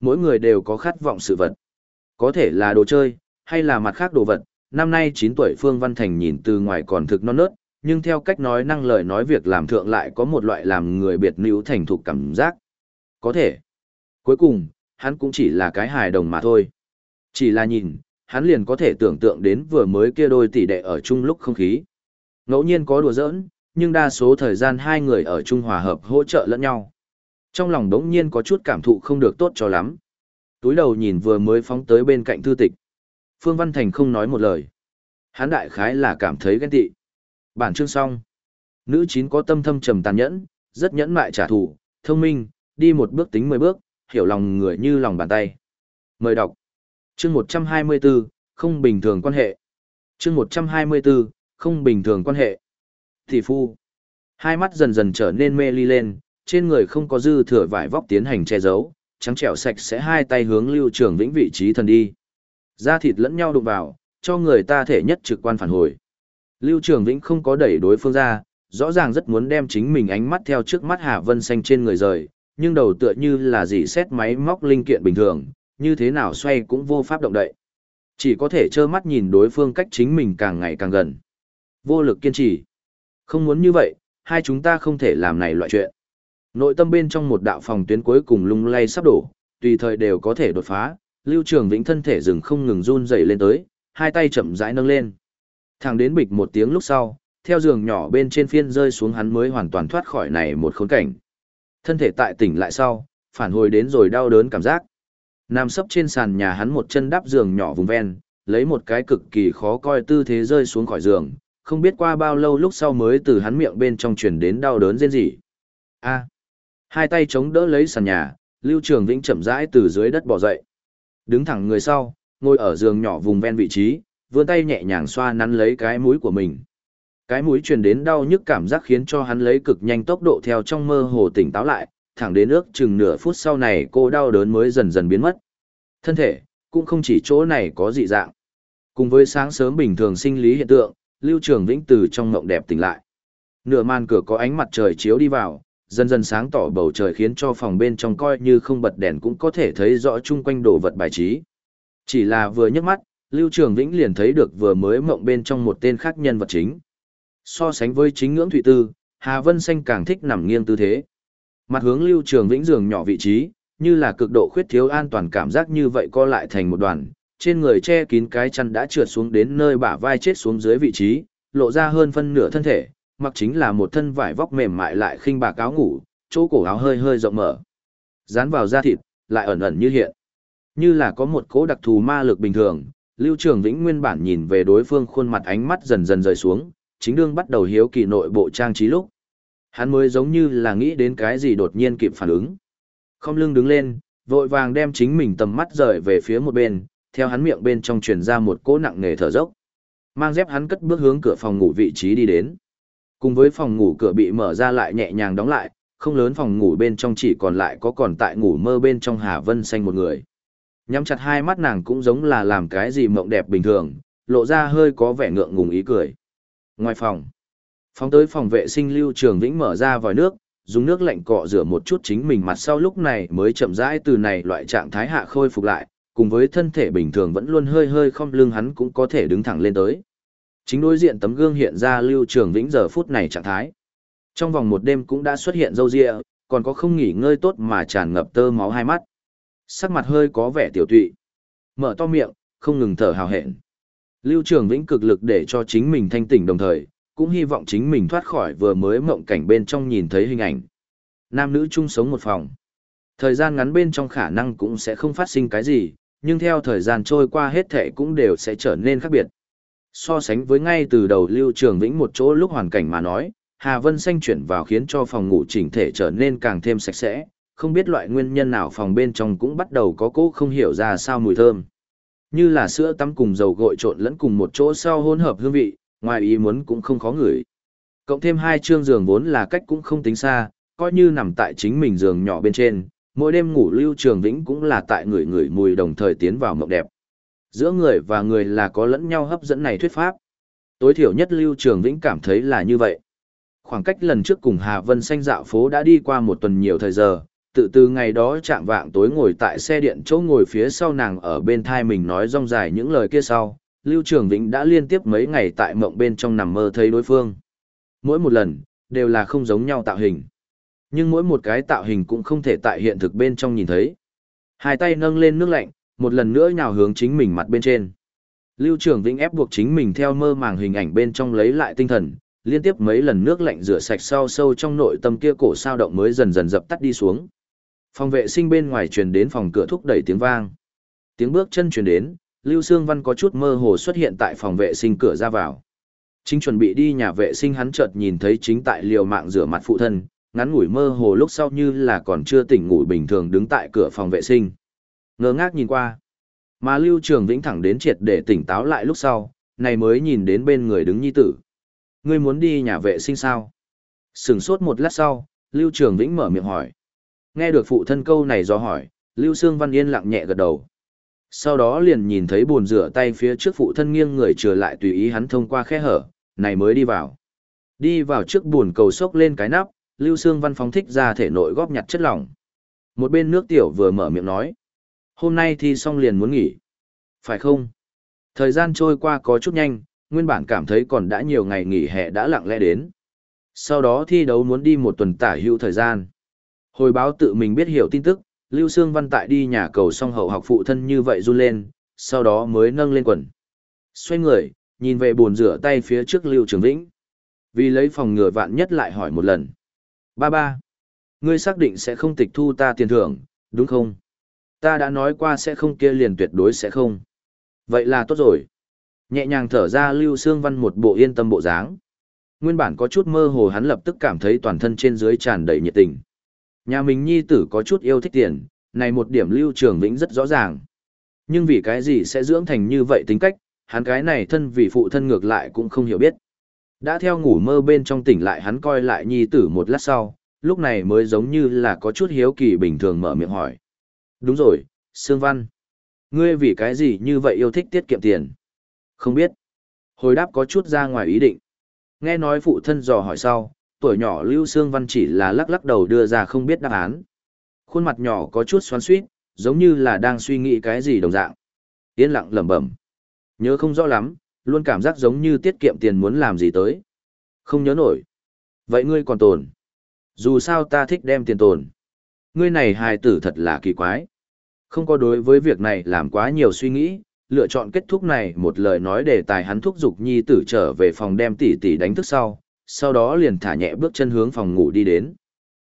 Mỗi người đều có khát vọng sự vật. Có thể là đồ chơi, hay là mặt khác đồ vật. Năm nay 9 tuổi Phương Văn Thành nhìn từ ngoài còn thực non nớt, nhưng theo cách nói năng lời nói việc làm thượng lại có một loại làm người biệt nữ thành thục cảm giác. Có thể. Cuối cùng, hắn cũng chỉ là cái hài đồng mà thôi. Chỉ là nhìn, hắn liền có thể tưởng tượng đến vừa mới kia đôi tỷ đệ ở chung lúc không khí. Ngẫu nhiên có đùa giỡn, nhưng đa số thời gian hai người ở chung hòa hợp hỗ trợ lẫn nhau. Trong lòng đống nhiên có chút cảm thụ không được tốt cho lắm. Túi đầu nhìn vừa mới phóng tới bên cạnh thư tịch. Phương Văn Thành không nói một lời. Hắn đại khái là cảm thấy ghen tị. Bản chương xong. Nữ chín có tâm thâm trầm tàn nhẫn, rất nhẫn mại trả thù, thông minh, đi một bước tính mười bước, hiểu lòng người như lòng bàn tay. Mời đọc. Chương 124, không bình thường quan hệ. Chương 124, không bình thường quan hệ. Thị phu. Hai mắt dần dần trở nên mê ly lên, trên người không có dư thừa vải vóc tiến hành che giấu, trắng trẻo sạch sẽ hai tay hướng lưu trường vĩnh vị trí thần đi. Da thịt lẫn nhau đụng vào, cho người ta thể nhất trực quan phản hồi. Lưu Trường Vĩnh không có đẩy đối phương ra, rõ ràng rất muốn đem chính mình ánh mắt theo trước mắt Hà Vân Xanh trên người rời, nhưng đầu tựa như là gì xét máy móc linh kiện bình thường, như thế nào xoay cũng vô pháp động đậy. Chỉ có thể trơ mắt nhìn đối phương cách chính mình càng ngày càng gần. Vô lực kiên trì. Không muốn như vậy, hai chúng ta không thể làm này loại chuyện. Nội tâm bên trong một đạo phòng tuyến cuối cùng lung lay sắp đổ, tùy thời đều có thể đột phá, Lưu Trường Vĩnh thân thể dừng không ngừng run rẩy lên tới, hai tay chậm rãi nâng lên. Thẳng đến bịch một tiếng lúc sau, theo giường nhỏ bên trên phiên rơi xuống hắn mới hoàn toàn thoát khỏi này một khốn cảnh. Thân thể tại tỉnh lại sau, phản hồi đến rồi đau đớn cảm giác. Nam sấp trên sàn nhà hắn một chân đắp giường nhỏ vùng ven, lấy một cái cực kỳ khó coi tư thế rơi xuống khỏi giường, không biết qua bao lâu lúc sau mới từ hắn miệng bên trong truyền đến đau đớn rên rỉ. A. Hai tay chống đỡ lấy sàn nhà, Lưu Trường Vĩnh chậm rãi từ dưới đất bò dậy. Đứng thẳng người sau, ngồi ở giường nhỏ vùng ven vị trí, vươn tay nhẹ nhàng xoa nắn lấy cái mũi của mình. Cái mũi truyền đến đau nhức cảm giác khiến cho hắn lấy cực nhanh tốc độ theo trong mơ hồ tỉnh táo lại, thẳng đến ước chừng nửa phút sau này cô đau đớn mới dần dần biến mất. Thân thể, cũng không chỉ chỗ này có dị dạng. Cùng với sáng sớm bình thường sinh lý hiện tượng, Lưu Trường Vĩnh từ trong mộng đẹp tỉnh lại. Nửa màn cửa có ánh mặt trời chiếu đi vào, dần dần sáng tỏ bầu trời khiến cho phòng bên trong coi như không bật đèn cũng có thể thấy rõ chung quanh đồ vật bài trí. Chỉ là vừa nhấc mắt, Lưu Trường Vĩnh liền thấy được vừa mới mộng bên trong một tên khác nhân vật chính. So sánh với chính ngưỡng thủy tư, Hà Vân Xanh càng thích nằm nghiêng tư thế. Mặt hướng Lưu Trường Vĩnh giường nhỏ vị trí, như là cực độ khuyết thiếu an toàn cảm giác như vậy co lại thành một đoàn, trên người che kín cái chăn đã trượt xuống đến nơi bả vai chết xuống dưới vị trí, lộ ra hơn phân nửa thân thể, mặc chính là một thân vải vóc mềm mại lại khinh bạc áo ngủ, chỗ cổ áo hơi hơi rộng mở. Dán vào da thịt, lại ẩn ẩn như hiện. Như là có một cỗ đặc thù ma lực bình thường, Lưu Trường Vĩnh nguyên bản nhìn về đối phương khuôn mặt ánh mắt dần dần rời xuống, chính đương bắt đầu hiếu kỳ nội bộ trang trí lúc. Hắn mới giống như là nghĩ đến cái gì đột nhiên kịp phản ứng. Không lưng đứng lên, vội vàng đem chính mình tầm mắt rời về phía một bên, theo hắn miệng bên trong truyền ra một cỗ nặng nề thở dốc. Mang dép hắn cất bước hướng cửa phòng ngủ vị trí đi đến. Cùng với phòng ngủ cửa bị mở ra lại nhẹ nhàng đóng lại, không lớn phòng ngủ bên trong chỉ còn lại có còn tại ngủ mơ bên trong Hà Vân Xanh một người. Nhắm chặt hai mắt nàng cũng giống là làm cái gì mộng đẹp bình thường, lộ ra hơi có vẻ ngượng ngùng ý cười. Ngoài phòng, phóng tới phòng vệ sinh lưu trường vĩnh mở ra vòi nước, dùng nước lạnh cọ rửa một chút chính mình mặt sau lúc này mới chậm rãi từ này loại trạng thái hạ khôi phục lại, cùng với thân thể bình thường vẫn luôn hơi hơi không lưng hắn cũng có thể đứng thẳng lên tới. Chính đối diện tấm gương hiện ra lưu trường vĩnh giờ phút này trạng thái. Trong vòng một đêm cũng đã xuất hiện râu ria, còn có không nghỉ ngơi tốt mà tràn ngập tơ máu hai mắt. Sắc mặt hơi có vẻ tiểu tụy. Mở to miệng, không ngừng thở hào hẹn. Lưu Trường Vĩnh cực lực để cho chính mình thanh tỉnh đồng thời, cũng hy vọng chính mình thoát khỏi vừa mới mộng cảnh bên trong nhìn thấy hình ảnh. Nam nữ chung sống một phòng. Thời gian ngắn bên trong khả năng cũng sẽ không phát sinh cái gì, nhưng theo thời gian trôi qua hết thể cũng đều sẽ trở nên khác biệt. So sánh với ngay từ đầu Lưu Trường Vĩnh một chỗ lúc hoàn cảnh mà nói, Hà Vân Xanh chuyển vào khiến cho phòng ngủ chỉnh thể trở nên càng thêm sạch sẽ, không biết loại nguyên nhân nào phòng bên trong cũng bắt đầu có cỗ không hiểu ra sao mùi thơm. Như là sữa tắm cùng dầu gội trộn lẫn cùng một chỗ sau hỗn hợp hương vị, ngoài ý muốn cũng không khó ngửi. Cộng thêm hai chương giường vốn là cách cũng không tính xa, coi như nằm tại chính mình giường nhỏ bên trên, mỗi đêm ngủ lưu trường vĩnh cũng là tại người người mùi đồng thời tiến vào mộng đẹp. Giữa người và người là có lẫn nhau hấp dẫn này thuyết pháp. Tối thiểu nhất lưu trường vĩnh cảm thấy là như vậy. Khoảng cách lần trước cùng Hà Vân Xanh dạo phố đã đi qua một tuần nhiều thời giờ, Tự từ ngày đó chạm vạng tối ngồi tại xe điện chỗ ngồi phía sau nàng ở bên thai mình nói rong dài những lời kia sau, Lưu Trường Vĩnh đã liên tiếp mấy ngày tại mộng bên trong nằm mơ thấy đối phương. Mỗi một lần, đều là không giống nhau tạo hình. Nhưng mỗi một cái tạo hình cũng không thể tại hiện thực bên trong nhìn thấy. Hai tay nâng lên nước lạnh, một lần nữa nhào hướng chính mình mặt bên trên. Lưu Trường Vĩnh ép buộc chính mình theo mơ màng hình ảnh bên trong lấy lại tinh thần, liên tiếp mấy lần nước lạnh rửa sạch sau sâu trong nội tâm kia cổ sao động mới dần dần dập tắt đi xuống. Phòng vệ sinh bên ngoài truyền đến phòng cửa thúc đẩy tiếng vang. Tiếng bước chân truyền đến, Lưu Sương Văn có chút mơ hồ xuất hiện tại phòng vệ sinh cửa ra vào. Chính chuẩn bị đi nhà vệ sinh hắn chợt nhìn thấy chính tại liều mạng rửa mặt phụ thân, ngắn ngủi mơ hồ lúc sau như là còn chưa tỉnh ngủ bình thường đứng tại cửa phòng vệ sinh. Ngơ ngác nhìn qua. Mà Lưu Trường Vĩnh thẳng đến triệt để tỉnh táo lại lúc sau, này mới nhìn đến bên người đứng nhi tử. Ngươi muốn đi nhà vệ sinh sao? Sừng sốt một lát sau, Lưu Trường Vĩnh mở miệng hỏi. Nghe được phụ thân câu này do hỏi, Lưu Sương Văn Yên lặng nhẹ gật đầu. Sau đó liền nhìn thấy bồn rửa tay phía trước phụ thân nghiêng người trở lại tùy ý hắn thông qua khe hở, này mới đi vào. Đi vào trước bồn cầu sốc lên cái nắp, Lưu Sương Văn phóng thích ra thể nội góp nhặt chất lỏng. Một bên nước tiểu vừa mở miệng nói. Hôm nay thi xong liền muốn nghỉ. Phải không? Thời gian trôi qua có chút nhanh, nguyên bản cảm thấy còn đã nhiều ngày nghỉ hè đã lặng lẽ đến. Sau đó thi đấu muốn đi một tuần tả hữu thời gian. Hồi báo tự mình biết hiểu tin tức, Lưu Sương Văn tại đi nhà cầu song hậu học phụ thân như vậy run lên, sau đó mới nâng lên quần. Xoay người, nhìn về bồn rửa tay phía trước Lưu Trường Vĩnh. Vì lấy phòng ngừa vạn nhất lại hỏi một lần. Ba ba, ngươi xác định sẽ không tịch thu ta tiền thưởng, đúng không? Ta đã nói qua sẽ không kia liền tuyệt đối sẽ không. Vậy là tốt rồi. Nhẹ nhàng thở ra Lưu Sương Văn một bộ yên tâm bộ dáng. Nguyên bản có chút mơ hồ hắn lập tức cảm thấy toàn thân trên dưới tràn đầy nhiệt tình. Nhà mình nhi tử có chút yêu thích tiền, này một điểm Lưu Trường Vĩnh rất rõ ràng. Nhưng vì cái gì sẽ dưỡng thành như vậy tính cách, hắn cái này thân vì phụ thân ngược lại cũng không hiểu biết. Đã theo ngủ mơ bên trong tỉnh lại hắn coi lại nhi tử một lát sau, lúc này mới giống như là có chút hiếu kỳ bình thường mở miệng hỏi. Đúng rồi, Sương Văn. Ngươi vì cái gì như vậy yêu thích tiết kiệm tiền? Không biết. Hồi đáp có chút ra ngoài ý định. Nghe nói phụ thân dò hỏi sau, tuổi nhỏ Lưu Sương Văn chỉ là lắc lắc đầu đưa ra không biết đáp án. Khuôn mặt nhỏ có chút xoắn xuýt, giống như là đang suy nghĩ cái gì đồng dạng. Yên lặng lẩm bẩm. Nhớ không rõ lắm, luôn cảm giác giống như tiết kiệm tiền muốn làm gì tới. Không nhớ nổi. Vậy ngươi còn tồn. Dù sao ta thích đem tiền tồn. Ngươi này hài tử thật là kỳ quái. Không có đối với việc này làm quá nhiều suy nghĩ, lựa chọn kết thúc này một lời nói để tài hắn thúc giục nhi tử trở về phòng đem tỷ tỷ đánh thức sau, sau đó liền thả nhẹ bước chân hướng phòng ngủ đi đến.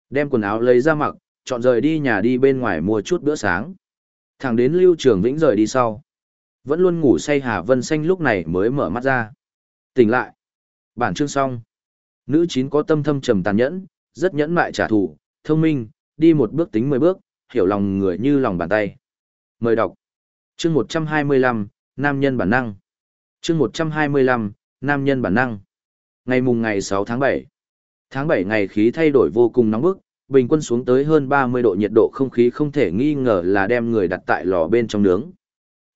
Đem quần áo lấy ra mặc, chọn rời đi nhà đi bên ngoài mua chút bữa sáng. Thẳng đến Lưu Trường Vĩnh rời đi sau. Vẫn luôn ngủ say Hà Vân Xanh lúc này mới mở mắt ra. Tỉnh lại. Bản chương xong. Nữ chín có tâm thâm trầm tàn nhẫn, rất nhẫn mại trả thù, thông minh, đi một bước tính mười bước, hiểu lòng người như lòng bàn tay. Mời đọc. Chương 125, Nam nhân bản năng. Chương 125, Nam nhân bản năng. Ngày mùng ngày 6 tháng 7. Tháng 7 ngày khí thay đổi vô cùng nóng bức, bình quân xuống tới hơn 30 độ nhiệt độ không khí không thể nghi ngờ là đem người đặt tại lò bên trong nướng.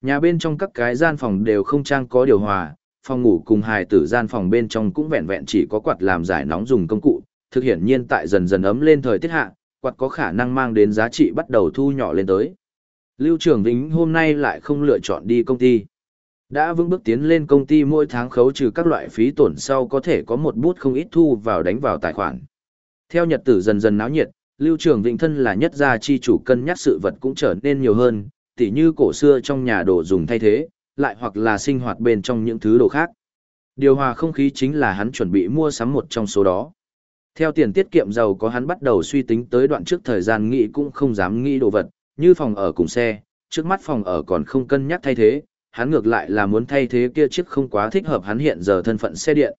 Nhà bên trong các cái gian phòng đều không trang có điều hòa, phòng ngủ cùng hài tử gian phòng bên trong cũng vẹn vẹn chỉ có quạt làm giải nóng dùng công cụ, thực hiện nhiên tại dần dần ấm lên thời tiết hạ, quạt có khả năng mang đến giá trị bắt đầu thu nhỏ lên tới. Lưu Trường Vĩnh hôm nay lại không lựa chọn đi công ty. Đã vững bước tiến lên công ty mỗi tháng khấu trừ các loại phí tổn sau có thể có một bút không ít thu vào đánh vào tài khoản. Theo nhật tử dần dần náo nhiệt, Lưu Trường Vĩnh thân là nhất gia chi chủ cân nhắc sự vật cũng trở nên nhiều hơn, tỉ như cổ xưa trong nhà đồ dùng thay thế, lại hoặc là sinh hoạt bên trong những thứ đồ khác. Điều hòa không khí chính là hắn chuẩn bị mua sắm một trong số đó. Theo tiền tiết kiệm giàu có hắn bắt đầu suy tính tới đoạn trước thời gian nghĩ cũng không dám nghĩ đồ vật, như phòng ở cùng xe, trước mắt phòng ở còn không cân nhắc thay thế, hắn ngược lại là muốn thay thế kia chiếc không quá thích hợp hắn hiện giờ thân phận xe điện.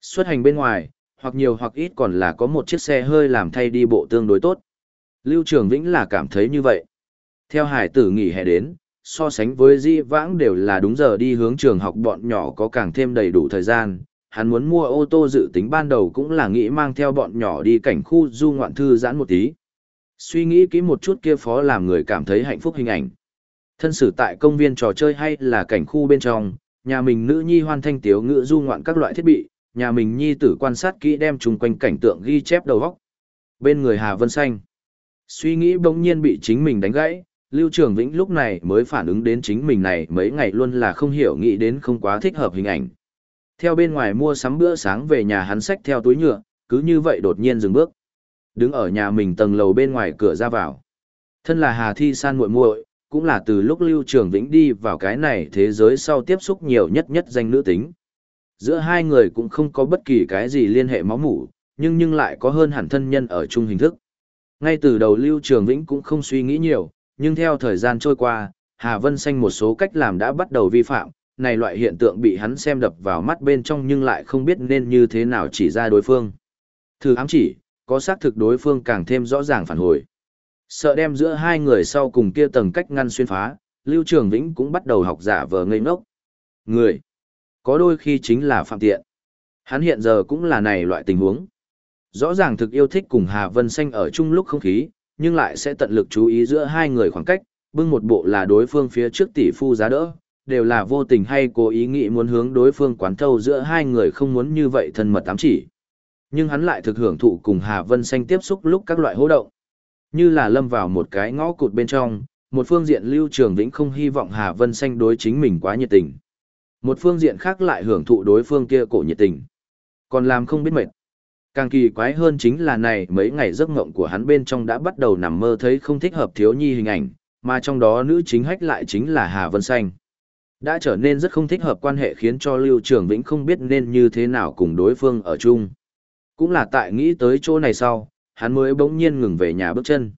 Xuất hành bên ngoài, hoặc nhiều hoặc ít còn là có một chiếc xe hơi làm thay đi bộ tương đối tốt. Lưu Trường Vĩnh là cảm thấy như vậy. Theo hải tử nghỉ hè đến, so sánh với di vãng đều là đúng giờ đi hướng trường học bọn nhỏ có càng thêm đầy đủ thời gian. Hắn muốn mua ô tô dự tính ban đầu cũng là nghĩ mang theo bọn nhỏ đi cảnh khu du ngoạn thư giãn một tí. Suy nghĩ kỹ một chút kia phó làm người cảm thấy hạnh phúc hình ảnh. Thân xử tại công viên trò chơi hay là cảnh khu bên trong, nhà mình nữ nhi hoan thanh tiếu ngữ du ngoạn các loại thiết bị, nhà mình nhi tử quan sát kỹ đem chung quanh cảnh tượng ghi chép đầu góc. Bên người Hà Vân Xanh, Suy nghĩ bỗng nhiên bị chính mình đánh gãy, Lưu Trường Vĩnh lúc này mới phản ứng đến chính mình này mấy ngày luôn là không hiểu nghĩ đến không quá thích hợp hình ảnh. Theo bên ngoài mua sắm bữa sáng về nhà hắn xách theo túi nhựa, cứ như vậy đột nhiên dừng bước. Đứng ở nhà mình tầng lầu bên ngoài cửa ra vào. Thân là Hà Thi San muội muội, cũng là từ lúc Lưu Trường Vĩnh đi vào cái này thế giới sau tiếp xúc nhiều nhất nhất danh nữ tính. Giữa hai người cũng không có bất kỳ cái gì liên hệ máu mủ, nhưng nhưng lại có hơn hẳn thân nhân ở chung hình thức. Ngay từ đầu Lưu Trường Vĩnh cũng không suy nghĩ nhiều, nhưng theo thời gian trôi qua, Hà Vân Xanh một số cách làm đã bắt đầu vi phạm, này loại hiện tượng bị hắn xem đập vào mắt bên trong nhưng lại không biết nên như thế nào chỉ ra đối phương. Thử ám chỉ, có xác thực đối phương càng thêm rõ ràng phản hồi. Sợ đem giữa hai người sau cùng kia tầng cách ngăn xuyên phá, Lưu Trường Vĩnh cũng bắt đầu học giả vờ ngây ngốc. Người, có đôi khi chính là phạm tiện. Hắn hiện giờ cũng là này loại tình huống. Rõ ràng thực yêu thích cùng Hà Vân Xanh ở chung lúc không khí, nhưng lại sẽ tận lực chú ý giữa hai người khoảng cách, bưng một bộ là đối phương phía trước tỷ phu giá đỡ, đều là vô tình hay cố ý nghĩ muốn hướng đối phương quán thâu giữa hai người không muốn như vậy thân mật ám chỉ. Nhưng hắn lại thực hưởng thụ cùng Hà Vân Xanh tiếp xúc lúc các loại hô động. Như là lâm vào một cái ngõ cụt bên trong, một phương diện Lưu Trường Vĩnh không hy vọng Hà Vân Xanh đối chính mình quá nhiệt tình. Một phương diện khác lại hưởng thụ đối phương kia cổ nhiệt tình. Còn làm không biết mệt. Càng kỳ quái hơn chính là này mấy ngày giấc ngộng của hắn bên trong đã bắt đầu nằm mơ thấy không thích hợp thiếu nhi hình ảnh, mà trong đó nữ chính hách lại chính là Hà Vân Xanh. Đã trở nên rất không thích hợp quan hệ khiến cho Lưu Trường Vĩnh không biết nên như thế nào cùng đối phương ở chung. Cũng là tại nghĩ tới chỗ này sau, hắn mới bỗng nhiên ngừng về nhà bước chân.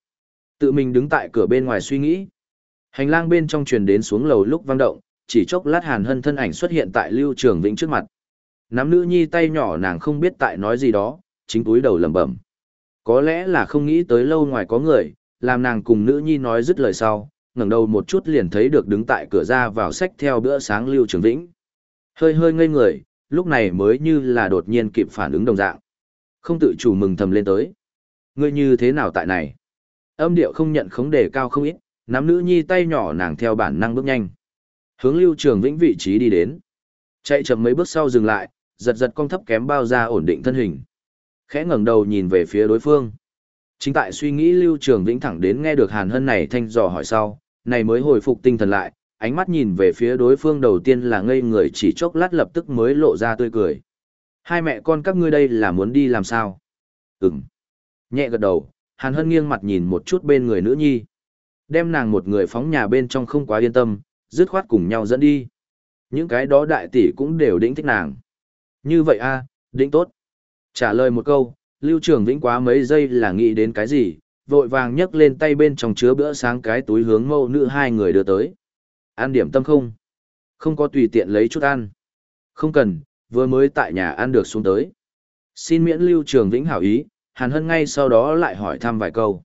Tự mình đứng tại cửa bên ngoài suy nghĩ. Hành lang bên trong truyền đến xuống lầu lúc vang động, chỉ chốc lát Hàn Hân thân ảnh xuất hiện tại Lưu Trường Vĩnh trước mặt. Nắm nữ nhi tay nhỏ nàng không biết tại nói gì đó, chính túi đầu lẩm bẩm. Có lẽ là không nghĩ tới lâu ngoài có người, làm nàng cùng nữ nhi nói dứt lời sau, ngẩng đầu một chút liền thấy được đứng tại cửa ra vào sách theo bữa sáng Lưu Trường Vĩnh. Hơi hơi ngây người, lúc này mới như là đột nhiên kịp phản ứng đồng dạng. Không tự chủ mừng thầm lên tới. Ngươi như thế nào tại này? Âm điệu không nhận khống đề cao không ít, nắm nữ nhi tay nhỏ nàng theo bản năng bước nhanh. Hướng Lưu Trường Vĩnh vị trí đi đến. Chạy chậm mấy bước sau dừng lại, giật giật con thấp kém bao ra ổn định thân hình. Khẽ ngẩng đầu nhìn về phía đối phương. Chính tại suy nghĩ Lưu Trường Vĩnh thẳng đến nghe được Hàn Hân này thanh dò hỏi sau, này mới hồi phục tinh thần lại, ánh mắt nhìn về phía đối phương đầu tiên là ngây người chỉ chốc lát lập tức mới lộ ra tươi cười. Hai mẹ con các ngươi đây là muốn đi làm sao? Ừm. Nhẹ gật đầu, Hàn Hân nghiêng mặt nhìn một chút bên người nữ nhi. Đem nàng một người phóng nhà bên trong không quá yên tâm, dứt khoát cùng nhau dẫn đi. Những cái đó đại tỷ cũng đều đĩnh thích nàng. Như vậy a, à, đĩnh tốt. Trả lời một câu, Lưu Trường Vĩnh quá mấy giây là nghĩ đến cái gì, vội vàng nhấc lên tay bên trong chứa bữa sáng cái túi hướng mâu nữ hai người đưa tới. Ăn điểm tâm không? Không có tùy tiện lấy chút ăn. Không cần, vừa mới tại nhà ăn được xuống tới. Xin miễn Lưu Trường Vĩnh hảo ý, Hàn Hân ngay sau đó lại hỏi thăm vài câu.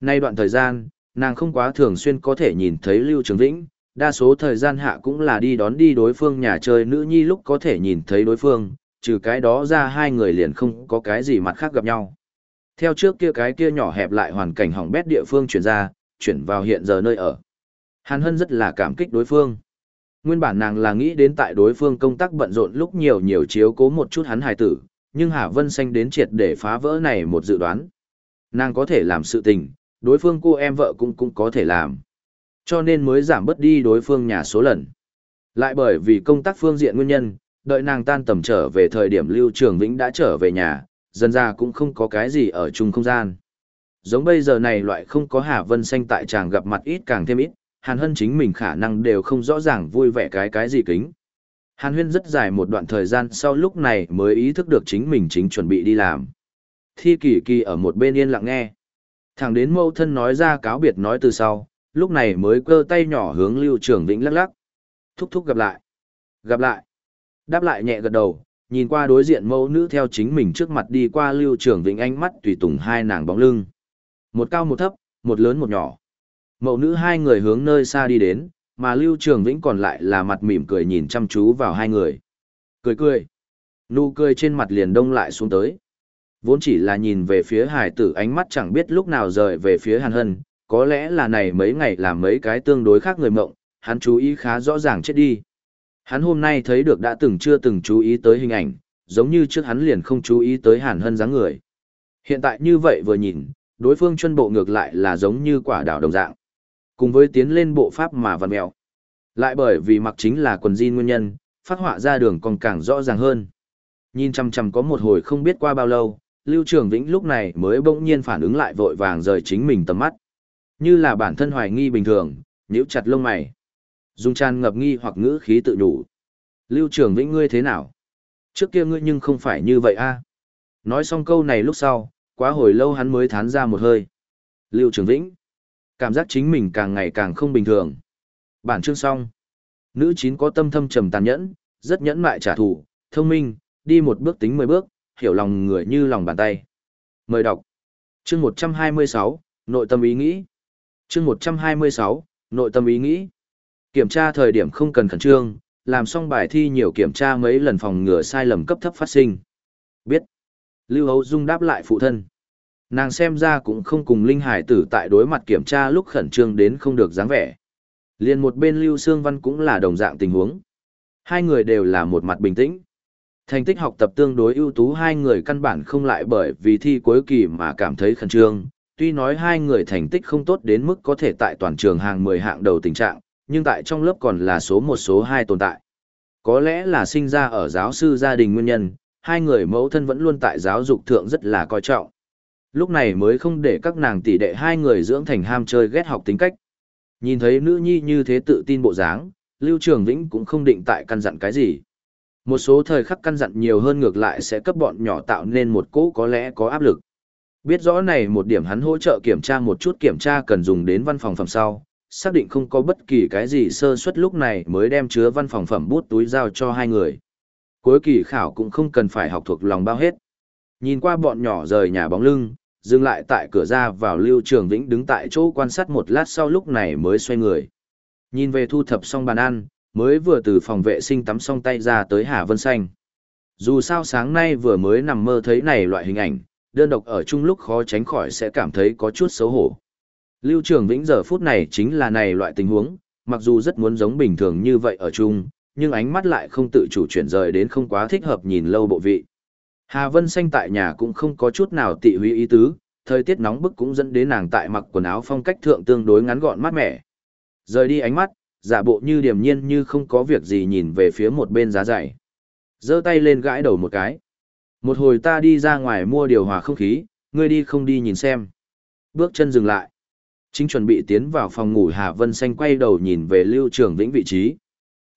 Nay đoạn thời gian, nàng không quá thường xuyên có thể nhìn thấy Lưu Trường Vĩnh, đa số thời gian hạ cũng là đi đón đi đối phương nhà chơi nữ nhi lúc có thể nhìn thấy đối phương, trừ cái đó ra hai người liền không có cái gì mặt khác gặp nhau. Theo trước kia cái kia nhỏ hẹp lại hoàn cảnh hỏng bét địa phương chuyển ra, chuyển vào hiện giờ nơi ở. Hàn Hân rất là cảm kích đối phương. Nguyên bản nàng là nghĩ đến tại đối phương công tác bận rộn lúc nhiều nhiều chiếu cố một chút hắn hài tử, nhưng Hà Vân Xanh đến triệt để phá vỡ này một dự đoán. Nàng có thể làm sự tình, đối phương cô em vợ cũng cũng có thể làm. Cho nên mới giảm bớt đi đối phương nhà số lần. Lại bởi vì công tác phương diện nguyên nhân, đợi nàng tan tầm trở về thời điểm Lưu Trường Vĩnh đã trở về nhà, dần ra cũng không có cái gì ở chung không gian. Giống bây giờ này loại không có Hà Vân Xanh tại chàng gặp mặt ít càng thêm ít, Hàn Hân chính mình khả năng đều không rõ ràng vui vẻ cái cái gì kính. Hàn Huyên rất dài một đoạn thời gian sau lúc này mới ý thức được chính mình chính chuẩn bị đi làm. Thi kỳ kỳ ở một bên yên lặng nghe. Thẳng đến mâu thân nói ra cáo biệt nói từ sau, lúc này mới cơ tay nhỏ hướng Lưu Trường Vĩnh lắc lắc. Thúc thúc gặp lại. Gặp lại. Đáp lại nhẹ gật đầu, nhìn qua đối diện mẫu nữ theo chính mình trước mặt đi qua Lưu Trường Vĩnh ánh mắt tùy tùng hai nàng bóng lưng. Một cao một thấp, một lớn một nhỏ. Mẫu nữ hai người hướng nơi xa đi đến, mà Lưu Trường Vĩnh còn lại là mặt mỉm cười nhìn chăm chú vào hai người. Cười cười. Nụ cười trên mặt liền đông lại xuống tới. Vốn chỉ là nhìn về phía hải tử ánh mắt chẳng biết lúc nào rời về phía Hàn Hân, có lẽ là này mấy ngày làm mấy cái tương đối khác người mộng, hắn chú ý khá rõ ràng chết đi. Hắn hôm nay thấy được đã từng chưa từng chú ý tới hình ảnh, giống như trước hắn liền không chú ý tới Hàn Hân dáng người. Hiện tại như vậy vừa nhìn, đối phương chân bộ ngược lại là giống như quả đảo đồng dạng. Cùng với tiến lên bộ pháp mà vằn mèo. Lại bởi vì mặc chính là quần jean nguyên nhân, phát họa ra đường còn càng rõ ràng hơn. Nhìn chăm chăm có một hồi không biết qua bao lâu, Lưu Trường Vĩnh lúc này mới bỗng nhiên phản ứng lại vội vàng rời chính mình tầm mắt. Như là bản thân hoài nghi bình thường, nhíu chặt lông mày. Dung tràn ngập nghi hoặc ngữ khí tự nhủ. Lưu Trường Vĩnh ngươi thế nào? Trước kia ngươi nhưng không phải như vậy a. Nói xong câu này lúc sau, quá hồi lâu hắn mới thán ra một hơi. Lưu Trường Vĩnh. Cảm giác chính mình càng ngày càng không bình thường. Bản chương xong. Nữ chín có tâm thâm trầm tàn nhẫn, rất nhẫn mại trả thù, thông minh, đi một bước tính mười bước, hiểu lòng người như lòng bàn tay. Mời đọc. Chương 126, nội tâm ý nghĩ. Chương 126, nội tâm ý nghĩ. Kiểm tra thời điểm không cần khẩn trương, làm xong bài thi nhiều kiểm tra mấy lần phòng ngừa sai lầm cấp thấp phát sinh. Biết. Lưu Hấu Dung đáp lại phụ thân. Nàng xem ra cũng không cùng Linh Hải tử tại đối mặt kiểm tra lúc khẩn trương đến không được dáng vẻ. Liền một bên Lưu Sương Văn cũng là đồng dạng tình huống. Hai người đều là một mặt bình tĩnh. Thành tích học tập tương đối ưu tú hai người căn bản không lại bởi vì thi cuối kỳ mà cảm thấy khẩn trương. Tuy nói hai người thành tích không tốt đến mức có thể tại toàn trường hàng 10 hạng đầu tình trạng, nhưng tại trong lớp còn là số một số hai tồn tại. Có lẽ là sinh ra ở giáo sư gia đình nguyên nhân, hai người mẫu thân vẫn luôn tại giáo dục thượng rất là coi trọng. Lúc này mới không để các nàng tỷ đệ hai người dưỡng thành ham chơi ghét học tính cách. Nhìn thấy nữ nhi như thế tự tin bộ dáng, Lưu Trường Vĩnh cũng không định tại căn dặn cái gì. Một số thời khắc căn dặn nhiều hơn ngược lại sẽ cấp bọn nhỏ tạo nên một cỗ có lẽ có áp lực. Biết rõ này một điểm hắn hỗ trợ kiểm tra một chút kiểm tra cần dùng đến văn phòng phẩm sau, xác định không có bất kỳ cái gì sơ suất lúc này mới đem chứa văn phòng phẩm bút túi giao cho hai người. Cuối kỳ khảo cũng không cần phải học thuộc lòng bao hết. Nhìn qua bọn nhỏ rời nhà bóng lưng, dừng lại tại cửa ra vào Lưu Trường Vĩnh đứng tại chỗ quan sát một lát sau lúc này mới xoay người. Nhìn về thu thập xong bàn ăn, mới vừa từ phòng vệ sinh tắm xong tay ra tới Hà Vân Xanh. Dù sao sáng nay vừa mới nằm mơ thấy này loại hình ảnh, đơn độc ở chung lúc khó tránh khỏi sẽ cảm thấy có chút xấu hổ. Lưu Trường Vĩnh giờ phút này chính là này loại tình huống, mặc dù rất muốn giống bình thường như vậy ở chung, nhưng ánh mắt lại không tự chủ chuyển rời đến không quá thích hợp nhìn lâu bộ vị. Hà Vân Xanh tại nhà cũng không có chút nào tị huy ý tứ, thời tiết nóng bức cũng dẫn đến nàng tại mặc quần áo phong cách thượng tương đối ngắn gọn mát mẻ. Rời đi ánh mắt, giả bộ như điềm nhiên như không có việc gì nhìn về phía một bên giá dày. giơ tay lên gãi đầu một cái. Một hồi ta đi ra ngoài mua điều hòa không khí, ngươi đi không đi nhìn xem. Bước chân dừng lại. Chính chuẩn bị tiến vào phòng ngủ Hà Vân Xanh quay đầu nhìn về Lưu Trường Vĩnh vị trí.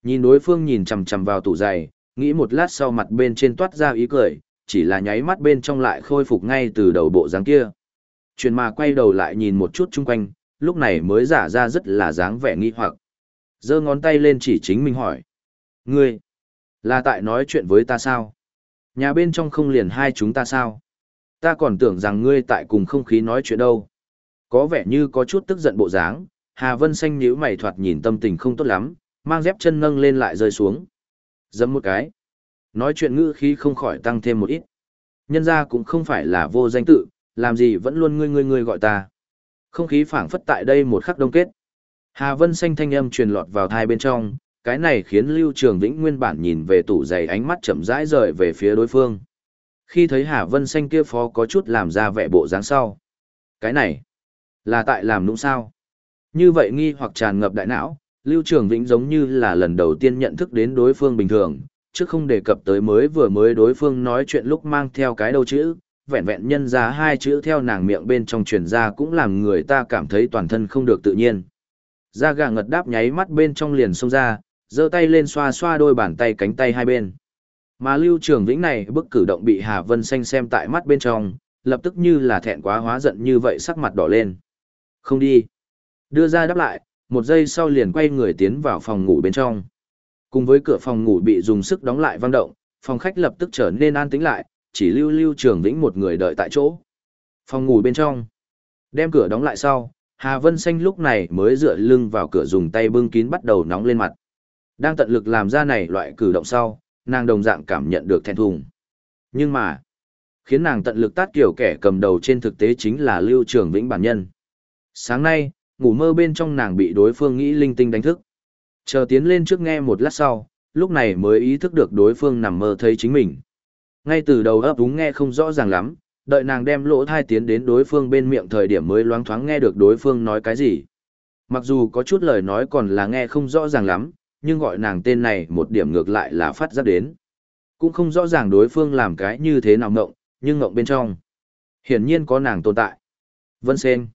Nhìn đối phương nhìn chằm chằm vào tủ giày, nghĩ một lát sau mặt bên trên toát ra ý cười, chỉ là nháy mắt bên trong lại khôi phục ngay từ đầu bộ dáng kia. Chuyển mà quay đầu lại nhìn một chút chung quanh, lúc này mới giả ra rất là dáng vẻ nghi hoặc. giơ ngón tay lên chỉ chính mình hỏi. Ngươi, là tại nói chuyện với ta sao? Nhà bên trong không liền hai chúng ta sao? Ta còn tưởng rằng ngươi tại cùng không khí nói chuyện đâu. Có vẻ như có chút tức giận bộ dáng, Hà Vân xanh nhíu mày thoạt nhìn tâm tình không tốt lắm, mang dép chân nâng lên lại rơi xuống. Dẫm một cái. Nói chuyện ngữ khí không khỏi tăng thêm một ít. Nhân ra cũng không phải là vô danh tự, làm gì vẫn luôn ngươi ngươi ngươi gọi ta. Không khí phảng phất tại đây một khắc đông kết. Hà Vân xanh thanh âm truyền lọt vào thai bên trong, cái này khiến Lưu Trường Vĩnh nguyên bản nhìn về tủ giày ánh mắt chậm rãi rời về phía đối phương. Khi thấy Hà Vân xanh kia phó có chút làm ra vẻ bộ dáng sau. Cái này, là tại làm nũng sao? Như vậy nghi hoặc tràn ngập đại não, Lưu Trường Vĩnh giống như là lần đầu tiên nhận thức đến đối phương bình thường, chứ không đề cập tới mới vừa mới đối phương nói chuyện lúc mang theo cái đâu chữ, vẹn vẹn nhân ra hai chữ theo nàng miệng bên trong truyền ra cũng làm người ta cảm thấy toàn thân không được tự nhiên. Da gà ngật đáp nháy mắt bên trong liền xông ra, giơ tay lên xoa xoa đôi bàn tay cánh tay hai bên. Mà Lưu Trường Vĩnh này bức cử động bị Hà Vân Xanh xem tại mắt bên trong, lập tức như là thẹn quá hóa giận như vậy sắc mặt đỏ lên. Không đi. Đưa ra đáp lại, một giây sau liền quay người tiến vào phòng ngủ bên trong. Cùng với cửa phòng ngủ bị dùng sức đóng lại vang động, phòng khách lập tức trở nên an tĩnh lại, chỉ lưu lưu trường vĩnh một người đợi tại chỗ. Phòng ngủ bên trong. Đem cửa đóng lại sau, Hà Vân Xanh lúc này mới dựa lưng vào cửa dùng tay bưng kín bắt đầu nóng lên mặt. Đang tận lực làm ra này loại cử động sau, nàng đồng dạng cảm nhận được thẹn thùng. Nhưng mà, khiến nàng tận lực tát kiểu kẻ cầm đầu trên thực tế chính là Lưu Trường Vĩnh bản nhân. Sáng nay, ngủ mơ bên trong nàng bị đối phương nghĩ linh tinh đánh thức. Chờ tiến lên trước nghe một lát sau, lúc này mới ý thức được đối phương nằm mơ thấy chính mình. Ngay từ đầu ấp úng nghe không rõ ràng lắm, Đợi nàng đem lỗ thai tiến đến đối phương bên miệng thời điểm mới loáng thoáng nghe được đối phương nói cái gì. Mặc dù có chút lời nói còn là nghe không rõ ràng lắm, nhưng gọi nàng tên này một điểm ngược lại là phát giác đến. Cũng không rõ ràng đối phương làm cái như thế nào ngộng, nhưng ngộng bên trong. Hiển nhiên có nàng tồn tại. Vân Sen.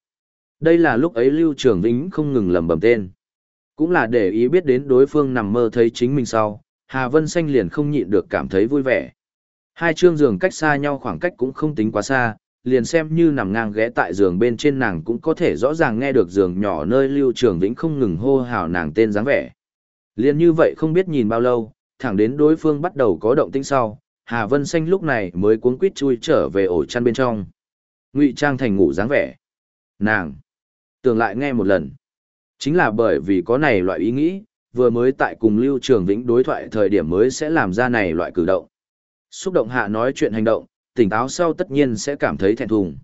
Đây là lúc ấy Lưu Trường Vĩnh không ngừng lầm bầm tên. Cũng là để ý biết đến đối phương nằm mơ thấy chính mình sau, Hà Vân Xanh liền không nhịn được cảm thấy vui vẻ. Hai chương giường cách xa nhau khoảng cách cũng không tính quá xa, liền xem như nằm ngang ghé tại giường bên trên nàng cũng có thể rõ ràng nghe được giường nhỏ nơi Lưu Trường Vĩnh không ngừng hô hào nàng tên dáng vẻ. Liền như vậy không biết nhìn bao lâu, thẳng đến đối phương bắt đầu có động tĩnh sau, Hà Vân Xanh lúc này mới cuống quýt chui trở về ổ chăn bên trong. Ngụy trang thành ngủ dáng vẻ. Nàng tưởng lại nghe một lần. Chính là bởi vì có này loại ý nghĩ, vừa mới tại cùng Lưu Trường Vĩnh đối thoại thời điểm mới sẽ làm ra này loại cử động. Xúc động hạ nói chuyện hành động, tỉnh táo sau tất nhiên sẽ cảm thấy thẹn thùng.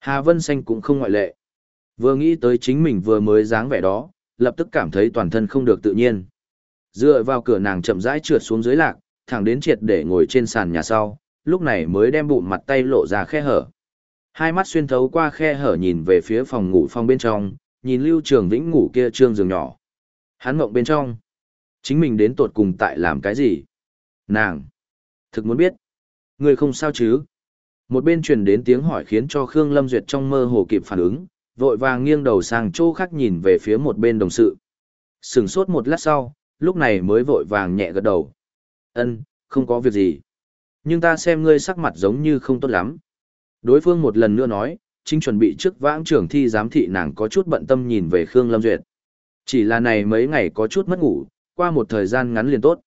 Hà Vân Xanh cũng không ngoại lệ. Vừa nghĩ tới chính mình vừa mới dáng vẻ đó, lập tức cảm thấy toàn thân không được tự nhiên. Dựa vào cửa nàng chậm rãi trượt xuống dưới lạc, thẳng đến triệt để ngồi trên sàn nhà sau, lúc này mới đem bụng mặt tay lộ ra khe hở. Hai mắt xuyên thấu qua khe hở nhìn về phía phòng ngủ phòng bên trong, nhìn Lưu Trường Vĩnh ngủ kia trương giường nhỏ. Hắn ngộng bên trong. Chính mình đến tột cùng tại làm cái gì? Nàng. Thực muốn biết. Người không sao chứ? Một bên truyền đến tiếng hỏi khiến cho Khương Lâm Duyệt trong mơ hồ kịp phản ứng, vội vàng nghiêng đầu sang chỗ khác nhìn về phía một bên đồng sự. Sừng sốt một lát sau, lúc này mới vội vàng nhẹ gật đầu. Ân, không có việc gì. Nhưng ta xem ngươi sắc mặt giống như không tốt lắm. Đối phương một lần nữa nói, chính chuẩn bị trước vãng trưởng thi giám thị nàng có chút bận tâm nhìn về Khương Lâm Duyệt. Chỉ là này mấy ngày có chút mất ngủ, qua một thời gian ngắn liền tốt.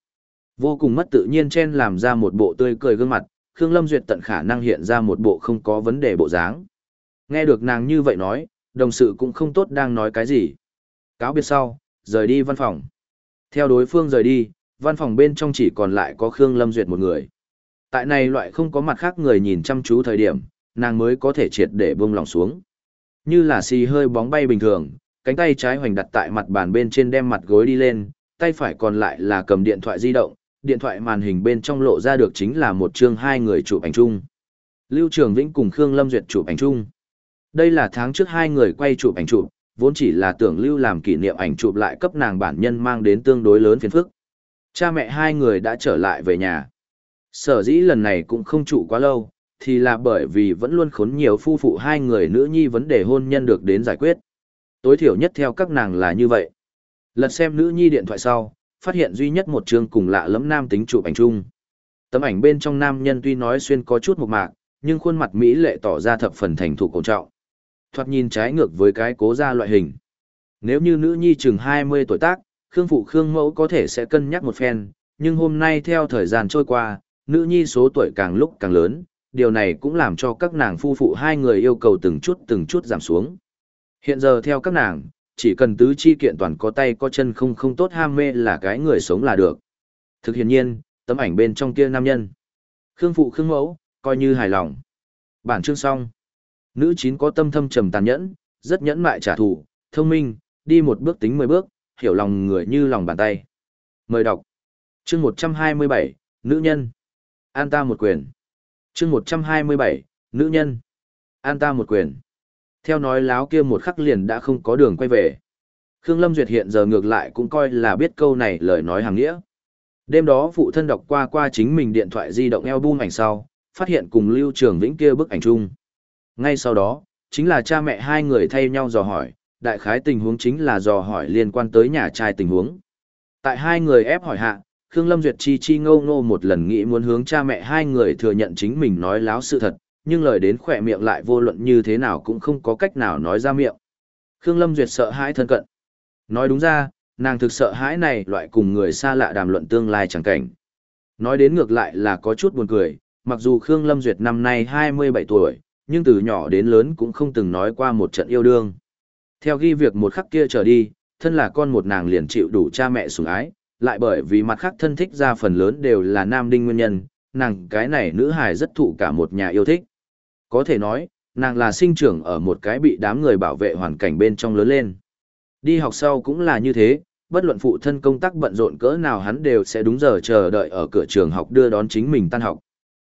Vô cùng mất tự nhiên chen làm ra một bộ tươi cười gương mặt, Khương Lâm Duyệt tận khả năng hiện ra một bộ không có vấn đề bộ dáng. Nghe được nàng như vậy nói, đồng sự cũng không tốt đang nói cái gì. Cáo biệt sau, rời đi văn phòng. Theo đối phương rời đi, văn phòng bên trong chỉ còn lại có Khương Lâm Duyệt một người. Tại này loại không có mặt khác người nhìn chăm chú thời điểm, nàng mới có thể triệt để buông lòng xuống. Như là xì hơi bóng bay bình thường, cánh tay trái hoành đặt tại mặt bàn bên trên đem mặt gối đi lên, tay phải còn lại là cầm điện thoại di động, điện thoại màn hình bên trong lộ ra được chính là một chương hai người chụp ảnh chung. Lưu Trường Vĩnh cùng Khương Lâm Duyệt chụp ảnh chung. Đây là tháng trước hai người quay chụp ảnh chụp, vốn chỉ là tưởng Lưu làm kỷ niệm ảnh chụp lại cấp nàng bản nhân mang đến tương đối lớn phiền phức. Cha mẹ hai người đã trở lại về nhà. Sở dĩ lần này cũng không trụ quá lâu, thì là bởi vì vẫn luôn khốn nhiều phu phụ hai người nữ nhi vấn đề hôn nhân được đến giải quyết. Tối thiểu nhất theo các nàng là như vậy. Lật xem nữ nhi điện thoại sau, phát hiện duy nhất một chương cùng lạ lẫm nam tính chụp ảnh chung. Tấm ảnh bên trong nam nhân tuy nói xuyên có chút mộc mạc, nhưng khuôn mặt mỹ lệ tỏ ra thập phần thành thục cổ trọng. Thoạt nhìn trái ngược với cái cố ra loại hình. Nếu như nữ nhi chừng 20 tuổi tác, Khương phụ Khương mẫu có thể sẽ cân nhắc một phen, nhưng hôm nay theo thời gian trôi qua, nữ nhi số tuổi càng lúc càng lớn, điều này cũng làm cho các nàng phu phụ hai người yêu cầu từng chút từng chút giảm xuống. Hiện giờ theo các nàng, chỉ cần tứ chi kiện toàn có tay có chân không không tốt ham mê là cái người sống là được. Thực hiện nhiên, tấm ảnh bên trong kia nam nhân. Khương phụ khương mẫu, coi như hài lòng. Bản chương xong. Nữ chín có tâm thâm trầm tàn nhẫn, rất nhẫn mại trả thù, thông minh, đi một bước tính mười bước, hiểu lòng người như lòng bàn tay. Mời đọc. Chương 127, Nữ nhân. An ta một quyền. Chương 127, Nữ nhân. An ta một quyền. Theo nói láo kia một khắc liền đã không có đường quay về. Khương Lâm Duyệt hiện giờ ngược lại cũng coi là biết câu này lời nói hàng nghĩa. Đêm đó phụ thân đọc qua qua chính mình điện thoại di động album ảnh sau, phát hiện cùng Lưu Trường Vĩnh kia bức ảnh chung. Ngay sau đó, chính là cha mẹ hai người thay nhau dò hỏi, đại khái tình huống chính là dò hỏi liên quan tới nhà trai tình huống. Tại hai người ép hỏi hạ, Khương Lâm Duyệt chi chi ngâu ngô một lần nghĩ muốn hướng cha mẹ hai người thừa nhận chính mình nói láo sự thật, nhưng lời đến khỏe miệng lại vô luận như thế nào cũng không có cách nào nói ra miệng. Khương Lâm Duyệt sợ hãi thân cận. Nói đúng ra, nàng thực sợ hãi này loại cùng người xa lạ đàm luận tương lai chẳng cảnh. Nói đến ngược lại là có chút buồn cười, mặc dù Khương Lâm Duyệt năm nay 27 tuổi, nhưng từ nhỏ đến lớn cũng không từng nói qua một trận yêu đương. Theo ghi việc một khắc kia trở đi, thân là con một nàng liền chịu đủ cha mẹ sủng ái, lại bởi vì mặt khác thân thích ra phần lớn đều là nam đinh nguyên nhân, nàng cái này nữ hài rất thụ cả một nhà yêu thích. Có thể nói, nàng là sinh trưởng ở một cái bị đám người bảo vệ hoàn cảnh bên trong lớn lên. Đi học sau cũng là như thế, bất luận phụ thân công tác bận rộn cỡ nào hắn đều sẽ đúng giờ chờ đợi ở cửa trường học đưa đón chính mình tan học.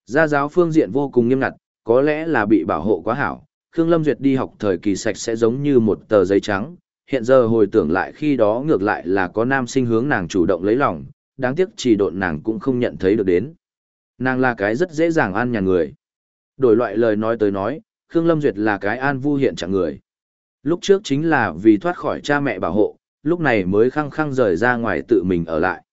Gia giáo phương diện vô cùng nghiêm ngặt, có lẽ là bị bảo hộ quá hảo. Khương Lâm Duyệt đi học thời kỳ sạch sẽ giống như một tờ giấy trắng, hiện giờ hồi tưởng lại khi đó ngược lại là có nam sinh hướng nàng chủ động lấy lòng, đáng tiếc chỉ độn nàng cũng không nhận thấy được đến. Nàng là cái rất dễ dàng an nhà người. Đổi loại lời nói tới nói, Khương Lâm Duyệt là cái an vu hiện trạng người. Lúc trước chính là vì thoát khỏi cha mẹ bảo hộ, lúc này mới khăng khăng rời ra ngoài tự mình ở lại.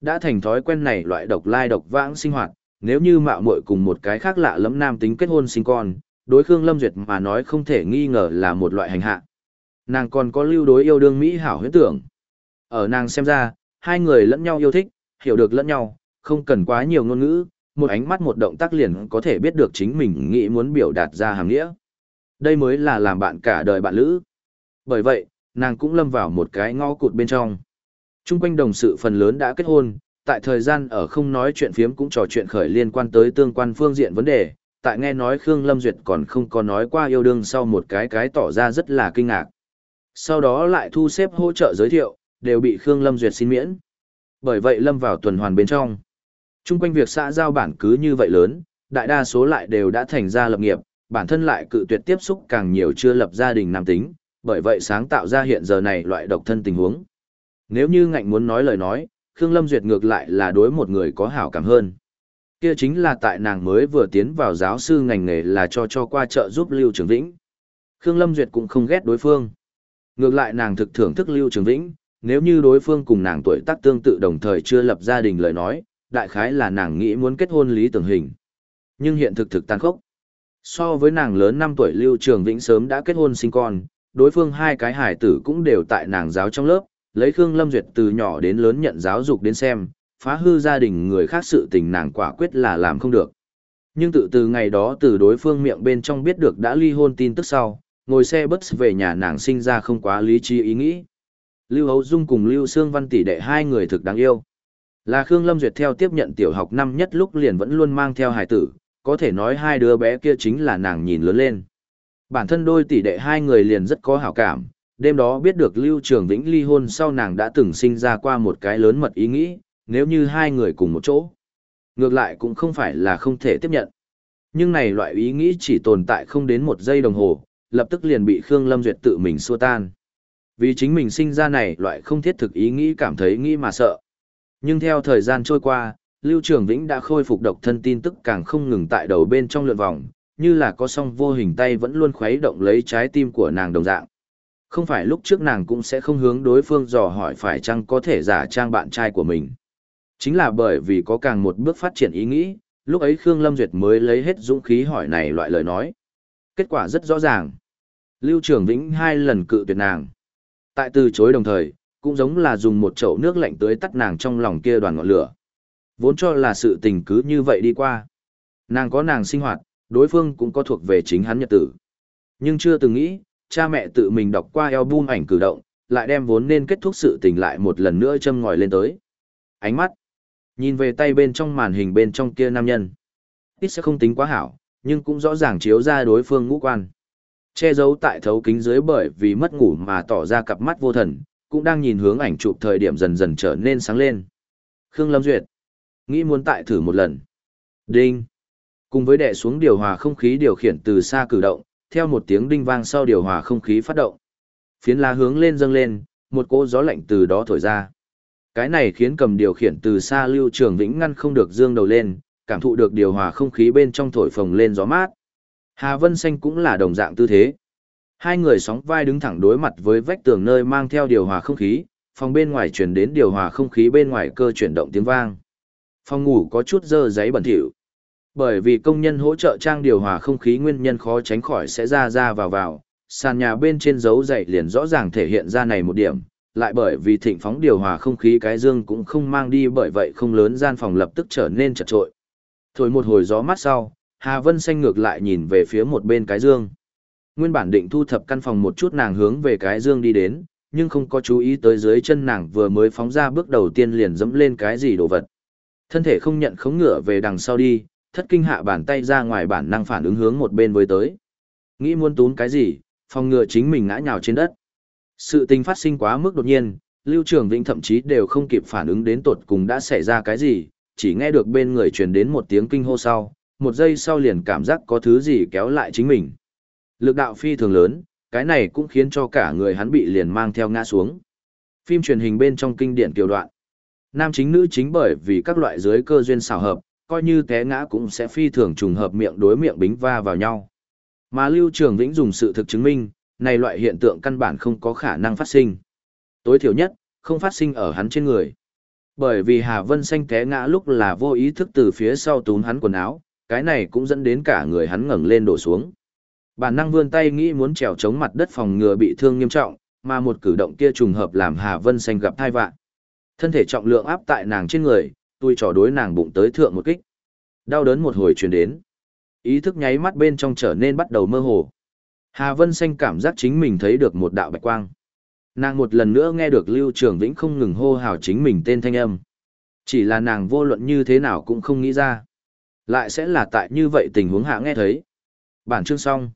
Đã thành thói quen này loại độc lai độc vãng sinh hoạt, nếu như mạo muội cùng một cái khác lạ lẫm nam tính kết hôn sinh con, đối Khương Lâm Duyệt mà nói không thể nghi ngờ là một loại hành hạ. Nàng còn có lưu đối yêu đương Mỹ hảo huyễn tưởng. Ở nàng xem ra, hai người lẫn nhau yêu thích, hiểu được lẫn nhau, không cần quá nhiều ngôn ngữ, một ánh mắt một động tác liền có thể biết được chính mình nghĩ muốn biểu đạt ra hàm nghĩa. Đây mới là làm bạn cả đời bạn lữ. Bởi vậy, nàng cũng lâm vào một cái ngõ cụt bên trong. Trung quanh đồng sự phần lớn đã kết hôn, tại thời gian ở không nói chuyện phiếm cũng trò chuyện khởi liên quan tới tương quan phương diện vấn đề, tại nghe nói Khương Lâm Duyệt còn không có nói qua yêu đương sau một cái cái tỏ ra rất là kinh ngạc. Sau đó lại thu xếp hỗ trợ giới thiệu, đều bị Khương Lâm Duyệt xin miễn. Bởi vậy lâm vào tuần hoàn bên trong. Trung quanh việc xã giao bản cứ như vậy lớn, đại đa số lại đều đã thành ra lập nghiệp, bản thân lại cự tuyệt tiếp xúc càng nhiều chưa lập gia đình nam tính, bởi vậy sáng tạo ra hiện giờ này loại độc thân tình huống. Nếu như ngạnh muốn nói lời nói, Khương Lâm Duyệt ngược lại là đối một người có hảo cảm hơn. Kia chính là tại nàng mới vừa tiến vào giáo sư ngành nghề là cho cho qua trợ giúp Lưu Trường Vĩnh. Khương Lâm Duyệt cũng không ghét đối phương. Ngược lại nàng thực thưởng thức Lưu Trường Vĩnh, nếu như đối phương cùng nàng tuổi tác tương tự đồng thời chưa lập gia đình lời nói, đại khái là nàng nghĩ muốn kết hôn lý tưởng hình. Nhưng hiện thực thực tàn khốc. So với nàng lớn 5 tuổi Lưu Trường Vĩnh sớm đã kết hôn sinh con, đối phương hai cái hải tử cũng đều tại nàng giáo trong lớp, lấy Khương Lâm Duyệt từ nhỏ đến lớn nhận giáo dục đến xem, phá hư gia đình người khác sự tình nàng quả quyết là làm không được. Nhưng tự từ ngày đó từ đối phương miệng bên trong biết được đã ly hôn tin tức sau, ngồi xe bus về nhà nàng sinh ra không quá lý trí ý nghĩ. Lưu Hấu Dung cùng Lưu Sương Văn tỷ đệ hai người thực đáng yêu. Là Khương Lâm Duyệt theo tiếp nhận tiểu học năm nhất lúc liền vẫn luôn mang theo hài tử, có thể nói hai đứa bé kia chính là nàng nhìn lớn lên. Bản thân đôi tỷ đệ hai người liền rất có hảo cảm, đêm đó biết được Lưu Trường Vĩnh ly hôn sau nàng đã từng sinh ra qua một cái lớn mật ý nghĩ, nếu như hai người cùng một chỗ. Ngược lại cũng không phải là không thể tiếp nhận. Nhưng này loại ý nghĩ chỉ tồn tại không đến một giây đồng hồ, lập tức liền bị Khương Lâm Duyệt tự mình xua tan. Vì chính mình sinh ra này loại không thiết thực ý nghĩ cảm thấy nghĩ mà sợ. Nhưng theo thời gian trôi qua, Lưu Trường Vĩnh đã khôi phục độc thân tin tức càng không ngừng tại đầu bên trong lượn vòng, như là có song vô hình tay vẫn luôn khuấy động lấy trái tim của nàng đồng dạng. Không phải lúc trước nàng cũng sẽ không hướng đối phương dò hỏi phải chăng có thể giả trang bạn trai của mình. Chính là bởi vì có càng một bước phát triển ý nghĩ, lúc ấy Khương Lâm Duyệt mới lấy hết dũng khí hỏi này loại lời nói. Kết quả rất rõ ràng. Lưu Trường Vĩnh hai lần cự tuyệt nàng. Tại từ chối đồng thời, cũng giống là dùng một chậu nước lạnh tưới tắt nàng trong lòng kia đoàn ngọn lửa. Vốn cho là sự tình cứ như vậy đi qua. Nàng có nàng sinh hoạt, đối phương cũng có thuộc về chính hắn nhật tử. Nhưng chưa từng nghĩ, cha mẹ tự mình đọc qua album ảnh cử động, lại đem vốn nên kết thúc sự tình lại một lần nữa châm ngòi lên tới. Ánh mắt, nhìn về tay bên trong màn hình bên trong kia nam nhân. Ít sẽ không tính quá hảo, nhưng cũng rõ ràng chiếu ra đối phương ngũ quan. Che giấu tại thấu kính dưới bởi vì mất ngủ mà tỏ ra cặp mắt vô thần, cũng đang nhìn hướng ảnh chụp thời điểm dần dần trở nên sáng lên. Khương Lâm Duyệt, nghĩ muốn tại thử một lần. Đinh. Cùng với đè xuống điều hòa không khí điều khiển từ xa cử động, theo một tiếng đinh vang sau điều hòa không khí phát động. Phiến lá hướng lên dâng lên, một cỗ gió lạnh từ đó thổi ra. Cái này khiến cầm điều khiển từ xa Lưu Trường Vĩnh ngăn không được dương đầu lên, cảm thụ được điều hòa không khí bên trong thổi phồng lên gió mát. Hà Vân Xanh cũng là đồng dạng tư thế. Hai người sóng vai đứng thẳng đối mặt với vách tường nơi mang theo điều hòa không khí, phòng bên ngoài truyền đến điều hòa không khí bên ngoài cơ chuyển động tiếng vang. Phòng ngủ có chút dơ giấy bẩn thỉu. Bởi vì công nhân hỗ trợ trang điều hòa không khí nguyên nhân khó tránh khỏi sẽ ra ra vào vào, sàn nhà bên trên dấu dậy liền rõ ràng thể hiện ra này một điểm, lại bởi vì thịnh phóng điều hòa không khí cái dương cũng không mang đi bởi vậy không lớn gian phòng lập tức trở nên chật trội. Thổi một hồi gió mát sau, Hà Vân Xanh ngược lại nhìn về phía một bên cái dương. Nguyên bản định thu thập căn phòng một chút nàng hướng về cái dương đi đến, nhưng không có chú ý tới dưới chân nàng vừa mới phóng ra bước đầu tiên liền dẫm lên cái gì đồ vật. Thân thể không nhận khống ngựa về đằng sau đi, thất kinh hạ bàn tay ra ngoài bản năng phản ứng hướng một bên với tới. Nghĩ muốn tún cái gì, phòng ngựa chính mình ngã nhào trên đất. Sự tình phát sinh quá mức đột nhiên, Lưu Trường Vĩnh thậm chí đều không kịp phản ứng đến tột cùng đã xảy ra cái gì, chỉ nghe được bên người truyền đến một tiếng kinh hô sau, một giây sau liền cảm giác có thứ gì kéo lại chính mình. Lực đạo phi thường lớn, cái này cũng khiến cho cả người hắn bị liền mang theo ngã xuống. Phim truyền hình bên trong kinh điển tiểu đoạn. Nam chính nữ chính bởi vì các loại dưới cơ duyên xảo hợp, coi như té ngã cũng sẽ phi thường trùng hợp miệng đối miệng bính va vào nhau. Mà Lưu Trường Vĩnh dùng sự thực chứng minh, này loại hiện tượng căn bản không có khả năng phát sinh. Tối thiểu nhất, không phát sinh ở hắn trên người. Bởi vì Hà Vân Xanh té ngã lúc là vô ý thức từ phía sau túm hắn quần áo, cái này cũng dẫn đến cả người hắn ngẩng lên đổ xuống. Bản năng vươn tay nghĩ muốn trèo chống mặt đất phòng ngừa bị thương nghiêm trọng, mà một cử động kia trùng hợp làm Hà Vân Xanh gặp thai vạn. Thân thể trọng lượng áp tại nàng trên người, tôi trò đối nàng bụng tới thượng một kích. Đau đớn một hồi truyền đến. Ý thức nháy mắt bên trong trở nên bắt đầu mơ hồ. Hà Vân Xanh cảm giác chính mình thấy được một đạo bạch quang. Nàng một lần nữa nghe được Lưu Trường Vĩnh không ngừng hô hào chính mình tên thanh âm. Chỉ là nàng vô luận như thế nào cũng không nghĩ ra. Lại sẽ là tại như vậy tình huống hạ nghe thấy. Bản chương xong.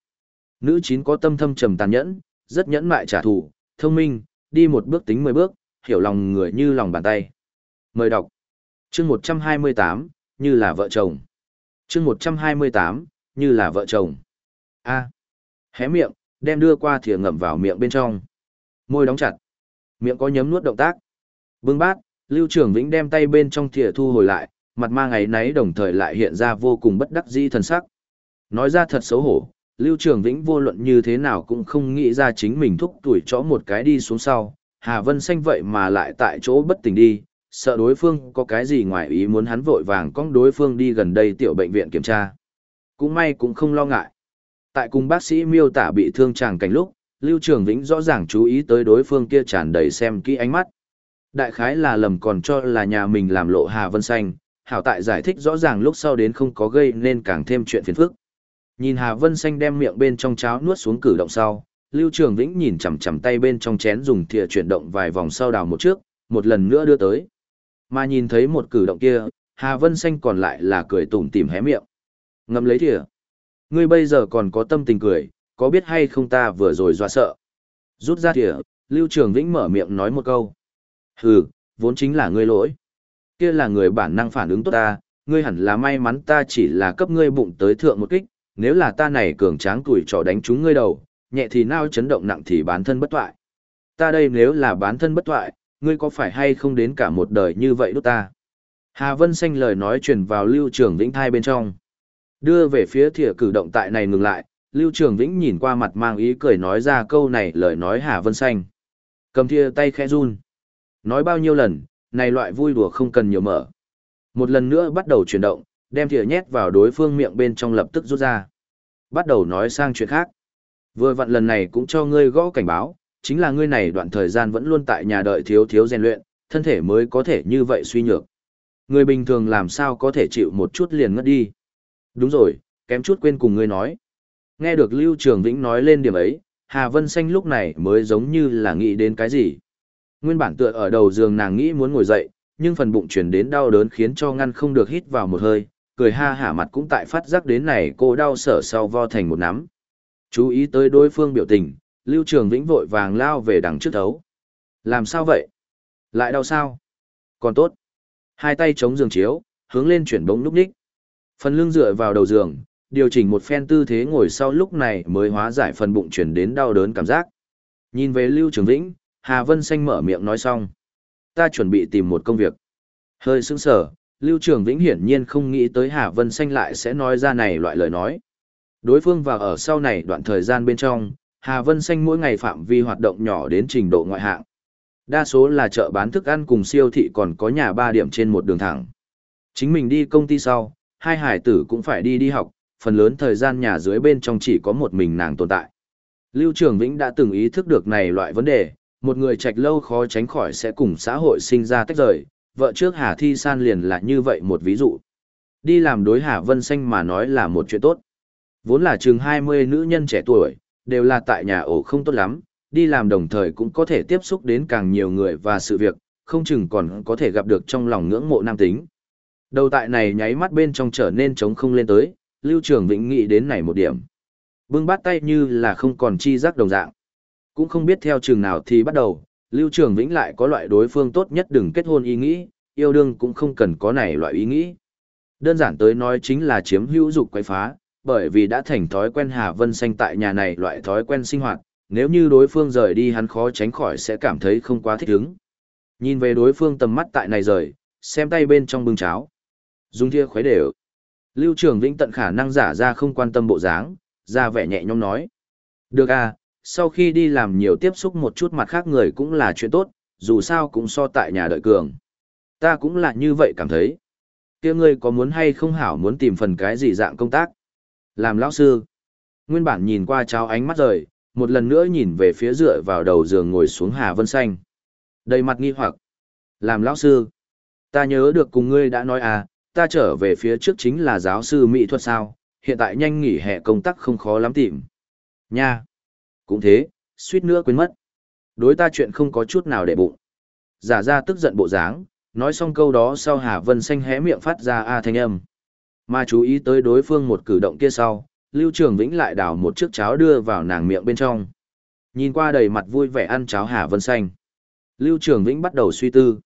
Nữ chín có tâm thâm trầm tàn nhẫn, rất nhẫn mại trả thù, thông minh, đi một bước tính mười bước, hiểu lòng người như lòng bàn tay. Mời đọc. Chương 128, như là vợ chồng. Chương 128, như là vợ chồng. A. Hé miệng, đem đưa qua thìa ngậm vào miệng bên trong. Môi đóng chặt. Miệng có nhấm nuốt động tác. Bưng bát, Lưu Trường Vĩnh đem tay bên trong thìa thu hồi lại, mặt ma ngày náy đồng thời lại hiện ra vô cùng bất đắc dĩ thần sắc. Nói ra thật xấu hổ, Lưu Trường Vĩnh vô luận như thế nào cũng không nghĩ ra chính mình thúc tuổi chó một cái đi xuống sau, Hà Vân Xanh vậy mà lại tại chỗ bất tỉnh đi, sợ đối phương có cái gì ngoài ý muốn hắn vội vàng con đối phương đi gần đây tiểu bệnh viện kiểm tra. Cũng may cũng không lo ngại. Tại cùng bác sĩ miêu tả bị thương chàng cảnh lúc, Lưu Trường Vĩnh rõ ràng chú ý tới đối phương kia tràn đầy xem kỹ ánh mắt. Đại khái là lầm còn cho là nhà mình làm lộ Hà Vân Xanh, hảo tại giải thích rõ ràng lúc sau đến không có gây nên càng thêm chuyện phiền phức. Nhìn Hà Vân Xanh đem miệng bên trong cháo nuốt xuống cử động sau, Lưu Trường Vĩnh nhìn chằm chằm tay bên trong chén dùng thìa chuyển động vài vòng sau đào một trước, một lần nữa đưa tới. Mà nhìn thấy một cử động kia, Hà Vân Xanh còn lại là cười tủm tỉm hé miệng. Ngâm lấy thìa. Ngươi bây giờ còn có tâm tình cười, có biết hay không ta vừa rồi dọa sợ. Rút ra thìa, Lưu Trường Vĩnh mở miệng nói một câu. Hừ, vốn chính là ngươi lỗi. Kia là người bản năng phản ứng tốt ta, ngươi hẳn là may mắn ta chỉ là cấp ngươi bụng tới thượng một kích, nếu là ta này cường tráng tuổi trò đánh trúng ngươi đầu, nhẹ thì nao chấn động nặng thì bán thân bất toại. Ta đây nếu là bán thân bất toại, ngươi có phải hay không đến cả một đời như vậy đốt ta? Hà Vân Xanh lời nói truyền vào Lưu Trường Vĩnh thai bên trong. Đưa về phía thìa cử động tại này ngừng lại, Lưu Trường Vĩnh nhìn qua mặt mang ý cười nói ra câu này lời nói Hà Vân Xanh. Cầm thìa tay khẽ run. Nói bao nhiêu lần, này loại vui đùa không cần nhiều mở. Một lần nữa bắt đầu chuyển động, đem thìa nhét vào đối phương miệng bên trong lập tức rút ra. Bắt đầu nói sang chuyện khác. Vừa vặn lần này cũng cho ngươi gõ cảnh báo, chính là ngươi này đoạn thời gian vẫn luôn tại nhà đợi thiếu thiếu rèn luyện, thân thể mới có thể như vậy suy nhược. Người bình thường làm sao có thể chịu một chút liền ngất đi. Đúng rồi, kém chút quên cùng ngươi nói. Nghe được Lưu Trường Vĩnh nói lên điểm ấy, Hà Vân Xanh lúc này mới giống như là nghĩ đến cái gì. Nguyên bản tựa ở đầu giường nàng nghĩ muốn ngồi dậy, nhưng phần bụng chuyển đến đau đớn khiến cho ngăn không được hít vào một hơi, cười ha hả mặt cũng tại phát giác đến này cô đau sở sau vo thành một nắm. Chú ý tới đối phương biểu tình, Lưu Trường Vĩnh vội vàng lao về đằng trước thấu. Làm sao vậy? Lại đau sao? Còn tốt. Hai tay chống giường chiếu, hướng lên chuyển bóng núp đích. Phần lưng dựa vào đầu giường, điều chỉnh một phen tư thế ngồi sau lúc này mới hóa giải phần bụng chuyển đến đau đớn cảm giác. Nhìn về Lưu Trường Vĩnh, Hà Vân Xanh mở miệng nói xong. Ta chuẩn bị tìm một công việc. Hơi sững sở, Lưu Trường Vĩnh hiển nhiên không nghĩ tới Hà Vân Xanh lại sẽ nói ra này loại lời nói. Đối phương vào ở sau này đoạn thời gian bên trong, Hà Vân Xanh mỗi ngày phạm vi hoạt động nhỏ đến trình độ ngoại hạng. Đa số là chợ bán thức ăn cùng siêu thị còn có nhà ba điểm trên một đường thẳng. Chính mình đi công ty sau, hai hải tử cũng phải đi đi học, phần lớn thời gian nhà dưới bên trong chỉ có một mình nàng tồn tại. Lưu Trường Vĩnh đã từng ý thức được này loại vấn đề, một người trạch lâu khó tránh khỏi sẽ cùng xã hội sinh ra tách rời, vợ trước Hà Thi San liền là như vậy một ví dụ. Đi làm đối Hà Vân Xanh mà nói là một chuyện tốt. Vốn là chừng 20 nữ nhân trẻ tuổi, đều là tại nhà ổ không tốt lắm, đi làm đồng thời cũng có thể tiếp xúc đến càng nhiều người và sự việc, không chừng còn có thể gặp được trong lòng ngưỡng mộ nam tính. Đầu tại này nháy mắt bên trong trở nên trống không lên tới, Lưu Trường Vĩnh nghĩ đến này một điểm. Bưng bát tay như là không còn chi giác đồng dạng. Cũng không biết theo trường nào thì bắt đầu, Lưu Trường Vĩnh lại có loại đối phương tốt nhất đừng kết hôn ý nghĩ, yêu đương cũng không cần có này loại ý nghĩ. Đơn giản tới nói chính là chiếm hữu dục quấy phá, bởi vì đã thành thói quen Hà Vân Xanh tại nhà này loại thói quen sinh hoạt, nếu như đối phương rời đi hắn khó tránh khỏi sẽ cảm thấy không quá thích ứng. Nhìn về đối phương tầm mắt tại này rời, xem tay bên trong bưng cháo. Dung thia khuấy đều. Lưu Trường Vĩnh tận khả năng giả ra không quan tâm bộ dáng, ra vẻ nhẹ nhõm nói. Được à, sau khi đi làm nhiều tiếp xúc một chút mặt khác người cũng là chuyện tốt, dù sao cũng so tại nhà đợi cường. Ta cũng là như vậy cảm thấy. kia ngươi có muốn hay không hảo muốn tìm phần cái gì dạng công tác? Làm lão sư. Nguyên bản nhìn qua cháo ánh mắt rời, một lần nữa nhìn về phía dựa vào đầu giường ngồi xuống Hà Vân Xanh. Đầy mặt nghi hoặc. Làm lão sư. Ta nhớ được cùng ngươi đã nói à, ta trở về phía trước chính là giáo sư mỹ thuật sao, hiện tại nhanh nghỉ hè công tác không khó lắm tìm. Nha. Cũng thế, suýt nữa quên mất. Đối ta chuyện không có chút nào để bụng. Giả ra tức giận bộ dáng, nói xong câu đó sau Hà Vân Xanh hé miệng phát ra A thanh âm. Mà chú ý tới đối phương một cử động kia sau, Lưu Trường Vĩnh lại đào một chiếc cháo đưa vào nàng miệng bên trong. Nhìn qua đầy mặt vui vẻ ăn cháo Hà Vân Xanh. Lưu Trường Vĩnh bắt đầu suy tư.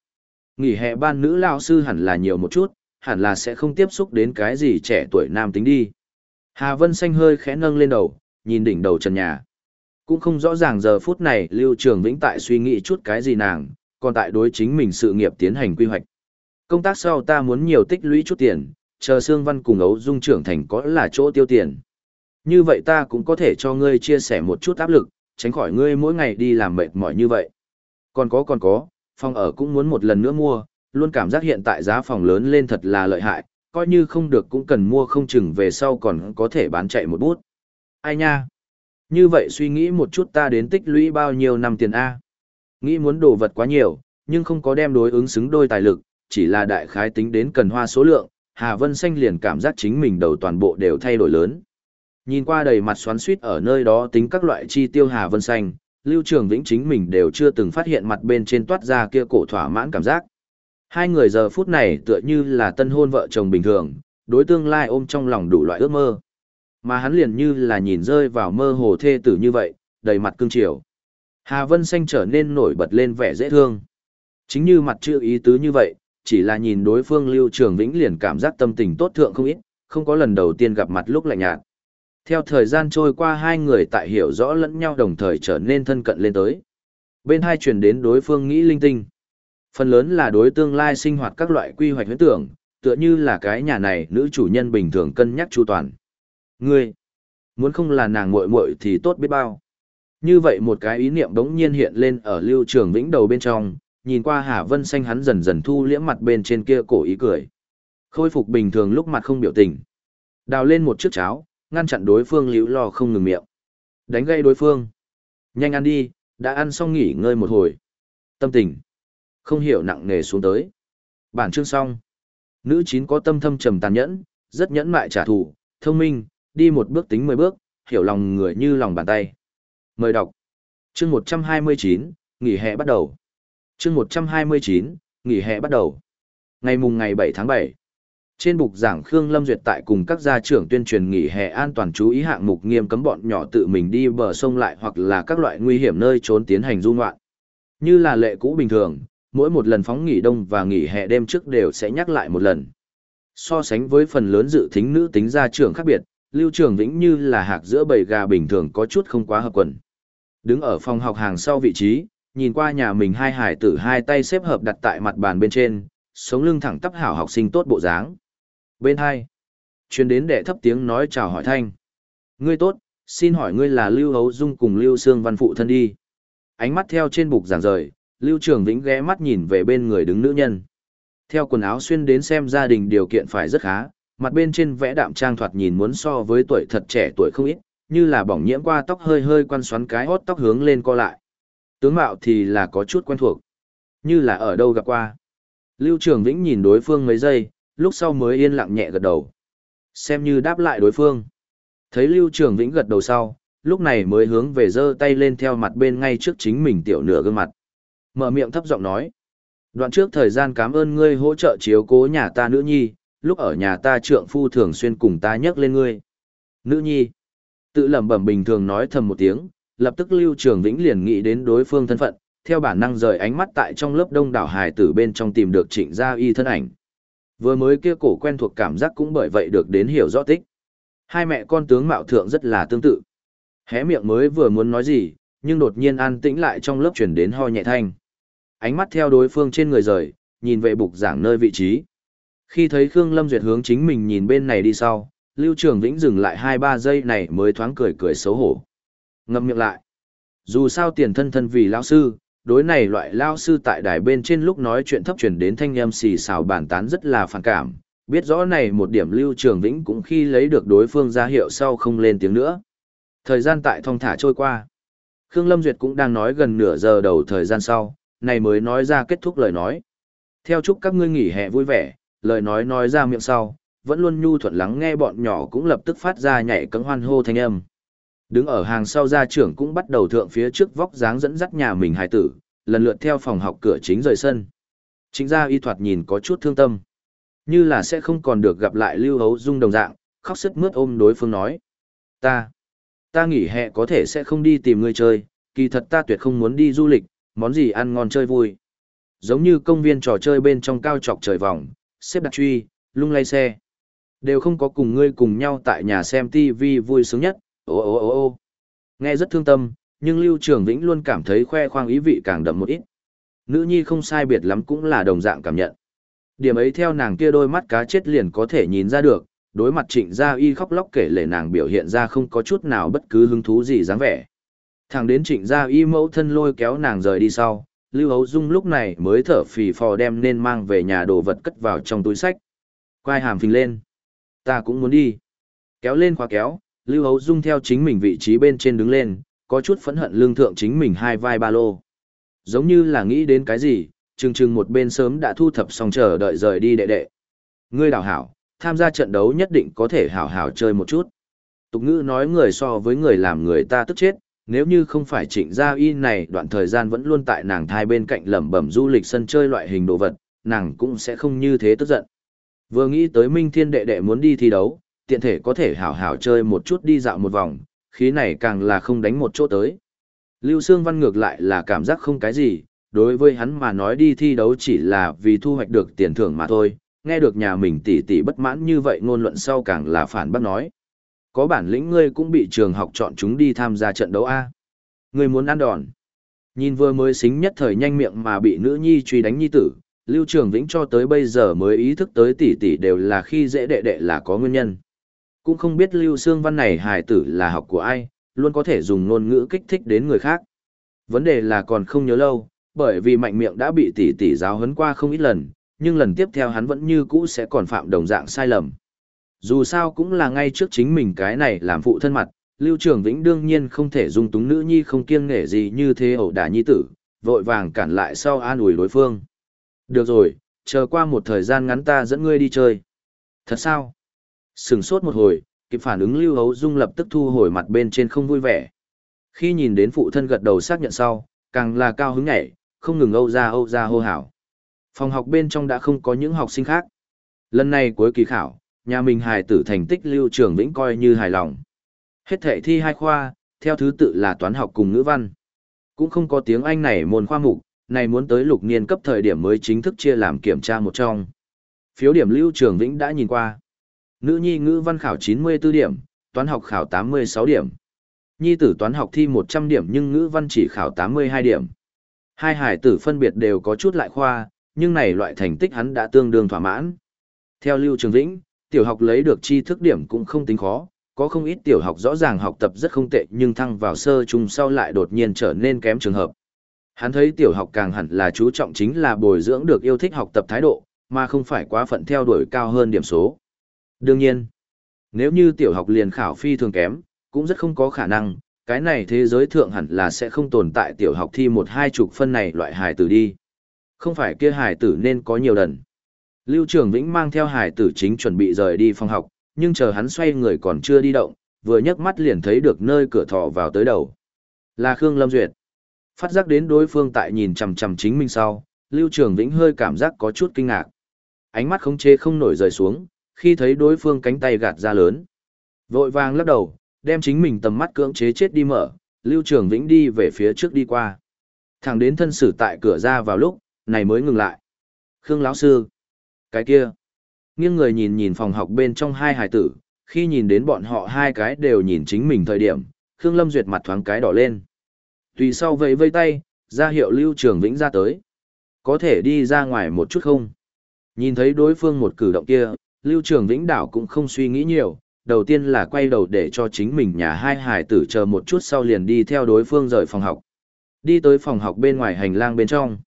Nghỉ hè ban nữ lao sư hẳn là nhiều một chút, hẳn là sẽ không tiếp xúc đến cái gì trẻ tuổi nam tính đi. Hà Vân Xanh hơi khẽ nâng lên đầu, nhìn đỉnh đầu trần nhà. Cũng không rõ ràng giờ phút này Lưu Trường Vĩnh tại suy nghĩ chút cái gì nàng, còn tại đối chính mình sự nghiệp tiến hành quy hoạch. Công tác sau ta muốn nhiều tích lũy chút tiền, chờ Sương Văn cùng ấu dung trưởng thành có là chỗ tiêu tiền. Như vậy ta cũng có thể cho ngươi chia sẻ một chút áp lực, tránh khỏi ngươi mỗi ngày đi làm mệt mỏi như vậy. Còn có còn có, phòng ở cũng muốn một lần nữa mua, luôn cảm giác hiện tại giá phòng lớn lên thật là lợi hại, coi như không được cũng cần mua không chừng về sau còn có thể bán chạy một bút. Ai nha? Như vậy suy nghĩ một chút ta đến tích lũy bao nhiêu năm tiền A. Nghĩ muốn đồ vật quá nhiều, nhưng không có đem đối ứng xứng đôi tài lực, chỉ là đại khái tính đến cần hoa số lượng, Hà Vân Xanh liền cảm giác chính mình đầu toàn bộ đều thay đổi lớn. Nhìn qua đầy mặt xoắn suýt ở nơi đó tính các loại chi tiêu Hà Vân Xanh, Lưu Trường Vĩnh chính mình đều chưa từng phát hiện mặt bên trên toát ra kia cổ thỏa mãn cảm giác. Hai người giờ phút này tựa như là tân hôn vợ chồng bình thường, đối tương lai ôm trong lòng đủ loại ước mơ. Mà hắn liền như là nhìn rơi vào mơ hồ thê tử như vậy, đầy mặt cương triều. Hà Vân Xanh trở nên nổi bật lên vẻ dễ thương. Chính như mặt chưa ý tứ như vậy, chỉ là nhìn đối phương Lưu Trường Vĩnh liền cảm giác tâm tình tốt thượng không ít, không có lần đầu tiên gặp mặt lúc lạnh nhạt. Theo thời gian trôi qua hai người tại hiểu rõ lẫn nhau đồng thời trở nên thân cận lên tới. Bên hai truyền đến đối phương nghĩ linh tinh. Phần lớn là đối tương lai sinh hoạt các loại quy hoạch huyễn tưởng, tựa như là cái nhà này nữ chủ nhân bình thường cân nhắc chu toàn. Ngươi, muốn không là nàng muội muội thì tốt biết bao. Như vậy một cái ý niệm đống nhiên hiện lên ở lưu trường vĩnh đầu bên trong, nhìn qua Hà Vân Xanh hắn dần dần thu liễm mặt bên trên kia cổ ý cười. Khôi phục bình thường lúc mặt không biểu tình. Đào lên một chiếc cháo, ngăn chặn đối phương liễu lo không ngừng miệng. Đánh gây đối phương. Nhanh ăn đi, đã ăn xong nghỉ ngơi một hồi. Tâm tình. Không hiểu nặng nề xuống tới. Bản chương xong. Nữ chín có tâm thâm trầm tàn nhẫn, rất nhẫn mại trả thù, thông minh, đi một bước tính mười bước, hiểu lòng người như lòng bàn tay. Mời đọc. Chương 129, nghỉ hè bắt đầu. Chương 129, nghỉ hè bắt đầu. Ngày mùng ngày 7 tháng 7. Trên bục giảng Khương Lâm Duyệt tại cùng các gia trưởng tuyên truyền nghỉ hè an toàn chú ý hạng mục nghiêm cấm bọn nhỏ tự mình đi bờ sông lại hoặc là các loại nguy hiểm nơi trốn tiến hành du ngoạn. Như là lệ cũ bình thường, mỗi một lần phóng nghỉ đông và nghỉ hè đêm trước đều sẽ nhắc lại một lần. So sánh với phần lớn dự thính nữ tính gia trưởng khác biệt, Lưu Trường Vĩnh như là hạc giữa bầy gà bình thường có chút không quá hợp quần. Đứng ở phòng học hàng sau vị trí, nhìn qua nhà mình hai hải tử hai tay xếp hợp đặt tại mặt bàn bên trên, sống lưng thẳng tắp hảo học sinh tốt bộ dáng. Bên hai, chuyên đến đệ thấp tiếng nói chào hỏi thanh. Ngươi tốt, xin hỏi ngươi là Lưu Hấu Dung cùng Lưu Sương Văn Phụ thân đi. Ánh mắt theo trên bục giảng rời, Lưu Trường Vĩnh ghé mắt nhìn về bên người đứng nữ nhân. Theo quần áo xuyên đến xem gia đình điều kiện phải rất khá, mặt bên trên vẽ đạm trang thoạt nhìn muốn so với tuổi thật trẻ tuổi không ít, như là bỏng nhiễm qua tóc hơi hơi quăn xoắn cái hốt tóc hướng lên co lại. Tướng mạo thì là có chút quen thuộc, như là ở đâu gặp qua. Lưu Trường Vĩnh nhìn đối phương mấy giây, lúc sau mới yên lặng nhẹ gật đầu. Xem như đáp lại đối phương. Thấy Lưu Trường Vĩnh gật đầu sau, lúc này mới hướng về giơ tay lên theo mặt bên ngay trước chính mình tiểu nửa gương mặt. Mở miệng thấp giọng nói. Đoạn trước thời gian cảm ơn ngươi hỗ trợ chiếu cố nhà ta nữ nhi, lúc ở nhà ta trượng phu thường xuyên cùng ta nhắc lên ngươi. Nữ nhi. Tự lẩm bẩm bình thường nói thầm một tiếng, lập tức Lưu Trường Vĩnh liền nghĩ đến đối phương thân phận, theo bản năng rời ánh mắt tại trong lớp đông đảo hài tử bên trong tìm được trịnh gia y thân ảnh. Vừa mới kia cổ quen thuộc cảm giác cũng bởi vậy được đến hiểu rõ tích. Hai mẹ con tướng mạo thượng rất là tương tự. Hé miệng mới vừa muốn nói gì, nhưng đột nhiên an tĩnh lại trong lớp chuyển đến ho nhẹ thanh. Ánh mắt theo đối phương trên người rời, nhìn về bục giảng nơi vị trí. Khi thấy Khương Lâm Duyệt hướng chính mình nhìn bên này đi sau, Lưu Trường Vĩnh dừng lại 2-3 giây này mới thoáng cười cười xấu hổ. Ngậm miệng lại. Dù sao tiền thân thân vì lão sư, đối này loại lao sư tại đài bên trên lúc nói chuyện thấp chuyển đến thanh âm xì xào bản tán rất là phản cảm, biết rõ này một điểm Lưu Trường Vĩnh cũng khi lấy được đối phương ra hiệu sau không lên tiếng nữa. Thời gian tại thong thả trôi qua. Khương Lâm Duyệt cũng đang nói gần nửa giờ đầu thời gian sau, này mới nói ra kết thúc lời nói. Theo chúc các ngươi nghỉ hè vui vẻ, lời nói nói ra miệng sau, vẫn luôn nhu thuận lắng nghe bọn nhỏ cũng lập tức phát ra nhảy cẫng hoan hô thanh âm. Đứng ở hàng sau gia trưởng cũng bắt đầu thượng phía trước vóc dáng dẫn dắt nhà mình hài tử, lần lượt theo phòng học cửa chính rời sân. Chính gia y thoạt nhìn có chút thương tâm. Như là sẽ không còn được gặp lại Lưu Hấu Dung đồng dạng, khóc sức mướt ôm đối phương nói. Ta, ta nghỉ hè có thể sẽ không đi tìm người chơi, kỳ thật ta tuyệt không muốn đi du lịch, món gì ăn ngon chơi vui. Giống như công viên trò chơi bên trong cao trọc trời vòng, xếp đặt truy, lung lay xe. Đều không có cùng ngươi cùng nhau tại nhà xem TV vui sướng nhất, ô ô ô ô. Nghe rất thương tâm, nhưng Lưu Trường Vĩnh luôn cảm thấy khoe khoang ý vị càng đậm một ít. Nữ nhi không sai biệt lắm cũng là đồng dạng cảm nhận. Điểm ấy theo nàng kia đôi mắt cá chết liền có thể nhìn ra được, đối mặt trịnh gia y khóc lóc kể lể nàng biểu hiện ra không có chút nào bất cứ hứng thú gì dáng vẻ. Thằng đến trịnh gia y mẫu thân lôi kéo nàng rời đi sau, Lưu Hấu Dung lúc này mới thở phì phò đem nên mang về nhà đồ vật cất vào trong túi sách. Quai hàm phình lên. Ta cũng muốn đi. Kéo lên khóa kéo, Lưu Hấu Dung theo chính mình vị trí bên trên đứng lên, có chút phẫn hận lương thượng chính mình hai vai ba lô. Giống như là nghĩ đến cái gì, chừng chừng một bên sớm đã thu thập xong chờ đợi rời đi đệ đệ. Ngươi đào hảo, tham gia trận đấu nhất định có thể hảo hảo chơi một chút. Tục ngữ nói người so với người làm người ta tức chết, nếu như không phải trịnh gia y này đoạn thời gian vẫn luôn tại nàng thai bên cạnh lẩm bẩm du lịch sân chơi loại hình đồ vật, nàng cũng sẽ không như thế tức giận. Vừa nghĩ tới Minh Thiên đệ đệ muốn đi thi đấu, tiện thể có thể hảo hảo chơi một chút đi dạo một vòng, khí này càng là không đánh một chỗ tới. Lưu Sương Văn ngược lại là cảm giác không cái gì, đối với hắn mà nói đi thi đấu chỉ là vì thu hoạch được tiền thưởng mà thôi, nghe được nhà mình tỷ tỷ bất mãn như vậy ngôn luận sau càng là phản bác nói. Có bản lĩnh ngươi cũng bị trường học chọn chúng đi tham gia trận đấu A. Ngươi muốn ăn đòn. Nhìn vừa mới xính nhất thời nhanh miệng mà bị nữ nhi truy đánh nhi tử, Lưu Trường Vĩnh cho tới bây giờ mới ý thức tới tỷ tỷ đều là khi dễ đệ đệ là có nguyên nhân. Cũng không biết Lưu Sương Văn này hài tử là học của ai, luôn có thể dùng ngôn ngữ kích thích đến người khác. Vấn đề là còn không nhớ lâu, bởi vì mạnh miệng đã bị tỷ tỷ giáo huấn qua không ít lần, nhưng lần tiếp theo hắn vẫn như cũ sẽ còn phạm đồng dạng sai lầm. Dù sao cũng là ngay trước chính mình cái này làm phụ thân mặt, Lưu Trường Vĩnh đương nhiên không thể dung túng nữ nhi không kiêng nể gì như thế ẩu đả nhi tử, vội vàng cản lại sau an ủi đối phương. Được rồi, chờ qua một thời gian ngắn ta dẫn ngươi đi chơi. Thật sao? Sừng sốt một hồi, kịp phản ứng Lưu Hấu Dung lập tức thu hồi mặt bên trên không vui vẻ. Khi nhìn đến phụ thân gật đầu xác nhận sau, càng là cao hứng nhảy, không ngừng âu ra âu ra hô hào. Phòng học bên trong đã không có những học sinh khác. Lần này cuối kỳ khảo, nhà mình hài tử thành tích Lưu Trường Vĩnh coi như hài lòng. Hết thể thi hai khoa, theo thứ tự là toán học cùng ngữ văn. Cũng không có tiếng Anh này môn khoa mục, này muốn tới lục niên cấp thời điểm mới chính thức chia làm kiểm tra một trong. Phiếu điểm Lưu Trường Vĩnh đã nhìn qua. Nữ nhi ngữ văn khảo 94 điểm, toán học khảo 86 điểm. Nhi tử toán học thi 100 điểm nhưng ngữ văn chỉ khảo 82 điểm. Hai hải tử phân biệt đều có chút lại khoa, nhưng này loại thành tích hắn đã tương đương thỏa mãn. Theo Lưu Trường Vĩnh, tiểu học lấy được tri thức điểm cũng không tính khó, có không ít tiểu học rõ ràng học tập rất không tệ nhưng thăng vào sơ trung sau lại đột nhiên trở nên kém trường hợp. Hắn thấy tiểu học càng hẳn là chú trọng chính là bồi dưỡng được yêu thích học tập thái độ, mà không phải quá phận theo đuổi cao hơn điểm số. Đương nhiên, nếu như tiểu học liền khảo phi thường kém, cũng rất không có khả năng, cái này thế giới thượng hẳn là sẽ không tồn tại tiểu học thi một hai chục phân này loại hài tử đi. Không phải kia hài tử nên có nhiều đần. Lưu Trường Vĩnh mang theo Hải tử chính chuẩn bị rời đi phòng học, nhưng chờ hắn xoay người còn chưa đi động, vừa nhấc mắt liền thấy được nơi cửa thò vào tới đầu. Là Khương Lâm Duyệt. Phát giác đến đối phương tại nhìn chằm chằm chính mình sau, Lưu Trường Vĩnh hơi cảm giác có chút kinh ngạc. Ánh mắt không chế không nổi rời xuống, khi thấy đối phương cánh tay gạt ra lớn. Vội vàng lắc đầu, đem chính mình tầm mắt cưỡng chế chết đi mở, Lưu Trường Vĩnh đi về phía trước đi qua. Thẳng đến thân sử tại cửa ra vào lúc, này mới ngừng lại. Khương lão sư. Cái kia. Nghiêng người nhìn nhìn phòng học bên trong hai hải tử, khi nhìn đến bọn họ hai cái đều nhìn chính mình thời điểm, Khương Lâm Duyệt mặt thoáng cái đỏ lên. Tùy sau vẫy vây tay, ra hiệu Lưu Trường Vĩnh ra tới. Có thể đi ra ngoài một chút không? Nhìn thấy đối phương một cử động kia, Lưu Trường Vĩnh đảo cũng không suy nghĩ nhiều, đầu tiên là quay đầu để cho chính mình nhà hai hải tử chờ một chút sau liền đi theo đối phương rời phòng học. Đi tới phòng học bên ngoài hành lang bên trong.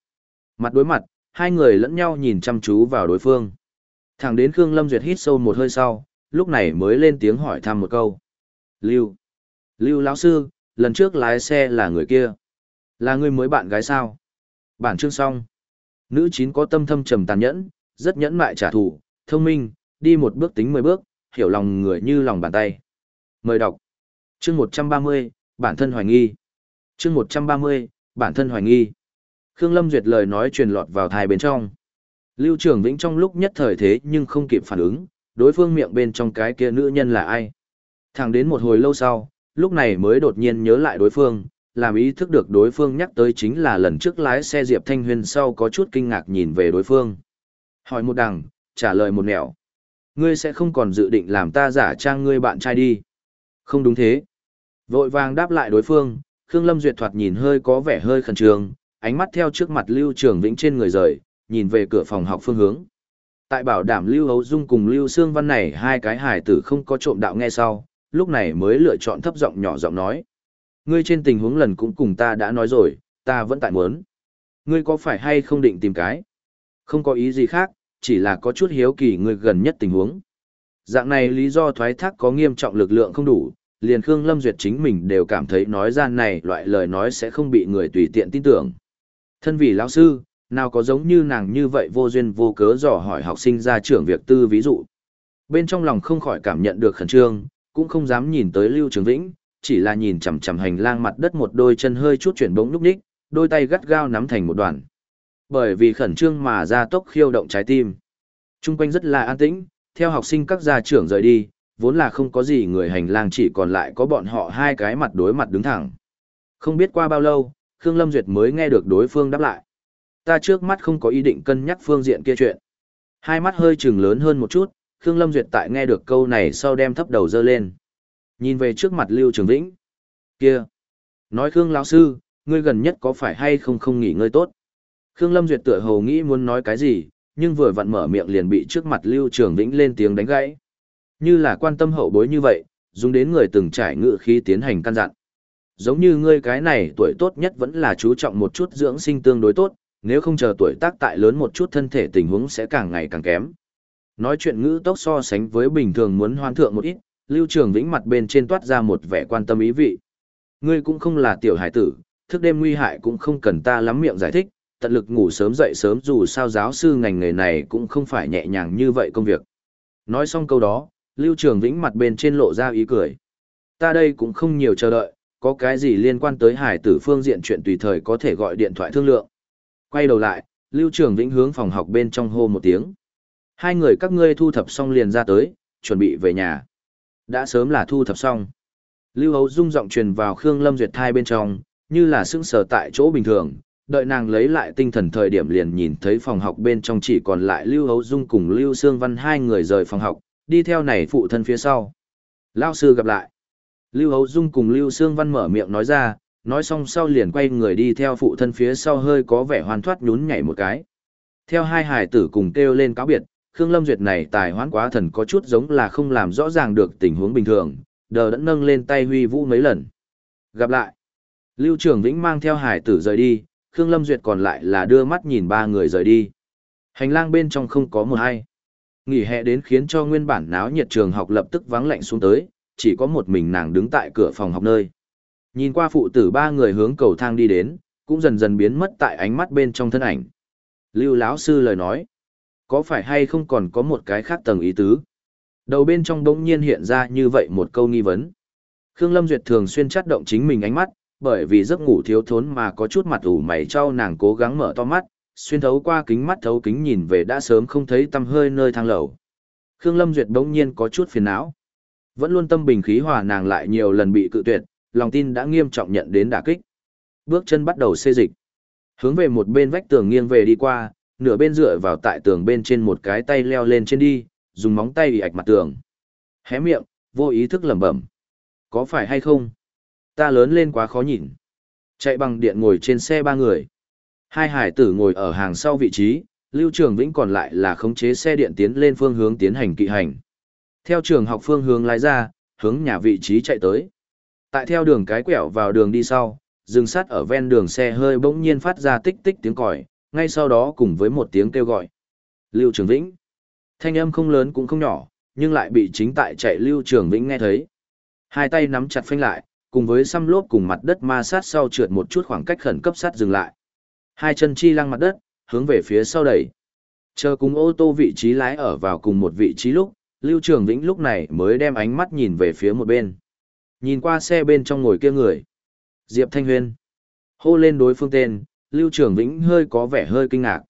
Mặt đối mặt, hai người lẫn nhau nhìn chăm chú vào đối phương. Thẳng đến Khương Lâm Duyệt hít sâu một hơi sau, lúc này mới lên tiếng hỏi thăm một câu. Lưu. Lưu lão sư, lần trước lái xe là người kia. Là người mới bạn gái sao? Bản chương xong. Nữ chín có tâm thâm trầm tàn nhẫn, rất nhẫn mại trả thù, thông minh, đi một bước tính mười bước, hiểu lòng người như lòng bàn tay. Mời đọc. Chương 130, bản thân hoài nghi. Chương 130, bản thân hoài nghi. Khương Lâm Duyệt lời nói truyền lọt vào thai bên trong. Lưu Trường Vĩnh trong lúc nhất thời thế nhưng không kịp phản ứng, đối phương miệng bên trong cái kia nữ nhân là ai. Thẳng đến một hồi lâu sau, lúc này mới đột nhiên nhớ lại đối phương, làm ý thức được đối phương nhắc tới chính là lần trước lái xe Diệp Thanh Huyền sau có chút kinh ngạc nhìn về đối phương. Hỏi một đằng, trả lời một nẻo. Ngươi sẽ không còn dự định làm ta giả trang ngươi bạn trai đi. Không đúng thế. Vội vàng đáp lại đối phương, Khương Lâm Duyệt thoạt nhìn hơi có vẻ hơi khẩn trương, ánh mắt theo trước mặt Lưu Trường Vĩnh trên người rời, nhìn về cửa phòng học phương hướng. Tại bảo đảm Lưu Hấu Dung cùng Lưu Sương Văn này hai cái hài tử không có trộm đạo nghe sau, lúc này mới lựa chọn thấp giọng nhỏ giọng nói. Ngươi trên tình huống lần cũng cùng ta đã nói rồi, ta vẫn tại muốn. Ngươi có phải hay không định tìm cái? Không có ý gì khác, chỉ là có chút hiếu kỳ ngươi gần nhất tình huống. Dạng này lý do thoái thác có nghiêm trọng lực lượng không đủ, liền Khương Lâm Duyệt chính mình đều cảm thấy nói ra này loại lời nói sẽ không bị người tùy tiện tin tưởng. Thân vị lão sư, nào có giống như nàng như vậy vô duyên vô cớ dò hỏi học sinh ra trưởng việc tư ví dụ. Bên trong lòng không khỏi cảm nhận được khẩn trương, cũng không dám nhìn tới Lưu Trường Vĩnh, chỉ là nhìn chằm chằm hành lang mặt đất một đôi chân hơi chút chuyển bỗng lúc ních, đôi tay gắt gao nắm thành một đoàn. Bởi vì khẩn trương mà ra tốc khiêu động trái tim. Trung quanh rất là an tĩnh, theo học sinh các gia trưởng rời đi, vốn là không có gì người hành lang chỉ còn lại có bọn họ hai cái mặt đối mặt đứng thẳng. Không biết qua bao lâu, Khương Lâm Duyệt mới nghe được đối phương đáp lại. Ta trước mắt không có ý định cân nhắc phương diện kia chuyện. Hai mắt hơi trừng lớn hơn một chút, Khương Lâm Duyệt tại nghe được câu này sau đem thấp đầu dơ lên. Nhìn về trước mặt Lưu Trường Vĩnh. Kia! Nói Khương lão sư, ngươi gần nhất có phải hay không không nghỉ ngơi tốt? Khương Lâm Duyệt tựa hồ nghĩ muốn nói cái gì, nhưng vừa vặn mở miệng liền bị trước mặt Lưu Trường Vĩnh lên tiếng đánh gãy. Như là quan tâm hậu bối như vậy, dùng đến người từng trải ngự khí tiến hành căn dặn. Giống như ngươi cái này tuổi tốt nhất vẫn là chú trọng một chút dưỡng sinh tương đối tốt, nếu không chờ tuổi tác tại lớn một chút thân thể tình huống sẽ càng ngày càng kém. Nói chuyện ngữ tốc so sánh với bình thường muốn hoan thượng một ít, Lưu Trường Vĩnh mặt bên trên toát ra một vẻ quan tâm ý vị. Ngươi cũng không là tiểu hải tử, thức đêm nguy hại cũng không cần ta lắm miệng giải thích, tận lực ngủ sớm dậy sớm dù sao giáo sư ngành nghề này cũng không phải nhẹ nhàng như vậy công việc. Nói xong câu đó, Lưu Trường Vĩnh mặt bên trên lộ ra ý cười. Ta đây cũng không nhiều chờ đợi, có cái gì liên quan tới hải tử phương diện chuyện tùy thời có thể gọi điện thoại thương lượng. Quay đầu lại, Lưu Trường Vĩnh hướng phòng học bên trong hô một tiếng. Hai người các ngươi thu thập xong liền ra tới, chuẩn bị về nhà. Đã sớm là thu thập xong. Lưu Hấu Dung giọng truyền vào Khương Lâm Duyệt thai bên trong, như là sững sờ tại chỗ bình thường, đợi nàng lấy lại tinh thần thời điểm liền nhìn thấy phòng học bên trong chỉ còn lại Lưu Hấu Dung cùng Lưu Sương Văn hai người rời phòng học, đi theo này phụ thân phía sau. Lao sư gặp lại. Lưu Hấu Dung cùng Lưu Sương Văn mở miệng nói ra, nói xong sau liền quay người đi theo phụ thân phía sau hơi có vẻ hoàn thoát nhún nhảy một cái. Theo hai hải tử cùng kêu lên cáo biệt, Khương Lâm Duyệt này tài hoán quá thần có chút giống là không làm rõ ràng được tình huống bình thường, đờ đẫn nâng lên tay huy vũ mấy lần. Gặp lại. Lưu Trường Vĩnh mang theo hải tử rời đi, Khương Lâm Duyệt còn lại là đưa mắt nhìn ba người rời đi. Hành lang bên trong không có một ai. Nghỉ hè đến khiến cho nguyên bản náo nhiệt trường học lập tức vắng lạnh xuống tới, chỉ có một mình nàng đứng tại cửa phòng học nơi. Nhìn qua phụ tử ba người hướng cầu thang đi đến, cũng dần dần biến mất tại ánh mắt bên trong thân ảnh. Lưu lão sư lời nói, có phải hay không còn có một cái khác tầng ý tứ? Đầu bên trong đống nhiên hiện ra như vậy một câu nghi vấn. Khương Lâm Duyệt thường xuyên chắt động chính mình ánh mắt, bởi vì giấc ngủ thiếu thốn mà có chút mặt ủ mày cho nàng cố gắng mở to mắt, xuyên thấu qua kính mắt thấu kính nhìn về đã sớm không thấy tăm hơi nơi thang lầu. Khương Lâm Duyệt đống nhiên có chút phiền não. Vẫn luôn tâm bình khí hòa nàng lại nhiều lần bị cự tuyệt, lòng tin đã nghiêm trọng nhận đến đả kích. Bước chân bắt đầu xê dịch. Hướng về một bên vách tường nghiêng về đi qua, nửa bên dựa vào tại tường bên trên một cái tay leo lên trên đi, dùng móng tay bị ạch mặt tường. Hé miệng, vô ý thức lẩm bẩm. Có phải hay không? Ta lớn lên quá khó nhìn. Chạy bằng điện ngồi trên xe ba người. Hai hải tử ngồi ở hàng sau vị trí, Lưu Trường Vĩnh còn lại là khống chế xe điện tiến lên phương hướng tiến hành kỵ hành. Theo trường học phương hướng lái ra, hướng nhà vị trí chạy tới. Tại theo đường cái quẹo vào đường đi sau, dừng sát ở ven đường xe hơi bỗng nhiên phát ra tích tích tiếng còi, ngay sau đó cùng với một tiếng kêu gọi. Lưu Trường Vĩnh. Thanh âm không lớn cũng không nhỏ, nhưng lại bị chính tại chạy Lưu Trường Vĩnh nghe thấy. Hai tay nắm chặt phanh lại, cùng với xăm lốp cùng mặt đất ma sát sau trượt một chút khoảng cách khẩn cấp sát dừng lại. Hai chân chi lăng mặt đất, hướng về phía sau đẩy. Chờ cùng ô tô vị trí lái ở vào cùng một vị trí lúc, Lưu Trường Vĩnh lúc này mới đem ánh mắt nhìn về phía một bên. Nhìn qua xe bên trong ngồi kia người. Diệp Thanh Huyên. Hô lên đối phương tên, Lưu Trường Vĩnh hơi có vẻ hơi kinh ngạc.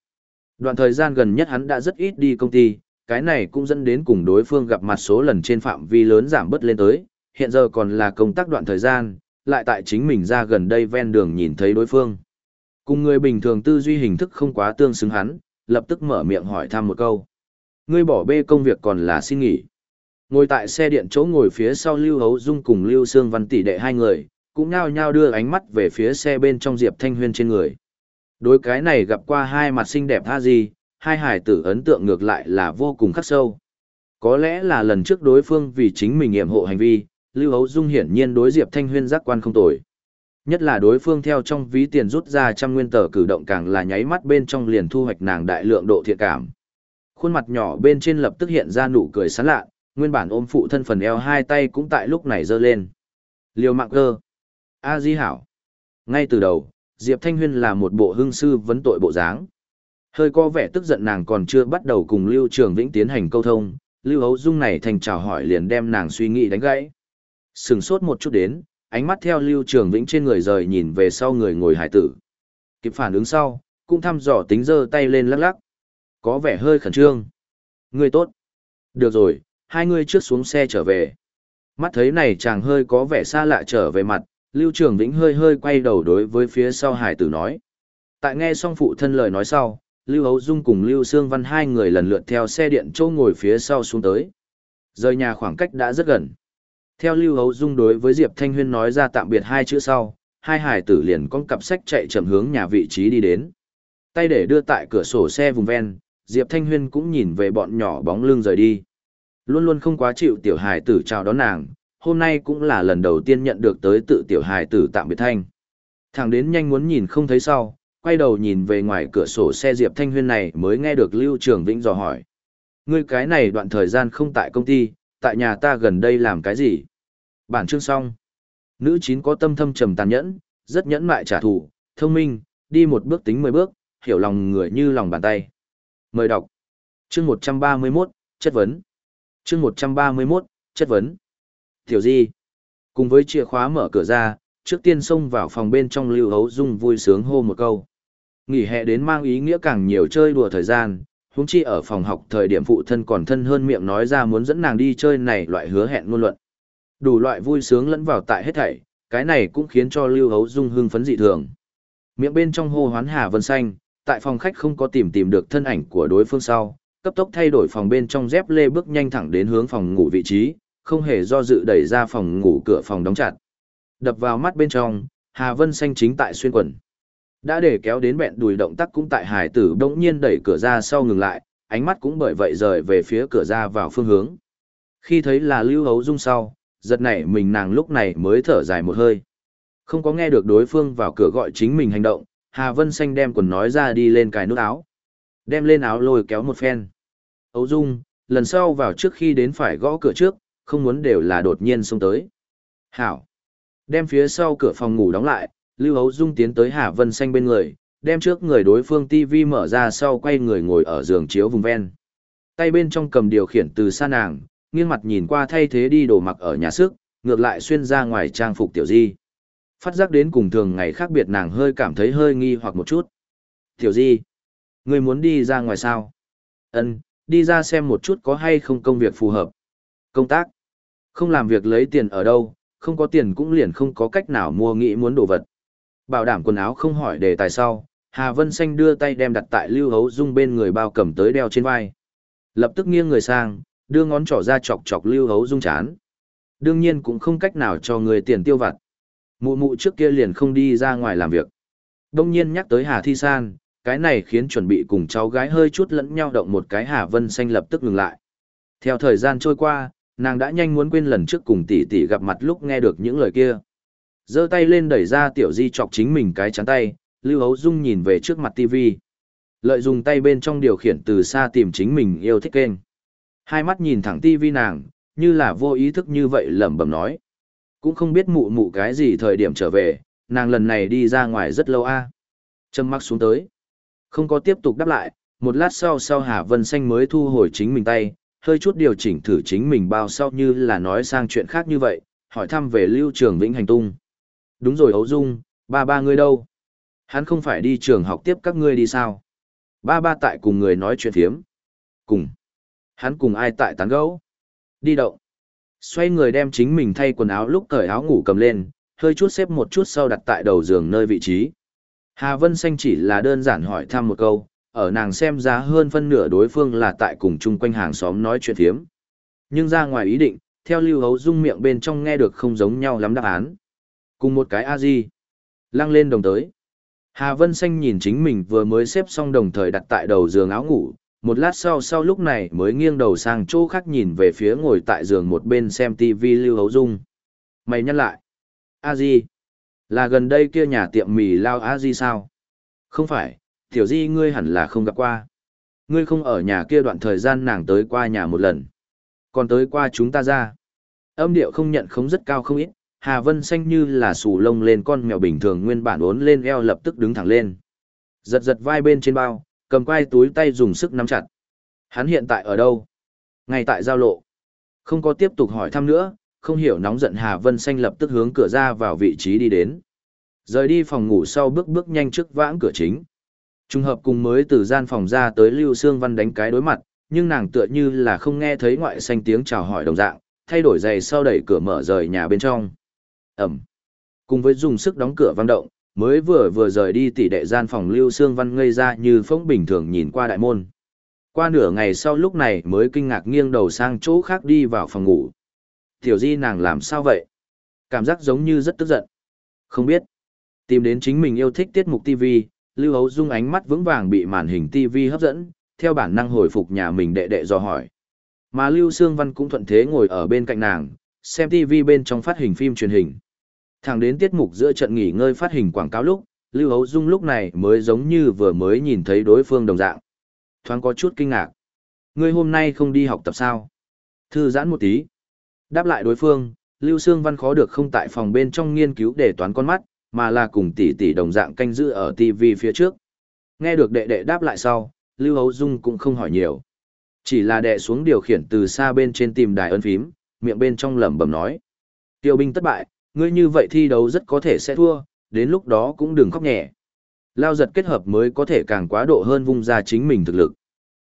Đoạn thời gian gần nhất hắn đã rất ít đi công ty, cái này cũng dẫn đến cùng đối phương gặp mặt số lần trên phạm vi lớn giảm bớt lên tới, hiện giờ còn là công tác đoạn thời gian, lại tại chính mình ra gần đây ven đường nhìn thấy đối phương. Cùng người bình thường tư duy hình thức không quá tương xứng hắn, lập tức mở miệng hỏi thăm một câu. Ngươi bỏ bê công việc còn là xin nghỉ. Ngồi tại xe điện chỗ ngồi phía sau Lưu Hấu Dung cùng Lưu Sương Văn tỷ đệ hai người, cũng nhao nhao đưa ánh mắt về phía xe bên trong Diệp Thanh Huyên trên người. Đối cái này gặp qua hai mặt xinh đẹp tha gì, hai hải tử ấn tượng ngược lại là vô cùng khắc sâu. Có lẽ là lần trước đối phương vì chính mình nghiệm hộ hành vi, Lưu Hấu Dung hiển nhiên đối Diệp Thanh Huyên giác quan không tồi. Nhất là đối phương theo trong ví tiền rút ra trăm nguyên tờ cử động càng là nháy mắt bên trong liền thu hoạch nàng đại lượng độ thiện cảm. Khuôn mặt nhỏ bên trên lập tức hiện ra nụ cười sán lạ, nguyên bản ôm phụ thân phần eo hai tay cũng tại lúc này giơ lên. Liều mạng cơ. A Di Hảo. Ngay từ đầu, Diệp Thanh Huyên là một bộ hương sư vấn tội bộ dáng. Hơi có vẻ tức giận nàng còn chưa bắt đầu cùng Lưu Trường Vĩnh tiến hành câu thông, Lưu Hấu Dung này thành chào hỏi liền đem nàng suy nghĩ đánh gãy. Sừng sốt một chút đến, ánh mắt theo Lưu Trường Vĩnh trên người rời nhìn về sau người ngồi hải tử. Kịp phản ứng sau, cũng thăm dò tính giơ tay lên lắc lắc. Có vẻ hơi khẩn trương. Người tốt. Được rồi, hai người trước xuống xe trở về. Mắt thấy này chàng hơi có vẻ xa lạ trở về mặt, Lưu Trường Vĩnh hơi hơi quay đầu đối với phía sau hải tử nói. Tại nghe xong phụ thân lời nói sau, Lưu Hấu Dung cùng Lưu Sương Văn hai người lần lượt theo xe điện châu ngồi phía sau xuống tới. Rời nhà khoảng cách đã rất gần. Theo Lưu Hấu Dung đối với Diệp Thanh Huyên nói ra tạm biệt hai chữ sau, hai hải tử liền con cặp sách chạy chậm hướng nhà vị trí đi đến. Tay để đưa tại cửa sổ xe vùng ven, Diệp Thanh Huyên cũng nhìn về bọn nhỏ bóng lưng rời đi. Luôn luôn không quá chịu tiểu hải tử chào đón nàng, hôm nay cũng là lần đầu tiên nhận được tới tự tiểu hải tử tạm biệt thanh. Thằng đến nhanh muốn nhìn không thấy sau, quay đầu nhìn về ngoài cửa sổ xe Diệp Thanh Huyên này mới nghe được Lưu Trường Vĩnh dò hỏi. Ngươi cái này đoạn thời gian không tại công ty, tại nhà ta gần đây làm cái gì? Bản chương xong. Nữ chín có tâm thâm trầm tàn nhẫn, rất nhẫn mại trả thù, thông minh, đi một bước tính mười bước, hiểu lòng người như lòng bàn tay. Mời đọc. Chương 131, chất vấn. Chương 131, chất vấn. Tiểu Di. Cùng với chìa khóa mở cửa ra, trước tiên xông vào phòng bên trong Lưu Hấu Dung vui sướng hô một câu. Nghỉ hè đến mang ý nghĩa càng nhiều chơi đùa thời gian, huống chi ở phòng học thời điểm phụ thân còn thân hơn miệng nói ra muốn dẫn nàng đi chơi này loại hứa hẹn ngôn luận. Đủ loại vui sướng lẫn vào tại hết thảy, cái này cũng khiến cho Lưu Hấu Dung hưng phấn dị thường. Miệng bên trong hô hoán Hà Vân Xanh, tại phòng khách không có tìm tìm được thân ảnh của đối phương sau, cấp tốc thay đổi phòng bên trong dép lê bước nhanh thẳng đến hướng phòng ngủ vị trí, không hề do dự đẩy ra phòng ngủ cửa phòng đóng chặt. Đập vào mắt bên trong, Hà Vân Xanh chính tại xuyên quần. Đã để kéo đến bẹn đùi động tác cũng tại hải tử đống nhiên đẩy cửa ra sau ngừng lại, ánh mắt cũng bởi vậy rời về phía cửa ra vào phương hướng. Khi thấy là Lưu Hấu Dung sau, giật nảy mình nàng lúc này mới thở dài một hơi. Không có nghe được đối phương vào cửa gọi chính mình hành động, Hà Vân Xanh đem quần nói ra đi lên cài nút áo. Đem lên áo lôi kéo một phen. Ấu Dung, lần sau vào trước khi đến phải gõ cửa trước, không muốn đều là đột nhiên xông tới. Hảo. Đem phía sau cửa phòng ngủ đóng lại, Lưu Hấu Dung tiến tới Hà Vân Xanh bên người, đem trước người đối phương TV mở ra sau quay người ngồi ở giường chiếu vùng ven. Tay bên trong cầm điều khiển từ xa nàng, nghiêng mặt nhìn qua thay thế đi đồ mặc ở nhà sức, ngược lại xuyên ra ngoài trang phục tiểu di. Phát giác đến cùng thường ngày khác biệt nàng hơi cảm thấy hơi nghi hoặc một chút. Tiểu di, người muốn đi ra ngoài sao? Ân, đi ra xem một chút có hay không công việc phù hợp. Công tác. Không làm việc lấy tiền ở đâu, không có tiền cũng liền không có cách nào mua nghĩ muốn đồ vật. Bảo đảm quần áo không hỏi đề tài sau, Hà Vân Xanh đưa tay đem đặt tại Lưu Hấu Dung bên người bao cầm tới đeo trên vai. Lập tức nghiêng người sang, đưa ngón trỏ ra chọc chọc Lưu Hấu Dung chán. Đương nhiên cũng không cách nào cho người tiền tiêu vặt. Mụ mụ trước kia liền không đi ra ngoài làm việc. Đông nhiên nhắc tới Hà Thi San, cái này khiến chuẩn bị cùng cháu gái hơi chút lẫn nhau động một cái Hà Vân Xanh lập tức ngừng lại. Theo thời gian trôi qua, nàng đã nhanh muốn quên lần trước cùng tỷ tỷ gặp mặt lúc nghe được những lời kia. giơ tay lên đẩy ra tiểu di chọc chính mình cái chắn tay, Lưu Hấu Dung nhìn về trước mặt TV. Lợi dùng tay bên trong điều khiển từ xa tìm chính mình yêu thích kênh. Hai mắt nhìn thẳng TV nàng, như là vô ý thức như vậy lẩm bẩm nói. Cũng không biết mụ mụ cái gì thời điểm trở về, nàng lần này đi ra ngoài rất lâu a. À. Trầm mắc xuống tới. Không có tiếp tục đáp lại, một lát sau sau Hà Vân Xanh mới thu hồi chính mình tay, hơi chút điều chỉnh thử chính mình bao sau như là nói sang chuyện khác như vậy, hỏi thăm về lưu trường vĩnh hành tung. Đúng rồi Ấu Dung, ba ba ngươi đâu? Hắn không phải đi trường học tiếp các ngươi đi sao? Ba ba tại cùng người nói chuyện thiếm. Cùng. Hắn cùng ai tại tán gấu? Đi động. Xoay người đem chính mình thay quần áo lúc cởi áo ngủ cầm lên, hơi chút xếp một chút sau đặt tại đầu giường nơi vị trí. Hà Vân Xanh chỉ là đơn giản hỏi thăm một câu, ở nàng xem ra hơn phân nửa đối phương là tại cùng chung quanh hàng xóm nói chuyện thiếm. Nhưng ra ngoài ý định, theo lưu hấu dung miệng bên trong nghe được không giống nhau lắm đáp án. Cùng một cái a-di. Lăng lên đồng tới. Hà Vân Xanh nhìn chính mình vừa mới xếp xong đồng thời đặt tại đầu giường áo ngủ, một lát sau sau lúc này mới nghiêng đầu sang chỗ khác nhìn về phía ngồi tại giường một bên xem TV Lưu Hấu Dung. Mày nhắc lại. A Di. Là gần đây kia nhà tiệm mì lao A Di sao? Không phải, tiểu Di ngươi hẳn là không gặp qua. Ngươi không ở nhà kia đoạn thời gian nàng tới qua nhà một lần. Còn tới qua chúng ta ra. Âm điệu không nhận không rất cao không ít, Hà Vân xanh như là sù lông lên con mèo bình thường nguyên bản uốn lên eo lập tức đứng thẳng lên. Giật giật vai bên trên bao, cầm quai túi tay dùng sức nắm chặt. Hắn hiện tại ở đâu? Ngay tại giao lộ. Không có tiếp tục hỏi thăm nữa, không hiểu nóng giận Hà Vân Xanh lập tức hướng cửa ra vào vị trí đi đến. Rời đi phòng ngủ sau bước bước nhanh trước vãng cửa chính. Trùng hợp cùng mới từ gian phòng ra tới Lưu Sương Văn đánh cái đối mặt, nhưng nàng tựa như là không nghe thấy ngoại xanh tiếng chào hỏi đồng dạng, thay đổi giày sau đẩy cửa mở rời nhà bên trong. Ẩm. Cùng với dùng sức đóng cửa vang động, mới vừa vừa rời đi tỷ đệ gian phòng Lưu Sương Văn ngây ra như phóng bình thường nhìn qua đại môn. Qua nửa ngày sau lúc này mới kinh ngạc nghiêng đầu sang chỗ khác đi vào phòng ngủ. Tiểu di nàng làm sao vậy? Cảm giác giống như rất tức giận. Không biết. Tìm đến chính mình yêu thích tiết mục TV, Lưu Hấu Dung ánh mắt vững vàng bị màn hình TV hấp dẫn, theo bản năng hồi phục nhà mình đệ đệ dò hỏi. Mà Lưu Sương Văn cũng thuận thế ngồi ở bên cạnh nàng, xem TV bên trong phát hình phim truyền hình. Thẳng đến tiết mục giữa trận nghỉ ngơi phát hình quảng cáo lúc, Lưu Hấu Dung lúc này mới giống như vừa mới nhìn thấy đối phương đồng dạng. Thoáng có chút kinh ngạc. Ngươi hôm nay không đi học tập sao? Thư giãn một tí. Đáp lại đối phương, Lưu Sương Văn khó được không tại phòng bên trong nghiên cứu để toán con mắt, mà là cùng tỷ tỷ đồng dạng canh giữ ở TV phía trước. Nghe được đệ đệ đáp lại sau, Lưu Hấu Dung cũng không hỏi nhiều. Chỉ là đệ xuống điều khiển từ xa bên trên tìm đài ân phím, miệng bên trong lẩm bẩm nói. Tiêu binh thất bại, ngươi như vậy thi đấu rất có thể sẽ thua, đến lúc đó cũng đừng khóc nhẹ. Lao giật kết hợp mới có thể càng quá độ hơn vung ra chính mình thực lực.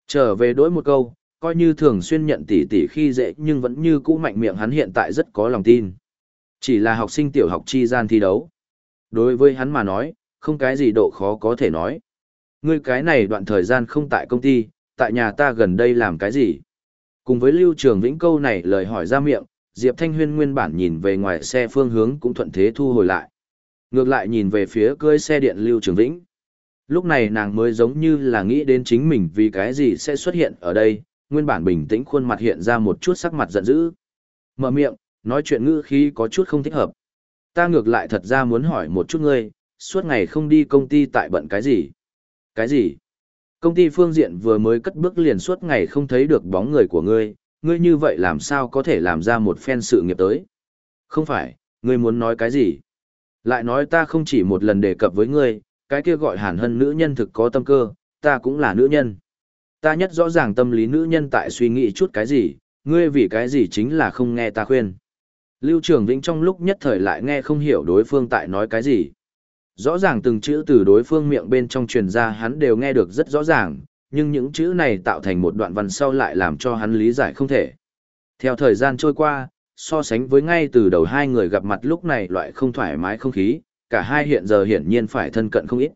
Trở về đối một câu, coi như thường xuyên nhận tỉ tỉ khi dễ nhưng vẫn như cũ mạnh miệng hắn hiện tại rất có lòng tin. Chỉ là học sinh tiểu học chi gian thi đấu. Đối với hắn mà nói, không cái gì độ khó có thể nói. Ngươi cái này đoạn thời gian không tại công ty, tại nhà ta gần đây làm cái gì? Cùng với Lưu Trường Vĩnh câu này lời hỏi ra miệng, Diệp Thanh Huyên nguyên bản nhìn về ngoài xe phương hướng cũng thuận thế thu hồi lại. Ngược lại nhìn về phía cưới xe điện Lưu Trường Vĩnh. Lúc này nàng mới giống như là nghĩ đến chính mình vì cái gì sẽ xuất hiện ở đây, nguyên bản bình tĩnh khuôn mặt hiện ra một chút sắc mặt giận dữ. Mở miệng, nói chuyện ngữ khí có chút không thích hợp. Ta ngược lại thật ra muốn hỏi một chút ngươi, suốt ngày không đi công ty tại bận cái gì? Cái gì? Công ty phương diện vừa mới cất bước liền suốt ngày không thấy được bóng người của ngươi, ngươi như vậy làm sao có thể làm ra một phen sự nghiệp tới? Không phải, ngươi muốn nói cái gì? Lại nói ta không chỉ một lần đề cập với ngươi, cái kia gọi hàn hân nữ nhân thực có tâm cơ, ta cũng là nữ nhân. Ta nhất rõ ràng tâm lý nữ nhân tại suy nghĩ chút cái gì, ngươi vì cái gì chính là không nghe ta khuyên. Lưu Trường Vĩnh trong lúc nhất thời lại nghe không hiểu đối phương tại nói cái gì. Rõ ràng từng chữ từ đối phương miệng bên trong truyền ra hắn đều nghe được rất rõ ràng, nhưng những chữ này tạo thành một đoạn văn sau lại làm cho hắn lý giải không thể. Theo thời gian trôi qua, so sánh với ngay từ đầu hai người gặp mặt lúc này loại không thoải mái không khí, cả hai hiện giờ hiển nhiên phải thân cận không ít.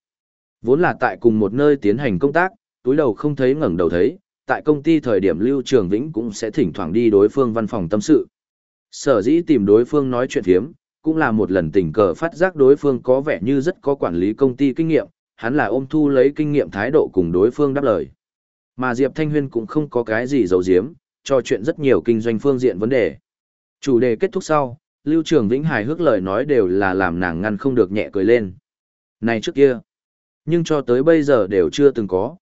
Vốn là tại cùng một nơi tiến hành công tác, túi đầu không thấy ngẩng đầu thấy, tại công ty thời điểm Lưu Trường Vĩnh cũng sẽ thỉnh thoảng đi đối phương văn phòng tâm sự. Sở dĩ tìm đối phương nói chuyện phiếm, cũng là một lần tình cờ phát giác đối phương có vẻ như rất có quản lý công ty kinh nghiệm, hắn là ôm thu lấy kinh nghiệm thái độ cùng đối phương đáp lời. Mà Diệp Thanh Huyên cũng không có cái gì giấu giếm, trò chuyện rất nhiều kinh doanh phương diện vấn đề. Chủ đề kết thúc sau, Lưu Trường Vĩnh hài hước lời nói đều là làm nàng ngăn không được nhẹ cười lên. Này trước kia, nhưng cho tới bây giờ đều chưa từng có.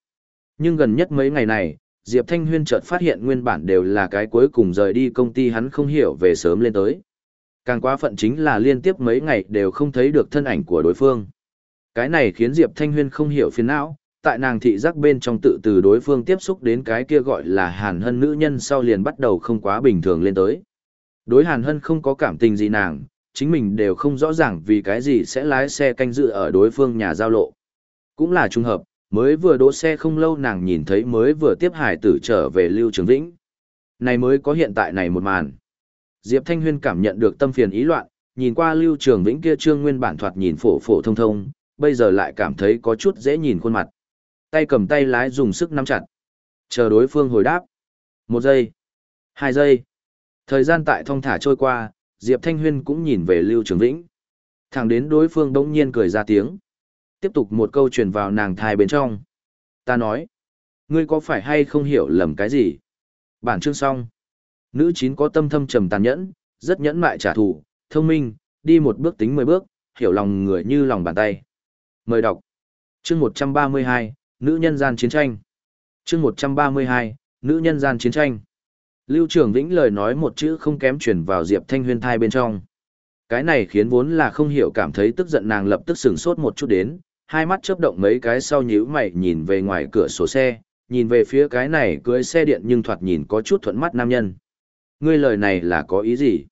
Nhưng gần nhất mấy ngày này, Diệp Thanh Huyên chợt phát hiện nguyên bản đều là cái cuối cùng rời đi công ty hắn không hiểu về sớm lên tới. Càng quá phận chính là liên tiếp mấy ngày đều không thấy được thân ảnh của đối phương. Cái này khiến Diệp Thanh Huyên không hiểu phiền não, tại nàng thị giác bên trong tự từ đối phương tiếp xúc đến cái kia gọi là hàn hân nữ nhân sau liền bắt đầu không quá bình thường lên tới. Đối hàn hân không có cảm tình gì nàng, chính mình đều không rõ ràng vì cái gì sẽ lái xe canh dự ở đối phương nhà giao lộ. Cũng là trùng hợp, mới vừa đỗ xe không lâu nàng nhìn thấy mới vừa tiếp hải tử trở về Lưu Trường Vĩnh. Này mới có hiện tại này một màn. Diệp Thanh Huyên cảm nhận được tâm phiền ý loạn, nhìn qua Lưu Trường Vĩnh kia trương nguyên bản thoạt nhìn phổ phổ thông thông, bây giờ lại cảm thấy có chút dễ nhìn khuôn mặt. Tay cầm tay lái dùng sức nắm chặt. Chờ đối phương hồi đáp. Một giây. Hai giây. Thời gian tại thong thả trôi qua, Diệp Thanh Huyên cũng nhìn về Lưu Trường Vĩnh. Thẳng đến đối phương đống nhiên cười ra tiếng. Tiếp tục một câu truyền vào nàng thai bên trong. Ta nói. Ngươi có phải hay không hiểu lầm cái gì? Bản chương xong. Nữ chín có tâm thâm trầm tàn nhẫn, rất nhẫn mại trả thù, thông minh, đi một bước tính mười bước, hiểu lòng người như lòng bàn tay. Mời đọc. Chương 132, Nữ nhân gian chiến tranh. Chương 132, Nữ nhân gian chiến tranh. Lưu Trường Vĩnh lời nói một chữ không kém chuyển vào Diệp Thanh Huyên thai bên trong. Cái này khiến vốn là không hiểu cảm thấy tức giận nàng lập tức sửng sốt một chút đến, hai mắt chớp động mấy cái sau nhíu mày nhìn về ngoài cửa sổ xe, nhìn về phía cái này cưới xe điện nhưng thoạt nhìn có chút thuận mắt nam nhân. Ngươi lời này là có ý gì?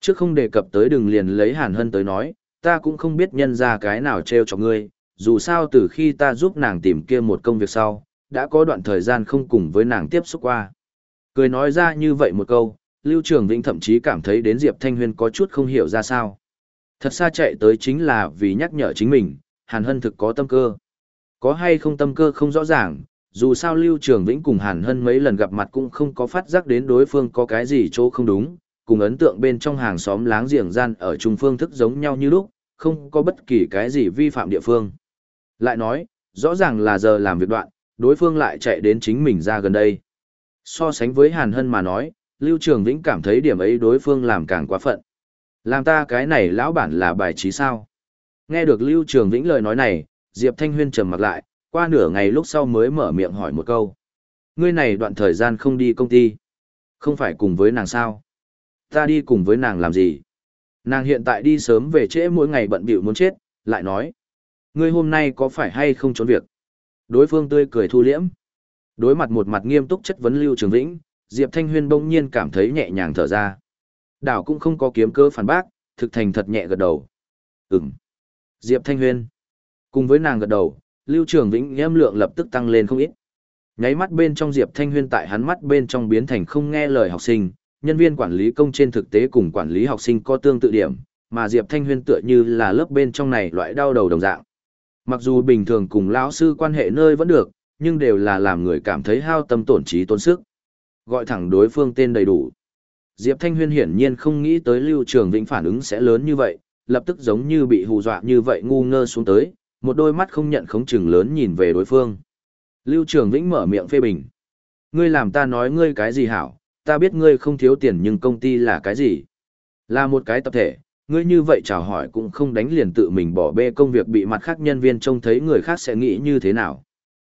Trước không đề cập tới đừng liền lấy Hàn Hân tới nói, ta cũng không biết nhân ra cái nào treo cho ngươi, dù sao từ khi ta giúp nàng tìm kia một công việc sau, đã có đoạn thời gian không cùng với nàng tiếp xúc qua. Cười nói ra như vậy một câu, Lưu Trường Vĩnh thậm chí cảm thấy đến Diệp Thanh Huyên có chút không hiểu ra sao. Thật xa chạy tới chính là vì nhắc nhở chính mình, Hàn Hân thực có tâm cơ. Có hay không tâm cơ không rõ ràng, dù sao Lưu Trường Vĩnh cùng Hàn Hân mấy lần gặp mặt cũng không có phát giác đến đối phương có cái gì chỗ không đúng, cùng ấn tượng bên trong hàng xóm láng giềng gian ở trung phương thức giống nhau như lúc, không có bất kỳ cái gì vi phạm địa phương. Lại nói, rõ ràng là giờ làm việc đoạn, đối phương lại chạy đến chính mình ra gần đây. So sánh với Hàn Hân mà nói, Lưu Trường Vĩnh cảm thấy điểm ấy đối phương làm càng quá phận. Làm ta cái này lão bản là bài trí sao? Nghe được Lưu Trường Vĩnh lời nói này, Diệp Thanh Huyên trầm mặt lại, qua nửa ngày lúc sau mới mở miệng hỏi một câu. Ngươi này đoạn thời gian không đi công ty. Không phải cùng với nàng sao? Ta đi cùng với nàng làm gì? Nàng hiện tại đi sớm về trễ mỗi ngày bận bịu muốn chết, lại nói. Ngươi hôm nay có phải hay không trốn việc? Đối phương tươi cười thu liễm. Đối mặt một mặt nghiêm túc chất vấn Lưu Trường Vĩnh, Diệp Thanh Huyên bỗng nhiên cảm thấy nhẹ nhàng thở ra. Đảo cũng không có kiếm cơ phản bác, thực thành thật nhẹ gật đầu. Ừm. Diệp Thanh Huyên. Cùng với nàng gật đầu, Lưu Trường Vĩnh nghiêm lượng lập tức tăng lên không ít. Nháy mắt bên trong Diệp Thanh Huyên tại hắn mắt bên trong biến thành không nghe lời học sinh, nhân viên quản lý công trên thực tế cùng quản lý học sinh có tương tự điểm, mà Diệp Thanh Huyên tựa như là lớp bên trong này loại đau đầu đồng dạng. Mặc dù bình thường cùng lão sư quan hệ nơi vẫn được, nhưng đều là làm người cảm thấy hao tâm tổn trí tốn sức. Gọi thẳng đối phương tên đầy đủ. Diệp Thanh Huyên hiển nhiên không nghĩ tới Lưu Trường Vĩnh phản ứng sẽ lớn như vậy, lập tức giống như bị hù dọa như vậy ngu ngơ xuống tới, một đôi mắt không nhận khống chừng lớn nhìn về đối phương. Lưu Trường Vĩnh mở miệng phê bình. Ngươi làm ta nói ngươi cái gì hảo, ta biết ngươi không thiếu tiền nhưng công ty là cái gì? Là một cái tập thể, ngươi như vậy chào hỏi cũng không đánh liền tự mình bỏ bê công việc bị mặt khác nhân viên trông thấy người khác sẽ nghĩ như thế nào.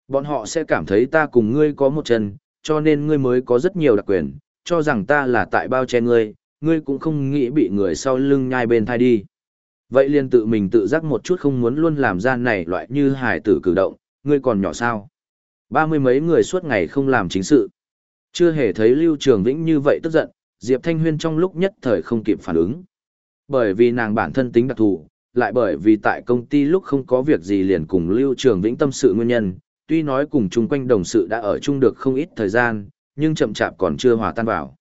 Bọn họ sẽ cảm thấy ta cùng ngươi có một chân, cho nên ngươi mới có rất nhiều đặc quyền, cho rằng ta là tại bao che ngươi, ngươi cũng không nghĩ bị người sau lưng nhai bên thai đi. Vậy liền tự mình tự giác một chút không muốn luôn làm ra này loại như hải tử cử động, ngươi còn nhỏ sao. Ba mươi mấy người suốt ngày không làm chính sự. Chưa hề thấy Lưu Trường Vĩnh như vậy tức giận, Diệp Thanh Huyên trong lúc nhất thời không kịp phản ứng. Bởi vì nàng bản thân tính đặc thù, lại bởi vì tại công ty lúc không có việc gì liền cùng Lưu Trường Vĩnh tâm sự nguyên nhân, tuy nói cùng chung quanh đồng sự đã ở chung được không ít thời gian, nhưng chậm chạp còn chưa hòa tan vào.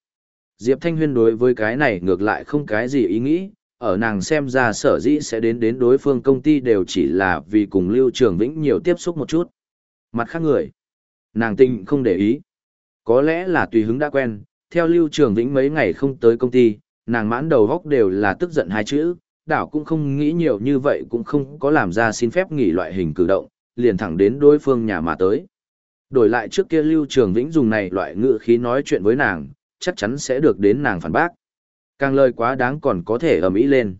Diệp Thanh Huyên đối với cái này ngược lại không cái gì ý nghĩ, ở nàng xem ra sở dĩ sẽ đến đến đối phương công ty đều chỉ là vì cùng Lưu Trường Vĩnh nhiều tiếp xúc một chút. Mặt khác người, nàng tinh không để ý. Có lẽ là tùy hứng đã quen, theo Lưu Trường Vĩnh mấy ngày không tới công ty, nàng mãn đầu góc đều là tức giận hai chữ, đảo cũng không nghĩ nhiều như vậy cũng không có làm ra xin phép nghỉ loại hình cử động, liền thẳng đến đối phương nhà mà tới. Đổi lại trước kia Lưu Trường Vĩnh dùng này loại ngữ khí nói chuyện với nàng, chắc chắn sẽ được đến nàng phản bác. Càng lời quá đáng còn có thể ầm ĩ lên.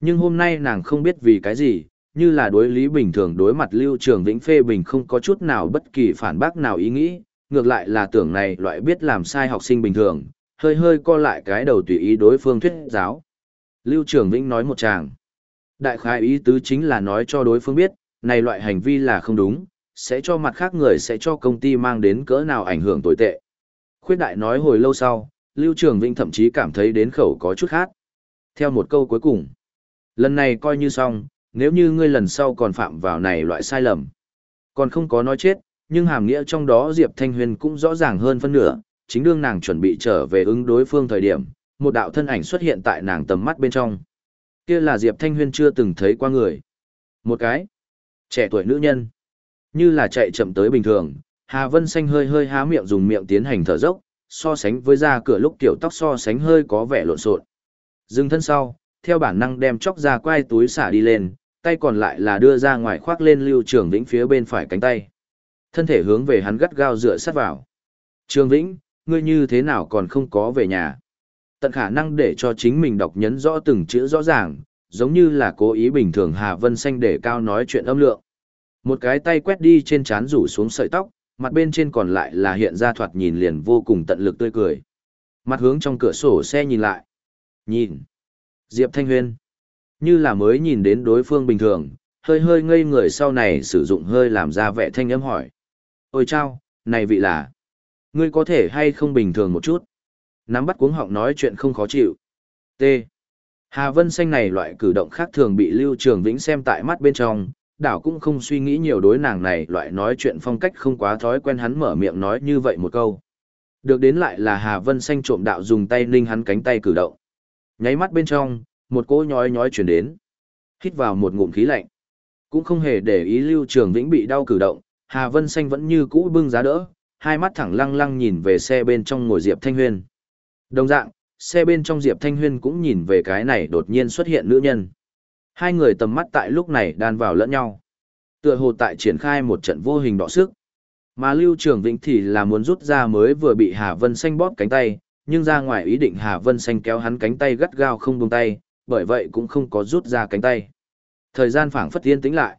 Nhưng hôm nay nàng không biết vì cái gì, như là đối lý bình thường đối mặt Lưu Trường Vĩnh phê bình không có chút nào bất kỳ phản bác nào ý nghĩ, ngược lại là tưởng này loại biết làm sai học sinh bình thường, hơi hơi co lại cái đầu tùy ý đối phương thuyết giáo. Lưu Trường Vĩnh nói một chàng. Đại khái ý tứ chính là nói cho đối phương biết, này loại hành vi là không đúng, sẽ cho mặt khác người sẽ cho công ty mang đến cỡ nào ảnh hưởng tồi tệ. Khuyết đại nói hồi lâu sau, Lưu Trường Vĩnh thậm chí cảm thấy đến khẩu có chút khác. Theo một câu cuối cùng, lần này coi như xong, nếu như ngươi lần sau còn phạm vào này loại sai lầm. Còn không có nói chết, nhưng hàm nghĩa trong đó Diệp Thanh Huyền cũng rõ ràng hơn phân nửa, chính đương nàng chuẩn bị trở về ứng đối phương thời điểm, một đạo thân ảnh xuất hiện tại nàng tầm mắt bên trong. Kia là Diệp Thanh Huyên chưa từng thấy qua người. Một cái trẻ tuổi nữ nhân, như là chạy chậm tới bình thường, Hà Vân Xanh hơi hơi há miệng dùng miệng tiến hành thở dốc, so sánh với da cửa lúc tiểu tóc so sánh hơi có vẻ lộn xộn. Dừng thân sau, theo bản năng đem chóc ra quai túi xả đi lên, tay còn lại là đưa ra ngoài khoác lên Lưu Trường Vĩnh phía bên phải cánh tay. Thân thể hướng về hắn gắt gao dựa sát vào. Trường Vĩnh, ngươi như thế nào còn không có về nhà? Tận khả năng để cho chính mình đọc nhấn rõ từng chữ rõ ràng, giống như là cố ý bình thường Hà Vân Xanh để cao nói chuyện âm lượng. Một cái tay quét đi trên trán rủ xuống sợi tóc, mặt bên trên còn lại là hiện ra thoạt nhìn liền vô cùng tận lực tươi cười. Mặt hướng trong cửa sổ xe nhìn lại. Nhìn. Diệp Thanh Huyên. Như là mới nhìn đến đối phương bình thường, hơi hơi ngây người sau này sử dụng hơi làm ra vẻ thanh âm hỏi. Ôi chao, này vị là. Ngươi có thể hay không bình thường một chút. Nắm bắt cuống họng nói chuyện không khó chịu. T. Hà Vân Xanh này loại cử động khác thường bị Lưu Trường Vĩnh xem tại mắt bên trong, đảo cũng không suy nghĩ nhiều đối nàng này loại nói chuyện phong cách không quá thói quen hắn mở miệng nói như vậy một câu. Được đến lại là Hà Vân Xanh trộm đạo dùng tay ninh hắn cánh tay cử động. Nháy mắt bên trong, một cỗ nhói nhói chuyển đến. Hít vào một ngụm khí lạnh. Cũng không hề để ý Lưu Trường Vĩnh bị đau cử động, Hà Vân Xanh vẫn như cũ bưng giá đỡ, hai mắt thẳng lăng lăng nhìn về xe bên trong ngồi Diệp Thanh Huyên. Đồng dạng, xe bên trong Diệp Thanh Huyên cũng nhìn về cái này đột nhiên xuất hiện nữ nhân. Hai người tầm mắt tại lúc này đan vào lẫn nhau. Tựa hồ tại triển khai một trận vô hình đọ sức. Mà Lưu Trường Vĩnh thì là muốn rút ra mới vừa bị Hà Vân Xanh bóp cánh tay, nhưng ra ngoài ý định Hà Vân Xanh kéo hắn cánh tay gắt gao không buông tay, bởi vậy cũng không có rút ra cánh tay. Thời gian phảng phất yên tĩnh lại.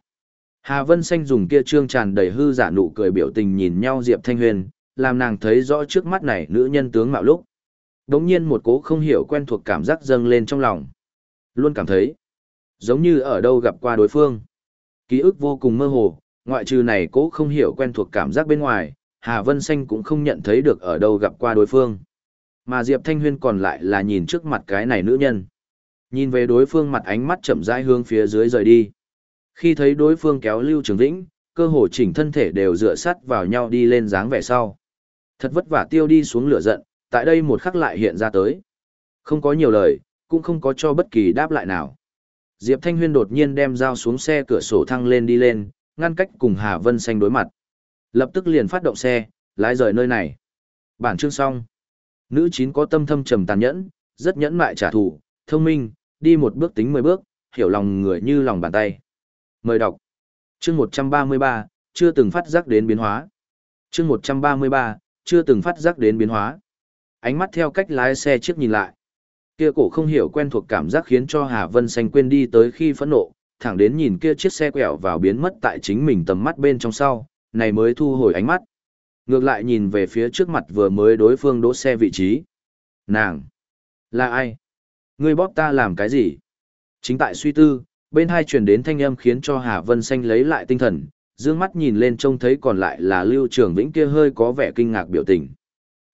Hà Vân Xanh dùng kia trương tràn đầy hư giả nụ cười biểu tình nhìn nhau Diệp Thanh Huyền, làm nàng thấy rõ trước mắt này nữ nhân tướng mạo lúc. Đống nhiên một cố không hiểu quen thuộc cảm giác dâng lên trong lòng. Luôn cảm thấy, giống như ở đâu gặp qua đối phương. Ký ức vô cùng mơ hồ, ngoại trừ này cố không hiểu quen thuộc cảm giác bên ngoài, Hà Vân Xanh cũng không nhận thấy được ở đâu gặp qua đối phương. Mà Diệp Thanh Huyên còn lại là nhìn trước mặt cái này nữ nhân. Nhìn về đối phương mặt ánh mắt chậm rãi hướng phía dưới rời đi. Khi thấy đối phương kéo Lưu Trường Vĩnh, cơ hồ chỉnh thân thể đều dựa sát vào nhau đi lên dáng vẻ sau. Thật vất vả tiêu đi xuống lửa giận, tại đây một khắc lại hiện ra tới. Không có nhiều lời, cũng không có cho bất kỳ đáp lại nào. Diệp Thanh Huyên đột nhiên đem dao xuống xe cửa sổ thăng lên đi lên, ngăn cách cùng Hà Vân Xanh đối mặt. Lập tức liền phát động xe, lái rời nơi này. Bản chương xong. Nữ chín có tâm thâm trầm tàn nhẫn, rất nhẫn mại trả thù, thông minh, đi một bước tính mười bước, hiểu lòng người như lòng bàn tay. Mời đọc. Chương 133, chưa từng phát giác đến biến hóa. Chương 133, chưa từng phát giác đến biến hóa. Ánh mắt theo cách lái xe trước nhìn lại. Kia cổ không hiểu quen thuộc cảm giác khiến cho Hà Vân Xanh quên đi tới khi phẫn nộ, thẳng đến nhìn kia chiếc xe quẹo vào biến mất tại chính mình tầm mắt bên trong sau, này mới thu hồi ánh mắt. Ngược lại nhìn về phía trước mặt vừa mới đối phương đỗ xe vị trí. Nàng! Là ai? Ngươi bóp ta làm cái gì? Chính tại suy tư, bên hai truyền đến thanh âm khiến cho Hà Vân Xanh lấy lại tinh thần, dương mắt nhìn lên trông thấy còn lại là Lưu Trường Vĩnh kia hơi có vẻ kinh ngạc biểu tình.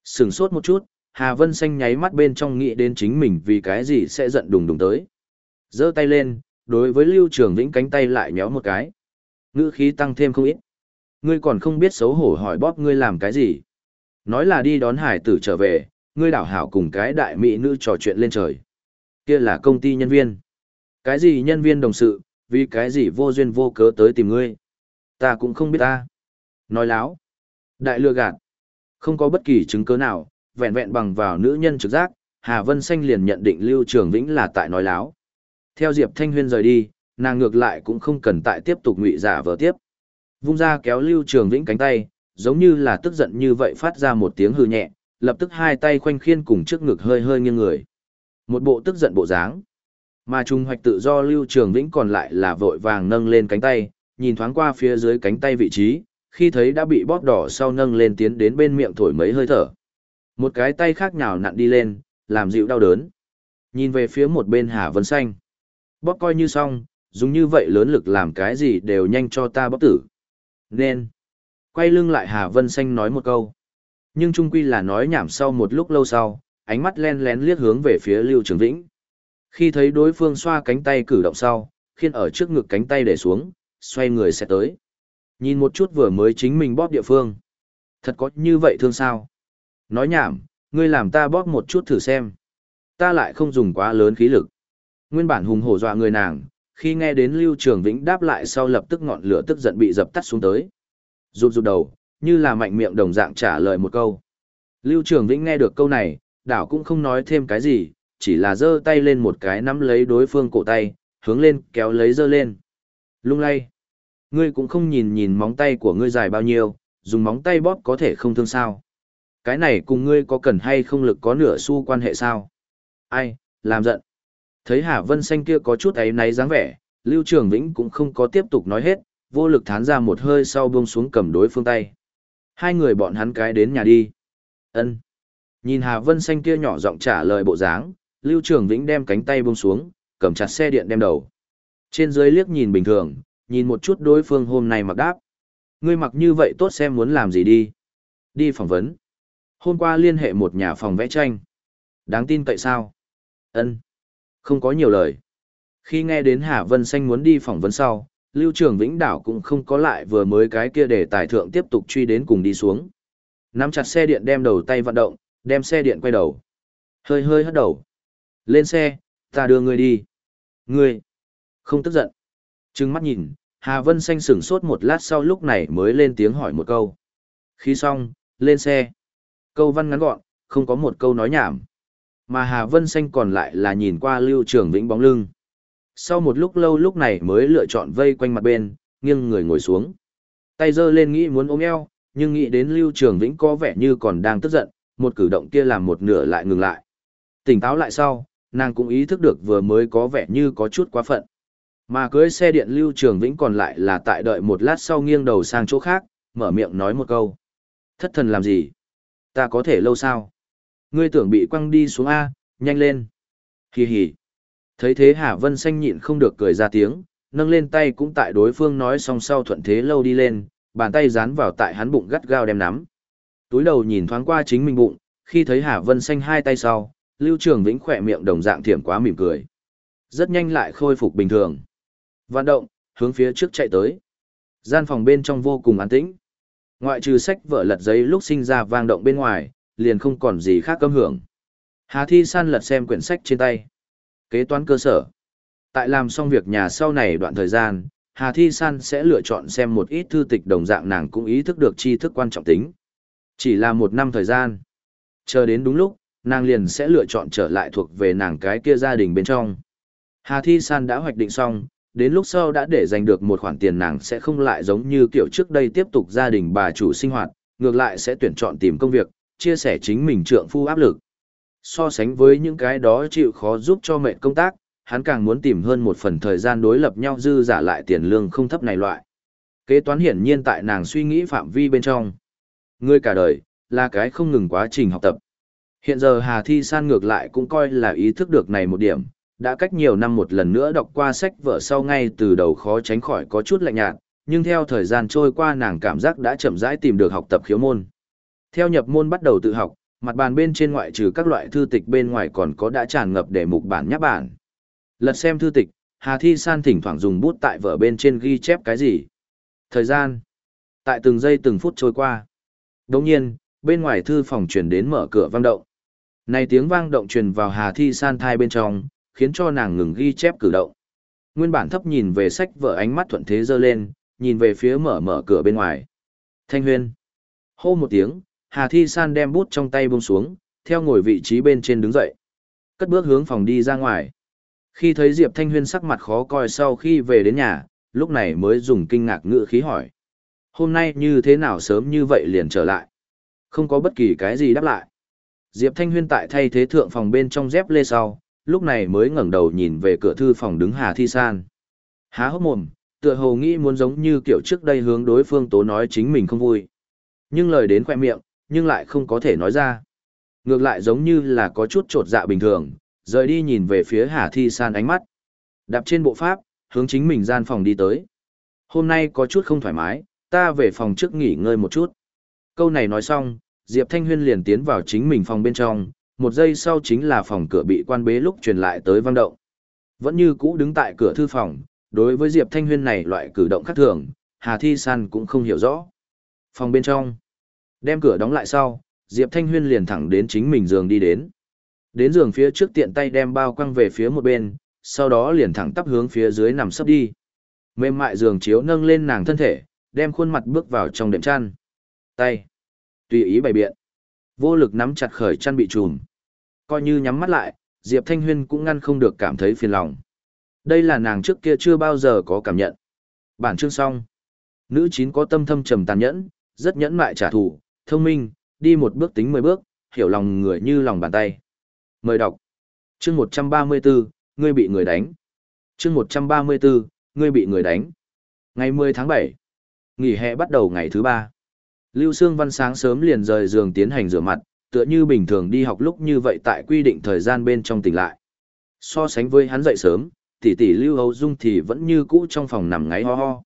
Sừng sốt một chút, Hà Vân Xanh nháy mắt bên trong nghĩ đến chính mình vì cái gì sẽ giận đùng đùng tới. giơ tay lên, đối với Lưu Trường Vĩnh cánh tay lại nhéo một cái. Ngữ khí tăng thêm không ít. Ngươi còn không biết xấu hổ hỏi bóp ngươi làm cái gì. Nói là đi đón hải tử trở về, ngươi đảo hảo cùng cái đại mỹ nữ trò chuyện lên trời. Kia là công ty nhân viên. Cái gì nhân viên đồng sự, vì cái gì vô duyên vô cớ tới tìm ngươi. Ta cũng không biết ta. Nói láo. Đại lừa gạt. Không có bất kỳ chứng cứ nào, vẹn vẹn bằng vào nữ nhân trực giác, Hà Vân Xanh liền nhận định Lưu Trường Vĩnh là tại nói láo. Theo Diệp Thanh Huyên rời đi, nàng ngược lại cũng không cần tại tiếp tục ngụy giả vờ tiếp. Vung ra kéo Lưu Trường Vĩnh cánh tay, giống như là tức giận như vậy phát ra một tiếng hư nhẹ, lập tức hai tay khoanh khiên cùng trước ngực hơi hơi nghiêng người. Một bộ tức giận bộ dáng. Mà trung hoạch tự do Lưu Trường Vĩnh còn lại là vội vàng nâng lên cánh tay, nhìn thoáng qua phía dưới cánh tay vị trí, khi thấy đã bị bóp đỏ sau nâng lên tiến đến bên miệng thổi mấy hơi thở. Một cái tay khác nhào nặn đi lên, làm dịu đau đớn. Nhìn về phía một bên Hà Vân Xanh. Bóp coi như xong, dùng như vậy lớn lực làm cái gì đều nhanh cho ta bóp tử. Nên. Quay lưng lại Hà Vân Xanh nói một câu. Nhưng trung quy là nói nhảm sau một lúc lâu sau, ánh mắt len lén liếc hướng về phía Lưu Trường Vĩnh. Khi thấy đối phương xoa cánh tay cử động sau, khiên ở trước ngực cánh tay để xuống, xoay người sẽ tới. Nhìn một chút vừa mới chính mình bóp địa phương. Thật có như vậy thương sao? Nói nhảm, ngươi làm ta bóp một chút thử xem. Ta lại không dùng quá lớn khí lực. Nguyên bản hùng hổ dọa người nàng, khi nghe đến Lưu Trường Vĩnh đáp lại sau lập tức ngọn lửa tức giận bị dập tắt xuống tới. Rụt rụt đầu, như là mạnh miệng đồng dạng trả lời một câu. Lưu Trường Vĩnh nghe được câu này, đảo cũng không nói thêm cái gì, chỉ là giơ tay lên một cái nắm lấy đối phương cổ tay, hướng lên kéo lấy giơ lên. Lung lay. Ngươi cũng không nhìn nhìn móng tay của ngươi dài bao nhiêu, dùng móng tay bóp có thể không thương sao. Cái này cùng ngươi có cần hay không lực có nửa xu quan hệ sao? Ai, làm giận. Thấy Hà Vân Xanh kia có chút ấy náy dáng vẻ, Lưu Trường Vĩnh cũng không có tiếp tục nói hết, vô lực thán ra một hơi sau buông xuống cầm đối phương tay. Hai người bọn hắn cái đến nhà đi. Ân. Nhìn Hà Vân Xanh kia nhỏ giọng trả lời bộ dáng, Lưu Trường Vĩnh đem cánh tay buông xuống, cầm chặt xe điện đem đầu. Trên dưới liếc nhìn bình thường, nhìn một chút đối phương hôm nay mặc đáp. Ngươi mặc như vậy tốt xem muốn làm gì đi. Đi phỏng vấn. Hôm qua liên hệ một nhà phòng vẽ tranh. Đáng tin tại sao? Ân. Không có nhiều lời. Khi nghe đến Hà Vân Xanh muốn đi phỏng vấn sau, Lưu Trường Vĩnh Đảo cũng không có lại vừa mới cái kia để tài thượng tiếp tục truy đến cùng đi xuống. Nắm chặt xe điện đem đầu tay vận động, đem xe điện quay đầu. Hơi hơi hất đầu. Lên xe, ta đưa ngươi đi. Ngươi. Không tức giận. Trừng mắt nhìn, Hà Vân Xanh sửng sốt một lát sau lúc này mới lên tiếng hỏi một câu. Khi xong, lên xe. Câu văn ngắn gọn, không có một câu nói nhảm. Mà Hà Vân Xanh còn lại là nhìn qua Lưu Trường Vĩnh bóng lưng. Sau một lúc lâu lúc này mới lựa chọn vây quanh mặt bên, nghiêng người ngồi xuống. Tay giơ lên nghĩ muốn ôm eo, nhưng nghĩ đến Lưu Trường Vĩnh có vẻ như còn đang tức giận, một cử động kia làm một nửa lại ngừng lại. Tỉnh táo lại sau, nàng cũng ý thức được vừa mới có vẻ như có chút quá phận. Mà cưới xe điện Lưu Trường Vĩnh còn lại là tại đợi một lát sau nghiêng đầu sang chỗ khác, mở miệng nói một câu. Thất thần làm gì? Ta có thể lâu sao? Ngươi tưởng bị quăng đi xuống A, nhanh lên. Hì hì. Thấy thế Hà Vân Xanh nhịn không được cười ra tiếng, nâng lên tay cũng tại đối phương nói xong sau thuận thế lâu đi lên, bàn tay dán vào tại hắn bụng gắt gao đem nắm. Túi đầu nhìn thoáng qua chính mình bụng, khi thấy Hà Vân Xanh hai tay sau, Lưu Trường Vĩnh khỏe miệng đồng dạng thiểm quá mỉm cười. Rất nhanh lại khôi phục bình thường. Vận động, hướng phía trước chạy tới. Gian phòng bên trong vô cùng an tĩnh. Ngoại trừ sách vở lật giấy lúc sinh ra vang động bên ngoài, liền không còn gì khác cấm hưởng. Hà Thi San lật xem quyển sách trên tay. Kế toán cơ sở. Tại làm xong việc nhà sau này đoạn thời gian, Hà Thi San sẽ lựa chọn xem một ít thư tịch đồng dạng nàng cũng ý thức được tri thức quan trọng tính. Chỉ là một năm thời gian. Chờ đến đúng lúc, nàng liền sẽ lựa chọn trở lại thuộc về nàng cái kia gia đình bên trong. Hà Thi San đã hoạch định xong, đến lúc sau đã để giành được một khoản tiền nàng sẽ không lại giống như kiểu trước đây tiếp tục gia đình bà chủ sinh hoạt, ngược lại sẽ tuyển chọn tìm công việc, chia sẻ chính mình trượng phu áp lực. So sánh với những cái đó chịu khó giúp cho mẹ công tác, hắn càng muốn tìm hơn một phần thời gian đối lập nhau dư giả lại tiền lương không thấp này loại. Kế toán hiển nhiên tại nàng suy nghĩ phạm vi bên trong. Ngươi cả đời, là cái không ngừng quá trình học tập. Hiện giờ Hà Thi San ngược lại cũng coi là ý thức được này một điểm, đã cách nhiều năm một lần nữa đọc qua sách vở sau ngay từ đầu khó tránh khỏi có chút lạnh nhạt, nhưng theo thời gian trôi qua nàng cảm giác đã chậm rãi tìm được học tập khiếu môn. Theo nhập môn bắt đầu tự học, mặt bàn bên trên ngoại trừ các loại thư tịch bên ngoài còn có đã tràn ngập để mục bản nháp bản. Lật xem thư tịch, Hà Thi San thỉnh thoảng dùng bút tại vở bên trên ghi chép cái gì. Thời gian. Tại từng giây từng phút trôi qua. Đồng nhiên, bên ngoài thư phòng truyền đến mở cửa vang động. Này tiếng vang động truyền vào Hà Thi San thai bên trong, khiến cho nàng ngừng ghi chép cử động. Nguyên bản thấp nhìn về sách vợ ánh mắt thuận thế dơ lên, nhìn về phía mở mở cửa bên ngoài. Thanh huyên. Hô một tiếng, Hà Thi San đem bút trong tay buông xuống, theo ngồi vị trí bên trên đứng dậy. Cất bước hướng phòng đi ra ngoài. Khi thấy Diệp Thanh Huyên sắc mặt khó coi sau khi về đến nhà, lúc này mới dùng kinh ngạc ngữ khí hỏi. Hôm nay như thế nào sớm như vậy liền trở lại? Không có bất kỳ cái gì đáp lại. Diệp Thanh Huyên tại thay thế thượng phòng bên trong dép lê sau, lúc này mới ngẩng đầu nhìn về cửa thư phòng đứng Hà Thi San. Há hốc mồm, tựa hồ nghĩ muốn giống như kiểu trước đây hướng đối phương tố nói chính mình không vui. Nhưng lời đến khoe miệng, nhưng lại không có thể nói ra. Ngược lại giống như là có chút trột dạ bình thường, rời đi nhìn về phía Hà Thi San ánh mắt. Đạp trên bộ pháp, hướng chính mình gian phòng đi tới. Hôm nay có chút không thoải mái, ta về phòng trước nghỉ ngơi một chút. Câu này nói xong, Diệp Thanh Huyên liền tiến vào chính mình phòng bên trong, một giây sau chính là phòng cửa bị quan bế lúc truyền lại tới vang động. Vẫn như cũ đứng tại cửa thư phòng, đối với Diệp Thanh Huyên này loại cử động khác thường, Hà Thi San cũng không hiểu rõ. Phòng bên trong, đem cửa đóng lại sau, Diệp Thanh Huyên liền thẳng đến chính mình giường đi đến. Đến giường phía trước tiện tay đem bao quăng về phía một bên, sau đó liền thẳng tắp hướng phía dưới nằm sấp đi. Mềm mại giường chiếu nâng lên nàng thân thể, đem khuôn mặt bước vào trong đệm chăn. Tay. Tùy ý bày biện. Vô lực nắm chặt khởi chăn bị trùm. Coi như nhắm mắt lại, Diệp Thanh Huyên cũng ngăn không được cảm thấy phiền lòng. Đây là nàng trước kia chưa bao giờ có cảm nhận. Bản chương xong. Nữ chín có tâm thâm trầm tàn nhẫn, rất nhẫn mại trả thù, thông minh, đi một bước tính mười bước, hiểu lòng người như lòng bàn tay. Mời đọc. Chương 134, ngươi bị người đánh. Chương 134, ngươi bị người đánh. Ngày 10 tháng 7. Nghỉ hè bắt đầu ngày thứ ba. Lưu Sương Văn sáng sớm liền rời giường tiến hành rửa mặt, tựa như bình thường đi học lúc như vậy tại quy định thời gian bên trong tỉnh lại. So sánh với hắn dậy sớm, tỷ tỷ Lưu Hấu Dung thì vẫn như cũ trong phòng nằm ngáy ho ho.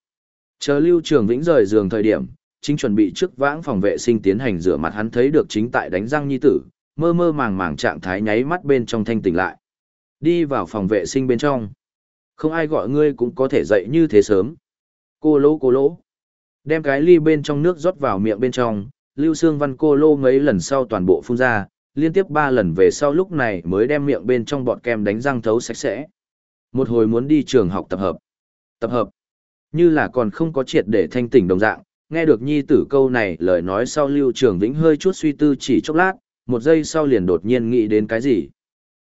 Chờ Lưu Trường Vĩnh rời giường thời điểm, chính chuẩn bị trước vãng phòng vệ sinh tiến hành rửa mặt hắn thấy được chính tại đánh răng nhi tử, mơ mơ màng màng trạng thái nháy mắt bên trong thanh tỉnh lại. Đi vào phòng vệ sinh bên trong. Không ai gọi ngươi cũng có thể dậy như thế sớm. Cô lỗ cô lỗ. Đem cái ly bên trong nước rót vào miệng bên trong, Lưu Sương Văn cô lô mấy lần sau toàn bộ phun ra, liên tiếp ba lần về sau lúc này mới đem miệng bên trong bọt kem đánh răng thấu sạch sẽ. Một hồi muốn đi trường học tập hợp. Tập hợp. Như là còn không có triệt để thanh tỉnh đồng dạng, nghe được nhi tử câu này lời nói sau Lưu Trường Vĩnh hơi chút suy tư chỉ chốc lát, một giây sau liền đột nhiên nghĩ đến cái gì.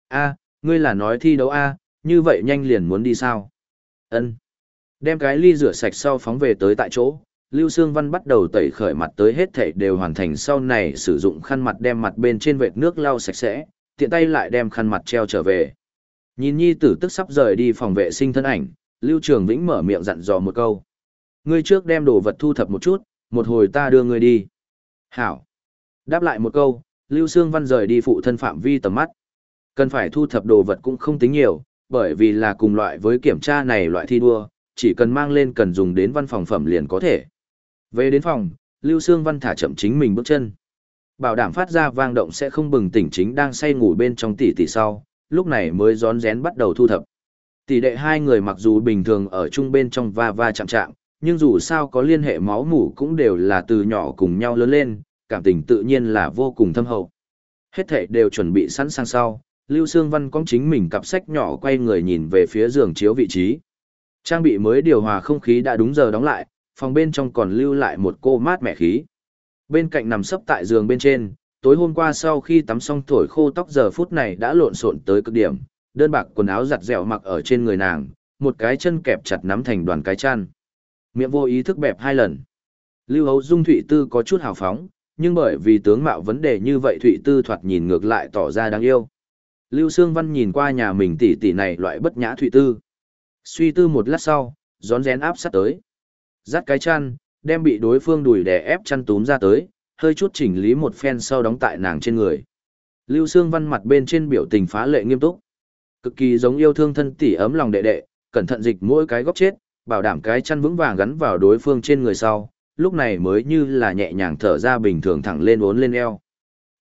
a ngươi là nói thi đấu a như vậy nhanh liền muốn đi sao? ân Đem cái ly rửa sạch sau phóng về tới tại chỗ, Lưu Sương Văn bắt đầu tẩy khởi mặt tới hết thảy đều hoàn thành sau này sử dụng khăn mặt đem mặt bên trên vệt nước lau sạch sẽ, tiện tay lại đem khăn mặt treo trở về. Nhìn nhi tử tức sắp rời đi phòng vệ sinh thân ảnh, Lưu Trường Vĩnh mở miệng dặn dò một câu. Ngươi trước đem đồ vật thu thập một chút, một hồi ta đưa ngươi đi. Hảo. Đáp lại một câu, Lưu Sương Văn rời đi phụ thân phạm vi tầm mắt. Cần phải thu thập đồ vật cũng không tính nhiều, bởi vì là cùng loại với kiểm tra này loại thi đua, chỉ cần mang lên cần dùng đến văn phòng phẩm liền có thể. Về đến phòng, Lưu Sương Văn thả chậm chính mình bước chân. Bảo đảm phát ra vang động sẽ không bừng tỉnh chính đang say ngủ bên trong tỷ tỷ sau, lúc này mới rón rén bắt đầu thu thập. Tỷ đệ hai người mặc dù bình thường ở chung bên trong va va chạm chạm, nhưng dù sao có liên hệ máu mủ cũng đều là từ nhỏ cùng nhau lớn lên, cảm tình tự nhiên là vô cùng thâm hậu. Hết thể đều chuẩn bị sẵn sàng sau, Lưu Sương Văn cong chính mình cặp sách nhỏ quay người nhìn về phía giường chiếu vị trí. Trang bị mới điều hòa không khí đã đúng giờ đóng lại, phòng bên trong còn lưu lại một cô mát mẻ khí. Bên cạnh nằm sấp tại giường bên trên, tối hôm qua sau khi tắm xong thổi khô tóc giờ phút này đã lộn xộn tới cực điểm, đơn bạc quần áo giặt dẻo mặc ở trên người nàng, một cái chân kẹp chặt nắm thành đoàn cái chăn. Miệng vô ý thức bẹp hai lần. Lưu Hấu Dung Thụy Tư có chút hào phóng, nhưng bởi vì tướng mạo vấn đề như vậy Thụy Tư thoạt nhìn ngược lại tỏ ra đáng yêu. Lưu Sương Văn nhìn qua nhà mình tỷ tỷ này loại bất nhã Thụy Tư. Suy tư một lát sau, gión rén áp sát tới. Dắt cái chăn, đem bị đối phương đùi đè ép chăn túm ra tới, hơi chút chỉnh lý một phen sau đóng tại nàng trên người. Lưu Sương Văn mặt bên trên biểu tình phá lệ nghiêm túc. Cực kỳ giống yêu thương thân tỷ ấm lòng đệ đệ, cẩn thận dịch mỗi cái góc chết, bảo đảm cái chăn vững vàng gắn vào đối phương trên người sau, lúc này mới như là nhẹ nhàng thở ra bình thường thẳng lên uốn lên eo.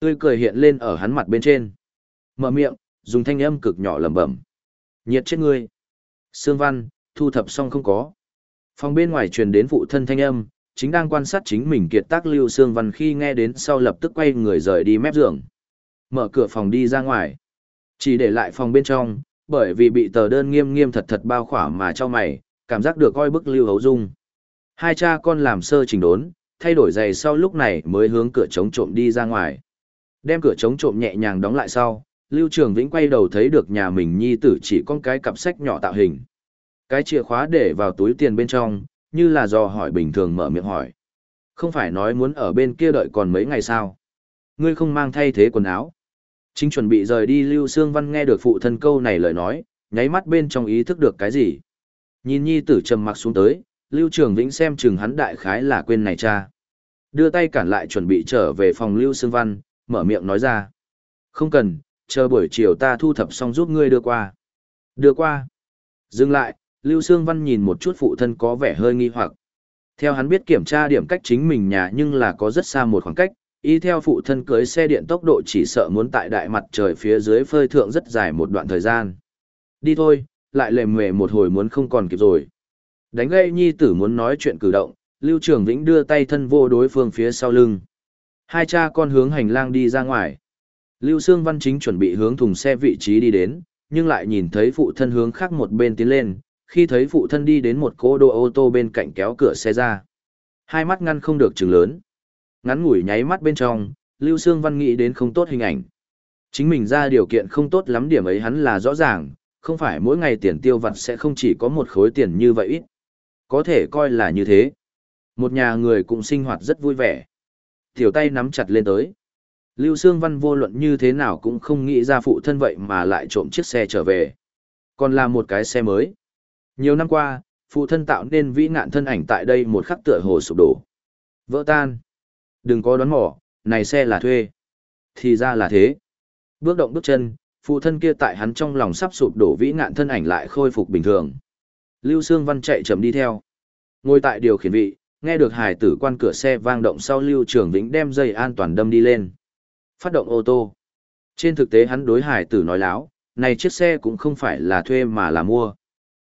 Tươi cười hiện lên ở hắn mặt bên trên. Mở miệng, dùng thanh âm cực nhỏ lẩm bẩm. Nhiệt chết ngươi. Sương Văn, thu thập xong không có. Phòng bên ngoài truyền đến phụ thân thanh âm, chính đang quan sát chính mình kiệt tác Lưu Sương Văn khi nghe đến sau lập tức quay người rời đi mép giường. Mở cửa phòng đi ra ngoài. Chỉ để lại phòng bên trong, bởi vì bị tờ đơn nghiêm nghiêm thật thật bao khỏa mà cho mày, cảm giác được coi bức Lưu Hấu Dung. Hai cha con làm sơ chỉnh đốn, thay đổi giày sau lúc này mới hướng cửa chống trộm đi ra ngoài. Đem cửa chống trộm nhẹ nhàng đóng lại sau, Lưu Trường Vĩnh quay đầu thấy được nhà mình nhi tử chỉ con cái cặp sách nhỏ tạo hình. Cái chìa khóa để vào túi tiền bên trong, như là do hỏi bình thường mở miệng hỏi. Không phải nói muốn ở bên kia đợi còn mấy ngày sao? Ngươi không mang thay thế quần áo. Chính chuẩn bị rời đi Lưu Sương Văn nghe được phụ thân câu này lời nói, nháy mắt bên trong ý thức được cái gì. Nhìn nhi tử trầm mặc xuống tới, Lưu Trường Vĩnh xem chừng hắn đại khái là quên này cha. Đưa tay cản lại chuẩn bị trở về phòng Lưu Sương Văn, mở miệng nói ra. Không cần, chờ buổi chiều ta thu thập xong giúp ngươi đưa qua. Đưa qua. Dừng lại, Lưu Sương Văn nhìn một chút phụ thân có vẻ hơi nghi hoặc. Theo hắn biết kiểm tra điểm cách chính mình nhà nhưng là có rất xa một khoảng cách, y theo phụ thân cưới xe điện tốc độ chỉ sợ muốn tại đại mặt trời phía dưới phơi thượng rất dài một đoạn thời gian. Đi thôi, lại lề mề một hồi muốn không còn kịp rồi. Đánh gây nhi tử muốn nói chuyện cử động, Lưu Trường Vĩnh đưa tay thân vô đối phương phía sau lưng. Hai cha con hướng hành lang đi ra ngoài. Lưu Sương Văn chính chuẩn bị hướng thùng xe vị trí đi đến, nhưng lại nhìn thấy phụ thân hướng khác một bên tiến lên, khi thấy phụ thân đi đến một cô đô ô tô bên cạnh kéo cửa xe ra. Hai mắt ngăn không được trừng lớn. Ngắn ngủi nháy mắt bên trong, Lưu Sương Văn nghĩ đến không tốt hình ảnh. Chính mình ra điều kiện không tốt lắm điểm ấy hắn là rõ ràng, không phải mỗi ngày tiền tiêu vặt sẽ không chỉ có một khối tiền như vậy ít. Có thể coi là như thế. Một nhà người cũng sinh hoạt rất vui vẻ. Tiểu tay nắm chặt lên tới. Lưu Sương Văn vô luận như thế nào cũng không nghĩ ra phụ thân vậy mà lại trộm chiếc xe trở về. Còn là một cái xe mới. Nhiều năm qua, phụ thân tạo nên vĩ ngạn thân ảnh tại đây một khắc tựa hồ sụp đổ. Vỡ tan. Đừng có đoán mò, này xe là thuê. Thì ra là thế. Bước động bước chân, phụ thân kia tại hắn trong lòng sắp sụp đổ vĩ ngạn thân ảnh lại khôi phục bình thường. Lưu Sương Văn chạy chậm đi theo. Ngồi tại điều khiển vị, nghe được hải tử quan cửa xe vang động sau Lưu Trường Vĩnh đem dây an toàn đâm đi lên. Phát động ô tô. Trên thực tế hắn đối hải tử nói láo, này chiếc xe cũng không phải là thuê mà là mua.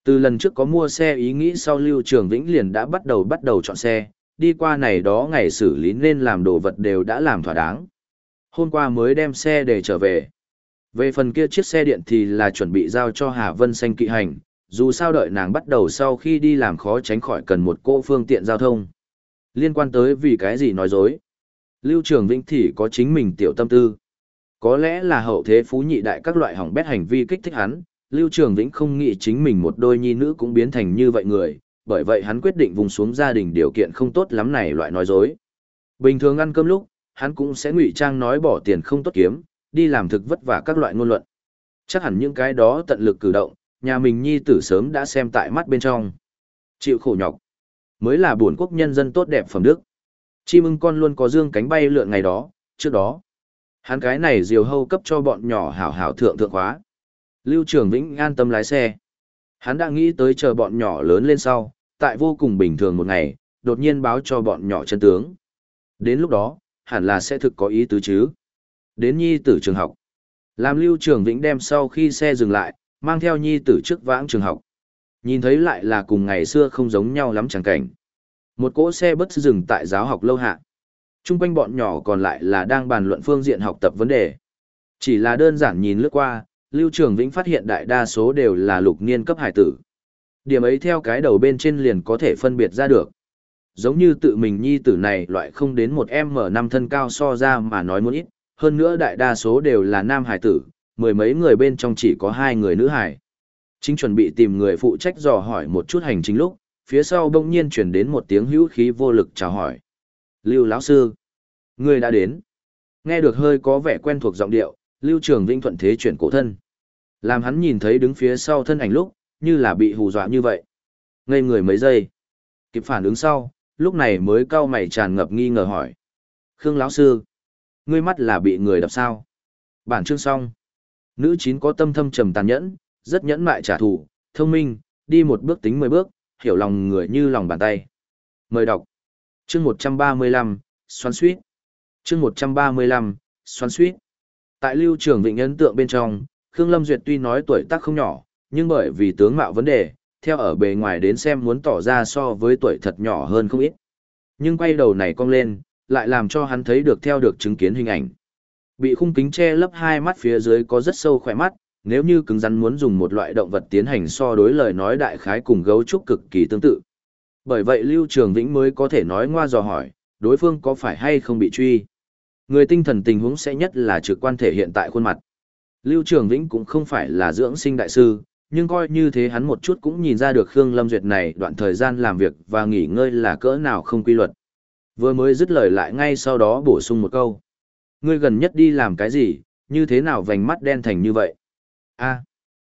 Từ lần trước có mua xe ý nghĩ sau Lưu Trường Vĩnh liền đã bắt đầu bắt đầu chọn xe, đi qua này đó ngày xử lý nên làm đồ vật đều đã làm thỏa đáng. Hôm qua mới đem xe để trở về. Về phần kia chiếc xe điện thì là chuẩn bị giao cho Hà Vân Xanh kỵ hành, dù sao đợi nàng bắt đầu sau khi đi làm khó tránh khỏi cần một cô phương tiện giao thông. Liên quan tới vì cái gì nói dối. Lưu Trường Vĩnh thì có chính mình tiểu tâm tư. Có lẽ là hậu thế phú nhị đại các loại hỏng bét hành vi kích thích hắn, Lưu Trường Vĩnh không nghĩ chính mình một đôi nhi nữ cũng biến thành như vậy người, bởi vậy hắn quyết định vùng xuống gia đình điều kiện không tốt lắm này loại nói dối. Bình thường ăn cơm lúc, hắn cũng sẽ ngụy trang nói bỏ tiền không tốt kiếm, đi làm thực vất vả các loại ngôn luận. Chắc hẳn những cái đó tận lực cử động, nhà mình nhi tử sớm đã xem tại mắt bên trong. Chịu khổ nhọc, mới là buồn quốc nhân dân tốt đẹp phẩm đức. Chim ưng con luôn có dương cánh bay lượn ngày đó, trước đó. Hắn cái này diều hâu cấp cho bọn nhỏ hảo hảo thượng thượng khóa. Lưu Trường Vĩnh an tâm lái xe. Hắn đã nghĩ tới chờ bọn nhỏ lớn lên sau, tại vô cùng bình thường một ngày, đột nhiên báo cho bọn nhỏ chân tướng. Đến lúc đó, hẳn là sẽ thực có ý tứ chứ. Đến nhi tử trường học. Làm Lưu Trường Vĩnh đem sau khi xe dừng lại, mang theo nhi tử trước vãng trường học. Nhìn thấy lại là cùng ngày xưa không giống nhau lắm chẳng cảnh. Một cỗ xe bất dừng tại giáo học lâu hạ. Trung quanh bọn nhỏ còn lại là đang bàn luận phương diện học tập vấn đề. Chỉ là đơn giản nhìn lướt qua, Lưu Trường Vĩnh phát hiện đại đa số đều là lục niên cấp hải tử. Điểm ấy theo cái đầu bên trên liền có thể phân biệt ra được. Giống như tự mình nhi tử này loại không đến một m năm thân cao so ra mà nói muốn ít, hơn nữa đại đa số đều là nam hải tử, mười mấy người bên trong chỉ có hai người nữ hải. Chính chuẩn bị tìm người phụ trách dò hỏi một chút hành chính lúc, phía sau bỗng nhiên chuyển đến một tiếng hữu khí vô lực chào hỏi. Lưu lão sư, người đã đến. Nghe được hơi có vẻ quen thuộc giọng điệu, Lưu Trường Vinh thuận thế chuyển cổ thân. Làm hắn nhìn thấy đứng phía sau thân ảnh lúc, như là bị hù dọa như vậy. Ngây người mấy giây. Kịp phản ứng sau, lúc này mới cau mày tràn ngập nghi ngờ hỏi. Khương lão sư, ngươi mắt là bị người đập sao? Bản chương xong. Nữ chín có tâm thâm trầm tàn nhẫn, rất nhẫn mại trả thù, thông minh, đi một bước tính mười bước, hiểu lòng người như lòng bàn tay. Mời đọc. Chương 135, xoắn suýt. Chương 135, xoắn suýt. Tại lưu trường vịnh ấn tượng bên trong, Khương Lâm Duyệt tuy nói tuổi tác không nhỏ, nhưng bởi vì tướng mạo vấn đề, theo ở bề ngoài đến xem muốn tỏ ra so với tuổi thật nhỏ hơn không ít. Nhưng quay đầu này cong lên, lại làm cho hắn thấy được theo được chứng kiến hình ảnh. Bị khung kính che lấp hai mắt phía dưới có rất sâu khỏe mắt, nếu như cứng rắn muốn dùng một loại động vật tiến hành so đối lời nói đại khái cùng gấu trúc cực kỳ tương tự. Bởi vậy Lưu Trường Vĩnh mới có thể nói ngoa dò hỏi, đối phương có phải hay không bị truy. Người tinh thần tình huống sẽ nhất là trực quan thể hiện tại khuôn mặt. Lưu Trường Vĩnh cũng không phải là dưỡng sinh đại sư, nhưng coi như thế hắn một chút cũng nhìn ra được Khương Lâm Duyệt này đoạn thời gian làm việc và nghỉ ngơi là cỡ nào không quy luật. Vừa mới dứt lời lại ngay sau đó bổ sung một câu. Ngươi gần nhất đi làm cái gì, như thế nào vành mắt đen thành như vậy? a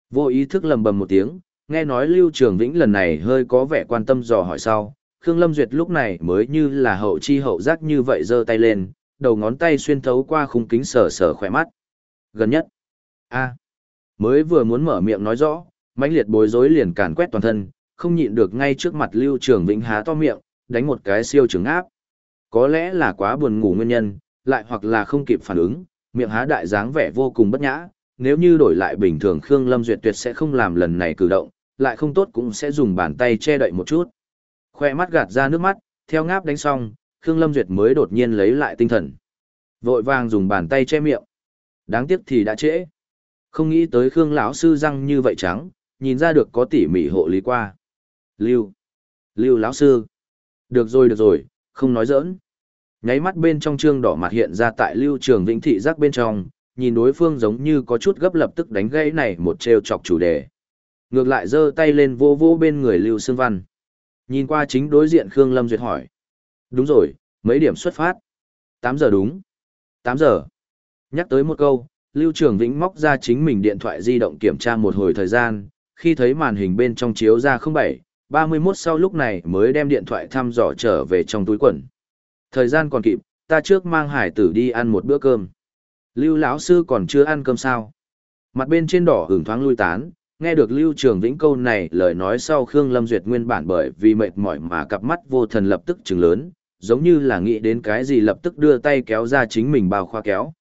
vô ý thức lầm bầm một tiếng, nghe nói Lưu Trường Vĩnh lần này hơi có vẻ quan tâm dò hỏi sau. Khương Lâm Duyệt lúc này mới như là hậu chi hậu giác như vậy giơ tay lên, đầu ngón tay xuyên thấu qua khung kính sờ sờ khỏe mắt. Gần nhất. a mới vừa muốn mở miệng nói rõ, mãnh liệt bối rối liền càn quét toàn thân, không nhịn được ngay trước mặt Lưu Trường Vĩnh há to miệng, đánh một cái siêu trứng áp. Có lẽ là quá buồn ngủ nguyên nhân, lại hoặc là không kịp phản ứng, miệng há đại dáng vẻ vô cùng bất nhã, nếu như đổi lại bình thường Khương Lâm Duyệt tuyệt sẽ không làm lần này cử động, lại không tốt cũng sẽ dùng bàn tay che đậy một chút. Khoe mắt gạt ra nước mắt, theo ngáp đánh xong, Khương Lâm Duyệt mới đột nhiên lấy lại tinh thần. Vội vàng dùng bàn tay che miệng. Đáng tiếc thì đã trễ. Không nghĩ tới Khương lão sư răng như vậy trắng, nhìn ra được có tỉ mỉ hộ lý qua. Lưu. Lưu lão sư. Được rồi được rồi, không nói giỡn. Nháy mắt bên trong trương đỏ mặt hiện ra tại Lưu Trường Vĩnh thị giác bên trong, nhìn đối phương giống như có chút gấp lập tức đánh gãy này một trêu chọc chủ đề. Ngược lại giơ tay lên vô vô bên người Lưu Sương Văn. Nhìn qua chính đối diện Khương Lâm Duyệt hỏi. Đúng rồi, mấy điểm xuất phát? 8 giờ đúng. 8 giờ. Nhắc tới một câu, Lưu Trường Vĩnh móc ra chính mình điện thoại di động kiểm tra một hồi thời gian, khi thấy màn hình bên trong chiếu ra 07, 31 sau lúc này mới đem điện thoại thăm dò trở về trong túi quần. Thời gian còn kịp, ta trước mang hải tử đi ăn một bữa cơm. Lưu lão sư còn chưa ăn cơm sao? Mặt bên trên đỏ hưởng thoáng lui tán, nghe được Lưu Trường Vĩnh câu này lời nói sau Khương Lâm Duyệt nguyên bản bởi vì mệt mỏi mà cặp mắt vô thần lập tức trừng lớn, giống như là nghĩ đến cái gì lập tức đưa tay kéo ra chính mình bao khoa kéo.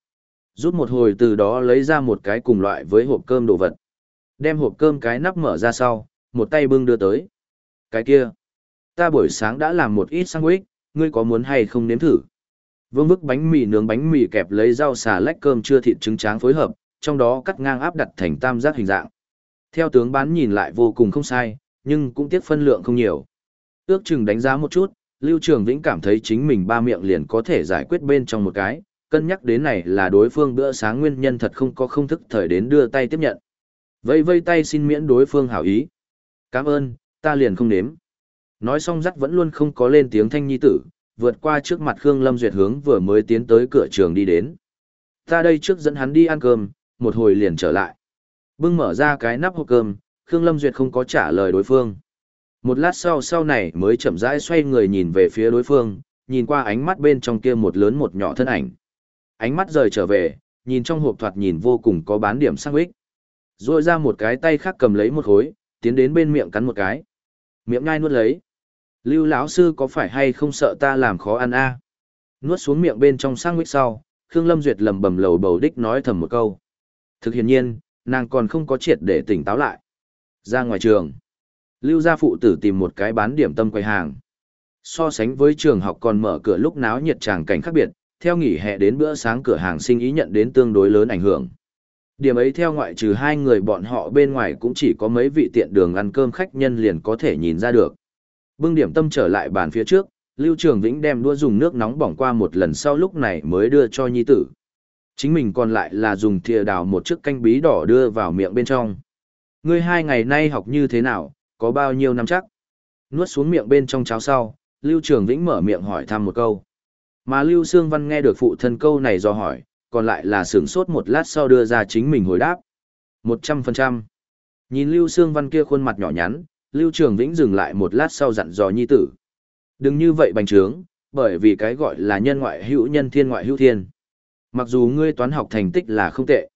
Rút một hồi từ đó lấy ra một cái cùng loại với hộp cơm đồ vật. Đem hộp cơm cái nắp mở ra sau, một tay bưng đưa tới. Cái kia, ta buổi sáng đã làm một ít sandwich, ngươi có muốn hay không nếm thử? Vương bức bánh mì nướng bánh mì kẹp lấy rau xà lách cơm chưa thịt trứng tráng phối hợp, trong đó cắt ngang áp đặt thành tam giác hình dạng. Theo tướng bán nhìn lại vô cùng không sai, nhưng cũng tiếc phân lượng không nhiều. Ước chừng đánh giá một chút, Lưu Trường Vĩnh cảm thấy chính mình ba miệng liền có thể giải quyết bên trong một cái, cân nhắc đến này là đối phương bữa sáng nguyên nhân thật không có không thức thời đến đưa tay tiếp nhận. Vây vây tay xin miễn đối phương hảo ý. Cảm ơn, ta liền không nếm. Nói xong dắt vẫn luôn không có lên tiếng thanh nhi tử, vượt qua trước mặt Khương Lâm Duyệt hướng vừa mới tiến tới cửa trường đi đến. Ta đây trước dẫn hắn đi ăn cơm, một hồi liền trở lại. Bưng mở ra cái nắp hộp cơm, Khương Lâm Duyệt không có trả lời đối phương. Một lát sau sau này mới chậm rãi xoay người nhìn về phía đối phương, nhìn qua ánh mắt bên trong kia một lớn một nhỏ thân ảnh. Ánh mắt rời trở về, nhìn trong hộp thoạt nhìn vô cùng có bán điểm sang ích. Rồi ra một cái tay khác cầm lấy một khối, tiến đến bên miệng cắn một cái. Miệng ngai nuốt lấy. Lưu lão sư có phải hay không sợ ta làm khó ăn a? Nuốt xuống miệng bên trong sang ích sau, Khương Lâm Duyệt lầm bầm lầu bầu đích nói thầm một câu. Thực hiện nhiên, nàng còn không có triệt để tỉnh táo lại. Ra ngoài trường, Lưu gia phụ tử tìm một cái bán điểm tâm quầy hàng. So sánh với trường học còn mở cửa lúc náo nhiệt tràng cảnh khác biệt, theo nghỉ hè đến bữa sáng cửa hàng sinh ý nhận đến tương đối lớn ảnh hưởng. Điểm ấy theo ngoại trừ hai người bọn họ bên ngoài cũng chỉ có mấy vị tiện đường ăn cơm khách nhân liền có thể nhìn ra được. Bưng điểm tâm trở lại bàn phía trước, Lưu Trường Vĩnh đem đua dùng nước nóng bỏng qua một lần sau lúc này mới đưa cho nhi tử. Chính mình còn lại là dùng thìa đào một chiếc canh bí đỏ đưa vào miệng bên trong. Ngươi hai ngày nay học như thế nào, có bao nhiêu năm chắc? Nuốt xuống miệng bên trong cháo sau, Lưu Trường Vĩnh mở miệng hỏi thăm một câu. Mà Lưu Sương Văn nghe được phụ thân câu này do hỏi, còn lại là sửng sốt một lát sau đưa ra chính mình hồi đáp. Một trăm phần trăm. Nhìn Lưu Sương Văn kia khuôn mặt nhỏ nhắn, Lưu Trường Vĩnh dừng lại một lát sau dặn dò nhi tử. Đừng như vậy bành trướng, bởi vì cái gọi là nhân ngoại hữu nhân thiên ngoại hữu thiên. Mặc dù ngươi toán học thành tích là không tệ.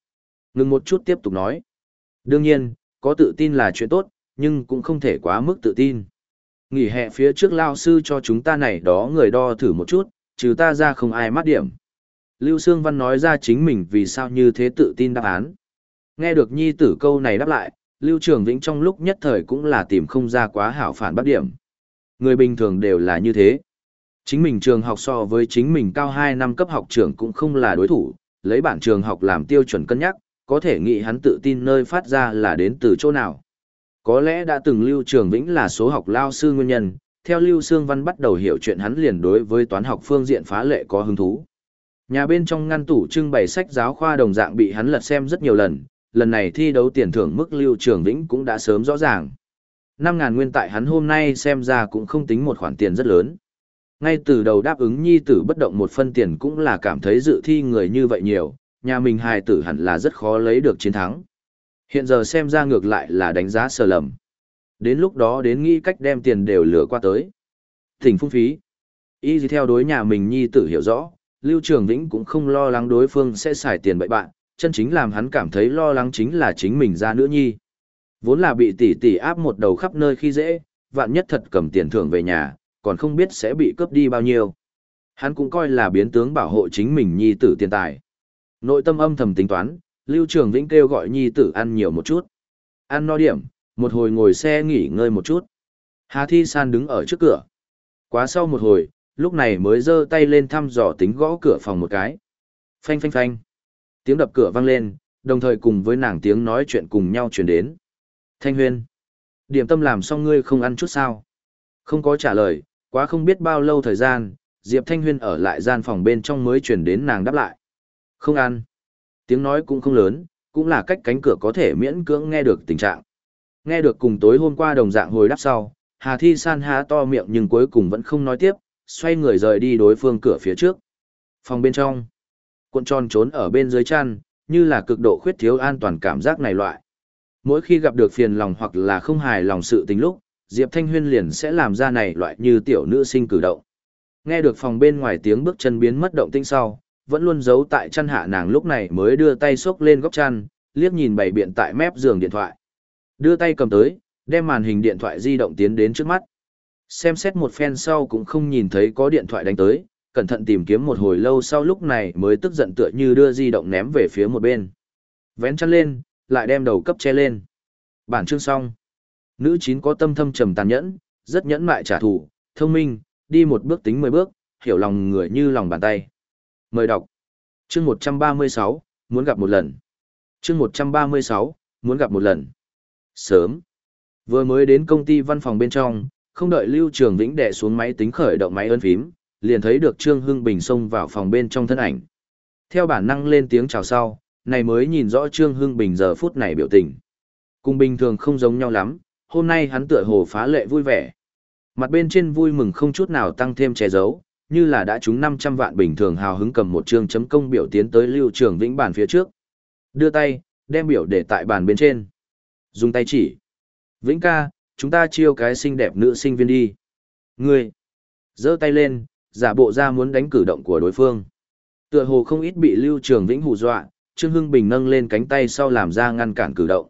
Ngừng một chút tiếp tục nói. Đương nhiên, có tự tin là chuyện tốt, nhưng cũng không thể quá mức tự tin. Nghỉ hè phía trước lao sư cho chúng ta này đó người đo thử một chút, trừ ta ra không ai mát điểm. Lưu Sương Văn nói ra chính mình vì sao như thế tự tin đáp án. Nghe được nhi tử câu này đáp lại, Lưu Trường Vĩnh trong lúc nhất thời cũng là tìm không ra quá hảo phản bác điểm. Người bình thường đều là như thế. Chính mình trường học so với chính mình cao 2 năm cấp học trưởng cũng không là đối thủ, lấy bản trường học làm tiêu chuẩn cân nhắc, có thể nghĩ hắn tự tin nơi phát ra là đến từ chỗ nào. Có lẽ đã từng Lưu Trường Vĩnh là số học lao sư nguyên nhân, theo Lưu Sương Văn bắt đầu hiểu chuyện hắn liền đối với toán học phương diện phá lệ có hứng thú. Nhà bên trong ngăn tủ trưng bày sách giáo khoa đồng dạng bị hắn lật xem rất nhiều lần, lần này thi đấu tiền thưởng mức Lưu Trường Vĩnh cũng đã sớm rõ ràng. 5.000 nguyên tại hắn hôm nay xem ra cũng không tính một khoản tiền rất lớn. Ngay từ đầu đáp ứng nhi tử bất động một phân tiền cũng là cảm thấy dự thi người như vậy nhiều, nhà mình hài tử hẳn là rất khó lấy được chiến thắng. Hiện giờ xem ra ngược lại là đánh giá sơ lầm. Đến lúc đó đến nghĩ cách đem tiền đều lừa qua tới. thỉnh phung phí. Y gì theo đối nhà mình nhi tử hiểu rõ, Lưu Trường Vĩnh cũng không lo lắng đối phương sẽ xài tiền bậy bạn, chân chính làm hắn cảm thấy lo lắng chính là chính mình ra nữa nhi. Vốn là bị tỷ tỷ áp một đầu khắp nơi khi dễ, vạn nhất thật cầm tiền thưởng về nhà, còn không biết sẽ bị cướp đi bao nhiêu. Hắn cũng coi là biến tướng bảo hộ chính mình nhi tử tiền tài. Nội tâm âm thầm tính toán, Lưu Trường Vĩnh kêu gọi nhi tử ăn nhiều một chút. Ăn no điểm, một hồi ngồi xe nghỉ ngơi một chút. Hà Thi San đứng ở trước cửa. Quá sau một hồi, lúc này mới giơ tay lên thăm dò tính gõ cửa phòng một cái. Phanh phanh phanh. Tiếng đập cửa vang lên, đồng thời cùng với nàng tiếng nói chuyện cùng nhau truyền đến. Thanh Huyên. Điểm tâm làm xong ngươi không ăn chút sao? Không có trả lời, quá không biết bao lâu thời gian, Diệp Thanh Huyên ở lại gian phòng bên trong mới truyền đến nàng đáp lại. Không ăn. Tiếng nói cũng không lớn, cũng là cách cánh cửa có thể miễn cưỡng nghe được tình trạng. Nghe được cùng tối hôm qua đồng dạng hồi đáp sau, Hà Thi San há to miệng nhưng cuối cùng vẫn không nói tiếp, xoay người rời đi đối phương cửa phía trước. Phòng bên trong, cuộn tròn trốn ở bên dưới chăn, như là cực độ khuyết thiếu an toàn cảm giác này loại. Mỗi khi gặp được phiền lòng hoặc là không hài lòng sự tình lúc, Diệp Thanh Huyên liền sẽ làm ra này loại như tiểu nữ sinh cử động. Nghe được phòng bên ngoài tiếng bước chân biến mất động tinh sau, vẫn luôn giấu tại chăn hạ nàng lúc này mới đưa tay xốc lên góc chăn, liếc nhìn bày biện tại mép giường điện thoại. Đưa tay cầm tới, đem màn hình điện thoại di động tiến đến trước mắt. Xem xét một phen sau cũng không nhìn thấy có điện thoại đánh tới, cẩn thận tìm kiếm một hồi lâu sau lúc này mới tức giận tựa như đưa di động ném về phía một bên. Vén chăn lên, lại đem đầu cấp che lên. Bản chương xong. Nữ chín có tâm thâm trầm tàn nhẫn, rất nhẫn mại trả thù, thông minh, đi một bước tính mười bước, hiểu lòng người như lòng bàn tay. Mời đọc. Chương 136, muốn gặp một lần. Chương 136, muốn gặp một lần. Sớm. Vừa mới đến công ty văn phòng bên trong, không đợi Lưu Trường Vĩnh đè xuống máy tính khởi động máy ấn phím, liền thấy được Trương Hưng Bình xông vào phòng bên trong thân ảnh. Theo bản năng lên tiếng chào sau, này mới nhìn rõ Trương Hưng Bình giờ phút này biểu tình. Cùng bình thường không giống nhau lắm, hôm nay hắn tựa hồ phá lệ vui vẻ. Mặt bên trên vui mừng không chút nào tăng thêm che giấu, như là đã trúng 500 vạn bình thường hào hứng cầm một chương chấm công biểu tiến tới Lưu Trường Vĩnh bàn phía trước. Đưa tay, đem biểu để tại bàn bên trên. Dùng tay chỉ. Vĩnh ca, chúng ta chiêu cái xinh đẹp nữ sinh viên đi. Ngươi. giơ tay lên, giả bộ ra muốn đánh cử động của đối phương. Tựa hồ không ít bị Lưu Trường Vĩnh hù dọa, Trương Hưng Bình nâng lên cánh tay sau làm ra ngăn cản cử động.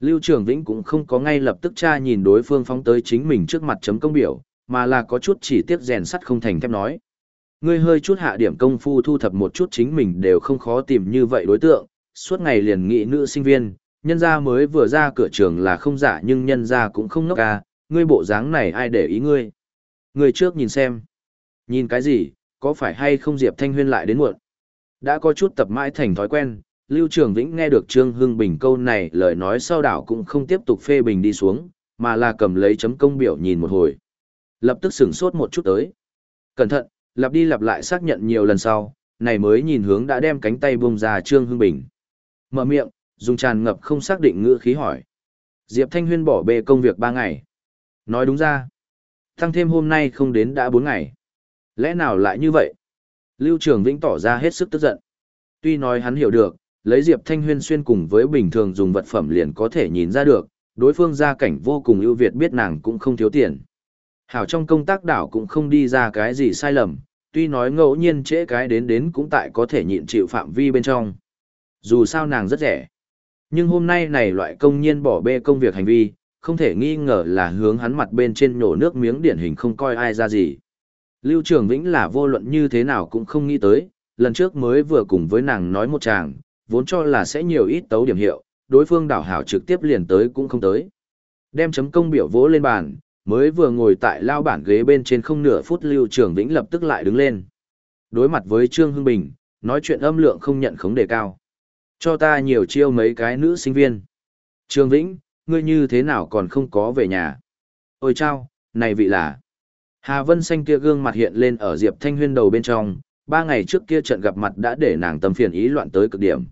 Lưu Trường Vĩnh cũng không có ngay lập tức tra nhìn đối phương phóng tới chính mình trước mặt chấm công biểu, mà là có chút chỉ tiếc rèn sắt không thành thép nói. Ngươi hơi chút hạ điểm công phu thu thập một chút chính mình đều không khó tìm như vậy đối tượng, suốt ngày liền nghị nữ sinh viên, nhân gia mới vừa ra cửa trường là không giả nhưng nhân gia cũng không ngốc à, ngươi bộ dáng này ai để ý ngươi. Ngươi trước nhìn xem. Nhìn cái gì, có phải hay không Diệp Thanh Huyên lại đến muộn. Đã có chút tập mãi thành thói quen, Lưu Trường Vĩnh nghe được Trương Hưng Bình câu này lời nói sau đảo cũng không tiếp tục phê bình đi xuống, mà là cầm lấy chấm công biểu nhìn một hồi. Lập tức sửng sốt một chút tới. Cẩn thận, lặp đi lặp lại xác nhận nhiều lần sau, này mới nhìn hướng đã đem cánh tay buông ra Trương Hưng Bình. Mở miệng, dùng tràn ngập không xác định ngữ khí hỏi. Diệp Thanh Huyên bỏ bê công việc ba ngày. Nói đúng ra. Thăng thêm hôm nay không đến đã bốn ngày. Lẽ nào lại như vậy? Lưu Trường Vĩnh tỏ ra hết sức tức giận. Tuy nói hắn hiểu được, lấy Diệp Thanh Huyên xuyên cùng với bình thường dùng vật phẩm liền có thể nhìn ra được, đối phương gia cảnh vô cùng ưu việt biết nàng cũng không thiếu tiền. Hảo trong công tác đảo cũng không đi ra cái gì sai lầm, tuy nói ngẫu nhiên trễ cái đến đến cũng tại có thể nhịn chịu phạm vi bên trong. Dù sao nàng rất rẻ. Nhưng hôm nay này loại công nhiên bỏ bê công việc hành vi, không thể nghi ngờ là hướng hắn mặt bên trên nổ nước miếng điển hình không coi ai ra gì. Lưu Trường Vĩnh là vô luận như thế nào cũng không nghĩ tới, lần trước mới vừa cùng với nàng nói một chàng, vốn cho là sẽ nhiều ít tấu điểm hiệu, đối phương đảo hảo trực tiếp liền tới cũng không tới. Đem chấm công biểu vỗ lên bàn, mới vừa ngồi tại lao bản ghế bên trên không nửa phút Lưu Trường Vĩnh lập tức lại đứng lên. Đối mặt với Trương Hưng Bình, nói chuyện âm lượng không nhận khống đề cao. Cho ta nhiều chiêu mấy cái nữ sinh viên. Trương Vĩnh, ngươi như thế nào còn không có về nhà? Ôi chao, này vị là... Hà Vân Xanh kia gương mặt hiện lên ở Diệp Thanh Huyên đầu bên trong, ba ngày trước kia trận gặp mặt đã để nàng tâm phiền ý loạn tới cực điểm.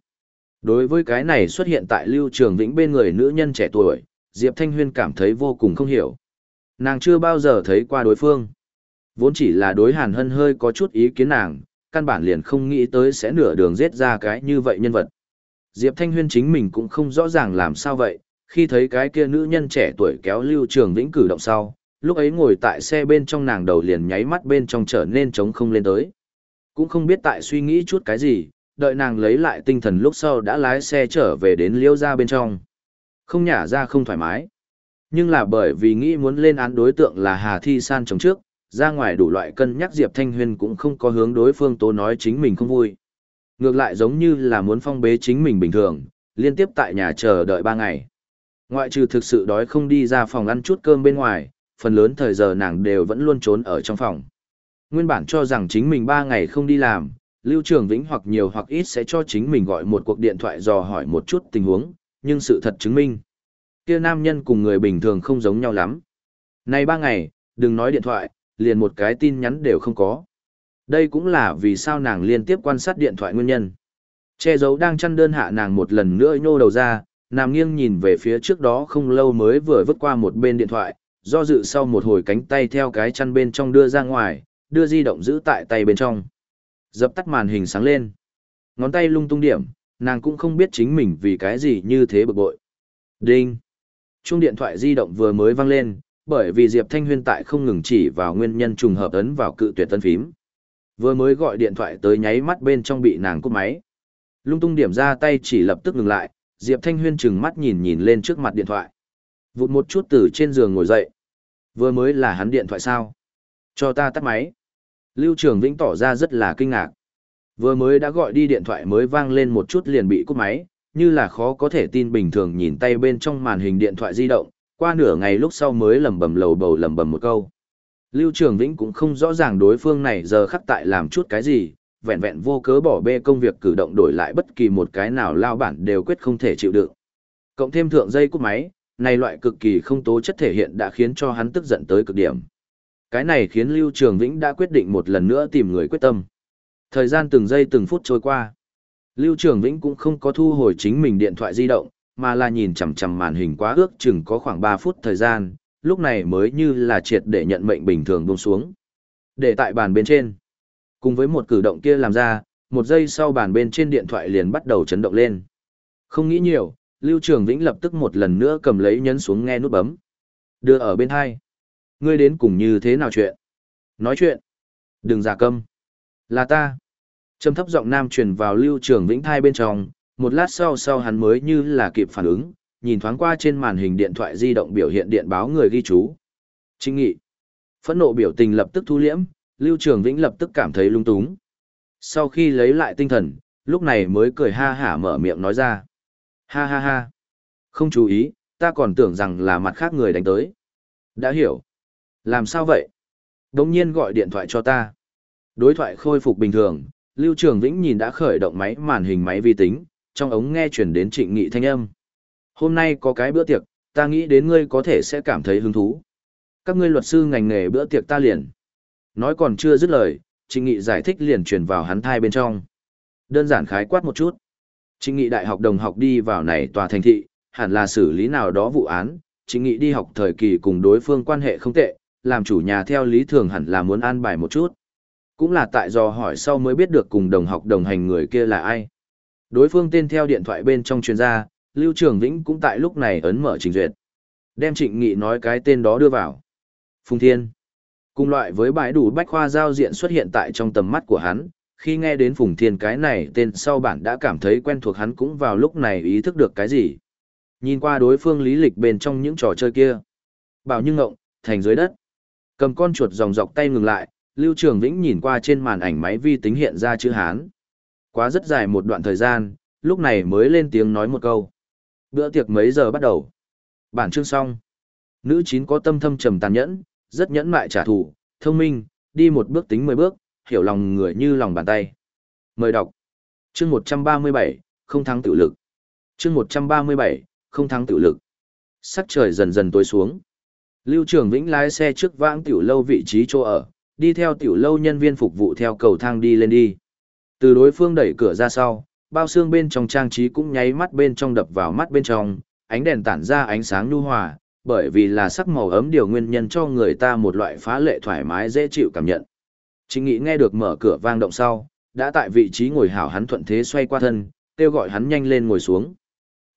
Đối với cái này xuất hiện tại Lưu Trường Vĩnh bên người nữ nhân trẻ tuổi, Diệp Thanh Huyên cảm thấy vô cùng không hiểu. Nàng chưa bao giờ thấy qua đối phương. Vốn chỉ là đối hàn hân hơi có chút ý kiến nàng, căn bản liền không nghĩ tới sẽ nửa đường giết ra cái như vậy nhân vật. Diệp Thanh Huyên chính mình cũng không rõ ràng làm sao vậy, khi thấy cái kia nữ nhân trẻ tuổi kéo Lưu Trường Vĩnh cử động sau, lúc ấy ngồi tại xe bên trong nàng đầu liền nháy mắt bên trong trở nên trống không lên tới. Cũng không biết tại suy nghĩ chút cái gì, đợi nàng lấy lại tinh thần lúc sau đã lái xe trở về đến liêu ra bên trong. Không nhả ra không thoải mái. Nhưng là bởi vì nghĩ muốn lên án đối tượng là Hà Thi San chống trước, ra ngoài đủ loại cân nhắc Diệp Thanh Huyên cũng không có hướng đối phương tố nói chính mình không vui. Ngược lại giống như là muốn phong bế chính mình bình thường, liên tiếp tại nhà chờ đợi ba ngày. Ngoại trừ thực sự đói không đi ra phòng ăn chút cơm bên ngoài, phần lớn thời giờ nàng đều vẫn luôn trốn ở trong phòng. Nguyên bản cho rằng chính mình ba ngày không đi làm, Lưu Trường Vĩnh hoặc nhiều hoặc ít sẽ cho chính mình gọi một cuộc điện thoại dò hỏi một chút tình huống, nhưng sự thật chứng minh kia nam nhân cùng người bình thường không giống nhau lắm. Nay ba ngày, đừng nói điện thoại, liền một cái tin nhắn đều không có. Đây cũng là vì sao nàng liên tiếp quan sát điện thoại nguyên nhân. Che giấu đang chăn đơn hạ nàng một lần nữa nhô đầu ra, nàng nghiêng nhìn về phía trước đó không lâu mới vừa vứt qua một bên điện thoại, do dự sau một hồi cánh tay theo cái chăn bên trong đưa ra ngoài, đưa di động giữ tại tay bên trong. Dập tắt màn hình sáng lên. Ngón tay lung tung điểm, nàng cũng không biết chính mình vì cái gì như thế bực bội. Đinh. Chuông điện thoại di động vừa mới vang lên, bởi vì Diệp Thanh Huyên tại không ngừng chỉ vào nguyên nhân trùng hợp ấn vào cự tuyệt tân phím. Vừa mới gọi điện thoại tới nháy mắt bên trong bị nàng cúp máy. Lung tung điểm ra tay chỉ lập tức ngừng lại, Diệp Thanh Huyên trừng mắt nhìn nhìn lên trước mặt điện thoại. Vụt một chút từ trên giường ngồi dậy. Vừa mới là hắn điện thoại sao? Cho ta tắt máy. Lưu Trường Vĩnh tỏ ra rất là kinh ngạc. Vừa mới đã gọi đi điện thoại mới vang lên một chút liền bị cúp máy, như là khó có thể tin bình thường nhìn tay bên trong màn hình điện thoại di động, qua nửa ngày lúc sau mới lầm bầm lầu bầu lầm bầm một câu. Lưu Trường Vĩnh cũng không rõ ràng đối phương này giờ khắc tại làm chút cái gì, vẹn vẹn vô cớ bỏ bê công việc cử động đổi lại bất kỳ một cái nào lao bản đều quyết không thể chịu đựng. Cộng thêm thượng dây cúp máy, này loại cực kỳ không tố chất thể hiện đã khiến cho hắn tức giận tới cực điểm. Cái này khiến Lưu Trường Vĩnh đã quyết định một lần nữa tìm người quyết tâm. Thời gian từng giây từng phút trôi qua. Lưu Trường Vĩnh cũng không có thu hồi chính mình điện thoại di động, mà là nhìn chằm chằm màn hình quá ước chừng có khoảng 3 phút thời gian, lúc này mới như là triệt để nhận mệnh bình thường buông xuống. Để tại bàn bên trên. Cùng với một cử động kia làm ra, một giây sau bàn bên trên điện thoại liền bắt đầu chấn động lên. Không nghĩ nhiều, Lưu Trường Vĩnh lập tức một lần nữa cầm lấy nhấn xuống nghe nút bấm. Đưa ở bên hai. Ngươi đến cùng như thế nào chuyện? Nói chuyện. Đừng giả câm. Là ta. Trầm thấp giọng nam truyền vào Lưu Trường Vĩnh thai bên trong, một lát sau sau hắn mới như là kịp phản ứng, nhìn thoáng qua trên màn hình điện thoại di động biểu hiện điện báo người ghi chú. Trinh nghị. Phẫn nộ biểu tình lập tức thu liễm, Lưu Trường Vĩnh lập tức cảm thấy lung túng. Sau khi lấy lại tinh thần, lúc này mới cười ha hả mở miệng nói ra. Ha ha ha. Không chú ý, ta còn tưởng rằng là mặt khác người đánh tới. Đã hiểu. Làm sao vậy? Đống nhiên gọi điện thoại cho ta. Đối thoại khôi phục bình thường, Lưu Trường Vĩnh nhìn đã khởi động máy màn hình máy vi tính, trong ống nghe chuyển đến trịnh nghị thanh âm. Hôm nay có cái bữa tiệc, ta nghĩ đến ngươi có thể sẽ cảm thấy hứng thú. Các ngươi luật sư ngành nghề bữa tiệc ta liền. Nói còn chưa dứt lời, trịnh nghị giải thích liền truyền vào hắn thai bên trong. Đơn giản khái quát một chút. Trịnh nghị đại học đồng học đi vào này tòa thành thị, hẳn là xử lý nào đó vụ án, trịnh nghị đi học thời kỳ cùng đối phương quan hệ không tệ, làm chủ nhà theo lý thường hẳn là muốn an bài một chút. Cũng là tại do hỏi sau mới biết được cùng đồng học đồng hành người kia là ai. Đối phương tên theo điện thoại bên trong chuyên gia, Lưu Trường Vĩnh cũng tại lúc này ấn mở trình duyệt. Đem trịnh nghị nói cái tên đó đưa vào. Phùng Thiên. Cùng loại với bãi đủ bách khoa giao diện xuất hiện tại trong tầm mắt của hắn, khi nghe đến Phùng Thiên cái này tên sau bản đã cảm thấy quen thuộc hắn cũng vào lúc này ý thức được cái gì. Nhìn qua đối phương lý lịch bên trong những trò chơi kia. Bảo như ngộng, thành dưới đất. Cầm con chuột dòng dọc tay ngừng lại, Lưu Trường Vĩnh nhìn qua trên màn ảnh máy vi tính hiện ra chữ Hán. Quá rất dài một đoạn thời gian, lúc này mới lên tiếng nói một câu. Bữa tiệc mấy giờ bắt đầu? Bản chương xong. Nữ chín có tâm thâm trầm tàn nhẫn, rất nhẫn mại trả thù, thông minh, đi một bước tính mười bước, hiểu lòng người như lòng bàn tay. Mời đọc. Chương 137, không thắng tự lực. Chương 137, không thắng tự lực. Sắc trời dần dần tối xuống. Lưu Trường Vĩnh lái xe trước vãng tiểu lâu vị trí chỗ ở, đi theo tiểu lâu nhân viên phục vụ theo cầu thang đi lên đi. Từ đối phương đẩy cửa ra sau, bao xương bên trong trang trí cũng nháy mắt bên trong đập vào mắt bên trong, ánh đèn tản ra ánh sáng nhu hòa, bởi vì là sắc màu ấm điều nguyên nhân cho người ta một loại phá lệ thoải mái dễ chịu cảm nhận. Chính nghĩ nghe được mở cửa vang động sau, đã tại vị trí ngồi hảo hắn thuận thế xoay qua thân, kêu gọi hắn nhanh lên ngồi xuống.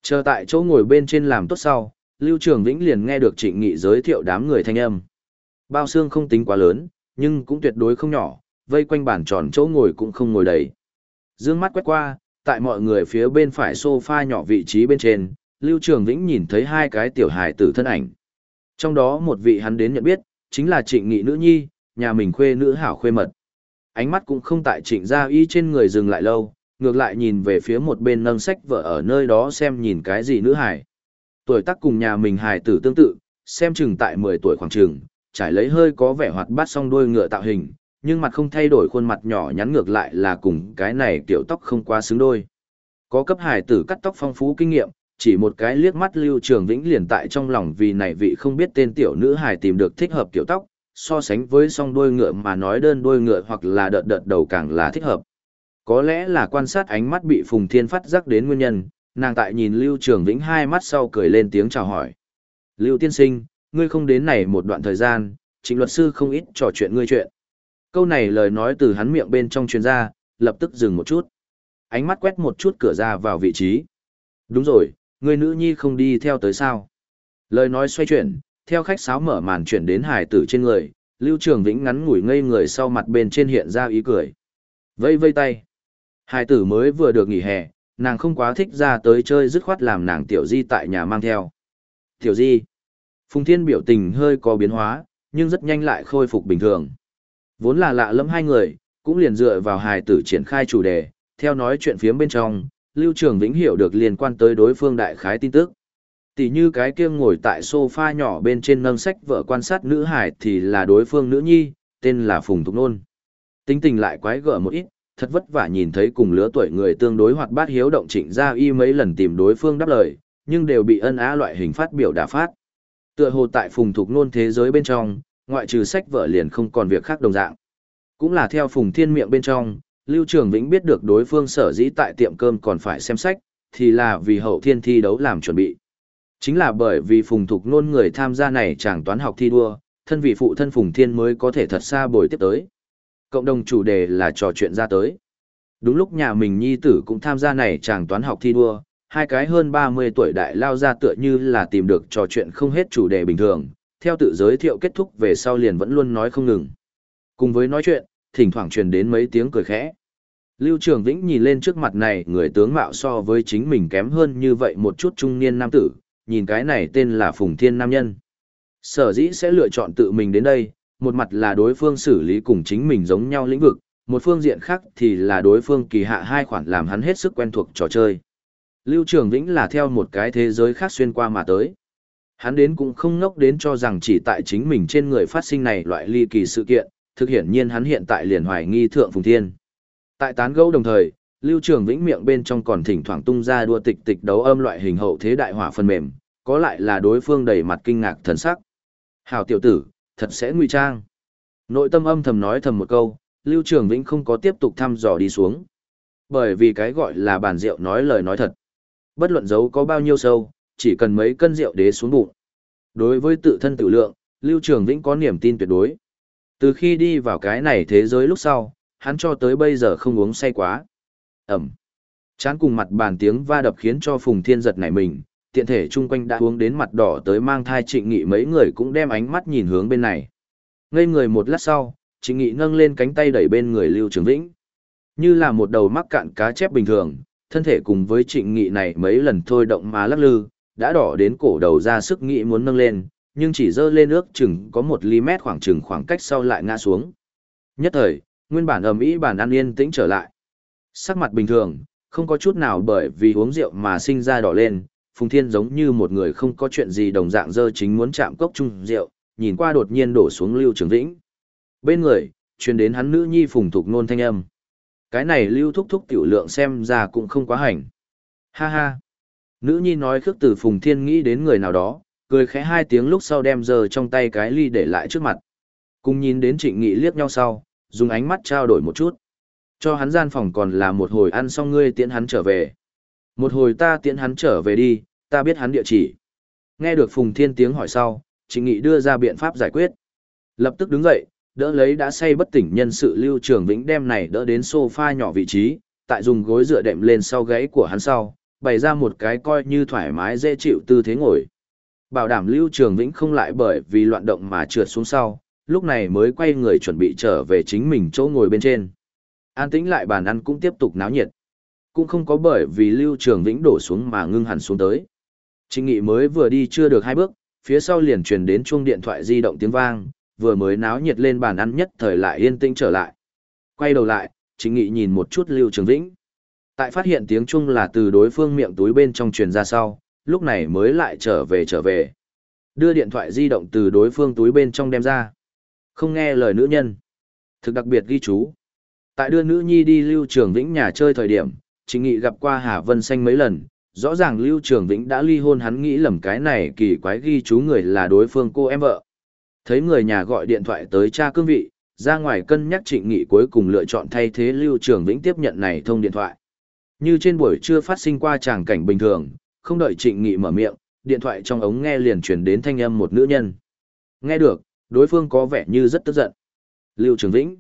Chờ tại chỗ ngồi bên trên làm tốt sau, Lưu Trường Vĩnh liền nghe được Trịnh Nghị giới thiệu đám người thanh âm. Bao xương không tính quá lớn, nhưng cũng tuyệt đối không nhỏ, vây quanh bàn tròn chỗ ngồi cũng không ngồi đầy. Dương mắt quét qua, tại mọi người phía bên phải sofa nhỏ vị trí bên trên, Lưu Trường Vĩnh nhìn thấy hai cái tiểu hài tử thân ảnh. Trong đó một vị hắn đến nhận biết, chính là Trịnh Nghị nữ nhi, nhà mình khuê nữ hảo khuê mật. Ánh mắt cũng không tại Trịnh Gia Y trên người dừng lại lâu, ngược lại nhìn về phía một bên nâng sách vợ ở nơi đó xem nhìn cái gì nữ hài. Tuổi tác cùng nhà mình hài tử tương tự, xem chừng tại 10 tuổi khoảng chừng, trải lấy hơi có vẻ hoạt bát song đuôi ngựa tạo hình, nhưng mặt không thay đổi khuôn mặt nhỏ nhắn ngược lại là cùng cái này kiểu tóc không quá xứng đôi. Có cấp hải tử cắt tóc phong phú kinh nghiệm, chỉ một cái liếc mắt Lưu Trường Vĩnh liền tại trong lòng vì này vị không biết tên tiểu nữ hải tìm được thích hợp kiểu tóc, so sánh với song đuôi ngựa mà nói đơn đuôi ngựa hoặc là đợt đợt đầu càng là thích hợp. Có lẽ là quan sát ánh mắt bị Phùng Thiên phát giác đến nguyên nhân, nàng tại nhìn Lưu Trường Vĩnh hai mắt sau cười lên tiếng chào hỏi. Lưu tiên sinh, ngươi không đến này một đoạn thời gian, chính luật sư không ít trò chuyện ngươi chuyện. Câu này lời nói từ hắn miệng bên trong chuyên gia, lập tức dừng một chút. Ánh mắt quét một chút cửa ra vào vị trí. Đúng rồi, ngươi nữ nhi không đi theo tới sao. Lời nói xoay chuyển, theo khách sáo mở màn chuyển đến hải tử trên người, Lưu Trường Vĩnh ngắn ngủi ngây người sau mặt bên trên hiện ra ý cười. Vây vây tay. Hải tử mới vừa được nghỉ hè, nàng không quá thích ra tới chơi dứt khoát làm nàng tiểu di tại nhà mang theo. Tiểu di. Phùng Thiên biểu tình hơi có biến hóa, nhưng rất nhanh lại khôi phục bình thường. Vốn là lạ lẫm hai người, cũng liền dựa vào hài tử triển khai chủ đề, theo nói chuyện phía bên trong, Lưu Trường Vĩnh hiểu được liên quan tới đối phương đại khái tin tức. Tỷ như cái kia ngồi tại sofa nhỏ bên trên nâng sách vợ quan sát nữ hải thì là đối phương nữ nhi, tên là Phùng Thục Nôn. Tính tình lại quái gở một ít, thật vất vả nhìn thấy cùng lứa tuổi người tương đối hoạt bát hiếu động trịnh ra y mấy lần tìm đối phương đáp lời, nhưng đều bị ân á loại hình phát biểu đả phát. Tựa hồ tại Phùng Thục Nôn thế giới bên trong, ngoại trừ sách vợ liền không còn việc khác đồng dạng. Cũng là theo Phùng Thiên miệng bên trong, Lưu Trường Vĩnh biết được đối phương sở dĩ tại tiệm cơm còn phải xem sách, thì là vì hậu thiên thi đấu làm chuẩn bị. Chính là bởi vì Phùng Thục Nôn người tham gia này chẳng toán học thi đua, thân vị phụ thân Phùng Thiên mới có thể thật xa bồi tiếp tới. Cộng đồng chủ đề là trò chuyện ra tới. Đúng lúc nhà mình nhi tử cũng tham gia này chàng toán học thi đua, hai cái hơn 30 tuổi đại lao ra tựa như là tìm được trò chuyện không hết chủ đề bình thường, theo tự giới thiệu kết thúc về sau liền vẫn luôn nói không ngừng. Cùng với nói chuyện, thỉnh thoảng truyền đến mấy tiếng cười khẽ. Lưu Trường Vĩnh nhìn lên trước mặt này người tướng mạo so với chính mình kém hơn như vậy một chút trung niên nam tử, nhìn cái này tên là Phùng Thiên Nam Nhân. Sở dĩ sẽ lựa chọn tự mình đến đây, một mặt là đối phương xử lý cùng chính mình giống nhau lĩnh vực, một phương diện khác thì là đối phương kỳ hạ hai khoản làm hắn hết sức quen thuộc trò chơi. Lưu Trường Vĩnh là theo một cái thế giới khác xuyên qua mà tới. Hắn đến cũng không ngốc đến cho rằng chỉ tại chính mình trên người phát sinh này loại ly kỳ sự kiện, thực hiện nhiên hắn hiện tại liền hoài nghi thượng phùng thiên. Tại tán gẫu đồng thời, Lưu Trường Vĩnh miệng bên trong còn thỉnh thoảng tung ra đua tịch tịch đấu âm loại hình hậu thế đại hỏa phần mềm, có lại là đối phương đầy mặt kinh ngạc thần sắc. Hảo tiểu tử, thật sẽ nguy trang. Nội tâm âm thầm nói thầm một câu, Lưu Trường Vĩnh không có tiếp tục thăm dò đi xuống. Bởi vì cái gọi là bàn rượu nói lời nói thật. Bất luận dấu có bao nhiêu sâu, chỉ cần mấy cân rượu đế xuống bụng. Đối với tự thân tự lượng, Lưu Trường Vĩnh có niềm tin tuyệt đối. Từ khi đi vào cái này thế giới lúc sau, hắn cho tới bây giờ không uống say quá. Ẩm. Chán cùng mặt bàn tiếng va đập khiến cho Phùng Thiên giật nảy mình, tiện thể chung quanh đã uống đến mặt đỏ tới mang thai trịnh nghị mấy người cũng đem ánh mắt nhìn hướng bên này. Ngây người một lát sau, trịnh nghị nâng lên cánh tay đẩy bên người Lưu Trường Vĩnh. Như là một đầu mắc cạn cá chép bình thường, thân thể cùng với trịnh nghị này mấy lần thôi động mà lắc lư, đã đỏ đến cổ đầu ra sức nghị muốn nâng lên, nhưng chỉ dơ lên ước chừng có một ly mét khoảng chừng khoảng cách sau lại ngã xuống. Nhất thời, nguyên bản ầm ĩ bản ăn yên tĩnh trở lại. Sắc mặt bình thường, không có chút nào bởi vì uống rượu mà sinh ra đỏ lên, Phùng Thiên giống như một người không có chuyện gì đồng dạng dơ chính muốn chạm cốc chung rượu, nhìn qua đột nhiên đổ xuống Lưu Trường Vĩnh. Bên người, truyền đến hắn nữ nhi Phùng Thục nôn thanh âm. Cái này Lưu thúc thúc tiểu lượng xem ra cũng không quá hành. Ha ha. Nữ nhi nói khước từ Phùng Thiên nghĩ đến người nào đó, Cười khẽ hai tiếng lúc sau đem giờ trong tay cái ly để lại trước mặt. Cùng nhìn đến trịnh nghị liếc nhau sau, dùng ánh mắt trao đổi một chút. Cho hắn gian phòng còn là một hồi ăn xong ngươi tiễn hắn trở về. Một hồi ta tiễn hắn trở về đi, ta biết hắn địa chỉ. Nghe được Phùng Thiên tiếng hỏi sau, trịnh nghị đưa ra biện pháp giải quyết. Lập tức đứng dậy, đỡ lấy đã say bất tỉnh nhân sự lưu trường vĩnh đem này đỡ đến sofa nhỏ vị trí, tại dùng gối dựa đệm lên sau gáy của hắn sau, bày ra một cái coi như thoải mái dễ chịu tư thế ngồi. Bảo đảm lưu trường vĩnh không lại bởi vì loạn động mà trượt xuống sau, lúc này mới quay người chuẩn bị trở về chính mình chỗ ngồi bên trên. An tĩnh lại bàn ăn cũng tiếp tục náo nhiệt. Cũng không có bởi vì lưu trường vĩnh đổ xuống mà ngưng hẳn xuống tới. Trịnh nghị mới vừa đi chưa được hai bước, phía sau liền truyền đến chuông điện thoại di động tiếng vang, vừa mới náo nhiệt lên bàn ăn nhất thời lại yên tĩnh trở lại. Quay đầu lại, Trịnh Nghị nhìn một chút Lưu Trường Vĩnh. Tại phát hiện tiếng Trung là từ đối phương miệng túi bên trong truyền ra sau, lúc này mới lại trở về trở về. Đưa điện thoại di động từ đối phương túi bên trong đem ra. Không nghe lời nữ nhân. Thực đặc biệt ghi chú. Tại đưa nữ nhi đi Lưu Trường Vĩnh nhà chơi thời điểm, Trịnh Nghị gặp qua Hà Vân Xanh mấy lần, rõ ràng Lưu Trường Vĩnh đã ly hôn hắn nghĩ lầm cái này kỳ quái ghi chú người là đối phương cô em vợ. Thấy người nhà gọi điện thoại tới cha cương vị, ra ngoài cân nhắc trịnh nghị cuối cùng lựa chọn thay thế Lưu Trường Vĩnh tiếp nhận này thông điện thoại. Như trên buổi trưa phát sinh qua tràng cảnh bình thường, không đợi trịnh nghị mở miệng, điện thoại trong ống nghe liền truyền đến thanh âm một nữ nhân. Nghe được, đối phương có vẻ như rất tức giận. Lưu Trường Vĩnh,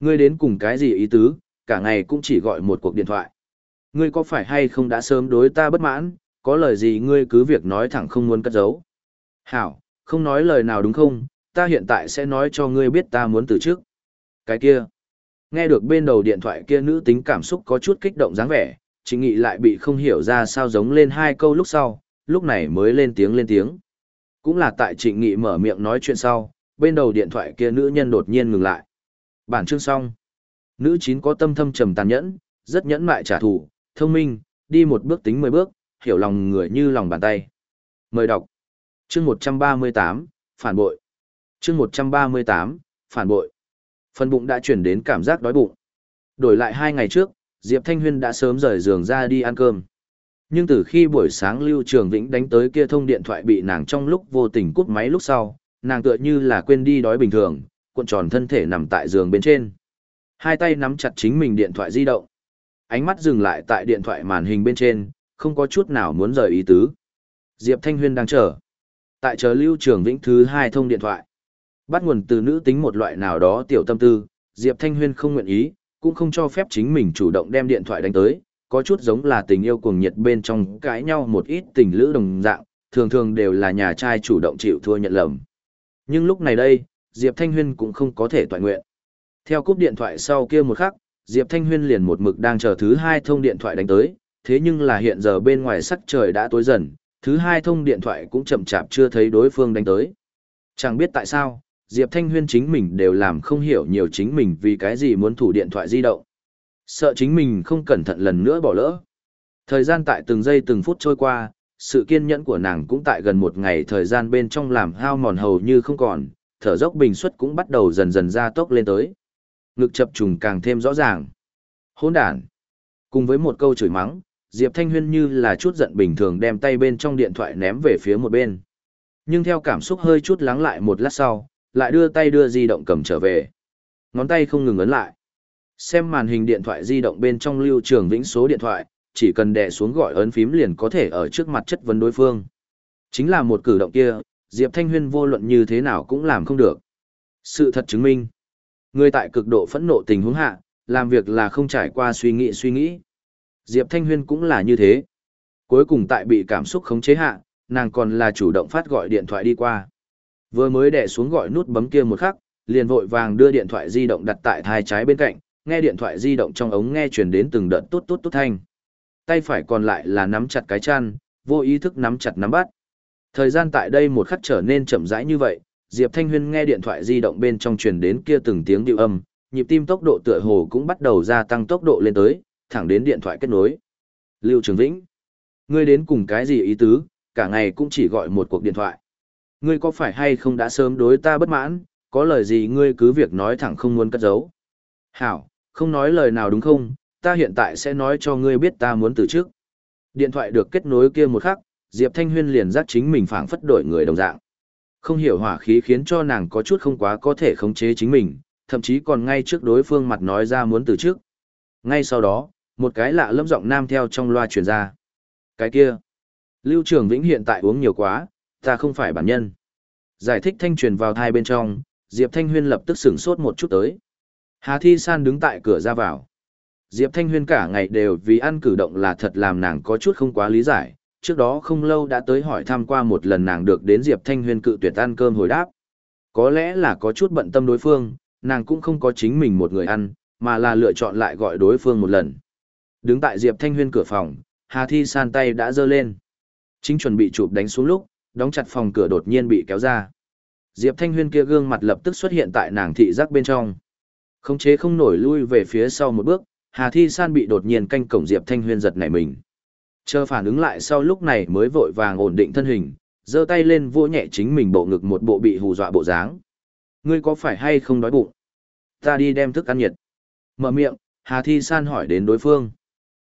ngươi đến cùng cái gì ý tứ, cả ngày cũng chỉ gọi một cuộc điện thoại. Ngươi có phải hay không đã sớm đối ta bất mãn, có lời gì ngươi cứ việc nói thẳng không muốn cất giấu. Hảo, không nói lời nào đúng không, ta hiện tại sẽ nói cho ngươi biết ta muốn từ trước. Cái kia, nghe được bên đầu điện thoại kia nữ tính cảm xúc có chút kích động dáng vẻ, Trịnh Nghị lại bị không hiểu ra sao giống lên hai câu lúc sau, lúc này mới lên tiếng lên tiếng. Cũng là tại Trịnh Nghị mở miệng nói chuyện sau, bên đầu điện thoại kia nữ nhân đột nhiên ngừng lại. Bản chương xong. Nữ chín có tâm thâm trầm tàn nhẫn, rất nhẫn mại trả thù, thông minh, đi một bước tính mười bước, hiểu lòng người như lòng bàn tay. Mời đọc. Chương 138, phản bội. Chương 138, phản bội. Phần bụng đã chuyển đến cảm giác đói bụng. Đổi lại hai ngày trước, Diệp Thanh Huyên đã sớm rời giường ra đi ăn cơm. Nhưng từ khi buổi sáng Lưu Trường Vĩnh đánh tới kia thông điện thoại bị nàng trong lúc vô tình cút máy lúc sau, nàng tựa như là quên đi đói bình thường, cuộn tròn thân thể nằm tại giường bên trên. Hai tay nắm chặt chính mình điện thoại di động. Ánh mắt dừng lại tại điện thoại màn hình bên trên, không có chút nào muốn rời ý tứ. Diệp Thanh Huyên đang chờ. Tại chờ Lưu Trường Vĩnh thứ hai thông điện thoại. Bắt nguồn từ nữ tính một loại nào đó tiểu tâm tư, Diệp Thanh Huyên không nguyện ý, cũng không cho phép chính mình chủ động đem điện thoại đánh tới, có chút giống là tình yêu cuồng nhiệt bên trong cãi nhau một ít tình lữ đồng dạng, thường thường đều là nhà trai chủ động chịu thua nhận lầm. Nhưng lúc này đây, Diệp Thanh Huyên cũng không có thể toàn nguyện. Theo cúp điện thoại sau kia một khắc, Diệp Thanh Huyên liền một mực đang chờ thứ hai thông điện thoại đánh tới, thế nhưng là hiện giờ bên ngoài sắc trời đã tối dần, thứ hai thông điện thoại cũng chậm chạp chưa thấy đối phương đánh tới. Chẳng biết tại sao, Diệp Thanh Huyên chính mình đều làm không hiểu nhiều chính mình vì cái gì muốn thủ điện thoại di động. Sợ chính mình không cẩn thận lần nữa bỏ lỡ. Thời gian tại từng giây từng phút trôi qua, sự kiên nhẫn của nàng cũng tại gần một ngày thời gian bên trong làm hao mòn hầu như không còn, thở dốc bình suất cũng bắt đầu dần dần ra tốc lên tới. Ngực chập trùng càng thêm rõ ràng. Hỗn đản. Cùng với một câu chửi mắng, Diệp Thanh Huyên như là chút giận bình thường đem tay bên trong điện thoại ném về phía một bên. Nhưng theo cảm xúc hơi chút lắng lại một lát sau, lại đưa tay đưa di động cầm trở về. Ngón tay không ngừng ấn lại. Xem màn hình điện thoại di động bên trong lưu trường vĩnh số điện thoại, chỉ cần đè xuống gọi ấn phím liền có thể ở trước mặt chất vấn đối phương. Chính là một cử động kia, Diệp Thanh Huyên vô luận như thế nào cũng làm không được. Sự thật chứng minh, người tại cực độ phẫn nộ tình huống hạ, làm việc là không trải qua suy nghĩ suy nghĩ. Diệp Thanh Huyên cũng là như thế. Cuối cùng tại bị cảm xúc khống chế hạ, nàng còn là chủ động phát gọi điện thoại đi qua. Vừa mới đè xuống gọi nút bấm kia một khắc, liền vội vàng đưa điện thoại di động đặt tại thai trái bên cạnh, nghe điện thoại di động trong ống nghe truyền đến từng đợt tốt tốt tốt thanh. Tay phải còn lại là nắm chặt cái chăn, vô ý thức nắm chặt nắm bắt. Thời gian tại đây một khắc trở nên chậm rãi như vậy, Diệp Thanh Huyên nghe điện thoại di động bên trong truyền đến kia từng tiếng điệu âm, nhịp tim tốc độ tựa hồ cũng bắt đầu gia tăng tốc độ lên tới, thẳng đến điện thoại kết nối. Lưu Trường Vĩnh, ngươi đến cùng cái gì ý tứ, cả ngày cũng chỉ gọi một cuộc điện thoại. Ngươi có phải hay không đã sớm đối ta bất mãn, có lời gì ngươi cứ việc nói thẳng không muốn cất giấu. Hảo, không nói lời nào đúng không, ta hiện tại sẽ nói cho ngươi biết ta muốn từ trước. Điện thoại được kết nối kia một khắc, Diệp Thanh Huyên liền giác chính mình phảng phất đổi người đồng dạng. Không hiểu hỏa khí khiến cho nàng có chút không quá có thể khống chế chính mình, thậm chí còn ngay trước đối phương mặt nói ra muốn từ trước. Ngay sau đó, một cái lạ lẫm giọng nam theo trong loa truyền ra. Cái kia, Lưu Trường Vĩnh hiện tại uống nhiều quá, ta không phải bản nhân. Giải thích thanh truyền vào thai bên trong, Diệp Thanh Huyên lập tức sửng sốt một chút tới. Hà Thi San đứng tại cửa ra vào. Diệp Thanh Huyên cả ngày đều vì ăn cử động là thật làm nàng có chút không quá lý giải, trước đó không lâu đã tới hỏi thăm qua một lần nàng được đến Diệp Thanh Huyên cự tuyệt ăn cơm hồi đáp. Có lẽ là có chút bận tâm đối phương, nàng cũng không có chính mình một người ăn, mà là lựa chọn lại gọi đối phương một lần. Đứng tại Diệp Thanh Huyên cửa phòng, Hà Thi san tay đã giơ lên. Chính chuẩn bị chụp đánh xuống lúc, đóng chặt phòng cửa đột nhiên bị kéo ra. Diệp Thanh Huyên kia gương mặt lập tức xuất hiện tại nàng thị giác bên trong. Khống chế không nổi lui về phía sau một bước, Hà Thi San bị đột nhiên canh cổng Diệp Thanh Huyên giật nảy mình. Chờ phản ứng lại sau lúc này mới vội vàng ổn định thân hình, giơ tay lên vỗ nhẹ chính mình bộ ngực một bộ bị hù dọa bộ dáng. Ngươi có phải hay không đói bụng? Ta đi đem thức ăn nhiệt. Mở miệng, Hà Thi San hỏi đến đối phương.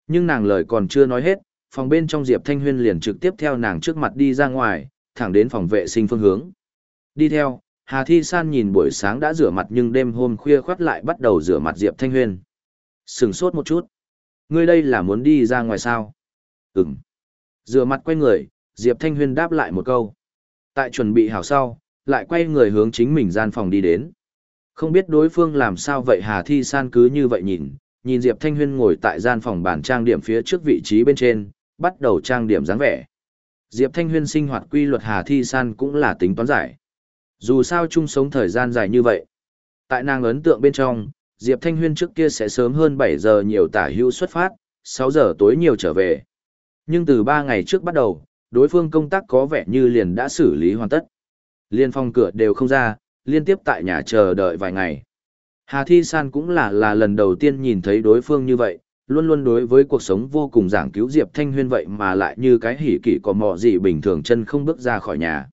Nhưng nàng lời còn chưa nói hết, phòng bên trong Diệp Thanh Huyên liền trực tiếp theo nàng trước mặt đi ra ngoài, thẳng đến phòng vệ sinh phương hướng. Đi theo, Hà Thi San nhìn buổi sáng đã rửa mặt nhưng đêm hôm khuya khoắt lại bắt đầu rửa mặt Diệp Thanh Huyên. Sừng sốt một chút. Ngươi đây là muốn đi ra ngoài sao? Ừm. Rửa mặt quay người, Diệp Thanh Huyên đáp lại một câu. Tại chuẩn bị hảo sau, lại quay người hướng chính mình gian phòng đi đến. Không biết đối phương làm sao vậy Hà Thi San cứ như vậy nhìn, nhìn Diệp Thanh Huyên ngồi tại gian phòng bàn trang điểm phía trước vị trí bên trên, bắt đầu trang điểm dáng vẻ. Diệp Thanh Huyên sinh hoạt quy luật Hà Thi San cũng là tính toán giải. Dù sao chung sống thời gian dài như vậy. Tại nàng ấn tượng bên trong, Diệp Thanh Huyên trước kia sẽ sớm hơn 7 giờ nhiều tả hữu xuất phát, 6 giờ tối nhiều trở về. Nhưng từ 3 ngày trước bắt đầu, đối phương công tác có vẻ như liền đã xử lý hoàn tất. Liên phong cửa đều không ra, liên tiếp tại nhà chờ đợi vài ngày. Hà Thi San cũng là là lần đầu tiên nhìn thấy đối phương như vậy, luôn luôn đối với cuộc sống vô cùng giảng cứu Diệp Thanh Huyên vậy mà lại như cái hỉ kỷ có mọ gì bình thường chân không bước ra khỏi nhà.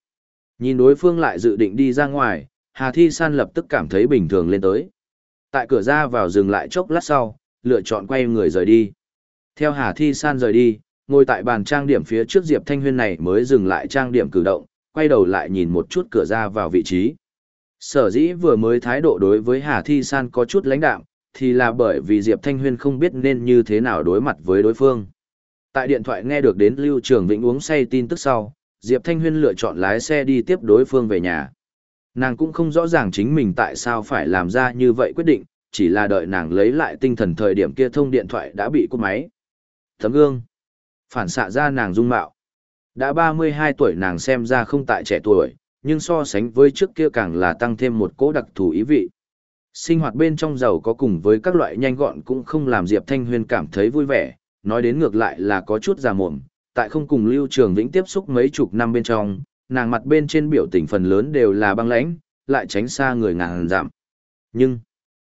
Nhìn đối phương lại dự định đi ra ngoài, Hà Thi San lập tức cảm thấy bình thường lên tới. Tại cửa ra vào dừng lại chốc lát sau, lựa chọn quay người rời đi. Theo Hà Thi San rời đi, ngồi tại bàn trang điểm phía trước Diệp Thanh Huyên này mới dừng lại trang điểm cử động, quay đầu lại nhìn một chút cửa ra vào vị trí. Sở dĩ vừa mới thái độ đối với Hà Thi San có chút lãnh đạm, thì là bởi vì Diệp Thanh Huyên không biết nên như thế nào đối mặt với đối phương. Tại điện thoại nghe được đến Lưu Trường Vĩnh uống say tin tức sau, Diệp Thanh Huyên lựa chọn lái xe đi tiếp đối phương về nhà. Nàng cũng không rõ ràng chính mình tại sao phải làm ra như vậy quyết định, chỉ là đợi nàng lấy lại tinh thần thời điểm kia thông điện thoại đã bị cúp máy. Tấm gương. Phản xạ ra nàng dung mạo. Đã 32 tuổi nàng xem ra không tại trẻ tuổi, nhưng so sánh với trước kia càng là tăng thêm một cỗ đặc thù ý vị. Sinh hoạt bên trong giàu có cùng với các loại nhanh gọn cũng không làm Diệp Thanh Huyên cảm thấy vui vẻ, nói đến ngược lại là có chút già mồm, tại không cùng Lưu Trường Vĩnh tiếp xúc mấy chục năm bên trong, nàng mặt bên trên biểu tình phần lớn đều là băng lãnh, lại tránh xa người ngàn giảm. Nhưng,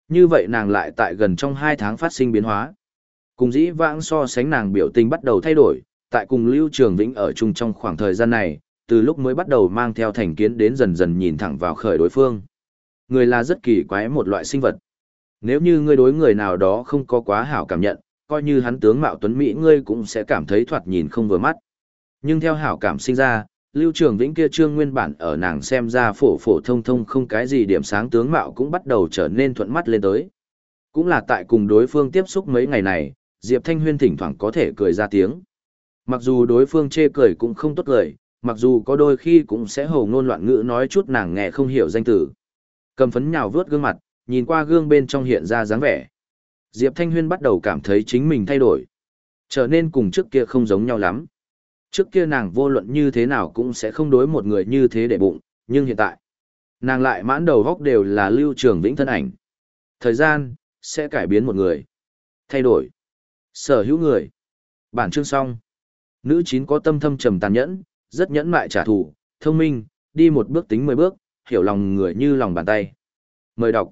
như vậy nàng lại tại gần trong hai tháng phát sinh biến hóa. Cùng dĩ vãng so sánh nàng biểu tình bắt đầu thay đổi, tại cùng Lưu Trường Vĩnh ở chung trong khoảng thời gian này, từ lúc mới bắt đầu mang theo thành kiến đến dần dần nhìn thẳng vào khởi đối phương. Người là rất kỳ quái một loại sinh vật. Nếu như ngươi đối người nào đó không có quá hảo cảm nhận, coi như hắn tướng mạo tuấn Mỹ ngươi cũng sẽ cảm thấy thoạt nhìn không vừa mắt. Nhưng theo hảo cảm sinh ra, Lưu Trường Vĩnh kia trương nguyên bản ở nàng xem ra phổ phổ thông thông không cái gì điểm sáng tướng mạo cũng bắt đầu trở nên thuận mắt lên tới. Cũng là tại cùng đối phương tiếp xúc mấy ngày này, Diệp Thanh Huyên thỉnh thoảng có thể cười ra tiếng. Mặc dù đối phương chê cười cũng không tốt cười, mặc dù có đôi khi cũng sẽ hồ ngôn loạn ngữ nói chút nàng nghe không hiểu danh từ. Cầm phấn nhào vớt gương mặt, nhìn qua gương bên trong hiện ra dáng vẻ. Diệp Thanh Huyên bắt đầu cảm thấy chính mình thay đổi. Trở nên cùng trước kia không giống nhau lắm. Trước kia nàng vô luận như thế nào cũng sẽ không đối một người như thế để bụng, nhưng hiện tại, nàng lại mãn đầu góc đều là lưu trường vĩnh thân ảnh. Thời gian, sẽ cải biến một người. Thay đổi. Sở hữu người. Bản chương xong. Nữ chín có tâm thâm trầm tàn nhẫn, rất nhẫn mại trả thù, thông minh, đi một bước tính mười bước, hiểu lòng người như lòng bàn tay. Mời đọc.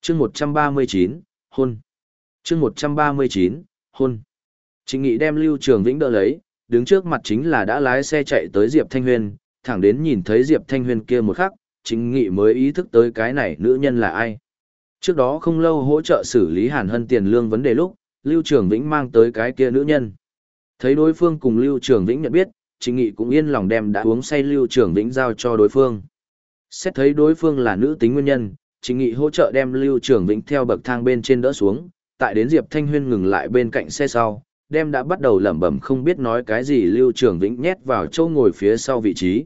Chương 139, hôn. Chương 139, hôn. Trịnh Nghị đem Lưu Trường Vĩnh đỡ lấy, đứng trước mặt chính là đã lái xe chạy tới Diệp Thanh Huyền, thẳng đến nhìn thấy Diệp Thanh Huyền kia một khắc, Trịnh Nghị mới ý thức tới cái này nữ nhân là ai. Trước đó không lâu hỗ trợ xử lý Hàn Hân tiền lương vấn đề lúc, Lưu Trường Vĩnh mang tới cái kia nữ nhân. Thấy đối phương cùng Lưu Trường Vĩnh nhận biết, Trịnh Nghị cũng yên lòng đem đã uống say Lưu Trường Vĩnh giao cho đối phương. Xét thấy đối phương là nữ tính nguyên nhân, Trịnh Nghị hỗ trợ đem Lưu Trường Vĩnh theo bậc thang bên trên đỡ xuống, tại đến Diệp Thanh Huyên ngừng lại bên cạnh xe sau, đem đã bắt đầu lẩm bẩm không biết nói cái gì Lưu Trường Vĩnh nhét vào chỗ ngồi phía sau vị trí.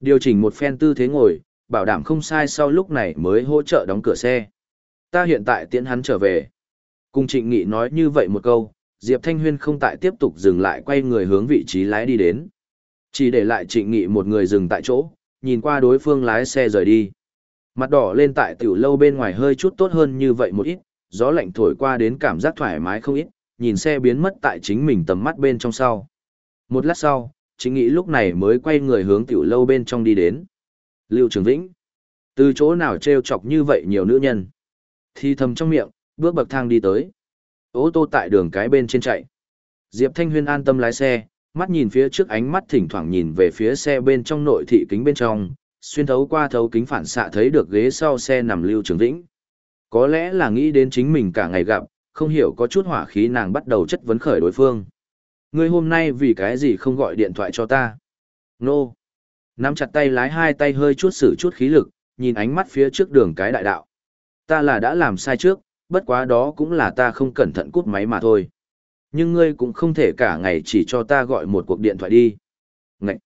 Điều chỉnh một phen tư thế ngồi, bảo đảm không sai sau lúc này mới hỗ trợ đóng cửa xe. Ta hiện tại tiễn hắn trở về. Cùng Trịnh Nghị nói như vậy một câu, Diệp Thanh Huyên không tại tiếp tục dừng lại quay người hướng vị trí lái đi đến. Chỉ để lại Trịnh Nghị một người dừng tại chỗ, nhìn qua đối phương lái xe rời đi. Mặt đỏ lên tại tiểu lâu bên ngoài hơi chút tốt hơn như vậy một ít, gió lạnh thổi qua đến cảm giác thoải mái không ít, nhìn xe biến mất tại chính mình tầm mắt bên trong sau. Một lát sau, chính nghĩ lúc này mới quay người hướng tiểu lâu bên trong đi đến. Lưu Trường Vĩnh, từ chỗ nào treo chọc như vậy nhiều nữ nhân. Thì thầm trong miệng, bước bậc thang đi tới. Ô tô tại đường cái bên trên chạy. Diệp Thanh Huyên an tâm lái xe, mắt nhìn phía trước ánh mắt thỉnh thoảng nhìn về phía xe bên trong nội thị kính bên trong, xuyên thấu qua thấu kính phản xạ thấy được ghế sau xe nằm Lưu Trường Vĩnh. Có lẽ là nghĩ đến chính mình cả ngày gặp, không hiểu có chút hỏa khí nàng bắt đầu chất vấn khởi đối phương. Ngươi hôm nay vì cái gì không gọi điện thoại cho ta? Nô. Nắm chặt tay lái hai tay hơi chút sử chút khí lực, nhìn ánh mắt phía trước đường cái đại đạo. Ta là đã làm sai trước, bất quá đó cũng là ta không cẩn thận cút máy mà thôi. Nhưng ngươi cũng không thể cả ngày chỉ cho ta gọi một cuộc điện thoại đi. Ngậy!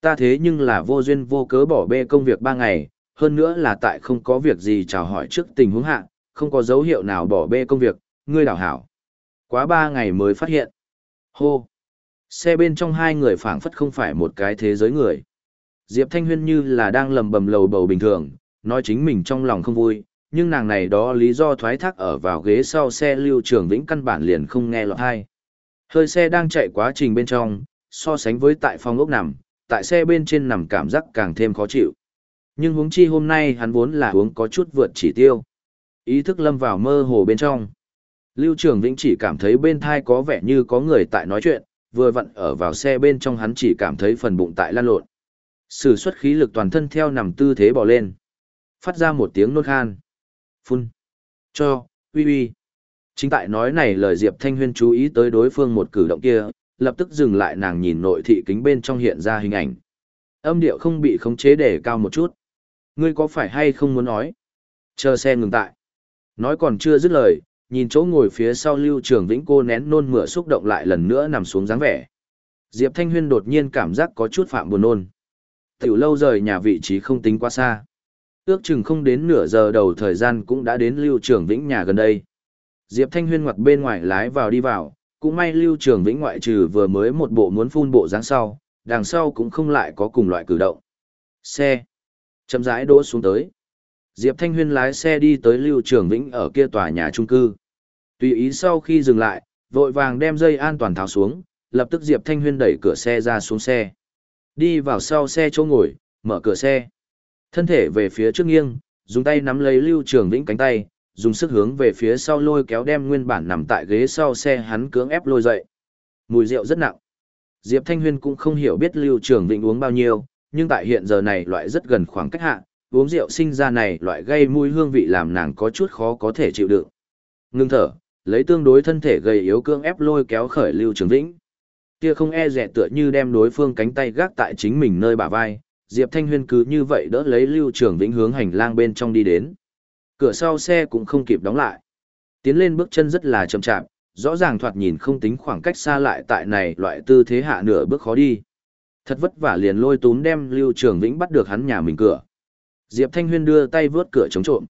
Ta thế nhưng là vô duyên vô cớ bỏ bê công việc ba ngày, hơn nữa là tại không có việc gì chào hỏi trước tình huống hạ, không có dấu hiệu nào bỏ bê công việc, ngươi đảo hảo. Quá ba ngày mới phát hiện. Hô! Xe bên trong hai người phảng phất không phải một cái thế giới người. Diệp Thanh Huyên như là đang lầm bầm lầu bầu bình thường, nói chính mình trong lòng không vui, nhưng nàng này đó lý do thoái thác ở vào ghế sau xe lưu trường vĩnh căn bản liền không nghe lọt hay. Hơi xe đang chạy quá trình bên trong, so sánh với tại phòng ốc nằm, tại xe bên trên nằm cảm giác càng thêm khó chịu. Nhưng huống chi hôm nay hắn vốn là uống có chút vượt chỉ tiêu. Ý thức lâm vào mơ hồ bên trong. Lưu Trường Vĩnh chỉ cảm thấy bên thai có vẻ như có người tại nói chuyện, vừa vặn ở vào xe bên trong hắn chỉ cảm thấy phần bụng tại lan lộn. Sử xuất khí lực toàn thân theo nằm tư thế bò lên. Phát ra một tiếng nôn khan. Phun. Cho, uy uy. Chính tại nói này lời Diệp Thanh Huyên chú ý tới đối phương một cử động kia, lập tức dừng lại nàng nhìn nội thị kính bên trong hiện ra hình ảnh. Âm điệu không bị khống chế để cao một chút. Ngươi có phải hay không muốn nói? Chờ xe ngừng tại. Nói còn chưa dứt lời, nhìn chỗ ngồi phía sau Lưu Trường Vĩnh cô nén nôn mửa xúc động lại lần nữa nằm xuống dáng vẻ. Diệp Thanh Huyên đột nhiên cảm giác có chút phạm buồn nôn. Tiểu lâu rời nhà vị trí không tính quá xa. Ước chừng không đến nửa giờ đầu thời gian cũng đã đến Lưu Trường Vĩnh nhà gần đây. Diệp Thanh Huyên ngoặt bên ngoài lái vào đi vào, cũng may Lưu Trường Vĩnh ngoại trừ vừa mới một bộ muốn phun bộ dáng sau, đằng sau cũng không lại có cùng loại cử động. Xe. Chậm rãi đỗ xuống tới. Diệp Thanh Huyên lái xe đi tới Lưu Trường Vĩnh ở kia tòa nhà trung cư. Tùy ý sau khi dừng lại, vội vàng đem dây an toàn tháo xuống, lập tức Diệp Thanh Huyên đẩy cửa xe ra xuống xe. Đi vào sau xe chỗ ngồi, mở cửa xe. Thân thể về phía trước nghiêng, dùng tay nắm lấy Lưu Trường Vĩnh cánh tay, dùng sức hướng về phía sau lôi kéo đem nguyên bản nằm tại ghế sau xe hắn cưỡng ép lôi dậy. Mùi rượu rất nặng. Diệp Thanh Huyên cũng không hiểu biết Lưu Trường Vĩnh uống bao nhiêu, nhưng tại hiện giờ này loại rất gần khoảng cách hạ, uống rượu sinh ra này loại gây mùi hương vị làm nàng có chút khó có thể chịu đựng. Ngưng thở, lấy tương đối thân thể gầy yếu cưỡng ép lôi kéo khởi Lưu Trường Vĩnh. Kia không e dè tựa như đem đối phương cánh tay gác tại chính mình nơi bả vai, Diệp Thanh Huyên cứ như vậy đỡ lấy Lưu Trường Vĩnh hướng hành lang bên trong đi đến. Cửa sau xe cũng không kịp đóng lại. Tiến lên bước chân rất là chậm chạp, rõ ràng thoạt nhìn không tính khoảng cách xa lại tại này loại tư thế hạ nửa bước khó đi. Thật vất vả liền lôi túm đem Lưu Trường Vĩnh bắt được hắn nhà mình cửa. Diệp Thanh Huyên đưa tay vướt cửa chống trộm.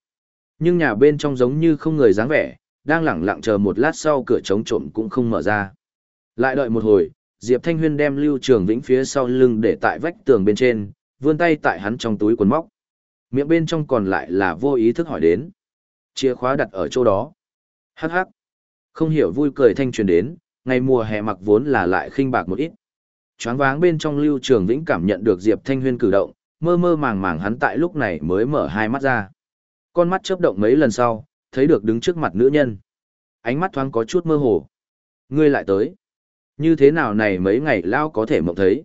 Nhưng nhà bên trong giống như không người dáng vẻ, đang lẳng lặng chờ một lát sau cửa chống trộm cũng không mở ra. Lại đợi một hồi, Diệp Thanh Huyên đem Lưu Trường Vĩnh phía sau lưng để tại vách tường bên trên, vươn tay tại hắn trong túi quần móc. Miệng bên trong còn lại là vô ý thức hỏi đến. Chìa khóa đặt ở chỗ đó. Hắc hắc. Không hiểu vui cười thanh truyền đến, ngày mùa hè mặc vốn là lại khinh bạc một ít. Choáng váng bên trong Lưu Trường Vĩnh cảm nhận được Diệp Thanh Huyên cử động, mơ mơ màng màng hắn tại lúc này mới mở hai mắt ra. Con mắt chớp động mấy lần sau, thấy được đứng trước mặt nữ nhân. Ánh mắt thoáng có chút mơ hồ. Ngươi lại tới. Như thế nào này mấy ngày lao có thể mộng thấy.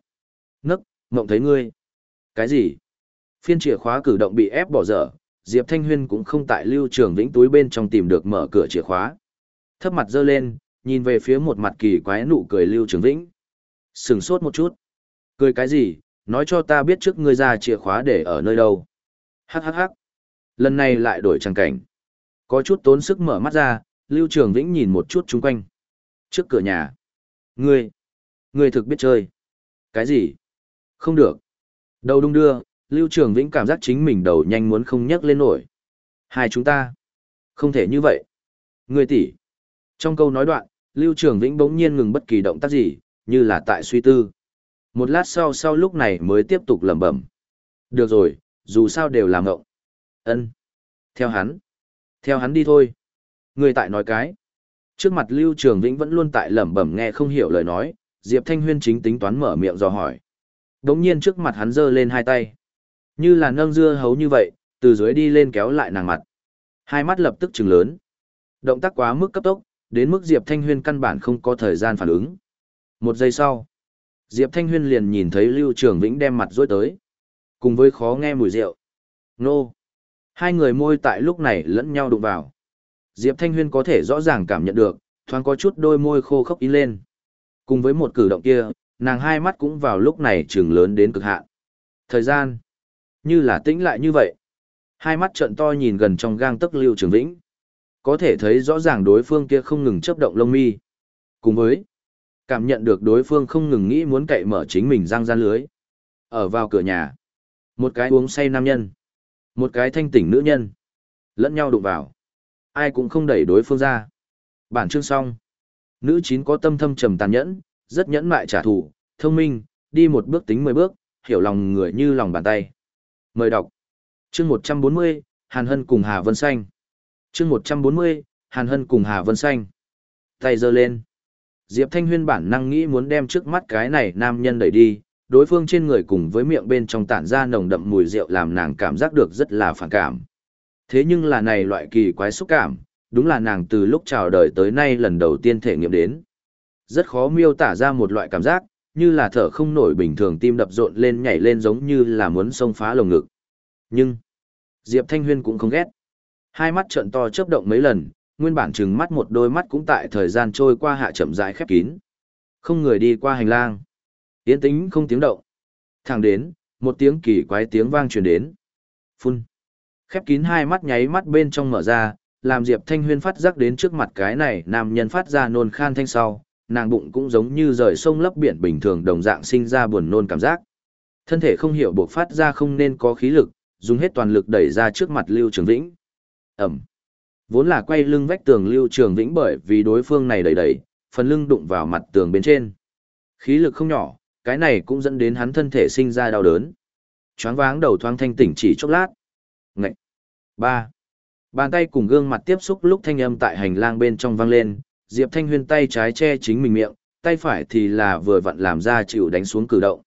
Nấc, mộng thấy ngươi. Cái gì? Phiên chìa khóa cử động bị ép bỏ dở, Diệp Thanh Huyên cũng không tại Lưu Trường Vĩnh túi bên trong tìm được mở cửa chìa khóa. Thấp mặt dơ lên, nhìn về phía một mặt kỳ quái nụ cười Lưu Trường Vĩnh. Sừng sốt một chút. Cười cái gì, nói cho ta biết trước ngươi ra chìa khóa để ở nơi đâu. Hắc hắc hắc. Lần này lại đổi trang cảnh. Có chút tốn sức mở mắt ra, Lưu Trường Vĩnh nhìn một chút chung quanh. Trước cửa nhà. Ngươi. Ngươi thực biết chơi. Cái gì? Không được. Đầu đung đưa, Lưu Trường Vĩnh cảm giác chính mình đầu nhanh muốn không nhấc lên nổi. Hai chúng ta. Không thể như vậy. Ngươi tỷ. Trong câu nói đoạn, Lưu Trường Vĩnh bỗng nhiên ngừng bất kỳ động tác gì, như là tại suy tư. Một lát sau sau lúc này mới tiếp tục lẩm bẩm. Được rồi, dù sao đều làm ngộng. Ân. Theo hắn. Theo hắn đi thôi. Người tại nói cái. Trước mặt Lưu Trường Vĩnh vẫn luôn tại lẩm bẩm nghe không hiểu lời nói, Diệp Thanh Huyên chính tính toán mở miệng dò hỏi. Đống nhiên trước mặt hắn giơ lên hai tay. Như là nâng dưa hấu như vậy, từ dưới đi lên kéo lại nàng mặt. Hai mắt lập tức trừng lớn. Động tác quá mức cấp tốc, đến mức Diệp Thanh Huyên căn bản không có thời gian phản ứng. Một giây sau, Diệp Thanh Huyên liền nhìn thấy Lưu Trường Vĩnh đem mặt dối tới. Cùng với khó nghe mùi rượu. Nô! Hai người môi tại lúc này lẫn nhau đụng vào. Diệp Thanh Huyên có thể rõ ràng cảm nhận được, thoáng có chút đôi môi khô khốc in lên. Cùng với một cử động kia, nàng hai mắt cũng vào lúc này trường lớn đến cực hạn. Thời gian, như là tĩnh lại như vậy. Hai mắt trận to nhìn gần trong gang tấc Lưu Trường Vĩnh. Có thể thấy rõ ràng đối phương kia không ngừng chấp động lông mi. Cùng với, cảm nhận được đối phương không ngừng nghĩ muốn cậy mở chính mình răng gian lưới. Ở vào cửa nhà, một cái uống say nam nhân, một cái thanh tỉnh nữ nhân, lẫn nhau đụng vào. Ai cũng không đẩy đối phương ra. Bản chương xong. Nữ chín có tâm thâm trầm tàn nhẫn, rất nhẫn mại trả thù, thông minh, đi một bước tính mười bước, hiểu lòng người như lòng bàn tay. Mời đọc. Chương một trăm bốn mươi Hàn Hân cùng Hà Vân Xanh. Chương một trăm bốn mươi Hàn Hân cùng Hà Vân Xanh. Tay giơ lên. Diệp Thanh Huyên bản năng nghĩ muốn đem trước mắt cái này nam nhân đẩy đi, đối phương trên người cùng với miệng bên trong tản ra nồng đậm mùi rượu làm nàng cảm giác được rất là phản cảm. Thế nhưng là này loại kỳ quái xúc cảm, đúng là nàng từ lúc chào đời tới nay lần đầu tiên thể nghiệm đến. Rất khó miêu tả ra một loại cảm giác, như là thở không nổi bình thường tim đập rộn lên nhảy lên giống như là muốn xông phá lồng ngực. Nhưng, Diệp Thanh Huyên cũng không ghét. Hai mắt trợn to chớp động mấy lần, nguyên bản trừng mắt một đôi mắt cũng tại thời gian trôi qua hạ chậm rãi khép kín. Không người đi qua hành lang. Yên tĩnh không tiếng động. Thẳng đến, một tiếng kỳ quái tiếng vang truyền đến. Phun. Khép kín hai mắt nháy mắt bên trong mở ra, làm Diệp Thanh Huyên phát giác đến trước mặt cái này nam nhân phát ra nôn khan thanh sau, nàng bụng cũng giống như rời sông lấp biển bình thường đồng dạng sinh ra buồn nôn cảm giác. Thân thể không hiểu buộc phát ra không nên có khí lực, dùng hết toàn lực đẩy ra trước mặt Lưu Trường Vĩnh. Ẩm. Vốn là quay lưng vách tường Lưu Trường Vĩnh bởi vì đối phương này đẩy đẩy, phần lưng đụng vào mặt tường bên trên. Khí lực không nhỏ, cái này cũng dẫn đến hắn thân thể sinh ra đau đớn. Choáng váng đầu thoáng thanh tỉnh chỉ chốc lát. Ngậy. ba Bàn tay cùng gương mặt tiếp xúc lúc thanh âm tại hành lang bên trong vang lên, Diệp Thanh Huyên tay trái che chính mình miệng, tay phải thì là vừa vặn làm ra chịu đánh xuống cử động.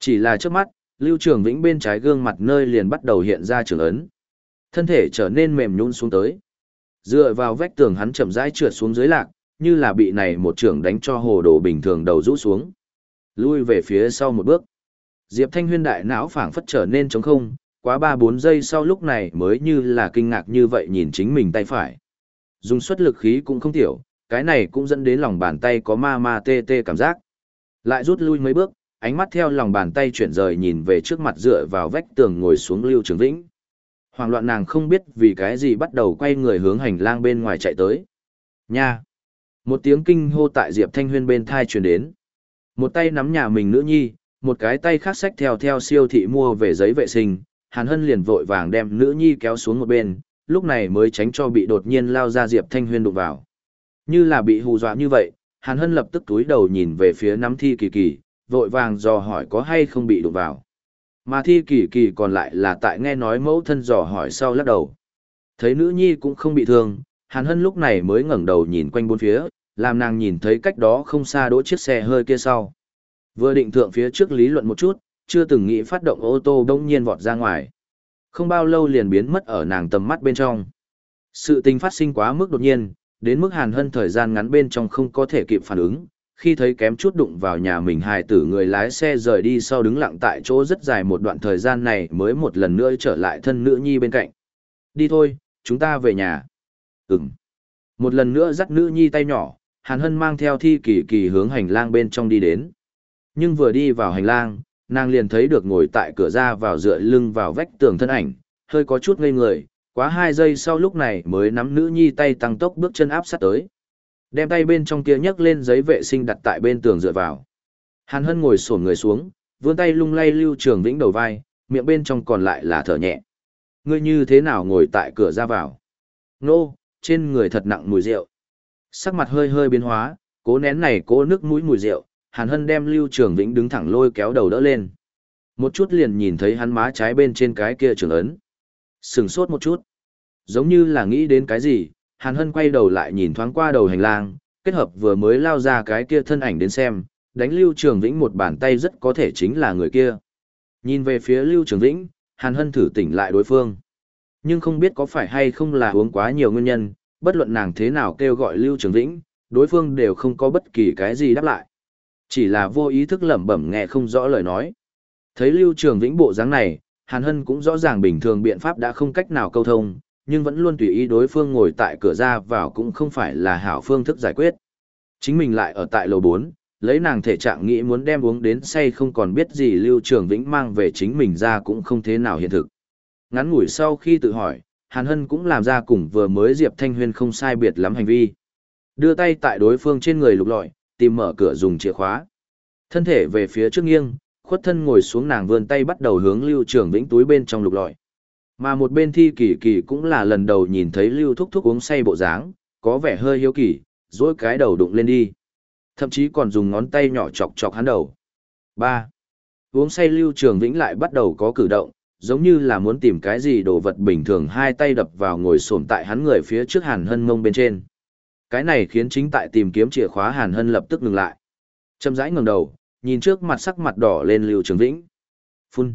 Chỉ là trước mắt, Lưu Trường Vĩnh bên trái gương mặt nơi liền bắt đầu hiện ra trường ấn. Thân thể trở nên mềm nhũn xuống tới. Dựa vào vách tường hắn chậm rãi trượt xuống dưới lạc, như là bị này một trường đánh cho hồ đồ bình thường đầu rũ xuống. Lui về phía sau một bước. Diệp Thanh Huyên đại não phảng phất trở nên trống không, quá 3-4 giây sau lúc này mới như là kinh ngạc như vậy nhìn chính mình tay phải. Dùng suất lực khí cũng không tiểu, cái này cũng dẫn đến lòng bàn tay có ma ma tê tê cảm giác. Lại rút lui mấy bước, ánh mắt theo lòng bàn tay chuyển rời nhìn về trước mặt dựa vào vách tường ngồi xuống Lưu Trường Vĩnh. Hoàng loạn nàng không biết vì cái gì bắt đầu quay người hướng hành lang bên ngoài chạy tới. Nha! Một tiếng kinh hô tại Diệp Thanh Huyên bên thai truyền đến. Một tay nắm nhà mình nữ nhi, một cái tay khác xách theo theo siêu thị mua về giấy vệ sinh, Hàn Hân liền vội vàng đem nữ nhi kéo xuống một bên, lúc này mới tránh cho bị đột nhiên lao ra Diệp Thanh Huyên đụng vào. Như là bị hù dọa như vậy, Hàn Hân lập tức túi đầu nhìn về phía nắm thi kỳ kỳ, vội vàng dò hỏi có hay không bị đụng vào. Mà thi kỳ kỳ còn lại là tại nghe nói mẫu thân dò hỏi sau lắc đầu. Thấy nữ nhi cũng không bị thương, Hàn Hân lúc này mới ngẩng đầu nhìn quanh bốn phía, làm nàng nhìn thấy cách đó không xa đỗ chiếc xe hơi kia sau. Vừa định thượng phía trước lý luận một chút, chưa từng nghĩ phát động ô tô đông nhiên vọt ra ngoài. Không bao lâu liền biến mất ở nàng tầm mắt bên trong. Sự tình phát sinh quá mức đột nhiên, đến mức hàn hân thời gian ngắn bên trong không có thể kịp phản ứng, khi thấy kém chút đụng vào nhà mình hài tử người lái xe rời đi sau đứng lặng tại chỗ rất dài một đoạn thời gian này mới một lần nữa trở lại thân nữ nhi bên cạnh. Đi thôi, chúng ta về nhà. Ừm. Một lần nữa dắt nữ nhi tay nhỏ, hàn hân mang theo thi kỳ kỳ hướng hành lang bên trong đi đến. Nhưng vừa đi vào hành lang, nàng liền thấy được ngồi tại cửa ra vào dựa lưng vào vách tường thân ảnh, hơi có chút ngây người, quá hai giây sau lúc này mới nắm nữ nhi tay tăng tốc bước chân áp sát tới. Đem tay bên trong kia nhấc lên giấy vệ sinh đặt tại bên tường dựa vào. Hàn Hân ngồi sổn người xuống, vươn tay lung lay Lưu Trường Vĩnh đầu vai, miệng bên trong còn lại là thở nhẹ. Ngươi như thế nào ngồi tại cửa ra vào? Nô, trên người thật nặng mùi rượu. Sắc mặt hơi hơi biến hóa, cố nén này cố nước mũi mùi rượu, Hàn Hân đem Lưu Trường Vĩnh đứng thẳng lôi kéo đầu đỡ lên. Một chút liền nhìn thấy hắn má trái bên trên cái kia trường ấn. Sừng sốt một chút. Giống như là nghĩ đến cái gì, Hàn Hân quay đầu lại nhìn thoáng qua đầu hành lang, kết hợp vừa mới lao ra cái kia thân ảnh đến xem, đánh Lưu Trường Vĩnh một bàn tay rất có thể chính là người kia. Nhìn về phía Lưu Trường Vĩnh, Hàn Hân thử tỉnh lại đối phương. Nhưng không biết có phải hay không là uống quá nhiều nguyên nhân, bất luận nàng thế nào kêu gọi Lưu Trường Vĩnh, đối phương đều không có bất kỳ cái gì đáp lại. Chỉ là vô ý thức lẩm bẩm nghe không rõ lời nói. Thấy Lưu Trường Vĩnh bộ dáng này, Hàn Hân cũng rõ ràng bình thường biện pháp đã không cách nào câu thông, nhưng vẫn luôn tùy ý đối phương ngồi tại cửa ra vào cũng không phải là hảo phương thức giải quyết. Chính mình lại ở tại lầu 4, lấy nàng thể trạng nghĩ muốn đem uống đến say không còn biết gì Lưu Trường Vĩnh mang về chính mình ra cũng không thế nào hiện thực. Ngắn ngủi sau khi tự hỏi, Hàn Hân cũng làm ra cùng vừa mới Diệp Thanh Huyên không sai biệt lắm hành vi. Đưa tay tại đối phương trên người lục lọi, tìm mở cửa dùng chìa khóa. Thân thể về phía trước nghiêng, khuất thân ngồi xuống nàng vươn tay bắt đầu hướng Lưu Trường Vĩnh túi bên trong lục lọi. Mà một bên thi kỳ kỳ cũng là lần đầu nhìn thấy Lưu Thúc Thúc uống say bộ dáng, có vẻ hơi hiếu kỳ, dỗi cái đầu đụng lên đi. Thậm chí còn dùng ngón tay nhỏ chọc chọc hắn đầu. Ba, Uống say Lưu Trường Vĩnh lại bắt đầu có cử động, giống như là muốn tìm cái gì đồ vật bình thường hai tay đập vào ngồi xổm tại hắn người phía trước Hàn Hân mông bên trên. Cái này khiến chính tại tìm kiếm chìa khóa Hàn Hân lập tức ngừng lại. Châm rãi ngẩng đầu, nhìn trước mặt sắc mặt đỏ lên Lưu Trường Vĩnh. Phun.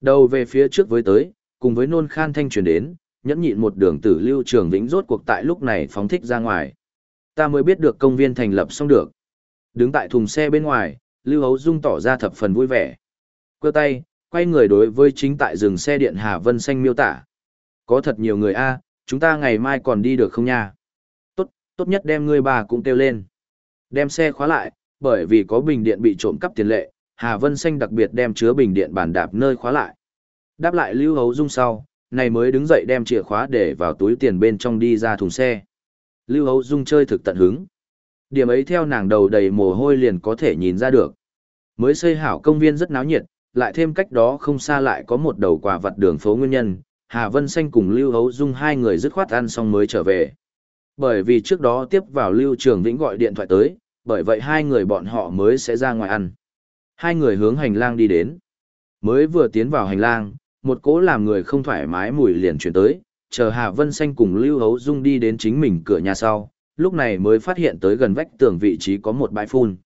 Đầu về phía trước với tới, cùng với nôn khan thanh truyền đến, nhẫn nhịn một đường tử Lưu Trường Vĩnh rốt cuộc tại lúc này phóng thích ra ngoài. Ta mới biết được công viên thành lập xong được. Đứng tại thùng xe bên ngoài, Lưu Hấu Dung tỏ ra thập phần vui vẻ. Quơ tay, quay người đối với chính tại dừng xe điện Hà Vân Xanh miêu tả. Có thật nhiều người a, chúng ta ngày mai còn đi được không nha? Tốt, tốt nhất đem ngươi bà cũng kêu lên. Đem xe khóa lại, bởi vì có bình điện bị trộm cắp tiền lệ, Hà Vân Xanh đặc biệt đem chứa bình điện bàn đạp nơi khóa lại. Đáp lại Lưu Hấu Dung sau, này mới đứng dậy đem chìa khóa để vào túi tiền bên trong đi ra thùng xe. Lưu Hấu Dung chơi thực tận hứng. Điểm ấy theo nàng đầu đầy mồ hôi liền có thể nhìn ra được. Mới xây hảo công viên rất náo nhiệt, lại thêm cách đó không xa lại có một đầu quả vật đường phố nguyên nhân, Hà Vân Xanh cùng Lưu Hấu Dung hai người dứt khoát ăn xong mới trở về. Bởi vì trước đó tiếp vào Lưu Trường Vĩnh gọi điện thoại tới, bởi vậy hai người bọn họ mới sẽ ra ngoài ăn. Hai người hướng hành lang đi đến. Mới vừa tiến vào hành lang, một cỗ làm người không thoải mái mùi liền chuyển tới, chờ Hà Vân Xanh cùng Lưu Hấu Dung đi đến chính mình cửa nhà sau, lúc này mới phát hiện tới gần vách tường vị trí có một bãi phun.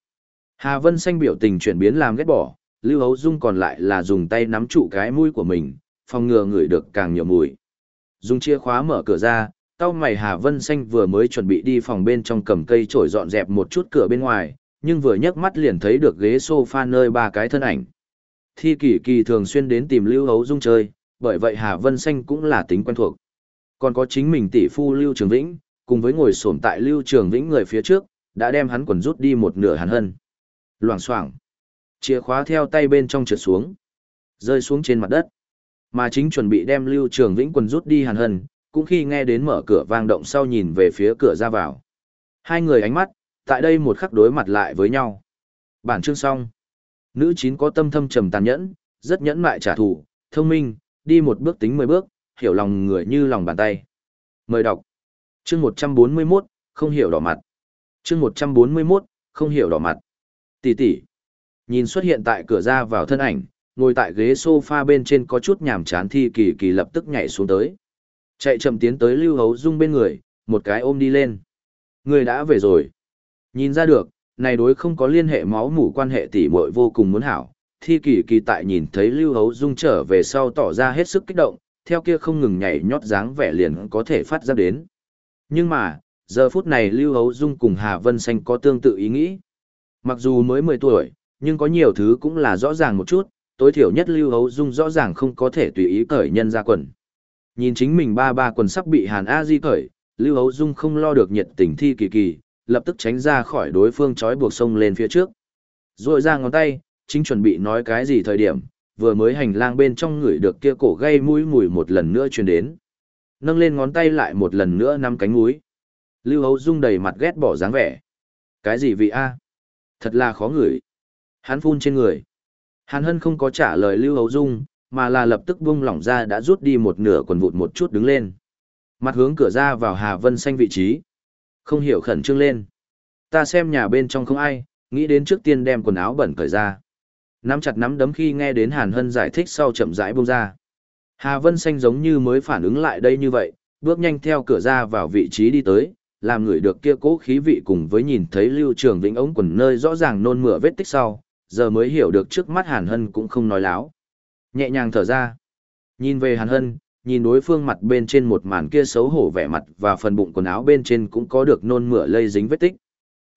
Hà Vân Xanh biểu tình chuyển biến làm ghét bỏ, Lưu Hấu Dung còn lại là dùng tay nắm trụ cái mũi của mình, phòng ngừa ngửi được càng nhiều mùi. Dùng chìa khóa mở cửa ra, tao mày Hà Vân Xanh vừa mới chuẩn bị đi phòng bên trong cầm cây trổi dọn dẹp một chút cửa bên ngoài, nhưng vừa nhấc mắt liền thấy được ghế sofa nơi ba cái thân ảnh. Thi kỷ kỳ thường xuyên đến tìm Lưu Hấu Dung chơi, bởi vậy Hà Vân Xanh cũng là tính quen thuộc. Còn có chính mình tỷ phu Lưu Trường Vĩnh, cùng với ngồi xổm tại Lưu Trường Vĩnh người phía trước, đã đem hắn quần rút đi một nửa hàn hân. Loảng xoảng chìa khóa theo tay bên trong trượt xuống, rơi xuống trên mặt đất. Mà chính chuẩn bị đem Lưu Trường Vĩnh quần rút đi hàn hân, cũng khi nghe đến mở cửa vang động sau nhìn về phía cửa ra vào. Hai người ánh mắt, tại đây một khắc đối mặt lại với nhau. Bản chương xong. Nữ chín có tâm thâm trầm tàn nhẫn, rất nhẫn mại trả thù, thông minh, đi một bước tính mười bước, hiểu lòng người như lòng bàn tay. Mời đọc. Chương 141, không hiểu đỏ mặt. Chương 141, không hiểu đỏ mặt. Tỷ tỷ. Nhìn xuất hiện tại cửa ra vào thân ảnh, ngồi tại ghế sofa bên trên có chút nhàm chán thi kỳ kỳ lập tức nhảy xuống tới. Chạy chậm tiến tới Lưu Hấu Dung bên người, một cái ôm đi lên. Người đã về rồi. Nhìn ra được, này đối không có liên hệ máu mủ quan hệ tỉ muội vô cùng muốn hảo. Thi kỳ kỳ tại nhìn thấy Lưu Hấu Dung trở về sau tỏ ra hết sức kích động, theo kia không ngừng nhảy nhót dáng vẻ liền có thể phát ra đến. Nhưng mà, giờ phút này Lưu Hấu Dung cùng Hà Vân Xanh có tương tự ý nghĩ. Mặc dù mới 10 tuổi, nhưng có nhiều thứ cũng là rõ ràng một chút, tối thiểu nhất Lưu Hấu Dung rõ ràng không có thể tùy ý cởi nhân ra quần. Nhìn chính mình ba ba quần sắp bị Hàn A Di cởi, Lưu Hấu Dung không lo được nhiệt tình thi kỳ kỳ, lập tức tránh ra khỏi đối phương trói buộc sông lên phía trước. Rồi ra ngón tay, chính chuẩn bị nói cái gì thời điểm, vừa mới hành lang bên trong người được kia cổ gây mũi mùi một lần nữa truyền đến. Nâng lên ngón tay lại một lần nữa nắm cánh mũi. Lưu Hấu Dung đầy mặt ghét bỏ dáng vẻ. Cái gì vị a? Thật là khó ngửi. Hắn phun trên người. Hàn Hân không có trả lời Lưu Hấu Dung, mà là lập tức buông lỏng ra đã rút đi một nửa quần vụt một chút đứng lên. Mặt hướng cửa ra vào Hà Vân xanh vị trí. Không hiểu khẩn trương lên. Ta xem nhà bên trong không ai, nghĩ đến trước tiên đem quần áo bẩn cởi ra. Nắm chặt nắm đấm khi nghe đến Hàn Hân giải thích sau chậm rãi buông ra. Hà Vân xanh giống như mới phản ứng lại đây như vậy, bước nhanh theo cửa ra vào vị trí đi tới, làm người được kia cố khí vị cùng với nhìn thấy Lưu Trường Vĩnh ống quần nơi rõ ràng nôn mửa vết tích sau, giờ mới hiểu được trước mắt Hàn Hân cũng không nói láo. Nhẹ nhàng thở ra. Nhìn về Hàn Hân, nhìn đối phương mặt bên trên một màn kia xấu hổ vẻ mặt và phần bụng quần áo bên trên cũng có được nôn mửa lây dính vết tích.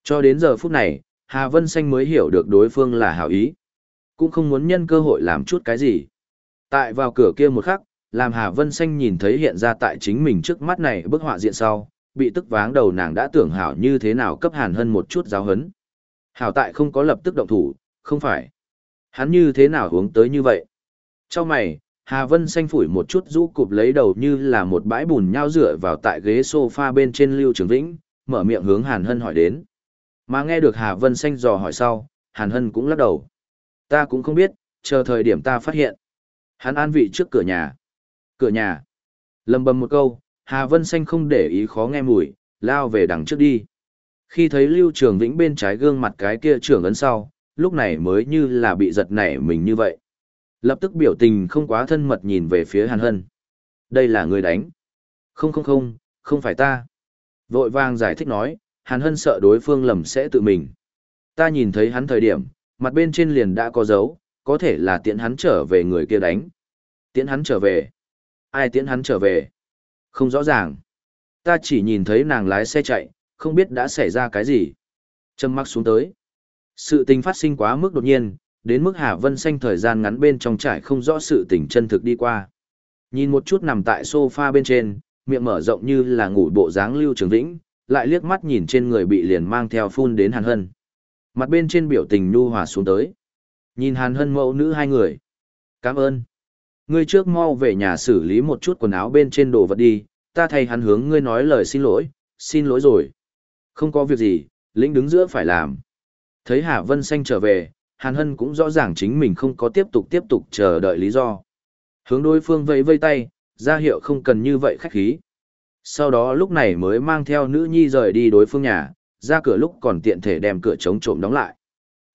Cho đến giờ phút này, Hà Vân Xanh mới hiểu được đối phương là hảo ý. Cũng không muốn nhân cơ hội làm chút cái gì. Tại vào cửa kia một khắc, làm Hà Vân Xanh nhìn thấy hiện ra tại chính mình trước mắt này bức họa diện sau, bị tức váng đầu nàng đã tưởng hảo như thế nào cấp Hàn Hân một chút giáo hấn. Hảo tại không có lập tức động thủ, không phải. Hắn như thế nào hướng tới như vậy? Trong mày, Hà Vân xanh phủi một chút rũ cụp lấy đầu như là một bãi bùn nhau rửa vào tại ghế sofa bên trên Lưu Trường Vĩnh, mở miệng hướng Hàn Hân hỏi đến. Mà nghe được Hà Vân xanh dò hỏi sau, Hàn Hân cũng lắc đầu. Ta cũng không biết, chờ thời điểm ta phát hiện. Hắn an vị trước cửa nhà. Cửa nhà. Lầm bầm một câu, Hà Vân xanh không để ý khó nghe mùi, lao về đằng trước đi. Khi thấy Lưu Trường Vĩnh bên trái gương mặt cái kia trưởng ấn sau, lúc này mới như là bị giật nảy mình như vậy. Lập tức biểu tình không quá thân mật nhìn về phía Hàn Hân. Đây là người đánh. Không không không, không phải ta. Vội vàng giải thích nói, Hàn Hân sợ đối phương lầm sẽ tự mình. Ta nhìn thấy hắn thời điểm, mặt bên trên liền đã có dấu, có thể là tiễn hắn trở về người kia đánh. Tiễn hắn trở về. Ai tiễn hắn trở về? Không rõ ràng. Ta chỉ nhìn thấy nàng lái xe chạy, không biết đã xảy ra cái gì. Trầm mắc xuống tới. Sự tình phát sinh quá mức đột nhiên, đến mức Hà Vân Xanh thời gian ngắn bên trong trải không rõ sự tình chân thực đi qua. Nhìn một chút nằm tại sofa bên trên, miệng mở rộng như là ngủ bộ dáng Lưu Trường Vĩnh, lại liếc mắt nhìn trên người bị liền mang theo phun đến Hàn Hân. Mặt bên trên biểu tình nhu hòa xuống tới. Nhìn Hàn Hân mẫu nữ hai người. Cảm ơn. Ngươi trước mau về nhà xử lý một chút quần áo bên trên đồ vật đi, ta thay hắn hướng ngươi nói lời xin lỗi, xin lỗi rồi. Không có việc gì, lĩnh đứng giữa phải làm. Thấy Hà Vân Xanh trở về, Hàn Hân cũng rõ ràng chính mình không có tiếp tục tiếp tục chờ đợi lý do. Hướng đối phương vẫy vây tay, ra hiệu không cần như vậy khách khí. Sau đó lúc này mới mang theo nữ nhi rời đi đối phương nhà, ra cửa lúc còn tiện thể đem cửa chống trộm đóng lại.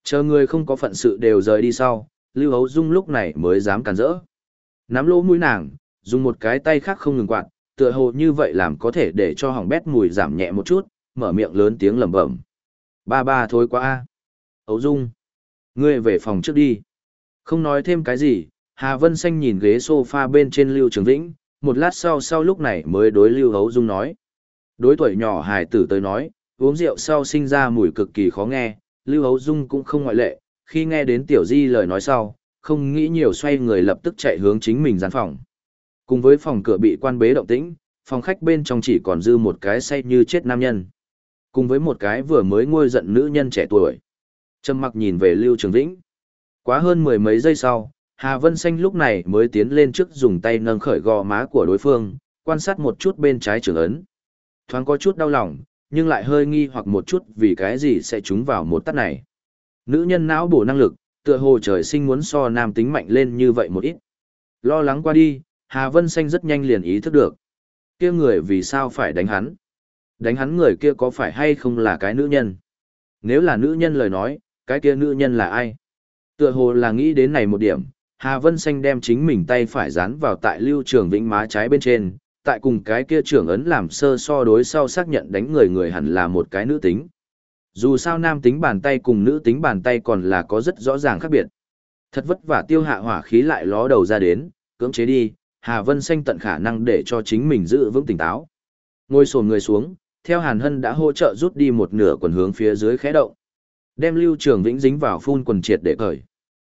Chờ người không có phận sự đều rời đi sau, Lưu Hấu Dung lúc này mới dám cản rỡ. Nắm lỗ mũi nàng, dùng một cái tay khác không ngừng quạt, tựa hồ như vậy làm có thể để cho hỏng bét mùi giảm nhẹ một chút, mở miệng lớn tiếng lẩm bẩm. Ba ba thôi quá a. Hấu Dung. Ngươi về phòng trước đi. Không nói thêm cái gì, Hà Vân Xanh nhìn ghế sofa bên trên Lưu Trường Vĩnh, một lát sau sau lúc này mới đối Lưu Hấu Dung nói. Đối tuổi nhỏ hài tử tới nói, uống rượu sau sinh ra mùi cực kỳ khó nghe, Lưu Hấu Dung cũng không ngoại lệ, khi nghe đến Tiểu Di lời nói sau, không nghĩ nhiều xoay người lập tức chạy hướng chính mình gian phòng. Cùng với phòng cửa bị quan bế động tĩnh, phòng khách bên trong chỉ còn dư một cái say như chết nam nhân. Cùng với một cái vừa mới ngôi giận nữ nhân trẻ tuổi. Trầm mặc nhìn về Lưu Trường Vĩnh. Quá hơn mười mấy giây sau, Hà Vân Xanh lúc này mới tiến lên trước dùng tay nâng khởi gò má của đối phương, quan sát một chút bên trái trường ấn. Thoáng có chút đau lòng, nhưng lại hơi nghi hoặc một chút vì cái gì sẽ trúng vào một tắt này. Nữ nhân não bổ năng lực, tựa hồ trời sinh muốn so nam tính mạnh lên như vậy một ít. Lo lắng qua đi, Hà Vân Xanh rất nhanh liền ý thức được. kia người vì sao phải đánh hắn? Đánh hắn người kia có phải hay không là cái nữ nhân? Nếu là nữ nhân lời nói, cái kia nữ nhân là ai? Tựa hồ là nghĩ đến này một điểm, Hà Vân Xanh đem chính mình tay phải dán vào tại lưu trường vĩnh má trái bên trên, tại cùng cái kia trưởng ấn làm sơ so đối sau xác nhận đánh người người hẳn là một cái nữ tính. Dù sao nam tính bàn tay cùng nữ tính bàn tay còn là có rất rõ ràng khác biệt. Thật vất vả tiêu hạ hỏa khí lại ló đầu ra đến, cưỡng chế đi, Hà Vân Xanh tận khả năng để cho chính mình giữ vững tỉnh táo. Ngồi sồn người xuống, theo Hàn Hân đã hỗ trợ rút đi một nửa quần hướng phía dưới khẽ động. Đem Lưu Trường Vĩnh dính vào phun quần triệt để cởi.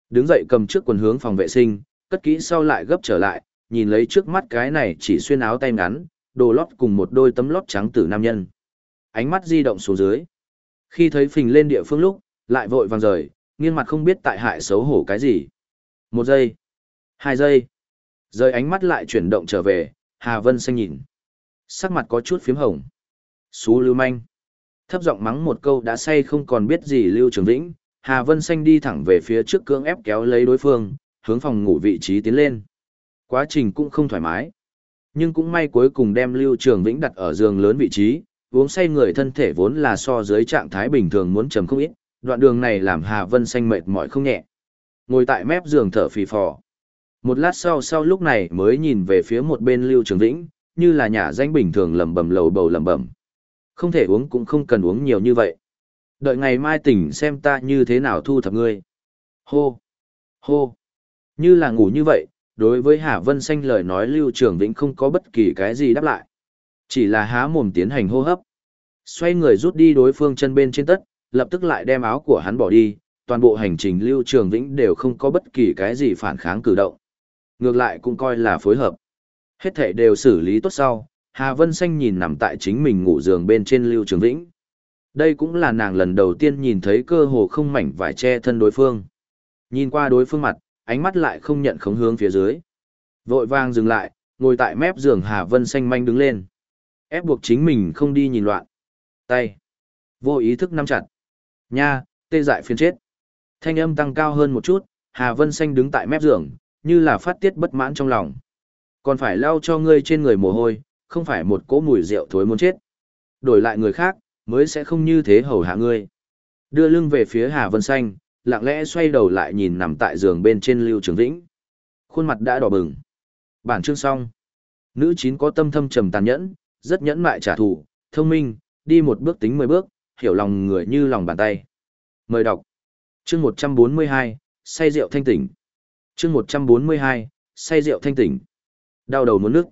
Đứng dậy cầm trước quần hướng phòng vệ sinh, cất kỹ sau lại gấp trở lại, nhìn lấy trước mắt cái này chỉ xuyên áo tay ngắn, đồ lót cùng một đôi tấm lót trắng tử nam nhân. Ánh mắt di động xuống dưới. Khi thấy phình lên địa phương lúc, lại vội vàng rời, nghiêng mặt không biết tại hại xấu hổ cái gì. Một giây, hai giây, rời ánh mắt lại chuyển động trở về, Hà Vân Xanh nhìn. Sắc mặt có chút phím hồng. Xú lưu manh. Thấp giọng mắng một câu đã say không còn biết gì Lưu Trường Vĩnh, Hà Vân Xanh đi thẳng về phía trước cưỡng ép kéo lấy đối phương, hướng phòng ngủ vị trí tiến lên. Quá trình cũng không thoải mái. Nhưng cũng may cuối cùng đem Lưu Trường Vĩnh đặt ở giường lớn vị trí, uống say người thân thể vốn là so dưới trạng thái bình thường muốn trầm không ít, đoạn đường này làm Hà Vân Xanh mệt mỏi không nhẹ. Ngồi tại mép giường thở phì phò. Một lát sau sau lúc này mới nhìn về phía một bên Lưu Trường Vĩnh, như là nhà danh bình thường lẩm bẩm lầu bầu lẩm bẩm. Không thể uống cũng không cần uống nhiều như vậy. Đợi ngày mai tỉnh xem ta như thế nào thu thập ngươi. Hô! Hô! Như là ngủ như vậy, đối với Hà Vân Xanh lời nói Lưu Trường Vĩnh không có bất kỳ cái gì đáp lại. Chỉ là há mồm tiến hành hô hấp. Xoay người rút đi đối phương chân bên trên tất, lập tức lại đem áo của hắn bỏ đi, toàn bộ hành trình Lưu Trường Vĩnh đều không có bất kỳ cái gì phản kháng cử động. Ngược lại cũng coi là phối hợp. Hết thể đều xử lý tốt sau, Hà Vân Xanh nhìn nằm tại chính mình ngủ giường bên trên Lưu Trường Vĩnh. Đây cũng là nàng lần đầu tiên nhìn thấy cơ hồ không mảnh vải che thân đối phương. Nhìn qua đối phương mặt, ánh mắt lại không nhận khống hướng phía dưới. Vội vàng dừng lại, ngồi tại mép giường Hà Vân Xanh manh đứng lên. Ép buộc chính mình không đi nhìn loạn. Tay. Vô ý thức nắm chặt. Nha, tê dại phiền chết. Thanh âm tăng cao hơn một chút, Hà Vân Xanh đứng tại mép giường, như là phát tiết bất mãn trong lòng. Còn phải lau cho ngươi trên người mồ hôi, không phải một cỗ mùi rượu thối muốn chết. Đổi lại người khác, mới sẽ không như thế hầu hạ ngươi. Đưa lưng về phía Hà Vân Xanh, lặng lẽ xoay đầu lại nhìn nằm tại giường bên trên Lưu Trường Vĩnh. Khuôn mặt đã đỏ bừng. Bản chương xong. Nữ chín có tâm thâm trầm tàn nhẫn, rất nhẫn mại trả thù, thông minh, đi một bước tính mười bước, hiểu lòng người như lòng bàn tay. Mời đọc. Chương 142, say rượu thanh tỉnh. Chương 142, say rượu thanh tỉnh. Đau đầu muốn nước.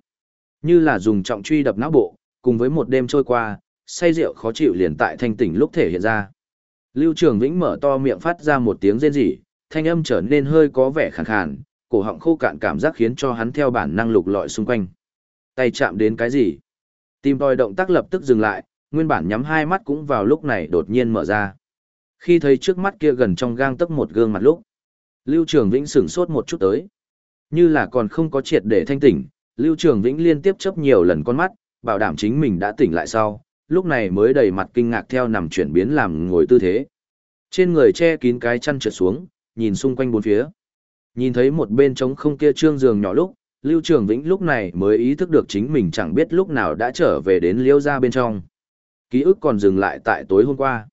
Như là dùng trọng truy đập não bộ, cùng với một đêm trôi qua, say rượu khó chịu liền tại thanh tỉnh lúc thể hiện ra. Lưu Trường Vĩnh mở to miệng phát ra một tiếng rên rỉ, thanh âm trở nên hơi có vẻ khàn khàn, cổ họng khô cạn cảm giác khiến cho hắn theo bản năng lục lọi xung quanh. Tay chạm đến cái gì? Tim đòi động tác lập tức dừng lại, nguyên bản nhắm hai mắt cũng vào lúc này đột nhiên mở ra. Khi thấy trước mắt kia gần trong gang tấc một gương mặt lúc, Lưu Trường Vĩnh sửng sốt một chút tới. Như là còn không có triệt để thanh tỉnh, Lưu Trường Vĩnh liên tiếp chấp nhiều lần con mắt, bảo đảm chính mình đã tỉnh lại sau, lúc này mới đầy mặt kinh ngạc theo nằm chuyển biến làm ngồi tư thế. Trên người che kín cái chăn trượt xuống, nhìn xung quanh bốn phía. Nhìn thấy một bên trống không kia trương giường nhỏ lúc, Lưu Trường Vĩnh lúc này mới ý thức được chính mình chẳng biết lúc nào đã trở về đến liêu ra bên trong. Ký ức còn dừng lại tại tối hôm qua.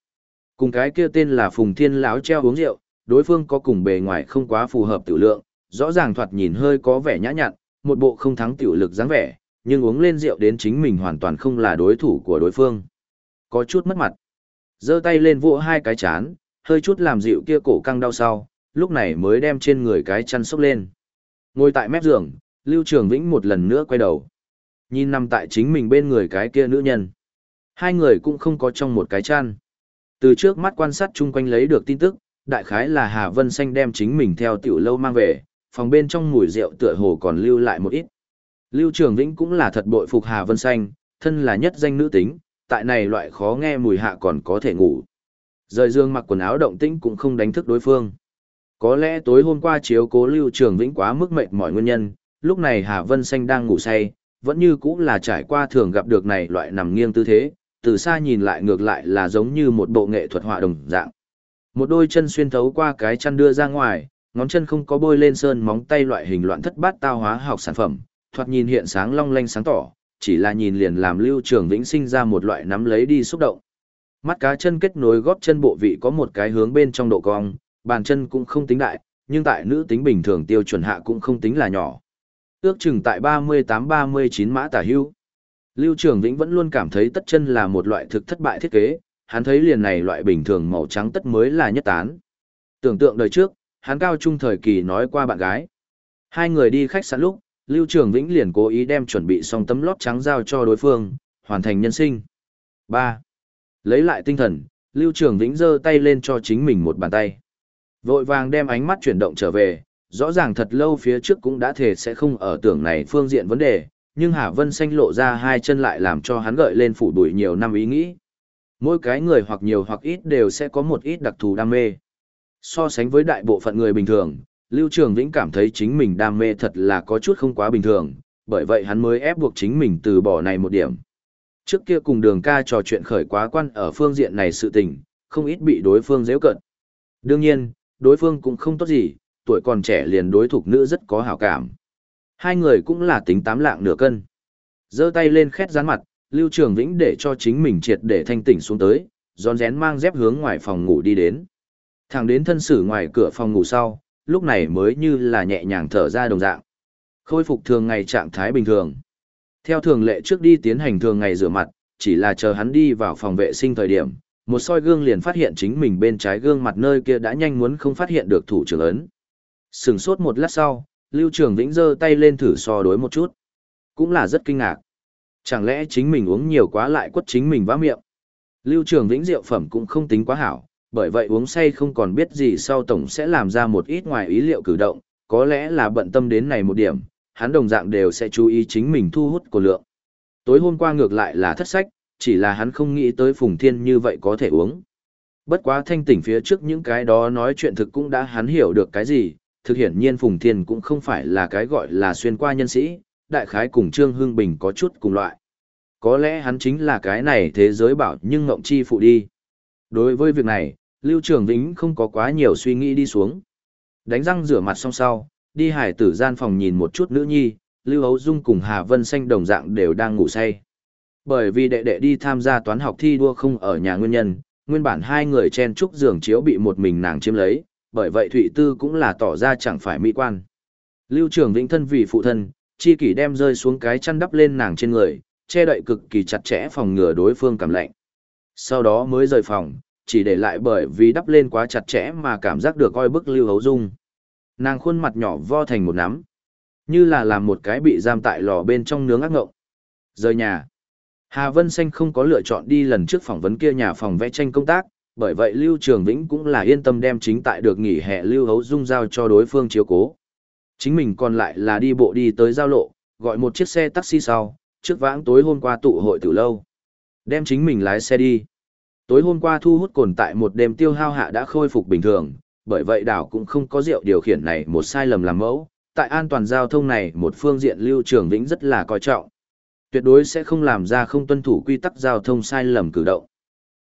Cùng cái kia tên là Phùng Thiên Láo treo uống rượu, đối phương có cùng bề ngoài không quá phù hợp tiểu lượng, rõ ràng thoạt nhìn hơi có vẻ nhã nhặn, một bộ không thắng tiểu lực dáng vẻ, nhưng uống lên rượu đến chính mình hoàn toàn không là đối thủ của đối phương. Có chút mất mặt. giơ tay lên vỗ hai cái chán, hơi chút làm dịu kia cổ căng đau sau, lúc này mới đem trên người cái chăn xốc lên. Ngồi tại mép giường, Lưu Trường Vĩnh một lần nữa quay đầu. Nhìn nằm tại chính mình bên người cái kia nữ nhân. Hai người cũng không có trong một cái chăn. Từ trước mắt quan sát chung quanh lấy được tin tức, đại khái là Hà Vân Xanh đem chính mình theo tiểu lâu mang về, phòng bên trong mùi rượu tựa hồ còn lưu lại một ít. Lưu Trường Vĩnh cũng là thật bội phục Hà Vân Xanh, thân là nhất danh nữ tính, tại này loại khó nghe mùi hạ còn có thể ngủ. Rời dương mặc quần áo động tĩnh cũng không đánh thức đối phương. Có lẽ tối hôm qua chiếu cố Lưu Trường Vĩnh quá mức mệt mỏi nguyên nhân, lúc này Hà Vân Xanh đang ngủ say, vẫn như cũng là trải qua thường gặp được này loại nằm nghiêng tư thế, từ xa nhìn lại ngược lại là giống như một bộ nghệ thuật họa đồng dạng. Một đôi chân xuyên thấu qua cái chăn đưa ra ngoài, ngón chân không có bôi lên sơn móng tay loại hình loạn thất bát tao hóa học sản phẩm, thoạt nhìn hiện sáng long lanh sáng tỏ, chỉ là nhìn liền làm Lưu Trường Vĩnh sinh ra một loại nắm lấy đi xúc động. Mắt cá chân kết nối gót chân bộ vị có một cái hướng bên trong độ cong, bàn chân cũng không tính đại, nhưng tại nữ tính bình thường tiêu chuẩn hạ cũng không tính là nhỏ. Ước chừng tại 38-39 mã tả hưu. Lưu Trường Vĩnh vẫn luôn cảm thấy tất chân là một loại thực thất bại thiết kế, hắn thấy liền này loại bình thường màu trắng tất mới là nhất tán. Tưởng tượng đời trước, hắn cao trung thời kỳ nói qua bạn gái. Hai người đi khách sạn lúc, Lưu Trường Vĩnh liền cố ý đem chuẩn bị xong tấm lót trắng giao cho đối phương, hoàn thành nhân sinh. 3. Lấy lại tinh thần, Lưu Trường Vĩnh giơ tay lên cho chính mình một bàn tay. Vội vàng đem ánh mắt chuyển động trở về, rõ ràng thật lâu phía trước cũng đã thể sẽ không ở tưởng này phương diện vấn đề, nhưng Hà Vân Xanh lộ ra hai chân lại làm cho hắn gợi lên phủ đuổi nhiều năm ý nghĩ. Mỗi cái người hoặc nhiều hoặc ít đều sẽ có một ít đặc thù đam mê. So sánh với đại bộ phận người bình thường, Lưu Trường Vĩnh cảm thấy chính mình đam mê thật là có chút không quá bình thường, bởi vậy hắn mới ép buộc chính mình từ bỏ này một điểm. Trước kia cùng đường ca trò chuyện khởi quá quan ở phương diện này sự tình, không ít bị đối phương dễ cận. Đương nhiên, đối phương cũng không tốt gì, tuổi còn trẻ liền đối thuộc nữ rất có hảo cảm. Hai người cũng là tính tám lạng nửa cân. giơ tay lên khét rán mặt, Lưu Trường Vĩnh để cho chính mình triệt để thanh tỉnh xuống tới, giòn rén mang dép hướng ngoài phòng ngủ đi đến. Thẳng đến thân sử ngoài cửa phòng ngủ sau, lúc này mới như là nhẹ nhàng thở ra đồng dạng. Khôi phục thường ngày trạng thái bình thường. Theo thường lệ trước đi tiến hành thường ngày rửa mặt, chỉ là chờ hắn đi vào phòng vệ sinh thời điểm, một soi gương liền phát hiện chính mình bên trái gương mặt nơi kia đã nhanh muốn không phát hiện được thủ trưởng ấn. Sừng sốt một lát sau, Lưu Trường Vĩnh giơ tay lên thử so đối một chút. Cũng là rất kinh ngạc. Chẳng lẽ chính mình uống nhiều quá lại quất chính mình vã miệng. Lưu Trường Vĩnh rượu phẩm cũng không tính quá hảo, bởi vậy uống say không còn biết gì sau tổng sẽ làm ra một ít ngoài ý liệu cử động, có lẽ là bận tâm đến này một điểm, hắn đồng dạng đều sẽ chú ý chính mình thu hút của lượng. Tối hôm qua ngược lại là thất sách, chỉ là hắn không nghĩ tới Phùng Thiên như vậy có thể uống. Bất quá thanh tỉnh phía trước những cái đó nói chuyện thực cũng đã hắn hiểu được cái gì, thực hiển nhiên Phùng Thiên cũng không phải là cái gọi là xuyên qua nhân sĩ, đại khái cùng Trương Hương Bình có chút cùng loại. Có lẽ hắn chính là cái này thế giới bảo nhưng ngộng chi phụ đi. Đối với việc này, Lưu Trường Vĩnh không có quá nhiều suy nghĩ đi xuống. Đánh răng rửa mặt xong sau, đi hải tử gian phòng nhìn một chút nữ nhi, Lưu Hấu Dung cùng Hà Vân Xanh đồng dạng đều đang ngủ say. Bởi vì đệ đệ đi tham gia toán học thi đua không ở nhà nguyên nhân, nguyên bản hai người chen chúc giường chiếu bị một mình nàng chiếm lấy, bởi vậy Thụy Tư cũng là tỏ ra chẳng phải mỹ quan. Lưu Trường Vĩnh thân vì phụ thân, chi kỷ đem rơi xuống cái chăn đắp lên nàng trên người, che đậy cực kỳ chặt chẽ phòng ngừa đối phương cảm lạnh. Sau đó mới rời phòng, chỉ để lại bởi vì đắp lên quá chặt chẽ mà cảm giác được coi bức Lưu Hấu Dung. Nàng khuôn mặt nhỏ vo thành một nắm, như là làm một cái bị giam tại lò bên trong nướng ác ngộng. Rời nhà. Hà Vân Xanh không có lựa chọn đi lần trước phỏng vấn kia nhà phòng vẽ tranh công tác, bởi vậy Lưu Trường Vĩnh cũng là yên tâm đem chính tại được nghỉ hè Lưu Hấu Dung giao cho đối phương chiếu cố. Chính mình còn lại là đi bộ đi tới giao lộ, gọi một chiếc xe taxi sau, trước vãng tối hôm qua tụ hội từ lâu. Đem chính mình lái xe đi. Tối hôm qua thu hút cồn tại một đêm tiêu hao hạ đã khôi phục bình thường, bởi vậy đảo cũng không có rượu điều khiển này một sai lầm làm mẫu. Tại an toàn giao thông này một phương diện Lưu Trường Vĩnh rất là coi trọng. Tuyệt đối sẽ không làm ra không tuân thủ quy tắc giao thông sai lầm cử động.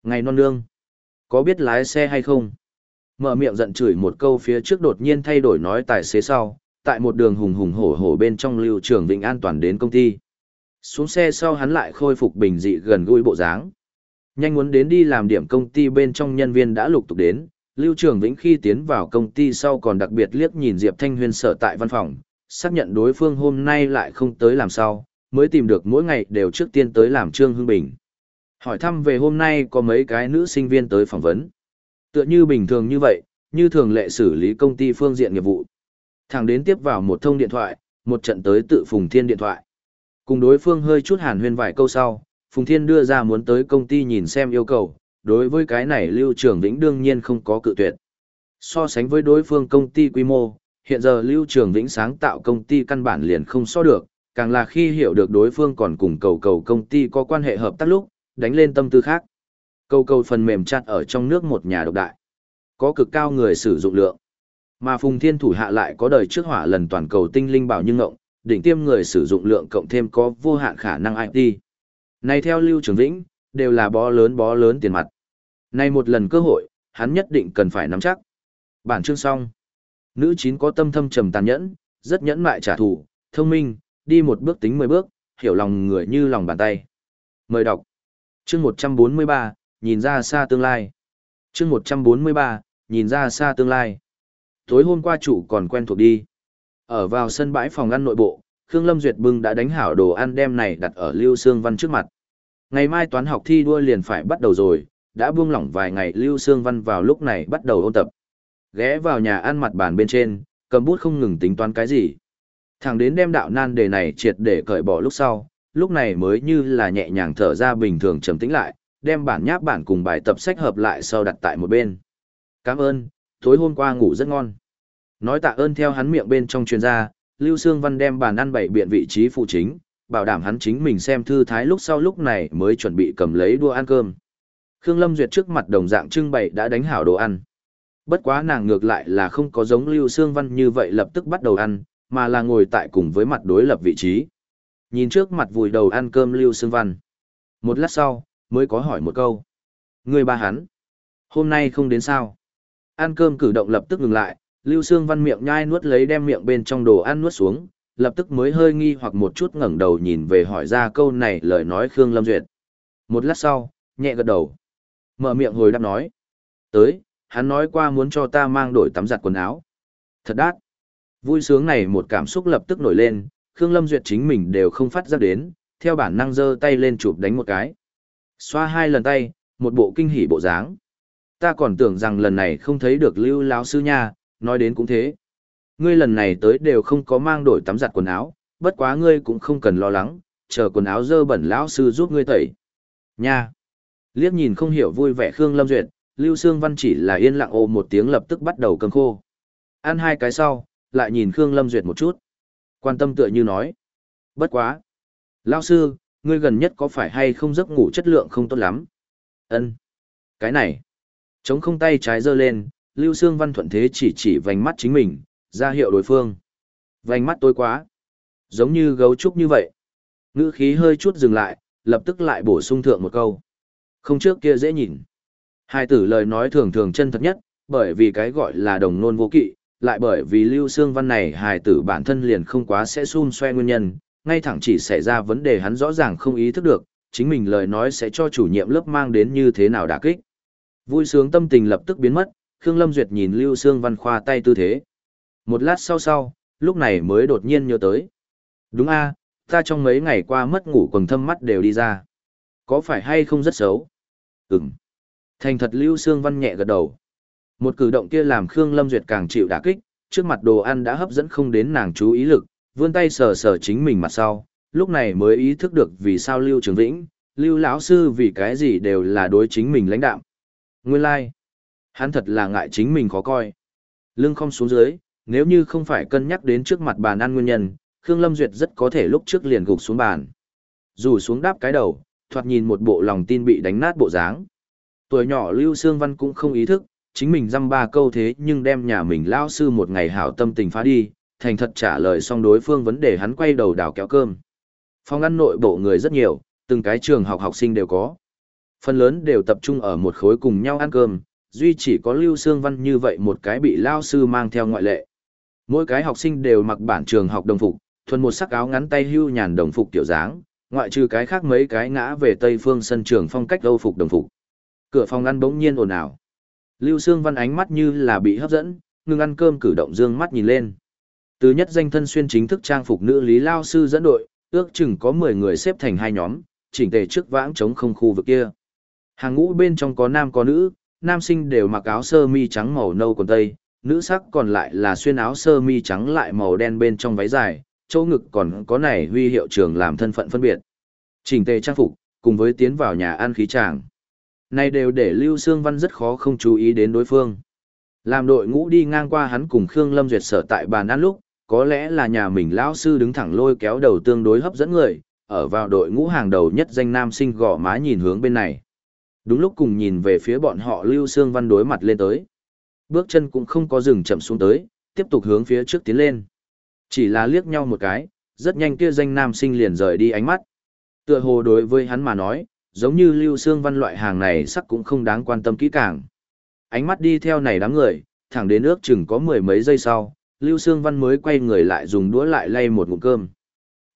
Ngày non nương, có biết lái xe hay không? Mở miệng giận chửi một câu phía trước đột nhiên thay đổi nói tài xế sau, tại một đường hùng hùng hổ hổ bên trong Lưu Trường Vĩnh an toàn đến công ty. Xuống xe sau hắn lại khôi phục bình dị gần gũi bộ dáng. Nhanh muốn đến đi làm điểm công ty bên trong nhân viên đã lục tục đến, Lưu Trường Vĩnh khi tiến vào công ty sau còn đặc biệt liếc nhìn Diệp Thanh Huyên sở tại văn phòng, xác nhận đối phương hôm nay lại không tới làm sao, mới tìm được mỗi ngày đều trước tiên tới làm Trương Hưng Bình. Hỏi thăm về hôm nay có mấy cái nữ sinh viên tới phỏng vấn. Tựa như bình thường như vậy, như thường lệ xử lý công ty phương diện nghiệp vụ. Thằng đến tiếp vào một thông điện thoại, một trận tới tự Phùng Thiên điện thoại. Cùng đối phương hơi chút hàn huyên vài câu sau, Phùng Thiên đưa ra muốn tới công ty nhìn xem yêu cầu, đối với cái này Lưu Trường Vĩnh đương nhiên không có cự tuyệt. So sánh với đối phương công ty quy mô, hiện giờ Lưu Trường Vĩnh sáng tạo công ty căn bản liền không so được, càng là khi hiểu được đối phương còn cùng cầu cầu công ty có quan hệ hợp tác lúc, đánh lên tâm tư khác. Cầu cầu phần mềm chặt ở trong nước một nhà độc đại, có cực cao người sử dụng lượng. Mà Phùng Thiên thủ hạ lại có đời trước hỏa lần toàn cầu tinh linh bảo nhưng ngộng, đỉnh tiêm người sử dụng lượng cộng thêm có vô hạn khả năng IT. Này theo Lưu Trường Vĩnh, đều là bó lớn bó lớn tiền mặt. Này một lần cơ hội, hắn nhất định cần phải nắm chắc. Bản chương xong. Nữ chín có tâm thâm trầm tàn nhẫn, rất nhẫn mại trả thù, thông minh, đi một bước tính mười bước, hiểu lòng người như lòng bàn tay. Mời đọc. Chương 143, nhìn ra xa tương lai. Chương 143, nhìn ra xa tương lai. Tối hôm qua chủ còn quen thuộc đi. Ở vào sân bãi phòng ăn nội bộ, Khương Lâm Duyệt bưng đã đánh hảo đồ ăn đem này đặt ở Lưu Sương Văn trước mặt. Ngày mai toán học thi đua liền phải bắt đầu rồi, đã buông lỏng vài ngày Lưu Sương Văn vào lúc này bắt đầu ôn tập. Ghé vào nhà ăn mặt bàn bên trên, cầm bút không ngừng tính toán cái gì. Thẳng đến đem đạo nan đề này triệt để cởi bỏ lúc sau, lúc này mới như là nhẹ nhàng thở ra bình thường trầm tĩnh lại, đem bản nháp bản cùng bài tập sách hợp lại sau đặt tại một bên. Cảm ơn, tối hôm qua ngủ rất ngon. Nói tạ ơn theo hắn miệng bên trong chuyên gia, Lưu Sương Văn đem bàn ăn bảy biện vị trí phụ chính, bảo đảm hắn chính mình xem thư thái lúc sau lúc này mới chuẩn bị cầm lấy đua ăn cơm. Khương Lâm Duyệt trước mặt đồng dạng trưng bày đã đánh hảo đồ ăn. Bất quá nàng ngược lại là không có giống Lưu Sương Văn như vậy lập tức bắt đầu ăn, mà là ngồi tại cùng với mặt đối lập vị trí. Nhìn trước mặt vùi đầu ăn cơm Lưu Sương Văn. Một lát sau, mới có hỏi một câu. Người ba hắn, hôm nay không đến sao? Ăn cơm cử động lập tức ngừng lại, Lưu Sương Văn miệng nhai nuốt lấy đem miệng bên trong đồ ăn nuốt xuống, lập tức mới hơi nghi hoặc một chút ngẩng đầu nhìn về hỏi ra câu này lời nói Khương Lâm Duyệt. Một lát sau, nhẹ gật đầu. Mở miệng hồi đáp nói. Tới, hắn nói qua muốn cho ta mang đổi tắm giặt quần áo. Thật đắt. Vui sướng này một cảm xúc lập tức nổi lên, Khương Lâm Duyệt chính mình đều không phát ra đến, theo bản năng giơ tay lên chụp đánh một cái. Xoa hai lần tay, một bộ kinh hỉ bộ dáng. Ta còn tưởng rằng lần này không thấy được lưu lão sư nha, nói đến cũng thế. Ngươi lần này tới đều không có mang đổi tắm giặt quần áo, bất quá ngươi cũng không cần lo lắng, chờ quần áo dơ bẩn lão sư giúp ngươi tẩy. Nha. Liếc nhìn không hiểu vui vẻ Khương Lâm Duyệt, Lưu Sương Văn chỉ là yên lặng ồ một tiếng lập tức bắt đầu cơm khô. Ăn hai cái sau, lại nhìn Khương Lâm Duyệt một chút. Quan tâm tựa như nói. Bất quá. Lão sư, ngươi gần nhất có phải hay không giấc ngủ chất lượng không tốt lắm? Ân. Cái này. Chống không tay trái dơ lên, Lưu Sương Văn thuận thế chỉ chỉ vành mắt chính mình, ra hiệu đối phương. Vành mắt tối quá. Giống như gấu trúc như vậy. Ngữ khí hơi chút dừng lại, lập tức lại bổ sung thượng một câu. Không trước kia dễ nhìn. Hai tử lời nói thường thường chân thật nhất, bởi vì cái gọi là đồng nôn vô kỵ, lại bởi vì Lưu Sương Văn này hài tử bản thân liền không quá sẽ xun xoe nguyên nhân, ngay thẳng chỉ xảy ra vấn đề hắn rõ ràng không ý thức được, chính mình lời nói sẽ cho chủ nhiệm lớp mang đến như thế nào đả kích. Vui sướng tâm tình lập tức biến mất, Khương Lâm Duyệt nhìn Lưu Sương Văn khoa tay tư thế. Một lát sau sau, lúc này mới đột nhiên nhớ tới. Đúng a, ta trong mấy ngày qua mất ngủ quần thâm mắt đều đi ra. Có phải hay không rất xấu? Ừm. Thành thật Lưu Sương Văn nhẹ gật đầu. Một cử động kia làm Khương Lâm Duyệt càng chịu đả kích, trước mặt đồ ăn đã hấp dẫn không đến nàng chú ý lực, vươn tay sờ sờ chính mình mặt sau, lúc này mới ý thức được vì sao Lưu Trường Vĩnh, Lưu lão sư vì cái gì đều là đối chính mình lãnh đạm. Nguyên lai, like hắn thật là ngại chính mình khó coi. Lưng không xuống dưới, nếu như không phải cân nhắc đến trước mặt bàn ăn nguyên nhân, Khương Lâm Duyệt rất có thể lúc trước liền gục xuống bàn. Dù xuống đáp cái đầu, thoạt nhìn một bộ lòng tin bị đánh nát bộ dáng. Tuổi nhỏ Lưu Sương Văn cũng không ý thức, chính mình dăm ba câu thế nhưng đem nhà mình lao sư một ngày hảo tâm tình phá đi, thành thật trả lời xong đối phương vấn đề hắn quay đầu đào kéo cơm. Phòng ăn nội bộ người rất nhiều, từng cái trường học học sinh đều có. Phần lớn đều tập trung ở một khối cùng nhau ăn cơm, duy chỉ có Lưu Sương Văn như vậy một cái bị lao sư mang theo ngoại lệ. Mỗi cái học sinh đều mặc bản trường học đồng phục, thuần một sắc áo ngắn tay hưu nhàn đồng phục kiểu dáng, ngoại trừ cái khác mấy cái ngã về tây phương sân trường phong cách âu phục đồng phục. Cửa phòng ăn bỗng nhiên ồn ào. Lưu Sương Văn ánh mắt như là bị hấp dẫn, ngừng ăn cơm cử động dương mắt nhìn lên. Từ nhất danh thân xuyên chính thức trang phục nữ lý lao sư dẫn đội, ước chừng có 10 người xếp thành hai nhóm, chỉnh tề trước vãng chống không khu vực kia. Hàng ngũ bên trong có nam có nữ, nam sinh đều mặc áo sơ mi trắng màu nâu quần tây, nữ sắc còn lại là xuyên áo sơ mi trắng lại màu đen bên trong váy dài, chỗ ngực còn có này huy hiệu trường làm thân phận phân biệt. Chỉnh tề trang phục, cùng với tiến vào nhà ăn khí tràng. Này đều để Lưu Sương Văn rất khó không chú ý đến đối phương. Làm đội ngũ đi ngang qua hắn cùng Khương Lâm Duyệt sở tại bàn ăn lúc, có lẽ là nhà mình lão sư đứng thẳng lôi kéo đầu tương đối hấp dẫn người, ở vào đội ngũ hàng đầu nhất danh nam sinh gõ má nhìn hướng bên này. Đúng lúc cùng nhìn về phía bọn họ Lưu Sương Văn đối mặt lên tới. Bước chân cũng không có dừng chậm xuống tới, tiếp tục hướng phía trước tiến lên. Chỉ là liếc nhau một cái, rất nhanh kia danh nam sinh liền rời đi ánh mắt. Tựa hồ đối với hắn mà nói, giống như Lưu Sương Văn loại hàng này sắc cũng không đáng quan tâm kỹ càng. Ánh mắt đi theo này đám người, thẳng đến ước chừng có mười mấy giây sau, Lưu Sương Văn mới quay người lại dùng đũa lại lay một ngụm cơm.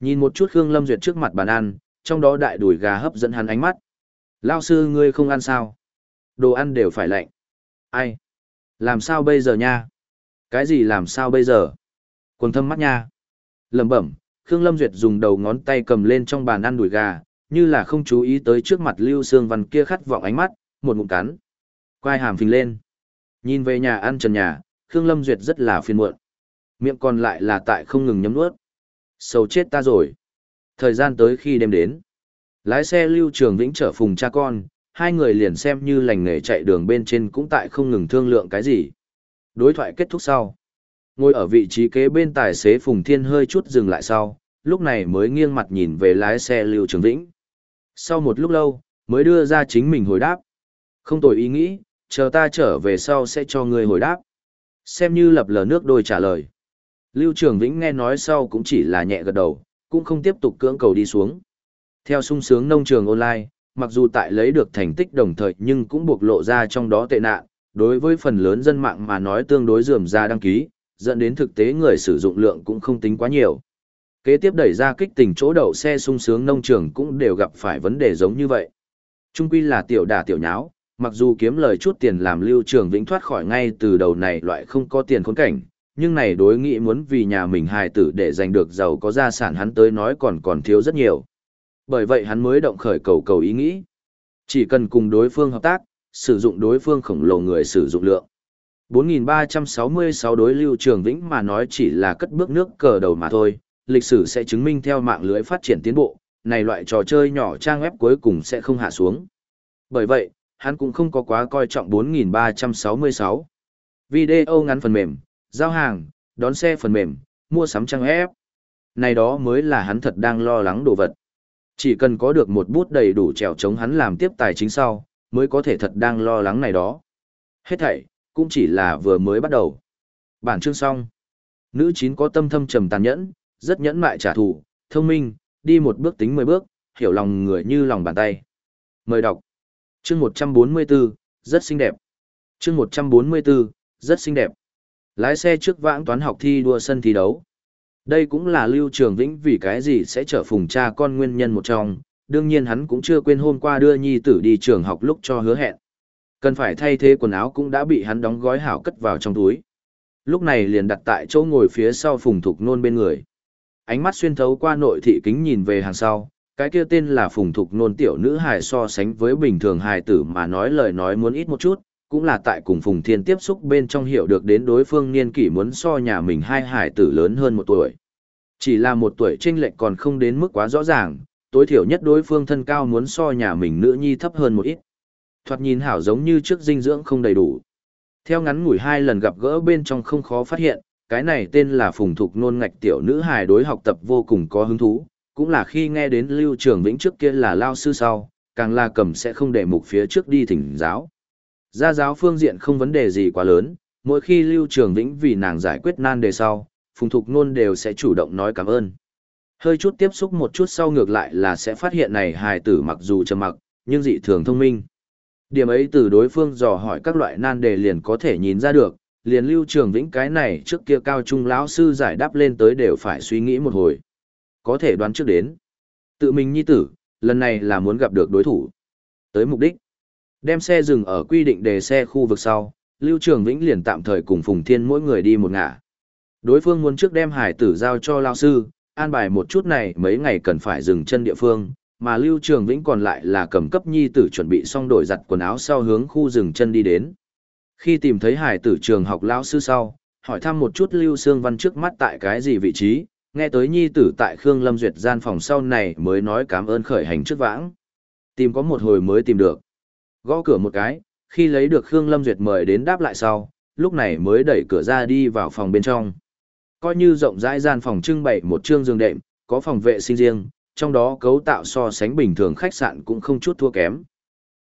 Nhìn một chút Khương Lâm Duyệt trước mặt bàn ăn, trong đó đại đùi gà hấp dẫn hắn ánh mắt. Lao sư ngươi không ăn sao? Đồ ăn đều phải lạnh. Ai? Làm sao bây giờ nha? Cái gì làm sao bây giờ? Quần thâm mắt nha. Lẩm bẩm, Khương Lâm Duyệt dùng đầu ngón tay cầm lên trong bàn ăn đùi gà, như là không chú ý tới trước mặt Lưu Sương Văn kia khát vọng ánh mắt, một ngụm cắn. Quai hàm phình lên. Nhìn về nhà ăn trần nhà, Khương Lâm Duyệt rất là phiền muộn. Miệng còn lại là tại không ngừng nhấm nuốt. Sầu chết ta rồi. Thời gian tới khi đêm đến. Lái xe Lưu Trường Vĩnh trở phùng cha con, hai người liền xem như lành nghề chạy đường bên trên cũng tại không ngừng thương lượng cái gì. Đối thoại kết thúc sau. Ngồi ở vị trí kế bên tài xế Phùng Thiên hơi chút dừng lại sau, lúc này mới nghiêng mặt nhìn về lái xe Lưu Trường Vĩnh. Sau một lúc lâu, mới đưa ra chính mình hồi đáp. Không tồi ý nghĩ, chờ ta trở về sau sẽ cho ngươi hồi đáp. Xem như lập lờ nước đôi trả lời. Lưu Trường Vĩnh nghe nói sau cũng chỉ là nhẹ gật đầu, cũng không tiếp tục cưỡng cầu đi xuống. Theo sung sướng nông trường online, mặc dù tại lấy được thành tích đồng thời nhưng cũng buộc lộ ra trong đó tệ nạn, đối với phần lớn dân mạng mà nói tương đối dườm ra đăng ký, dẫn đến thực tế người sử dụng lượng cũng không tính quá nhiều. Kế tiếp đẩy ra kích tình chỗ đậu xe sung sướng nông trường cũng đều gặp phải vấn đề giống như vậy. Trung quy là tiểu đả tiểu nháo, mặc dù kiếm lời chút tiền làm lưu trường vĩnh thoát khỏi ngay từ đầu này loại không có tiền khốn cảnh, nhưng này đối nghĩ muốn vì nhà mình hài tử để giành được giàu có gia sản hắn tới nói còn còn thiếu rất nhiều. Bởi vậy hắn mới động khởi cầu cầu ý nghĩ. Chỉ cần cùng đối phương hợp tác, sử dụng đối phương khổng lồ người sử dụng lượng. 4.366 đối lưu trường vĩnh mà nói chỉ là cất bước nước cờ đầu mà thôi, lịch sử sẽ chứng minh theo mạng lưới phát triển tiến bộ, này loại trò chơi nhỏ trang web cuối cùng sẽ không hạ xuống. Bởi vậy, hắn cũng không có quá coi trọng 4.366. Video ngắn phần mềm, giao hàng, đón xe phần mềm, mua sắm trang web. Này đó mới là hắn thật đang lo lắng đồ vật. Chỉ cần có được một bút đầy đủ trèo chống hắn làm tiếp tài chính sau, mới có thể thật đang lo lắng này đó. Hết thảy, cũng chỉ là vừa mới bắt đầu. Bản chương xong. Nữ chín có tâm thâm trầm tàn nhẫn, rất nhẫn mại trả thù, thông minh, đi một bước tính mười bước, hiểu lòng người như lòng bàn tay. Mời đọc. Chương 144, rất xinh đẹp. Chương 144, rất xinh đẹp. Lái xe trước vãng toán học thi đua sân thi đấu. Đây cũng là Lưu Trường Vĩnh vì cái gì sẽ trở phùng cha con nguyên nhân một trong, đương nhiên hắn cũng chưa quên hôm qua đưa nhi tử đi trường học lúc cho hứa hẹn. Cần phải thay thế quần áo cũng đã bị hắn đóng gói hảo cất vào trong túi. Lúc này liền đặt tại chỗ ngồi phía sau phùng thục nôn bên người. Ánh mắt xuyên thấu qua nội thị kính nhìn về hàng sau, cái kia tên là phùng thục nôn tiểu nữ hài so sánh với bình thường hài tử mà nói lời nói muốn ít một chút, cũng là tại cùng phùng thiên tiếp xúc bên trong hiểu được đến đối phương niên kỷ muốn so nhà mình hai hải tử lớn hơn một tuổi. Chỉ là một tuổi chênh lệch còn không đến mức quá rõ ràng, tối thiểu nhất đối phương thân cao muốn so nhà mình nữ nhi thấp hơn một ít. Thoạt nhìn hảo giống như trước dinh dưỡng không đầy đủ. Theo ngắn ngủi hai lần gặp gỡ bên trong không khó phát hiện, cái này tên là phùng thục nôn ngạch tiểu nữ hài đối học tập vô cùng có hứng thú, cũng là khi nghe đến lưu trường vĩnh trước kia là lao sư sau, càng là cầm sẽ không để mục phía trước đi thỉnh giáo. Gia giáo phương diện không vấn đề gì quá lớn, mỗi khi lưu trường vĩnh vì nàng giải quyết nan đề sau, phùng thục nôn đều sẽ chủ động nói cảm ơn. Hơi chút tiếp xúc một chút sau ngược lại là sẽ phát hiện này hài tử mặc dù trầm mặc, nhưng dị thường thông minh. Điểm ấy từ đối phương dò hỏi các loại nan đề liền có thể nhìn ra được, liền lưu trường vĩnh cái này trước kia cao trung lão sư giải đáp lên tới đều phải suy nghĩ một hồi. Có thể đoán trước đến. Tự mình nhi tử, lần này là muốn gặp được đối thủ. Tới mục đích. Đem xe dừng ở quy định đề xe khu vực sau, lưu trường vĩnh liền tạm thời cùng Phùng Thiên mỗi người đi một ngả. Đối phương muốn trước đem hải tử giao cho lao sư, an bài một chút này mấy ngày cần phải dừng chân địa phương, mà Lưu Trường Vĩnh còn lại là cầm cấp nhi tử chuẩn bị xong đổi giặt quần áo sau hướng khu dừng chân đi đến. Khi tìm thấy hải tử trường học lão sư sau, hỏi thăm một chút Lưu Sương Văn trước mắt tại cái gì vị trí, nghe tới nhi tử tại Khương Lâm Duyệt gian phòng sau này mới nói cảm ơn khởi hành trước vãng. Tìm có một hồi mới tìm được. Gõ cửa một cái, khi lấy được Khương Lâm Duyệt mời đến đáp lại sau, lúc này mới đẩy cửa ra đi vào phòng bên trong. Coi như rộng rãi gian phòng trưng bày một trương giường đệm, có phòng vệ sinh riêng, trong đó cấu tạo so sánh bình thường khách sạn cũng không chút thua kém.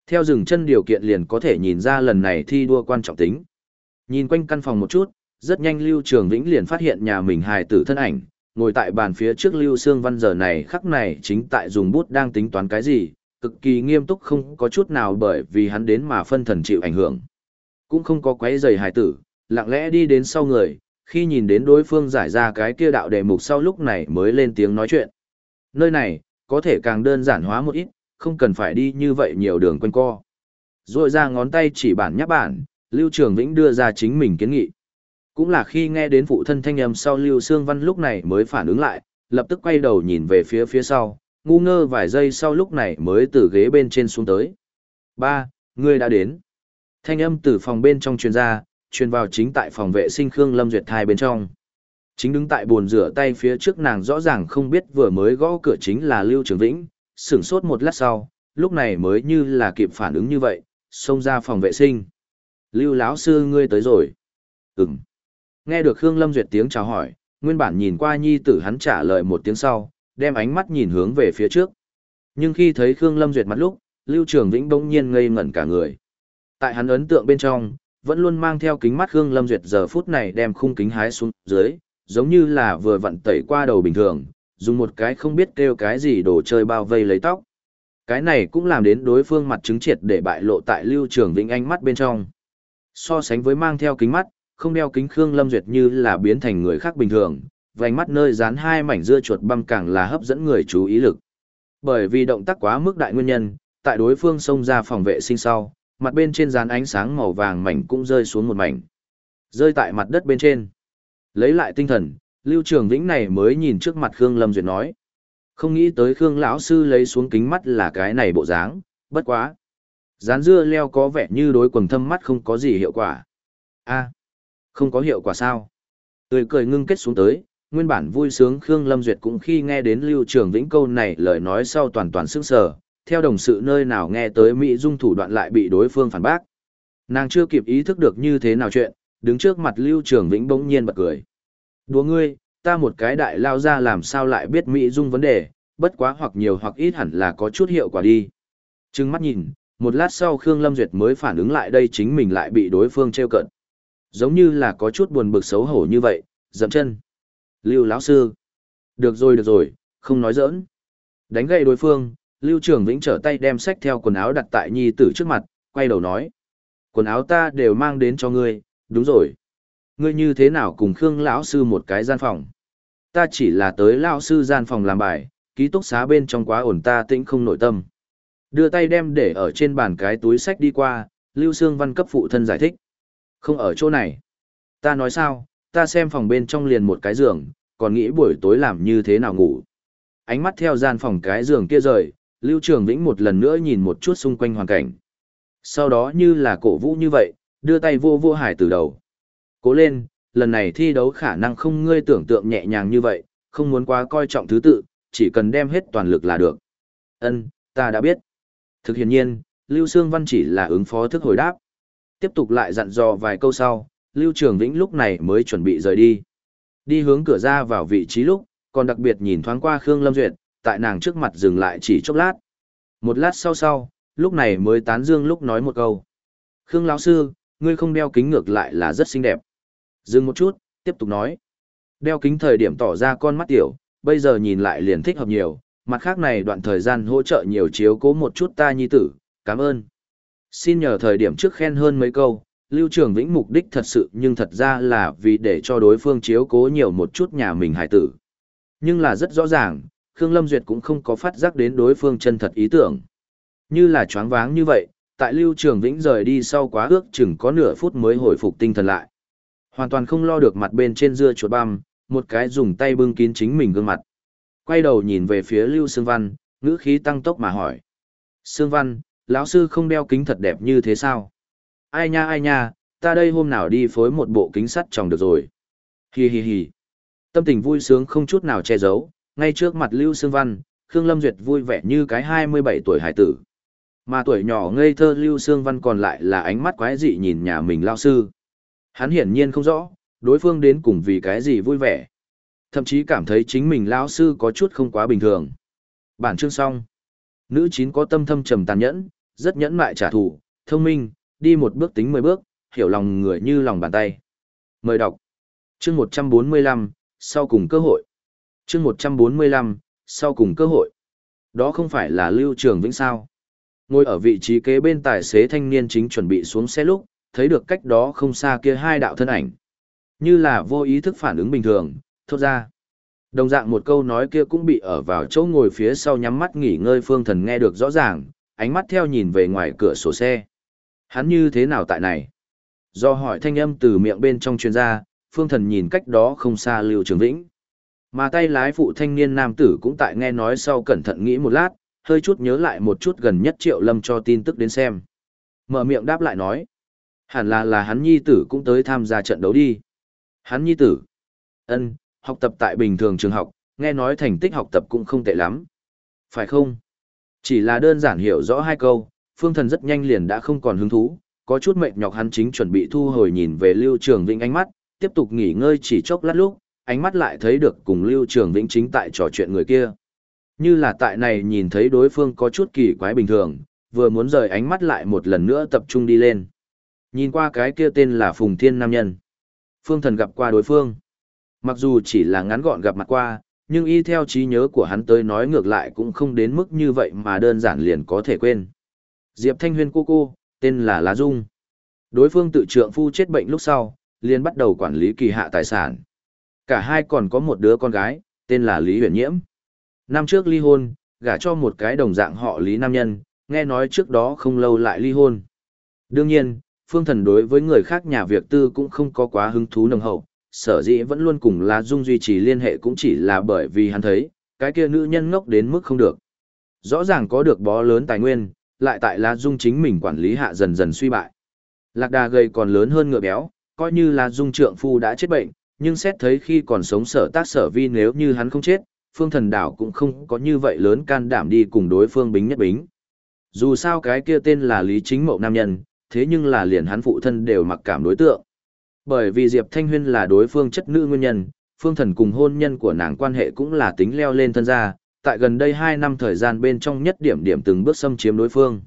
Theo dừng chân điều kiện liền có thể nhìn ra lần này thi đua quan trọng tính. Nhìn quanh căn phòng một chút, rất nhanh Lưu Trường Vĩnh liền phát hiện nhà mình hài tử thân ảnh, ngồi tại bàn phía trước Lưu Sương Văn giờ này khắc này chính tại dùng bút đang tính toán cái gì, cực kỳ nghiêm túc không có chút nào bởi vì hắn đến mà phân thần chịu ảnh hưởng. Cũng không có quấy giày hài tử, lặng lẽ đi đến sau người, khi nhìn đến đối phương giải ra cái kia đạo đề mục sau lúc này mới lên tiếng nói chuyện. Nơi này, có thể càng đơn giản hóa một ít, không cần phải đi như vậy nhiều đường quanh co. Rồi ra ngón tay chỉ bản nháp bản, Lưu Trường Vĩnh đưa ra chính mình kiến nghị. Cũng là khi nghe đến phụ thân thanh âm sau Lưu Sương Văn lúc này mới phản ứng lại, lập tức quay đầu nhìn về phía phía sau, ngu ngơ vài giây sau lúc này mới từ ghế bên trên xuống tới. Ba, ngươi đã đến. Thanh âm từ phòng bên trong truyền ra, truyền vào chính tại phòng vệ sinh Khương Lâm Duyệt thai bên trong. Chính đứng tại bồn rửa tay phía trước nàng rõ ràng không biết vừa mới gõ cửa chính là Lưu Trường Vĩnh, sửng sốt một lát sau, lúc này mới như là kịp phản ứng như vậy, xông ra phòng vệ sinh. Lưu lão sư ngươi tới rồi. Ừm. Nghe được Khương Lâm Duyệt tiếng chào hỏi, nguyên bản nhìn qua nhi tử hắn trả lời một tiếng sau, đem ánh mắt nhìn hướng về phía trước. Nhưng khi thấy Khương Lâm Duyệt mặt lúc, Lưu Trường Vĩnh bỗng nhiên ngây ngẩn cả người. Tại hắn ấn tượng bên trong, vẫn luôn mang theo kính mắt Khương Lâm Duyệt giờ phút này đem khung kính hái xuống dưới, giống như là vừa vặn tẩy qua đầu bình thường, dùng một cái không biết kêu cái gì đồ chơi bao vây lấy tóc. Cái này cũng làm đến đối phương mặt chứng triệt để bại lộ tại Lưu Trường Vĩnh ánh mắt bên trong. So sánh với mang theo kính mắt, không đeo kính Khương Lâm Duyệt như là biến thành người khác bình thường, vành mắt nơi dán hai mảnh dưa chuột băm càng là hấp dẫn người chú ý lực. Bởi vì động tác quá mức đại nguyên nhân, tại đối phương xông ra phòng vệ sinh sau, mặt bên trên dán ánh sáng màu vàng mảnh cũng rơi xuống một mảnh. Rơi tại mặt đất bên trên. Lấy lại tinh thần, Lưu Trường Vĩnh này mới nhìn trước mặt Khương Lâm Duyệt nói. Không nghĩ tới Khương lão sư lấy xuống kính mắt là cái này bộ dáng, bất quá. Dán dưa leo có vẻ như đối quần thâm mắt không có gì hiệu quả. a không có hiệu quả sao? Tươi cười ngưng kết xuống tới, nguyên bản vui sướng Khương Lâm Duyệt cũng khi nghe đến Lưu Trường Vĩnh câu này lời nói sau toàn toàn sức sở, theo đồng sự nơi nào nghe tới Mỹ Dung thủ đoạn lại bị đối phương phản bác. Nàng chưa kịp ý thức được như thế nào chuyện, đứng trước mặt Lưu Trường Vĩnh bỗng nhiên bật cười. Đùa ngươi, ta một cái đại lao ra làm sao lại biết Mỹ Dung vấn đề, bất quá hoặc nhiều hoặc ít hẳn là có chút hiệu quả đi. Trừng mắt nhìn, một lát sau Khương Lâm Duyệt mới phản ứng lại đây chính mình lại bị đối phương treo cận. Giống như là có chút buồn bực xấu hổ như vậy, dậm chân. Lưu lão sư. Được rồi được rồi, không nói giỡn. Đánh gậy đối phương, Lưu Trường Vĩnh trở tay đem sách theo quần áo đặt tại nhi tử trước mặt, quay đầu nói. Quần áo ta đều mang đến cho ngươi, đúng rồi. Ngươi như thế nào cùng Khương lão sư một cái gian phòng? Ta chỉ là tới lão sư gian phòng làm bài, ký túc xá bên trong quá ổn ta tĩnh không nội tâm. Đưa tay đem để ở trên bàn cái túi sách đi qua, Lưu Sương Văn cấp phụ thân giải thích. Không ở chỗ này. Ta nói sao, ta xem phòng bên trong liền một cái giường, còn nghĩ buổi tối làm như thế nào ngủ. Ánh mắt theo gian phòng cái giường kia rời, Lưu Trường Vĩnh một lần nữa nhìn một chút xung quanh hoàn cảnh. Sau đó như là cổ vũ như vậy, đưa tay vô vô hải từ đầu. Cố lên, lần này thi đấu khả năng không ngươi tưởng tượng nhẹ nhàng như vậy, không muốn quá coi trọng thứ tự, chỉ cần đem hết toàn lực là được. Ân, ta đã biết. Thực hiện nhiên, Lưu Sương Văn chỉ là ứng phó thức hồi đáp. Tiếp tục lại dặn dò vài câu sau, Lưu Trường Vĩnh lúc này mới chuẩn bị rời đi. Đi hướng cửa ra vào vị trí lúc, còn đặc biệt nhìn thoáng qua Khương Lâm Duyệt, tại nàng trước mặt dừng lại chỉ chốc lát. Một lát sau sau, lúc này mới tán dương lúc nói một câu. Khương lão sư, ngươi không đeo kính ngược lại là rất xinh đẹp. Dừng một chút, tiếp tục nói. Đeo kính thời điểm tỏ ra con mắt tiểu, bây giờ nhìn lại liền thích hợp nhiều, mặt khác này đoạn thời gian hỗ trợ nhiều chiếu cố một chút ta nhi tử, cảm ơn. Xin nhờ thời điểm trước khen hơn mấy câu, Lưu Trường Vĩnh mục đích thật sự nhưng thật ra là vì để cho đối phương chiếu cố nhiều một chút nhà mình hải tử. Nhưng là rất rõ ràng, Khương Lâm Duyệt cũng không có phát giác đến đối phương chân thật ý tưởng. Như là choáng váng như vậy, tại Lưu Trường Vĩnh rời đi sau quá ước chừng có nửa phút mới hồi phục tinh thần lại. Hoàn toàn không lo được mặt bên trên dưa chuột băm, một cái dùng tay bưng kín chính mình gương mặt. Quay đầu nhìn về phía Lưu Sương Văn, ngữ khí tăng tốc mà hỏi. Sương Văn, lão sư không đeo kính thật đẹp như thế sao? Ai nha ai nha, ta đây hôm nào đi phối một bộ kính sắt tròng được rồi. Hi hi hi. Tâm tình vui sướng không chút nào che giấu, ngay trước mặt Lưu Sương Văn, Khương Lâm Duyệt vui vẻ như cái 27 tuổi hải tử. Mà tuổi nhỏ ngây thơ Lưu Sương Văn còn lại là ánh mắt quái dị nhìn nhà mình lao sư. Hắn hiển nhiên không rõ, đối phương đến cùng vì cái gì vui vẻ. Thậm chí cảm thấy chính mình lao sư có chút không quá bình thường. Bản chương xong. Nữ chín có tâm thâm trầm tàn nhẫn, rất nhẫn mại trả thù, thông minh, đi một bước tính mười bước, hiểu lòng người như lòng bàn tay. Mời đọc. Chương 145, sau cùng cơ hội. Chương 145, sau cùng cơ hội. Đó không phải là Lưu Trường Vĩnh sao? Ngồi ở vị trí kế bên tài xế thanh niên chính chuẩn bị xuống xe lúc, thấy được cách đó không xa kia hai đạo thân ảnh. Như là vô ý thức phản ứng bình thường, thốt ra. Đồng dạng một câu nói kia cũng bị ở vào chỗ ngồi phía sau nhắm mắt nghỉ ngơi phương thần nghe được rõ ràng, ánh mắt theo nhìn về ngoài cửa sổ xe. Hắn như thế nào tại này? Do hỏi thanh âm từ miệng bên trong chuyên gia, phương thần nhìn cách đó không xa Lưu Trường Vĩnh. Mà tay lái phụ thanh niên nam tử cũng tại nghe nói sau cẩn thận nghĩ một lát, hơi chút nhớ lại một chút gần nhất triệu lâm cho tin tức đến xem. Mở miệng đáp lại nói. Hẳn là là hắn nhi tử cũng tới tham gia trận đấu đi. Hắn nhi tử. ân học tập tại bình thường trường học, nghe nói thành tích học tập cũng không tệ lắm. Phải không? Chỉ là đơn giản hiểu rõ hai câu, phương thần rất nhanh liền đã không còn hứng thú, có chút mệt nhọc hắn chính chuẩn bị thu hồi nhìn về Lưu Trường Vĩnh ánh mắt, tiếp tục nghỉ ngơi chỉ chốc lát lúc, ánh mắt lại thấy được cùng Lưu Trường Vĩnh chính tại trò chuyện người kia. Như là tại này nhìn thấy đối phương có chút kỳ quái bình thường, vừa muốn rời ánh mắt lại một lần nữa tập trung đi lên. Nhìn qua cái kia tên là Phùng Thiên Nam Nhân. Phương Thần gặp qua đối phương. Mặc dù chỉ là ngắn gọn gặp mặt qua, nhưng y theo trí nhớ của hắn tới nói ngược lại cũng không đến mức như vậy mà đơn giản liền có thể quên. Diệp Thanh Huyên cô cô, tên là Lá Dung. Đối phương tự trượng phu chết bệnh lúc sau, liền bắt đầu quản lý kỳ hạ tài sản. Cả hai còn có một đứa con gái, tên là Lý Huyền Nhiễm. Năm trước ly hôn, gả cho một cái đồng dạng họ Lý Nam Nhân, nghe nói trước đó không lâu lại ly hôn. Đương nhiên, Phương Thần đối với người khác nhà việc tư cũng không có quá hứng thú nồng hậu, sở dĩ vẫn luôn cùng Lá Dung duy trì liên hệ cũng chỉ là bởi vì hắn thấy, cái kia nữ nhân ngốc đến mức không được. Rõ ràng có được bó lớn tài nguyên, lại tại La Dung chính mình quản lý hạ dần dần suy bại. Lạc đà gầy còn lớn hơn ngựa béo, coi như La Dung trượng phu đã chết bệnh, nhưng xét thấy khi còn sống sở tác sở vi nếu như hắn không chết, phương thần đảo cũng không có như vậy lớn can đảm đi cùng đối phương bính nhất bính. Dù sao cái kia tên là Lý Chính Mậu Nam Nhân, thế nhưng là liền hắn phụ thân đều mặc cảm đối tượng. Bởi vì Diệp Thanh Huyên là đối phương chất nữ nguyên nhân, phương thần cùng hôn nhân của nàng quan hệ cũng là tính leo lên thân gia, tại gần đây 2 năm thời gian bên trong nhất điểm điểm từng bước xâm chiếm đối phương.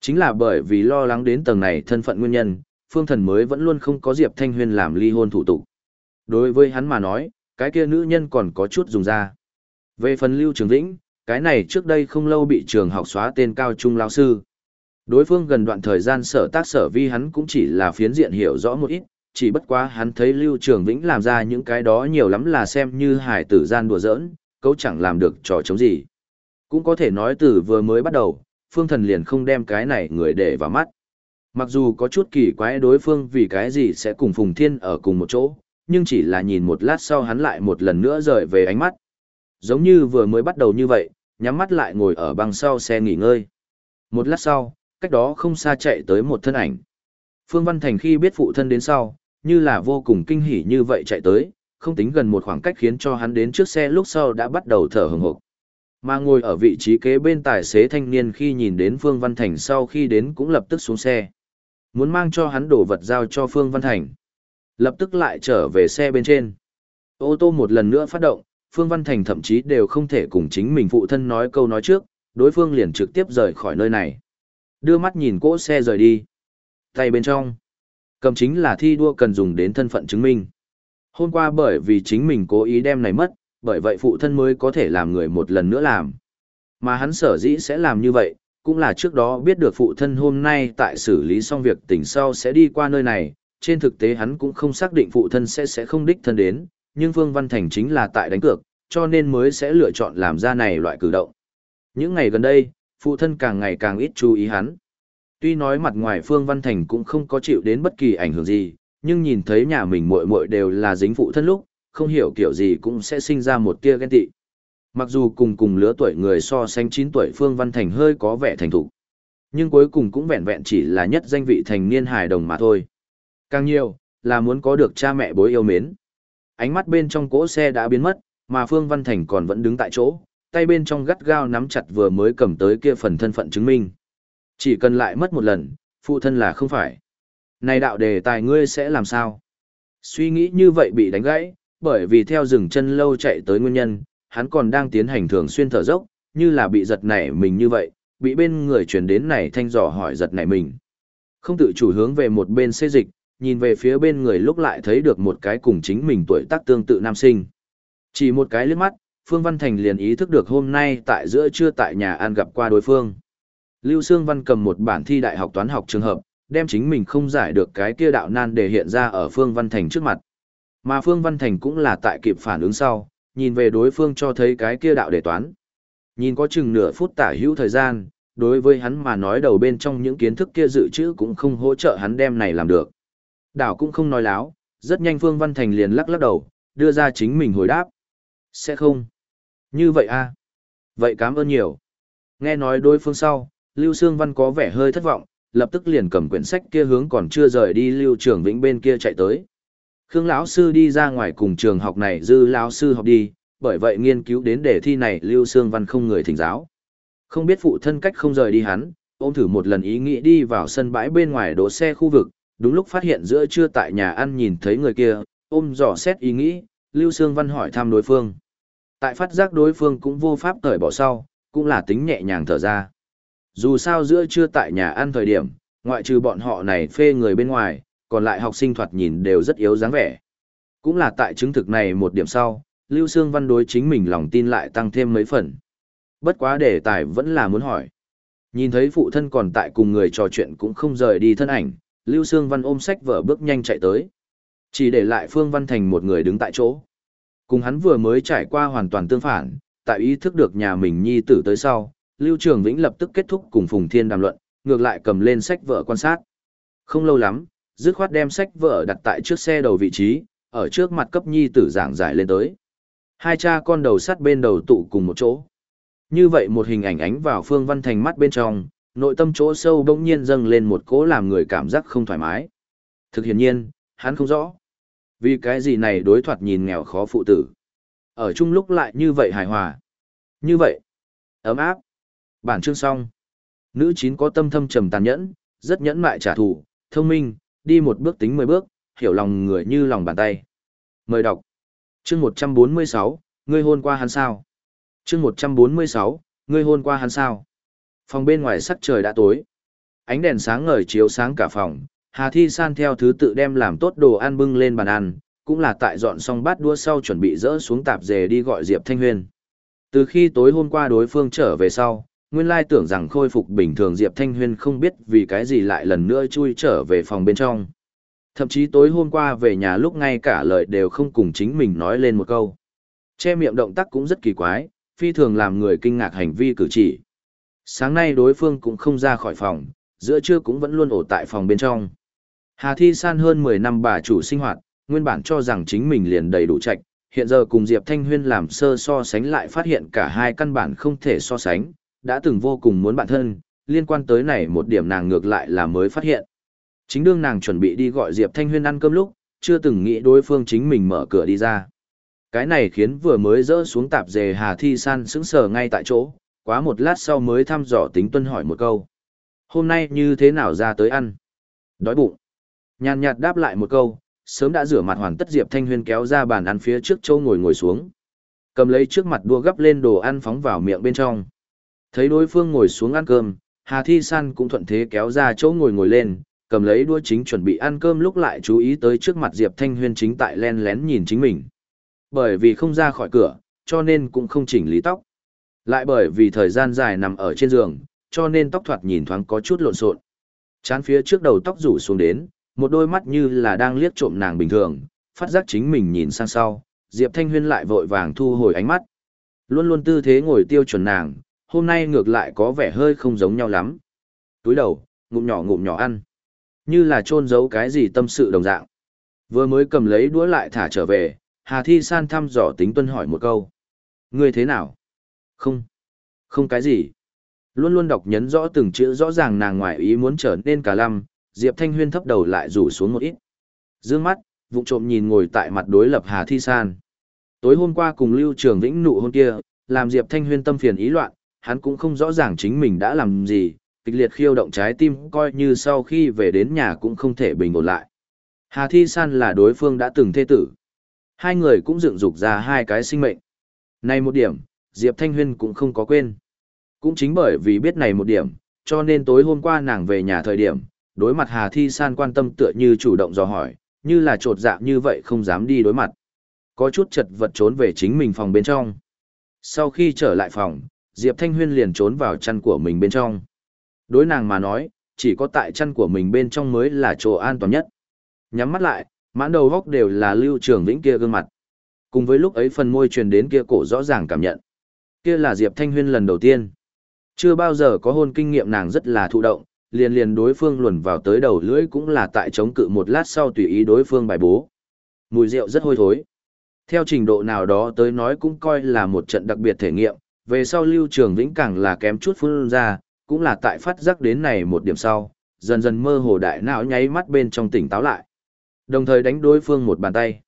Chính là bởi vì lo lắng đến tầng này thân phận nguyên nhân, phương thần mới vẫn luôn không có Diệp Thanh huyền làm ly hôn thủ tục. Đối với hắn mà nói, cái kia nữ nhân còn có chút dùng ra. Về phần Lưu Trường Vĩnh, cái này trước đây không lâu bị trường học xóa tên cao trung lao sư. Đối phương gần đoạn thời gian sở tác sở vi hắn cũng chỉ là phiến diện hiểu rõ một ít, chỉ bất quá hắn thấy Lưu Trường Vĩnh làm ra những cái đó nhiều lắm là xem như hải tử gian đùa giỡn, cấu chẳng làm được trò chống gì. Cũng có thể nói từ vừa mới bắt đầu, phương thần liền không đem cái này người để vào mắt. Mặc dù có chút kỳ quái đối phương vì cái gì sẽ cùng Phùng Thiên ở cùng một chỗ, nhưng chỉ là nhìn một lát sau hắn lại một lần nữa rời về ánh mắt. Giống như vừa mới bắt đầu như vậy, nhắm mắt lại ngồi ở băng sau xe nghỉ ngơi. Một lát sau, cách đó không xa chạy tới một thân ảnh. Phương Văn Thành khi biết phụ thân đến sau, như là vô cùng kinh hỉ như vậy chạy tới, không tính gần một khoảng cách khiến cho hắn đến trước xe lúc sau đã bắt đầu thở hừng hực. Mà ngồi ở vị trí kế bên tài xế thanh niên khi nhìn đến Phương Văn Thành sau khi đến cũng lập tức xuống xe. Muốn mang cho hắn đồ vật giao cho Phương Văn Thành. Lập tức lại trở về xe bên trên. Ô tô một lần nữa phát động, Phương Văn Thành thậm chí đều không thể cùng chính mình phụ thân nói câu nói trước, đối phương liền trực tiếp rời khỏi nơi này. Đưa mắt nhìn cỗ xe rời đi. Tay bên trong, cầm chính là thi đua cần dùng đến thân phận chứng minh. Hôm qua bởi vì chính mình cố ý đem này mất, bởi vậy phụ thân mới có thể làm người một lần nữa làm. Mà hắn sở dĩ sẽ làm như vậy, cũng là trước đó biết được phụ thân hôm nay tại xử lý xong việc tỉnh sau sẽ đi qua nơi này, trên thực tế hắn cũng không xác định phụ thân sẽ sẽ không đích thân đến, nhưng Phương Văn Thành chính là tại đánh cược, cho nên mới sẽ lựa chọn làm ra này loại cử động. Những ngày gần đây, phụ thân càng ngày càng ít chú ý hắn. Tuy nói mặt ngoài Phương Văn Thành cũng không có chịu đến bất kỳ ảnh hưởng gì, nhưng nhìn thấy nhà mình muội muội đều là dính phụ thân lúc, không hiểu kiểu gì cũng sẽ sinh ra một tia ghen tị. Mặc dù cùng cùng lứa tuổi người so sánh 9 tuổi Phương Văn Thành hơi có vẻ thành thục, nhưng cuối cùng cũng vẹn vẹn chỉ là nhất danh vị thành niên hài đồng mà thôi. Càng nhiều, là muốn có được cha mẹ bối yêu mến. Ánh mắt bên trong cỗ xe đã biến mất, mà Phương Văn Thành còn vẫn đứng tại chỗ, tay bên trong gắt gao nắm chặt vừa mới cầm tới kia phần thân phận chứng minh. Chỉ cần lại mất một lần, phụ thân là không phải. Này đạo đề tài ngươi sẽ làm sao? Suy nghĩ như vậy bị đánh gãy, bởi vì theo rừng chân lâu chạy tới nguyên nhân, hắn còn đang tiến hành thường xuyên thở dốc, như là bị giật nảy mình như vậy, bị bên người truyền đến này thanh dò hỏi giật nảy mình. Không tự chủ hướng về một bên xê dịch, nhìn về phía bên người lúc lại thấy được một cái cùng chính mình tuổi tác tương tự nam sinh. Chỉ một cái liếc mắt, Phương Văn Thành liền ý thức được hôm nay tại giữa trưa tại nhà ăn gặp qua đối phương. Lưu Sương Văn cầm một bản thi đại học toán học trường hợp, đem chính mình không giải được cái kia đạo nan để hiện ra ở Phương Văn Thành trước mặt. Mà Phương Văn Thành cũng là tại kịp phản ứng sau, nhìn về đối phương cho thấy cái kia đạo đề toán. Nhìn có chừng nửa phút tả hữu thời gian, đối với hắn mà nói đầu bên trong những kiến thức kia dự trữ cũng không hỗ trợ hắn đem này làm được. Đảo cũng không nói láo, rất nhanh Phương Văn Thành liền lắc lắc đầu, đưa ra chính mình hồi đáp. Sẽ không. Như vậy a à? Vậy cảm ơn nhiều. Nghe nói đối phương sau, Lưu Sương Văn có vẻ hơi thất vọng, lập tức liền cầm quyển sách kia hướng còn chưa rời đi Lưu Trường Vĩnh bên kia chạy tới. Khương lão sư đi ra ngoài cùng trường học này dư lão sư học đi, bởi vậy nghiên cứu đến đề thi này Lưu Sương Văn không người thỉnh giáo. Không biết phụ thân cách không rời đi hắn, ôm thử một lần ý nghĩ đi vào sân bãi bên ngoài đỗ xe khu vực, đúng lúc phát hiện giữa trưa tại nhà ăn nhìn thấy người kia, ôm dò xét ý nghĩ, Lưu Sương Văn hỏi thăm đối phương. Tại phát giác đối phương cũng vô pháp cởi bỏ sau, cũng là tính nhẹ nhàng thở ra. Dù sao giữa trưa tại nhà ăn thời điểm, Ngoại trừ bọn họ này phê người bên ngoài, còn lại học sinh thoạt nhìn đều rất yếu dáng vẻ. Cũng là tại chứng thực này một điểm sau, Lưu Sương Văn đối chính mình lòng tin lại tăng thêm mấy phần. Bất quá đề tài vẫn là muốn hỏi. Nhìn thấy phụ thân còn tại cùng người trò chuyện cũng không rời đi thân ảnh, Lưu Sương Văn ôm sách vở bước nhanh chạy tới. Chỉ để lại Phương Văn Thành một người đứng tại chỗ. Cùng hắn vừa mới trải qua hoàn toàn tương phản, tại ý thức được nhà mình nhi tử tới sau, Lưu Trường Vĩnh lập tức kết thúc cùng Phùng Thiên đàm luận, ngược lại cầm lên sách vở quan sát. Không lâu lắm, dứt khoát đem sách vở đặt tại trước xe đầu vị trí, ở trước mặt cấp nhi tử giảng giải lên tới. Hai cha con đầu sắt bên đầu tụ cùng một chỗ. Như vậy một hình ảnh ánh vào Phương Văn Thành mắt bên trong, nội tâm chỗ sâu bỗng nhiên dâng lên một cỗ làm người cảm giác không thoải mái. Thực hiện nhiên, hắn không rõ. Vì cái gì này đối thoại nhìn nghèo khó phụ tử. Ở chung lúc lại như vậy hài hòa. Như vậy, ấm áp. Bản chương xong. Nữ chín có tâm thâm trầm tàn nhẫn, rất nhẫn mại trả thù, thông minh, đi một bước tính mười bước, hiểu lòng người như lòng bàn tay. Mời đọc. Chương 146, ngươi hôn qua hắn sao? Chương 146, ngươi hôn qua hắn sao? Phòng bên ngoài sắc trời đã tối. Ánh đèn sáng ngời chiếu sáng cả phòng, Hà Thi San theo thứ tự đem làm tốt đồ ăn bưng lên bàn ăn, cũng là tại dọn xong bát đũa sau chuẩn bị dỡ xuống tạp dề đi gọi Diệp Thanh Huyền Từ khi tối hôm qua đối phương trở về sau, nguyên lai tưởng rằng khôi phục bình thường Diệp Thanh Huyên không biết vì cái gì lại lần nữa chui trở về phòng bên trong. Thậm chí tối hôm qua về nhà lúc ngay cả lời đều không cùng chính mình nói lên một câu. Che miệng động tác cũng rất kỳ quái, phi thường làm người kinh ngạc hành vi cử chỉ. Sáng nay đối phương cũng không ra khỏi phòng, giữa trưa cũng vẫn luôn ổ tại phòng bên trong. Hà Thi San hơn 10 năm bà chủ sinh hoạt, nguyên bản cho rằng chính mình liền đầy đủ trạch, hiện giờ cùng Diệp Thanh Huyên làm sơ so sánh lại phát hiện cả hai căn bản không thể so sánh, đã từng vô cùng muốn bạn thân, liên quan tới này một điểm nàng ngược lại là mới phát hiện. Chính đương nàng chuẩn bị đi gọi Diệp Thanh Huyên ăn cơm lúc, chưa từng nghĩ đối phương chính mình mở cửa đi ra. Cái này khiến vừa mới rỡ xuống tạp dề Hà Thi San sững sờ ngay tại chỗ, quá một lát sau mới thăm dò tính tuân hỏi một câu. Hôm nay như thế nào ra tới ăn? Đói bụng. Nhàn nhạt đáp lại một câu, sớm đã rửa mặt hoàn tất Diệp Thanh Huyên kéo ra bàn ăn phía trước châu ngồi ngồi xuống. Cầm lấy trước mặt đua gấp lên đồ ăn phóng vào miệng bên trong. Thấy đối phương ngồi xuống ăn cơm, Hà Thi San cũng thuận thế kéo ra chỗ ngồi ngồi lên, cầm lấy đũa chính chuẩn bị ăn cơm lúc lại chú ý tới trước mặt Diệp Thanh Huyên chính tại len lén nhìn chính mình. Bởi vì không ra khỏi cửa, cho nên cũng không chỉnh lý tóc. Lại bởi vì thời gian dài nằm ở trên giường, cho nên tóc thoạt nhìn thoáng có chút lộn xộn. Chán phía trước đầu tóc rủ xuống đến, một đôi mắt như là đang liếc trộm nàng bình thường, phát giác chính mình nhìn sang sau, Diệp Thanh Huyên lại vội vàng thu hồi ánh mắt. Luôn luôn tư thế ngồi tiêu chuẩn nàng, hôm nay ngược lại có vẻ hơi không giống nhau lắm. Túi đầu, ngụm nhỏ ngụm nhỏ ăn. Như là trôn giấu cái gì tâm sự đồng dạng. Vừa mới cầm lấy đũa lại thả trở về, Hà Thi San thăm dò tính tuân hỏi một câu. Ngươi thế nào? Không. Không cái gì. Luôn luôn đọc nhấn rõ từng chữ rõ ràng nàng ngoại ý muốn trở nên cả lăm, Diệp Thanh Huyên thấp đầu lại rủ xuống một ít. Dương mắt, vụng trộm nhìn ngồi tại mặt đối lập Hà Thi San. Tối hôm qua cùng Lưu Trường Vĩnh nụ hôn kia, làm Diệp Thanh Huyên tâm phiền ý loạn, hắn cũng không rõ ràng chính mình đã làm gì, kịch liệt khiêu động trái tim coi như sau khi về đến nhà cũng không thể bình ổn lại. Hà Thi San là đối phương đã từng thê tử. Hai người cũng dựng dục ra hai cái sinh mệnh. Này một điểm, Diệp Thanh Huyên cũng không có quên. Cũng chính bởi vì biết này một điểm, cho nên tối hôm qua nàng về nhà thời điểm, đối mặt Hà Thi San quan tâm tựa như chủ động dò hỏi, như là trột dạng như vậy không dám đi đối mặt. Có chút chật vật trốn về chính mình phòng bên trong. Sau khi trở lại phòng, Diệp Thanh Huyên liền trốn vào chăn của mình bên trong. Đối nàng mà nói, chỉ có tại chăn của mình bên trong mới là chỗ an toàn nhất. Nhắm mắt lại, mãn đầu góc đều là lưu trường vĩnh kia gương mặt. Cùng với lúc ấy phần môi truyền đến kia cổ rõ ràng cảm nhận. Kia là Diệp Thanh Huyên lần đầu tiên. Chưa bao giờ có hôn kinh nghiệm nàng rất là thụ động, liền liền đối phương luồn vào tới đầu lưỡi cũng là tại chống cự một lát sau tùy ý đối phương bài bố. Mùi rượu rất hôi thối. Theo trình độ nào đó tới nói cũng coi là một trận đặc biệt thể nghiệm, về sau lưu trường vĩnh càng là kém chút phun ra, cũng là tại phát giác đến này một điểm sau, dần dần mơ hồ đại não nháy mắt bên trong tỉnh táo lại. Đồng thời đánh đối phương một bàn tay.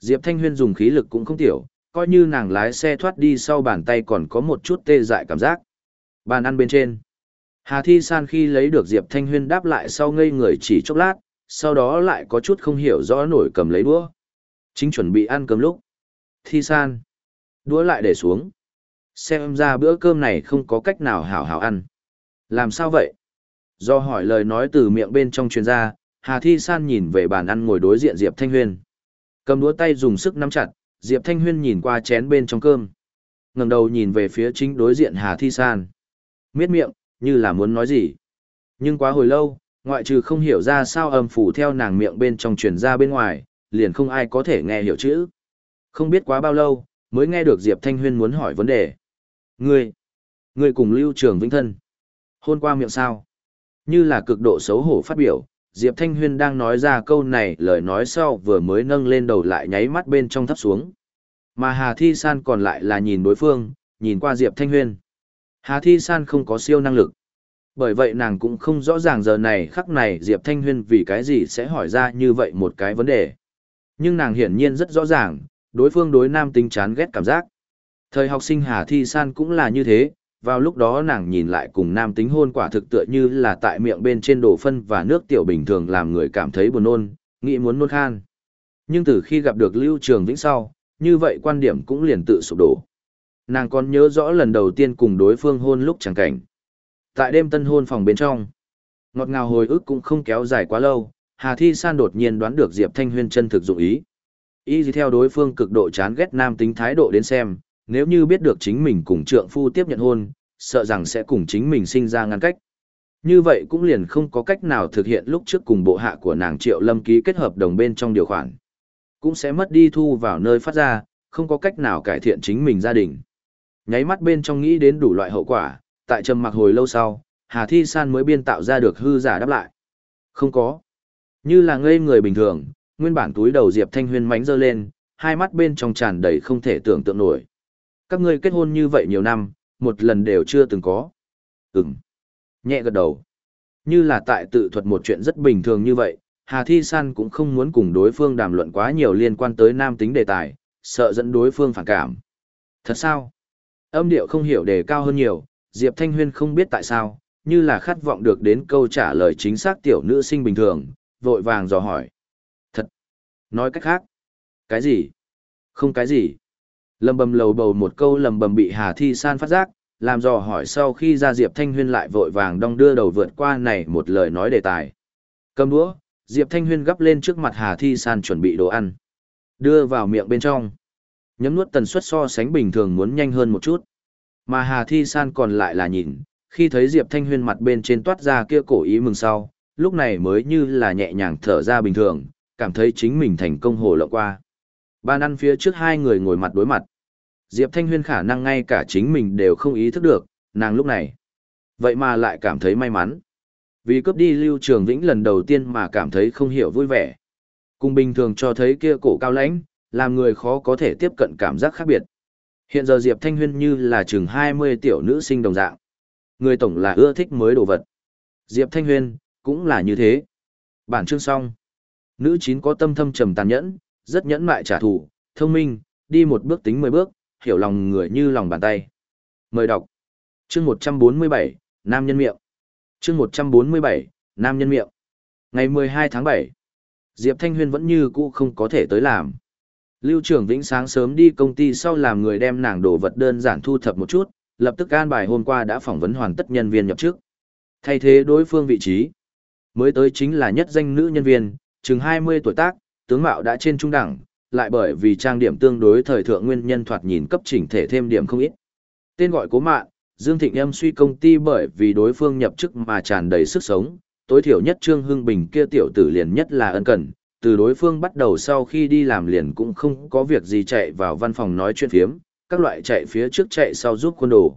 Diệp Thanh Huyên dùng khí lực cũng không tiểu, coi như nàng lái xe thoát đi sau bàn tay còn có một chút tê dại cảm giác. Bàn ăn bên trên. Hà Thi San khi lấy được Diệp Thanh Huyên đáp lại sau ngây người chỉ chốc lát, sau đó lại có chút không hiểu rõ nổi cầm lấy đũa. Chính chuẩn bị ăn cơm lúc. Thi San. Đũa lại để xuống. Xem ra bữa cơm này không có cách nào hảo hảo ăn. Làm sao vậy? Do hỏi lời nói từ miệng bên trong truyền ra, Hà Thi San nhìn về bàn ăn ngồi đối diện Diệp Thanh Huyên. Cầm đũa tay dùng sức nắm chặt, Diệp Thanh Huyên nhìn qua chén bên trong cơm. ngẩng đầu nhìn về phía chính đối diện Hà Thi San. Miết miệng, như là muốn nói gì. Nhưng quá hồi lâu, ngoại trừ không hiểu ra sao âm phủ theo nàng miệng bên trong truyền ra bên ngoài, liền không ai có thể nghe hiểu chữ. Không biết quá bao lâu, mới nghe được Diệp Thanh Huyên muốn hỏi vấn đề. Ngươi, ngươi cùng Lưu Trường Vĩnh thân. Hôn qua miệng sao? Như là cực độ xấu hổ phát biểu, Diệp Thanh Huyên đang nói ra câu này lời nói sau vừa mới nâng lên đầu lại nháy mắt bên trong thấp xuống. Mà Hà Thi San còn lại là nhìn đối phương, nhìn qua Diệp Thanh Huyên. Hà Thi San không có siêu năng lực. Bởi vậy nàng cũng không rõ ràng giờ này khắc này Diệp Thanh Huyên vì cái gì sẽ hỏi ra như vậy một cái vấn đề. Nhưng nàng hiển nhiên rất rõ ràng, đối phương đối nam tính chán ghét cảm giác. Thời học sinh Hà Thi San cũng là như thế, vào lúc đó nàng nhìn lại cùng nam tính hôn quả thực tựa như là tại miệng bên trên đổ phân và nước tiểu bình thường làm người cảm thấy buồn nôn, nghĩ muốn nôn khan. Nhưng từ khi gặp được Lưu Trường Vĩnh sau, như vậy quan điểm cũng liền tự sụp đổ. Nàng còn nhớ rõ lần đầu tiên cùng đối phương hôn lúc chẳng cảnh. Tại đêm tân hôn phòng bên trong, ngọt ngào hồi ức cũng không kéo dài quá lâu, Hà Thi San đột nhiên đoán được Diệp Thanh Huyên chân thực dụng ý. Y gì theo đối phương cực độ chán ghét nam tính thái độ đến xem, nếu như biết được chính mình cùng trượng phu tiếp nhận hôn, sợ rằng sẽ cùng chính mình sinh ra ngăn cách. Như vậy cũng liền không có cách nào thực hiện lúc trước cùng bộ hạ của nàng Triệu Lâm ký kết hợp đồng bên trong điều khoản. Cũng sẽ mất đi thu vào nơi phát ra, không có cách nào cải thiện chính mình gia đình. Nháy mắt bên trong nghĩ đến đủ loại hậu quả, tại trầm mặc hồi lâu sau, Hà Thi San mới biên tạo ra được hư giả đáp lại. Không có. Như là ngây người bình thường, nguyên bản túi đầu Diệp Thanh Huyên mánh dơ lên, hai mắt bên trong tràn đầy không thể tưởng tượng nổi. Các ngươi kết hôn như vậy nhiều năm, một lần đều chưa từng có. Ừm. Nhẹ gật đầu. Như là tại tự thuật một chuyện rất bình thường như vậy, Hà Thi San cũng không muốn cùng đối phương đàm luận quá nhiều liên quan tới nam tính đề tài, sợ dẫn đối phương phản cảm. Thật sao? Âm điệu không hiểu đề cao hơn nhiều, Diệp Thanh Huyên không biết tại sao, như là khát vọng được đến câu trả lời chính xác tiểu nữ sinh bình thường, vội vàng dò hỏi. Thật. Nói cách khác. Cái gì? Không cái gì. Lầm bầm lầu bầu một câu lầm bầm bị Hà Thi San phát giác, làm dò hỏi sau khi ra Diệp Thanh Huyên lại vội vàng đong đưa đầu vượt qua này một lời nói đề tài. Cầm đũa, Diệp Thanh Huyên gấp lên trước mặt Hà Thi San chuẩn bị đồ ăn. Đưa vào miệng bên trong. Nhấm nuốt tần suất so sánh bình thường muốn nhanh hơn một chút. Mà Hà Thi San còn lại là nhìn, khi thấy Diệp Thanh Huyên mặt bên trên toát ra kia cổ ý mừng sau, lúc này mới như là nhẹ nhàng thở ra bình thường, cảm thấy chính mình thành công hồ lộ qua. Ban ăn phía trước hai người ngồi mặt đối mặt. Diệp Thanh Huyên khả năng ngay cả chính mình đều không ý thức được, nàng lúc này. Vậy mà lại cảm thấy may mắn. Vì cướp đi Lưu Trường Vĩnh lần đầu tiên mà cảm thấy không hiểu vui vẻ. Cùng bình thường cho thấy kia cổ cao lãnh, làm người khó có thể tiếp cận cảm giác khác biệt. Hiện giờ Diệp Thanh Huyên như là chừng 20 tiểu nữ sinh đồng dạng. Người tổng là ưa thích mới đồ vật. Diệp Thanh Huyên, cũng là như thế. Bản chương xong. Nữ chín có tâm thâm trầm tàn nhẫn, rất nhẫn mại trả thù, thông minh, đi một bước tính 10 bước, hiểu lòng người như lòng bàn tay. Mời đọc. Chương 147, Nam nhân miệng. Chương 147, Nam nhân miệng. Ngày 12 tháng 7, Diệp Thanh Huyên vẫn như cũ không có thể tới làm. Lưu trưởng Vĩnh sáng sớm đi công ty sau làm người đem nàng đồ vật đơn giản thu thập một chút, lập tức an bài hôm qua đã phỏng vấn hoàn tất nhân viên nhập chức. Thay thế đối phương vị trí. Mới tới chính là nhất danh nữ nhân viên, chừng 20 tuổi tác, tướng mạo đã trên trung đẳng, lại bởi vì trang điểm tương đối thời thượng nguyên nhân thoạt nhìn cấp chỉnh thể thêm điểm không ít. Tên gọi cố mạn, Dương Thịnh Âm suy công ty bởi vì đối phương nhập chức mà tràn đầy sức sống, tối thiểu nhất Trương Hưng Bình kia tiểu tử liền nhất là ân cần, từ đối phương bắt đầu sau khi đi làm liền cũng không có việc gì chạy vào văn phòng nói chuyện phiếm, các loại chạy phía trước chạy sau giúp quân đồ.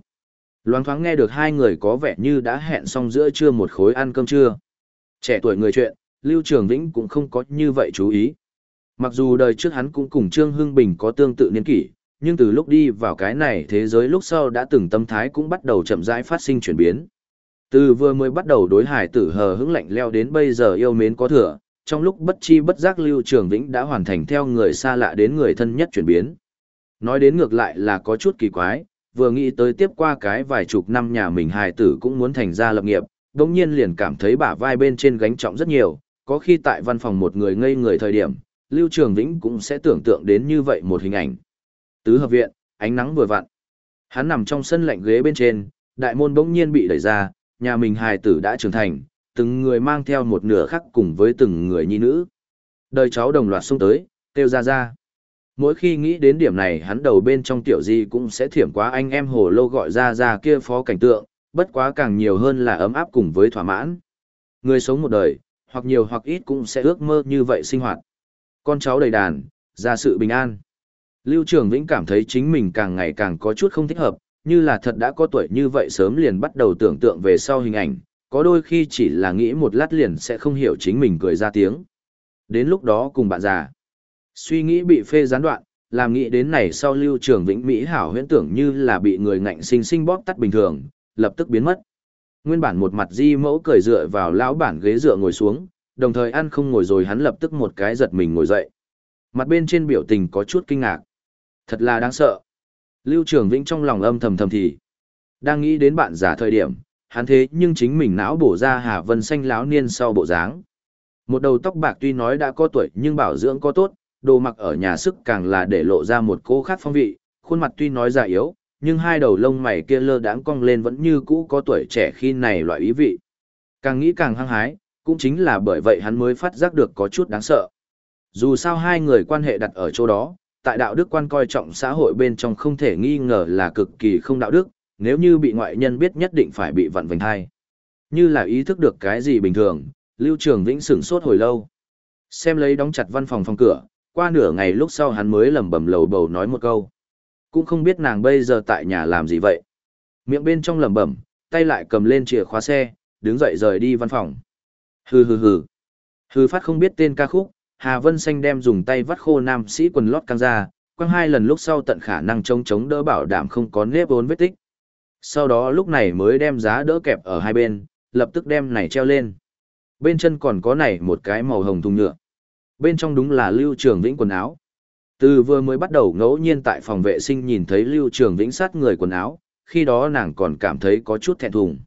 Loáng thoáng nghe được hai người có vẻ như đã hẹn xong giữa trưa một khối ăn cơm trưa. Trẻ tuổi người chuyện, Lưu Trường Vĩnh cũng không có như vậy chú ý. Mặc dù đời trước hắn cũng cùng Trương Hưng Bình có tương tự niên kỷ, nhưng từ lúc đi vào cái này thế giới lúc sau đã từng tâm thái cũng bắt đầu chậm rãi phát sinh chuyển biến. Từ vừa mới bắt đầu đối hải tử hờ hững lạnh leo đến bây giờ yêu mến có thừa, trong lúc bất chi bất giác Lưu Trường Vĩnh đã hoàn thành theo người xa lạ đến người thân nhất chuyển biến. Nói đến ngược lại là có chút kỳ quái, vừa nghĩ tới tiếp qua cái vài chục năm nhà mình hài tử cũng muốn thành ra lập nghiệp, đồng nhiên liền cảm thấy bả vai bên trên gánh trọng rất nhiều, có khi tại văn phòng một người ngây người thời điểm, Lưu Trường Vĩnh cũng sẽ tưởng tượng đến như vậy một hình ảnh. Tứ hợp viện, ánh nắng vừa vặn. Hắn nằm trong sân lạnh ghế bên trên, đại môn bỗng nhiên bị đẩy ra, nhà mình hài tử đã trưởng thành, từng người mang theo một nửa khắc cùng với từng người nhi nữ. Đời cháu đồng loạt xung tới, kêu ra ra. Mỗi khi nghĩ đến điểm này hắn đầu bên trong tiểu di cũng sẽ thiểm quá anh em hồ lô gọi ra ra kia phó cảnh tượng, bất quá càng nhiều hơn là ấm áp cùng với thỏa mãn. Người sống một đời, hoặc nhiều hoặc ít cũng sẽ ước mơ như vậy sinh hoạt. Con cháu đầy đàn, ra sự bình an. Lưu Trường Vĩnh cảm thấy chính mình càng ngày càng có chút không thích hợp, như là thật đã có tuổi như vậy sớm liền bắt đầu tưởng tượng về sau hình ảnh, có đôi khi chỉ là nghĩ một lát liền sẽ không hiểu chính mình cười ra tiếng. Đến lúc đó cùng bạn già, suy nghĩ bị phê gián đoạn, làm nghĩ đến này sau Lưu Trường Vĩnh Mỹ hảo huyễn tưởng như là bị người ngạnh sinh sinh bóp tắt bình thường, lập tức biến mất. Nguyên bản một mặt di mẫu cười dựa vào lão bản ghế dựa ngồi xuống, đồng thời ăn không ngồi rồi hắn lập tức một cái giật mình ngồi dậy. Mặt bên trên biểu tình có chút kinh ngạc. Thật là đáng sợ. Lưu Trường Vĩnh trong lòng âm thầm thầm thì. Đang nghĩ đến bạn giả thời điểm, hắn thế nhưng chính mình não bổ ra Hà Vân xanh láo niên sau bộ dáng. Một đầu tóc bạc tuy nói đã có tuổi nhưng bảo dưỡng có tốt, đồ mặc ở nhà sức càng là để lộ ra một cô khác phong vị, khuôn mặt tuy nói già yếu, nhưng hai đầu lông mày kia lơ đãng cong lên vẫn như cũ có tuổi trẻ khi này loại ý vị. Càng nghĩ càng hăng hái, cũng chính là bởi vậy hắn mới phát giác được có chút đáng sợ. Dù sao hai người quan hệ đặt ở chỗ đó, tại đạo đức quan coi trọng xã hội bên trong không thể nghi ngờ là cực kỳ không đạo đức, nếu như bị ngoại nhân biết nhất định phải bị vặn vành thai. Như là ý thức được cái gì bình thường, Lưu Trường Vĩnh sửng sốt hồi lâu. Xem lấy đóng chặt văn phòng phòng cửa, qua nửa ngày lúc sau hắn mới lẩm bẩm lầu bầu nói một câu. Cũng không biết nàng bây giờ tại nhà làm gì vậy. Miệng bên trong lẩm bẩm, tay lại cầm lên chìa khóa xe, đứng dậy rời đi văn phòng. Hừ hừ hừ. Hừ phát không biết tên ca khúc, Hà Vân Xanh đem dùng tay vắt khô nam sĩ quần lót căng ra, quăng hai lần lúc sau tận khả năng chống chống đỡ bảo đảm không có nếp vốn vết tích. Sau đó lúc này mới đem giá đỡ kẹp ở hai bên, lập tức đem này treo lên. Bên chân còn có này một cái màu hồng thùng nhựa. Bên trong đúng là Lưu Trường Vĩnh quần áo. Từ vừa mới bắt đầu ngẫu nhiên tại phòng vệ sinh nhìn thấy Lưu Trường Vĩnh sát người quần áo, khi đó nàng còn cảm thấy có chút thẹn thùng.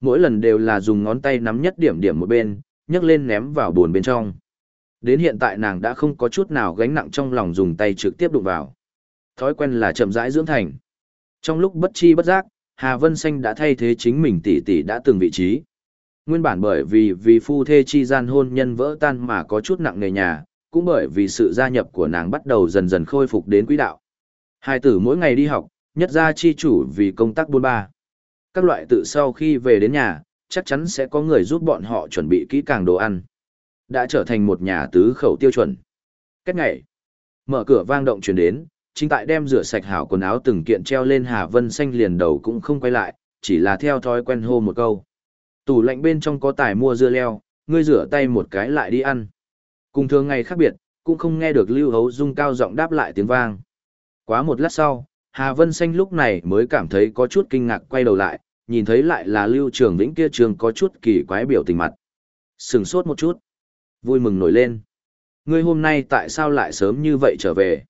Mỗi lần đều là dùng ngón tay nắm nhất điểm điểm một bên, nhấc lên ném vào buồn bên trong. Đến hiện tại nàng đã không có chút nào gánh nặng trong lòng dùng tay trực tiếp đụng vào. Thói quen là chậm rãi dưỡng thành. Trong lúc bất chi bất giác, Hà Vân Xanh đã thay thế chính mình tỷ tỷ đã từng vị trí. Nguyên bản bởi vì vì phu thê chi gian hôn nhân vỡ tan mà có chút nặng nề nhà, cũng bởi vì sự gia nhập của nàng bắt đầu dần dần khôi phục đến quỹ đạo. Hai tử mỗi ngày đi học, nhất ra chi chủ vì công tác buôn ba. Các loại tự sau khi về đến nhà, chắc chắn sẽ có người giúp bọn họ chuẩn bị kỹ càng đồ ăn. Đã trở thành một nhà tứ khẩu tiêu chuẩn. Cách ngày, mở cửa vang động chuyển đến, chính tại đem rửa sạch hảo quần áo từng kiện treo lên Hà Vân Xanh liền đầu cũng không quay lại, chỉ là theo thói quen hô một câu. Tủ lạnh bên trong có tài mua dưa leo, ngươi rửa tay một cái lại đi ăn. Cùng thường ngày khác biệt, cũng không nghe được Lưu Hấu Dung cao giọng đáp lại tiếng vang. Quá một lát sau, Hà Vân Xanh lúc này mới cảm thấy có chút kinh ngạc quay đầu lại, nhìn thấy lại là Lưu Trường Vĩnh kia trường có chút kỳ quái biểu tình mặt. Sừng sốt một chút. Vui mừng nổi lên. Ngươi hôm nay tại sao lại sớm như vậy trở về?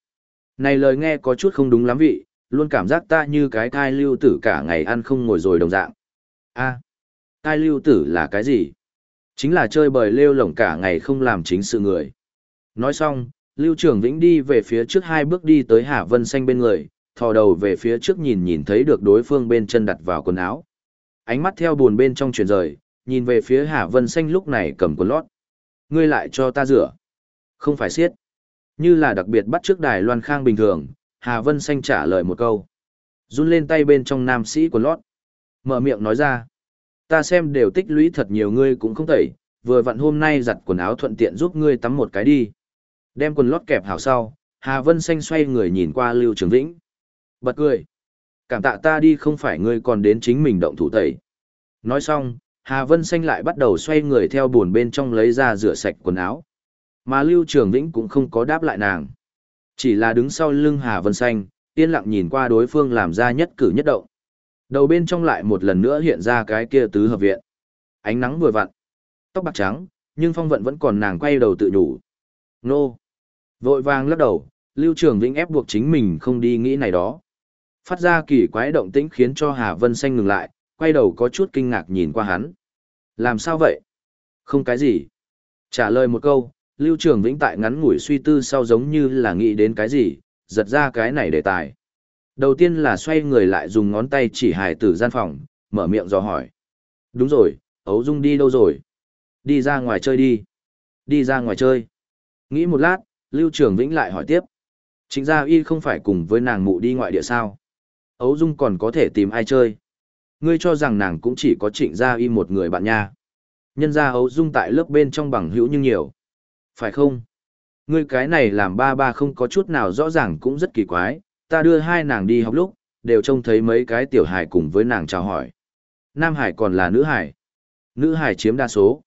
Này lời nghe có chút không đúng lắm vị, luôn cảm giác ta như cái thai lưu tử cả ngày ăn không ngồi rồi đồng dạng. a thai lưu tử là cái gì? Chính là chơi bời lêu lổng cả ngày không làm chính sự người. Nói xong, Lưu Trường Vĩnh đi về phía trước hai bước đi tới Hà Vân Xanh bên người, thò đầu về phía trước nhìn nhìn thấy được đối phương bên chân đặt vào quần áo. Ánh mắt theo buồn bên trong chuyển rời, nhìn về phía Hà Vân Xanh lúc này cầm quần lót. Ngươi lại cho ta rửa. Không phải siết. Như là đặc biệt bắt trước đài loan khang bình thường, Hà Vân Xanh trả lời một câu. Run lên tay bên trong nam sĩ quần lót. Mở miệng nói ra. Ta xem đều tích lũy thật nhiều ngươi cũng không tẩy, vừa vặn hôm nay giặt quần áo thuận tiện giúp ngươi tắm một cái đi. Đem quần lót kẹp hảo sau, Hà Vân Xanh xoay người nhìn qua Lưu Trường Vĩnh. Bật cười. Cảm tạ ta đi không phải ngươi còn đến chính mình động thủ tẩy. Nói xong, Hà Vân Xanh lại bắt đầu xoay người theo buồn bên trong lấy ra rửa sạch quần áo. Mà Lưu Trường Vĩnh cũng không có đáp lại nàng. Chỉ là đứng sau lưng Hà Vân Xanh, yên lặng nhìn qua đối phương làm ra nhất cử nhất động. Đầu bên trong lại một lần nữa hiện ra cái kia tứ hợp viện. Ánh nắng vừa vặn. Tóc bạc trắng, nhưng phong vận vẫn còn nàng quay đầu tự nhủ. Nô. Vội vàng lắc đầu, Lưu Trường Vĩnh ép buộc chính mình không đi nghĩ này đó. Phát ra kỳ quái động tĩnh khiến cho Hà Vân Xanh ngừng lại, quay đầu có chút kinh ngạc nhìn qua hắn. Làm sao vậy? Không cái gì. Trả lời một câu, Lưu Trường Vĩnh tại ngắn ngủi suy tư sau giống như là nghĩ đến cái gì, giật ra cái này đề tài. Đầu tiên là xoay người lại dùng ngón tay chỉ hài tử gian phòng, mở miệng dò hỏi. Đúng rồi, Ấu Dung đi đâu rồi? Đi ra ngoài chơi đi. Đi ra ngoài chơi. Nghĩ một lát, Lưu Trường Vĩnh lại hỏi tiếp. Trịnh Gia Y không phải cùng với nàng mụ đi ngoại địa sao? Ấu Dung còn có thể tìm ai chơi? Ngươi cho rằng nàng cũng chỉ có Trịnh Gia Y một người bạn nha. Nhân gia Ấu Dung tại lớp bên trong bằng hữu nhưng nhiều. Phải không? Ngươi cái này làm ba ba không có chút nào rõ ràng cũng rất kỳ quái, ta đưa hai nàng đi học lúc, đều trông thấy mấy cái tiểu hải cùng với nàng chào hỏi. Nam hải còn là nữ hải. Nữ hải chiếm đa số.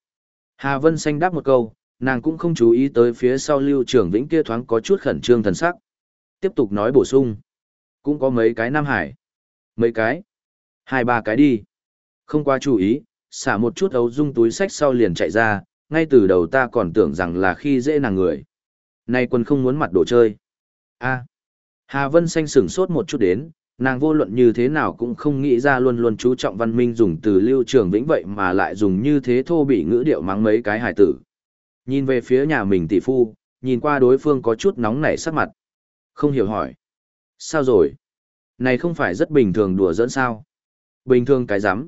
Hà Vân Xanh đáp một câu, nàng cũng không chú ý tới phía sau lưu trưởng vĩnh kia thoáng có chút khẩn trương thần sắc. Tiếp tục nói bổ sung. Cũng có mấy cái Nam Hải. Mấy cái? Hai ba cái đi. Không qua chú ý, xả một chút ấu dung túi sách sau liền chạy ra, ngay từ đầu ta còn tưởng rằng là khi dễ nàng người. Nay quân không muốn mặt đồ chơi. a Hà Vân Xanh sửng sốt một chút đến, nàng vô luận như thế nào cũng không nghĩ ra luôn luôn chú trọng văn minh dùng từ lưu trường vĩnh vậy mà lại dùng như thế thô bị ngữ điệu mắng mấy cái hài tử. Nhìn về phía nhà mình tỷ phu, nhìn qua đối phương có chút nóng nảy sắc mặt. Không hiểu hỏi. Sao rồi? Này không phải rất bình thường đùa dẫn sao? Bình thường cái rắm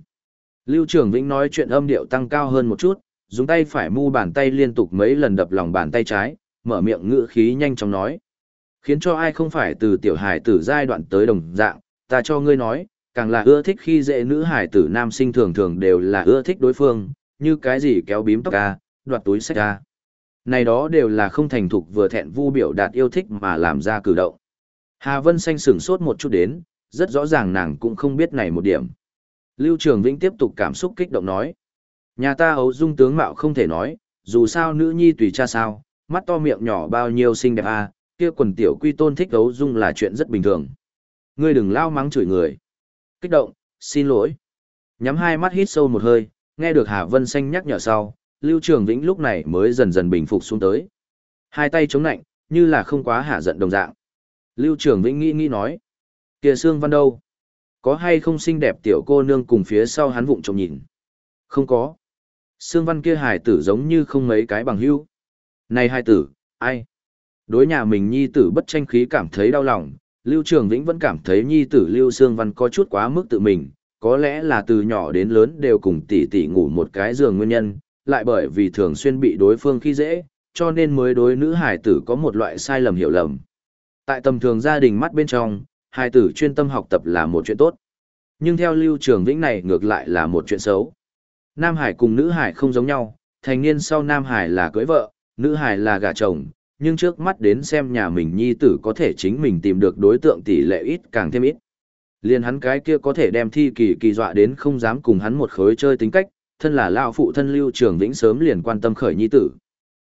Lưu Trường Vĩnh nói chuyện âm điệu tăng cao hơn một chút, dùng tay phải mu bàn tay liên tục mấy lần đập lòng bàn tay trái, mở miệng ngữ khí nhanh chóng nói. Khiến cho ai không phải từ tiểu hài tử giai đoạn tới đồng dạng, ta cho ngươi nói, càng là ưa thích khi dễ nữ hài tử nam sinh thường thường đều là ưa thích đối phương, như cái gì kéo bím tóc ca, đoạt túi sách ca. Này đó đều là không thành thục vừa thẹn vu biểu đạt yêu thích mà làm ra cử động. Hà Vân Xanh sửng sốt một chút đến, rất rõ ràng nàng cũng không biết này một điểm. Lưu Trường Vĩnh tiếp tục cảm xúc kích động nói. Nhà ta ấu dung tướng mạo không thể nói, dù sao nữ nhi tùy cha sao, mắt to miệng nhỏ bao nhiêu xinh đẹp à, kia quần tiểu quy tôn thích ấu dung là chuyện rất bình thường. Ngươi đừng lao mắng chửi người. Kích động, xin lỗi. Nhắm hai mắt hít sâu một hơi, nghe được Hà Vân Xanh nhắc nhở sau, Lưu Trường Vĩnh lúc này mới dần dần bình phục xuống tới. Hai tay chống nạnh, như là không quá hạ giận đồng dạng. Lưu Trường Vĩnh nghĩ nghĩ nói. Kìa Sương Văn đâu? Có hay không xinh đẹp tiểu cô nương cùng phía sau hắn vụng trộm nhìn? Không có. Sương Văn kia hài tử giống như không mấy cái bằng hữu. Này hài tử, ai? Đối nhà mình nhi tử bất tranh khí cảm thấy đau lòng, Lưu Trường Vĩnh vẫn cảm thấy nhi tử Lưu Sương Văn có chút quá mức tự mình, có lẽ là từ nhỏ đến lớn đều cùng tỷ tỷ ngủ một cái giường nguyên nhân, lại bởi vì thường xuyên bị đối phương khi dễ, cho nên mới đối nữ hải tử có một loại sai lầm hiểu lầm. Tại tầm thường gia đình mắt bên trong, hải tử chuyên tâm học tập là một chuyện tốt. Nhưng theo lưu trường vĩnh này ngược lại là một chuyện xấu. Nam hải cùng nữ hải không giống nhau, thành niên sau nam hải là cưới vợ, nữ hải là gả chồng, nhưng trước mắt đến xem nhà mình nhi tử có thể chính mình tìm được đối tượng tỷ lệ ít càng thêm ít. Liên hắn cái kia có thể đem thi kỳ kỳ dọa đến không dám cùng hắn một khối chơi tính cách, thân là lao phụ thân Lưu Trường Vĩnh sớm liền quan tâm khởi nhi tử.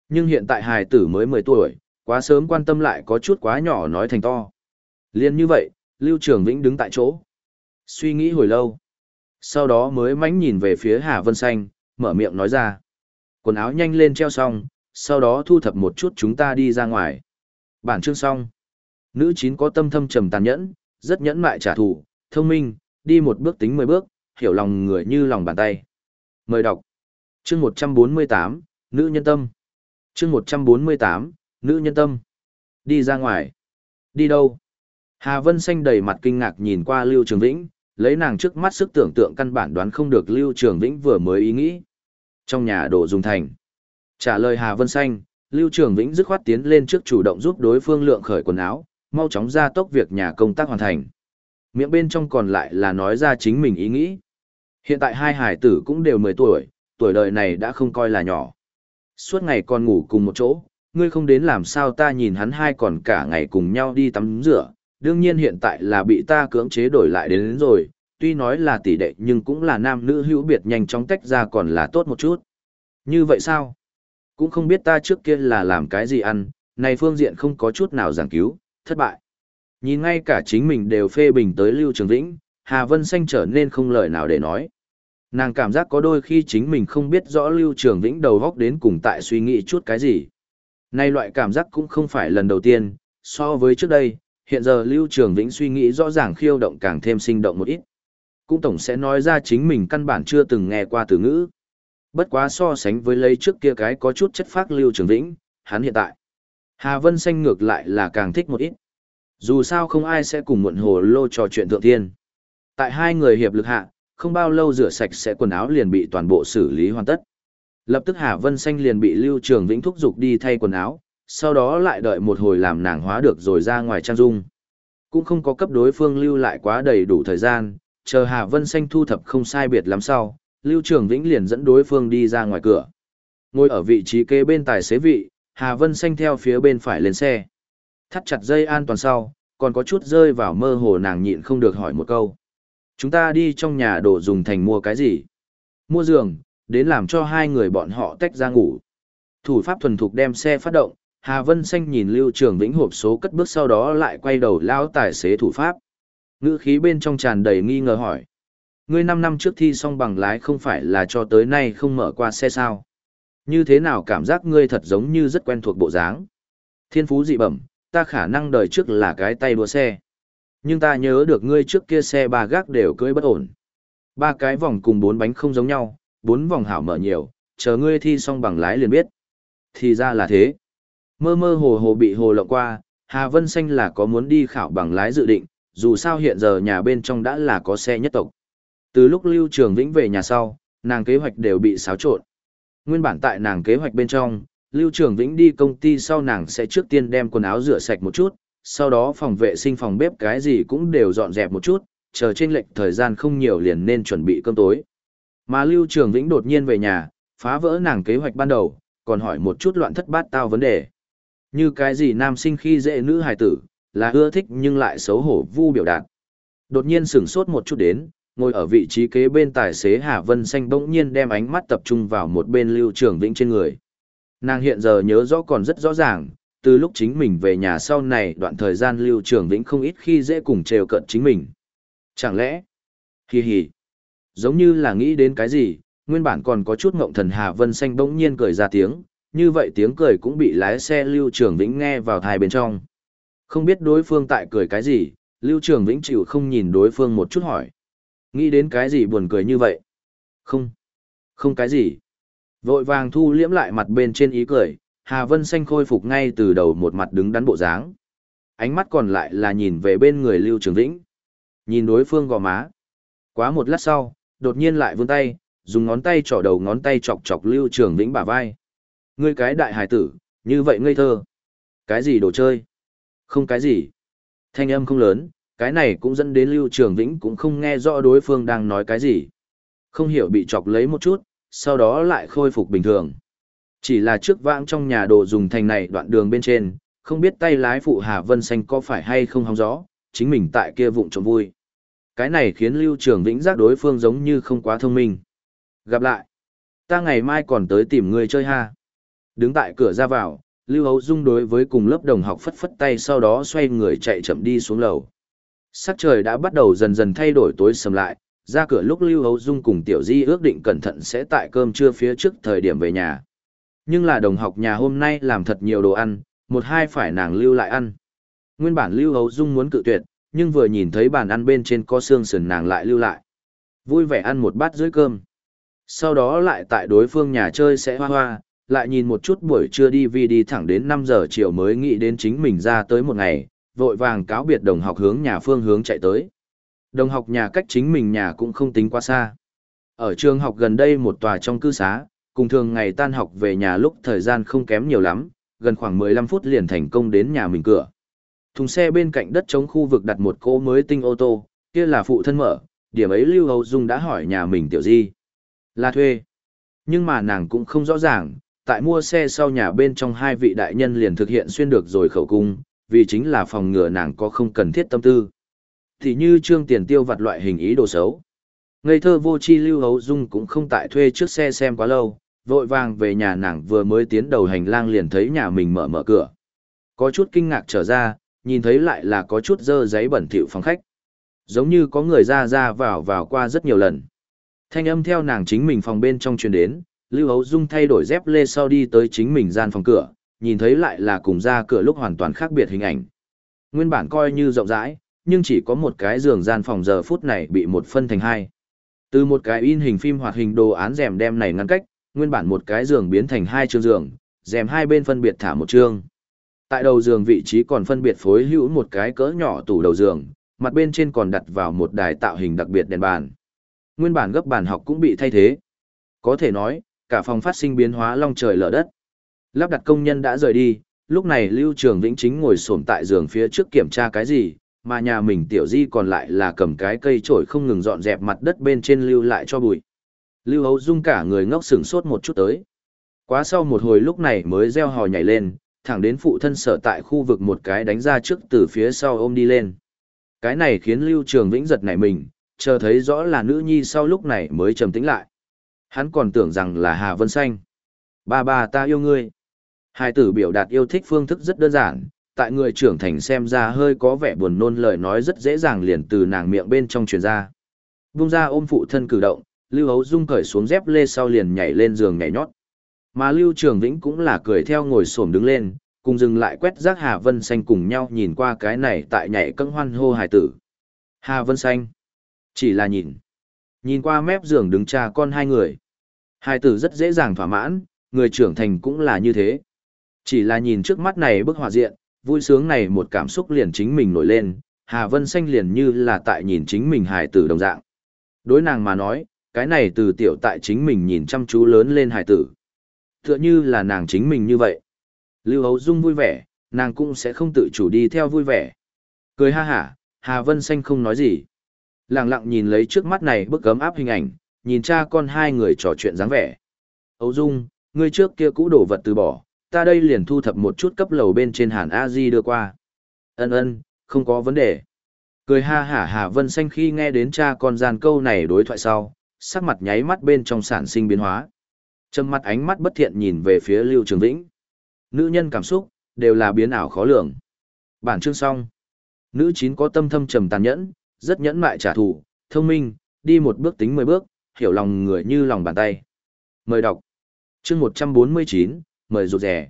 Nhưng hiện tại hài tử mới 10 tuổi, quá sớm quan tâm lại có chút quá nhỏ nói thành to. Liên như vậy, Lưu Trường Vĩnh đứng tại chỗ. Suy nghĩ hồi lâu. Sau đó mới mánh nhìn về phía Hà Vân Xanh, mở miệng nói ra. Quần áo nhanh lên treo xong, sau đó thu thập một chút chúng ta đi ra ngoài. Bản chương xong. Nữ chín có tâm thâm trầm tàn nhẫn, rất nhẫn mại trả thù, thông minh, đi một bước tính mười bước, hiểu lòng người như lòng bàn tay. Mời đọc. Chương 148, Nữ nhân tâm. Chương 148, Nữ nhân tâm. Đi ra ngoài. Đi đâu? Hà Vân Xanh đầy mặt kinh ngạc nhìn qua Lưu Trường Vĩnh, lấy nàng trước mắt sức tưởng tượng căn bản đoán không được Lưu Trường Vĩnh vừa mới ý nghĩ. Trong nhà đồ dùng thành. Trả lời Hà Vân Xanh, Lưu Trường Vĩnh dứt khoát tiến lên trước chủ động giúp đối phương lượng khởi quần áo, mau chóng ra tốc việc nhà công tác hoàn thành. Miệng bên trong còn lại là nói ra chính mình ý nghĩ. Hiện tại hai hải tử cũng đều 10 tuổi, tuổi đời này đã không coi là nhỏ. Suốt ngày còn ngủ cùng một chỗ, ngươi không đến làm sao ta nhìn hắn hai còn cả ngày cùng nhau đi tắm rửa. Đương nhiên hiện tại là bị ta cưỡng chế đổi lại đến, đến rồi, tuy nói là tỷ đệ nhưng cũng là nam nữ hữu biệt nhanh chóng tách ra còn là tốt một chút. Như vậy sao? Cũng không biết ta trước kia là làm cái gì ăn, này phương diện không có chút nào giảng cứu, thất bại. Nhìn ngay cả chính mình đều phê bình tới Lưu Trường Vĩnh, Hà Vân Xanh trở nên không lời nào để nói. Nàng cảm giác có đôi khi chính mình không biết rõ Lưu Trường Vĩnh đầu góc đến cùng tại suy nghĩ chút cái gì. Nay loại cảm giác cũng không phải lần đầu tiên, so với trước đây, hiện giờ Lưu Trường Vĩnh suy nghĩ rõ ràng khiêu động càng thêm sinh động một ít. Cũng tổng sẽ nói ra chính mình căn bản chưa từng nghe qua từ ngữ. Bất quá so sánh với lấy trước kia cái có chút chất phác Lưu Trường Vĩnh, hắn hiện tại. Hà Vân Xanh ngược lại là càng thích một ít. Dù sao không ai sẽ cùng muộn hồ lô trò chuyện thượng thiên. Tại hai người hiệp lực hạ, không bao lâu rửa sạch sẽ quần áo liền bị toàn bộ xử lý hoàn tất. Lập tức Hà Vân Xanh liền bị Lưu Trường Vĩnh thúc giục đi thay quần áo, sau đó lại đợi một hồi làm nàng hóa được rồi ra ngoài trang dung. Cũng không có cấp đối phương lưu lại quá đầy đủ thời gian, chờ Hà Vân Xanh thu thập không sai biệt lắm sau, Lưu Trường Vĩnh liền dẫn đối phương đi ra ngoài cửa. Ngồi ở vị trí kế bên tài xế vị, Hà Vân Xanh theo phía bên phải lên xe. Thắt chặt dây an toàn sau, còn có chút rơi vào mơ hồ nàng nhịn không được hỏi một câu. Chúng ta đi trong nhà đồ dùng thành mua cái gì? Mua giường, đến làm cho hai người bọn họ tách ra ngủ. Thủ pháp thuần thục đem xe phát động, Hà Vân Xanh nhìn Lưu Trường Vĩnh hộp số cất bước sau đó lại quay đầu lao tài xế thủ pháp. Ngữ khí bên trong tràn đầy nghi ngờ hỏi. Ngươi 5 năm trước thi xong bằng lái không phải là cho tới nay không mở qua xe sao? Như thế nào cảm giác ngươi thật giống như rất quen thuộc bộ dáng? Thiên phú dị bẩm, ta khả năng đời trước là cái tay đua xe. Nhưng ta nhớ được ngươi trước kia xe ba gác đều cưỡi bất ổn. Ba cái vòng cùng bốn bánh không giống nhau, bốn vòng hảo mở nhiều, chờ ngươi thi xong bằng lái liền biết. Thì ra là thế. Mơ mơ hồ hồ bị hồ lộng qua, Hà Vân Xanh là có muốn đi khảo bằng lái dự định, dù sao hiện giờ nhà bên trong đã là có xe nhất tộc. Từ lúc Lưu Trường Vĩnh về nhà sau, nàng kế hoạch đều bị xáo trộn. Nguyên bản tại nàng kế hoạch bên trong, Lưu Trường Vĩnh đi công ty sau nàng sẽ trước tiên đem quần áo rửa sạch một chút, sau đó phòng vệ sinh phòng bếp cái gì cũng đều dọn dẹp một chút, chờ trên lệch thời gian không nhiều liền nên chuẩn bị cơm tối. Mà Lưu Trường Vĩnh đột nhiên về nhà, phá vỡ nàng kế hoạch ban đầu, còn hỏi một chút loạn thất bát tao vấn đề. Như cái gì nam sinh khi dễ nữ hài tử, là ưa thích nhưng lại xấu hổ vu biểu đạt. Đột nhiên sửng sốt một chút đến, ngồi ở vị trí kế bên tài xế Hà Vân Xanh bỗng nhiên đem ánh mắt tập trung vào một bên Lưu Trường Vĩnh trên người. Nàng hiện giờ nhớ rõ còn rất rõ ràng, từ lúc chính mình về nhà sau này đoạn thời gian Lưu Trường Vĩnh không ít khi dễ cùng trêu cận chính mình. Chẳng lẽ? Hì hì. Giống như là nghĩ đến cái gì, nguyên bản còn có chút ngộng thần Hà Vân Xanh bỗng nhiên cười ra tiếng, như vậy tiếng cười cũng bị lái xe Lưu Trường Vĩnh nghe vào thai bên trong. Không biết đối phương tại cười cái gì, Lưu Trường Vĩnh chịu không nhìn đối phương một chút hỏi. Nghĩ đến cái gì buồn cười như vậy? Không. Không cái gì. Vội vàng thu liễm lại mặt bên trên ý cười, Hà Vân Xanh khôi phục ngay từ đầu một mặt đứng đắn bộ dáng. Ánh mắt còn lại là nhìn về bên người Lưu Trường Vĩnh. Nhìn đối phương gò má. Quá một lát sau, đột nhiên lại vươn tay, dùng ngón tay trỏ đầu ngón tay chọc chọc Lưu Trường Vĩnh bả vai. Ngươi cái đại hài tử, như vậy ngây thơ. Cái gì đồ chơi? Không cái gì. Thanh âm không lớn, cái này cũng dẫn đến Lưu Trường Vĩnh cũng không nghe rõ đối phương đang nói cái gì. Không hiểu bị chọc lấy một chút, sau đó lại khôi phục bình thường. Chỉ là trước vãng trong nhà đồ dùng thành này đoạn đường bên trên, không biết tay lái phụ Hà Vân Xanh có phải hay không hóng gió, chính mình tại kia vụng trộm vui. Cái này khiến Lưu Trường Vĩnh giác đối phương giống như không quá thông minh. Gặp lại. Ta ngày mai còn tới tìm người chơi ha. Đứng tại cửa ra vào, Lưu Hấu Dung đối với cùng lớp đồng học phất phất tay sau đó xoay người chạy chậm đi xuống lầu. Sắc trời đã bắt đầu dần dần thay đổi tối sầm lại, ra cửa lúc Lưu Hấu Dung cùng Tiểu Di ước định cẩn thận sẽ tại cơm trưa phía trước thời điểm về nhà. Nhưng là đồng học nhà hôm nay làm thật nhiều đồ ăn, một hai phải nàng lưu lại ăn. Nguyên bản Lưu Hấu Dung muốn cự tuyệt, nhưng vừa nhìn thấy bàn ăn bên trên có xương sườn nàng lại lưu lại. Vui vẻ ăn một bát dưới cơm. Sau đó lại tại đối phương nhà chơi sẽ hoa hoa, lại nhìn một chút buổi trưa đi vi đi thẳng đến 5 giờ chiều mới nghĩ đến chính mình ra tới một ngày, vội vàng cáo biệt đồng học hướng nhà phương hướng chạy tới. Đồng học nhà cách chính mình nhà cũng không tính quá xa. Ở trường học gần đây một tòa trong cư xá, cùng thường ngày tan học về nhà lúc thời gian không kém nhiều lắm, gần khoảng 15 phút liền thành công đến nhà mình cửa. Thùng xe bên cạnh đất chống khu vực đặt một cỗ mới tinh ô tô, kia là phụ thân mở, điểm ấy Lưu Hầu Dung đã hỏi nhà mình tiểu di. Là thuê. Nhưng mà nàng cũng không rõ ràng, tại mua xe sau nhà bên trong hai vị đại nhân liền thực hiện xuyên được rồi khẩu cung, vì chính là phòng ngừa nàng có không cần thiết tâm tư. Thì như trương tiền tiêu vặt loại hình ý đồ xấu. Ngây thơ vô chi lưu hấu dung cũng không tại thuê trước xe xem quá lâu, vội vàng về nhà nàng vừa mới tiến đầu hành lang liền thấy nhà mình mở mở cửa. Có chút kinh ngạc trở ra, nhìn thấy lại là có chút dơ giấy bẩn thỉu phòng khách. Giống như có người ra ra vào vào qua rất nhiều lần. Thanh âm theo nàng chính mình phòng bên trong truyền đến, Lưu Hấu Dung thay đổi dép lê sau đi tới chính mình gian phòng cửa, nhìn thấy lại là cùng ra cửa lúc hoàn toàn khác biệt hình ảnh. Nguyên bản coi như rộng rãi, nhưng chỉ có một cái giường gian phòng giờ phút này bị một phân thành hai. Từ một cái in hình phim hoạt hình đồ án rèm đem này ngăn cách, nguyên bản một cái giường biến thành hai chương giường, rèm hai bên phân biệt thả một chương. Tại đầu giường vị trí còn phân biệt phối hữu một cái cỡ nhỏ tủ đầu giường, mặt bên trên còn đặt vào một đài tạo hình đặc biệt đèn bàn. Nguyên bản gấp bàn học cũng bị thay thế. Có thể nói, cả phòng phát sinh biến hóa long trời lở đất. Lắp đặt công nhân đã rời đi, lúc này Lưu Trường Vĩnh chính ngồi xổm tại giường phía trước kiểm tra cái gì, mà nhà mình tiểu di còn lại là cầm cái cây chổi không ngừng dọn dẹp mặt đất bên trên lưu lại cho bụi. Lưu Hấu Dung cả người ngốc sừng sốt một chút tới. Quá sau một hồi lúc này mới reo hò nhảy lên, thẳng đến phụ thân sở tại khu vực một cái đánh ra trước từ phía sau ôm đi lên. Cái này khiến Lưu Trường Vĩnh giật nảy mình, chờ thấy rõ là nữ nhi sau lúc này mới trầm tĩnh lại. Hắn còn tưởng rằng là Hà Vân Xanh. Ba ba ta yêu ngươi. Hai tử biểu đạt yêu thích phương thức rất đơn giản, tại người trưởng thành xem ra hơi có vẻ buồn nôn lời nói rất dễ dàng liền từ nàng miệng bên trong truyền ra. Bung ra ôm phụ thân cử động, Lưu Hấu Dung cởi xuống dép lê sau liền nhảy lên giường nhảy nhót. Mà Lưu Trường Vĩnh cũng là cười theo ngồi xổm đứng lên, cùng dừng lại quét rác Hà Vân Xanh cùng nhau nhìn qua cái này tại nhảy cân hoan hô hải tử. Hà Vân Xanh. Chỉ là nhìn. Nhìn qua mép giường đứng cha con hai người. hải tử rất dễ dàng thỏa mãn, người trưởng thành cũng là như thế. Chỉ là nhìn trước mắt này bức họa diện, vui sướng này một cảm xúc liền chính mình nổi lên, Hà Vân Xanh liền như là tại nhìn chính mình hải tử đồng dạng. Đối nàng mà nói, cái này từ tiểu tại chính mình nhìn chăm chú lớn lên hải tử. Tựa như là nàng chính mình như vậy. Lưu Hấu Dung vui vẻ, nàng cũng sẽ không tự chủ đi theo vui vẻ. Cười ha hả, Hà Vân Xanh không nói gì. Lặng lặng nhìn lấy trước mắt này bức ấm áp hình ảnh, nhìn cha con hai người trò chuyện dáng vẻ. Hấu Dung, ngươi trước kia cũ đổ vật từ bỏ, ta đây liền thu thập một chút cấp lầu bên trên Hàn A Di đưa qua. Ân ân, không có vấn đề. Cười ha hả Hà Vân Xanh khi nghe đến cha con gian câu này đối thoại sau, sắc mặt nháy mắt bên trong sản sinh biến hóa. Trầm mặt ánh mắt bất thiện nhìn về phía Lưu Trường Vĩnh. Nữ nhân cảm xúc, đều là biến ảo khó lường. Bản chương xong. Nữ chín có tâm thâm trầm tàn nhẫn, rất nhẫn mại trả thù, thông minh, đi một bước tính mười bước, hiểu lòng người như lòng bàn tay. Mời đọc. Chương 149, mời rụt rẻ.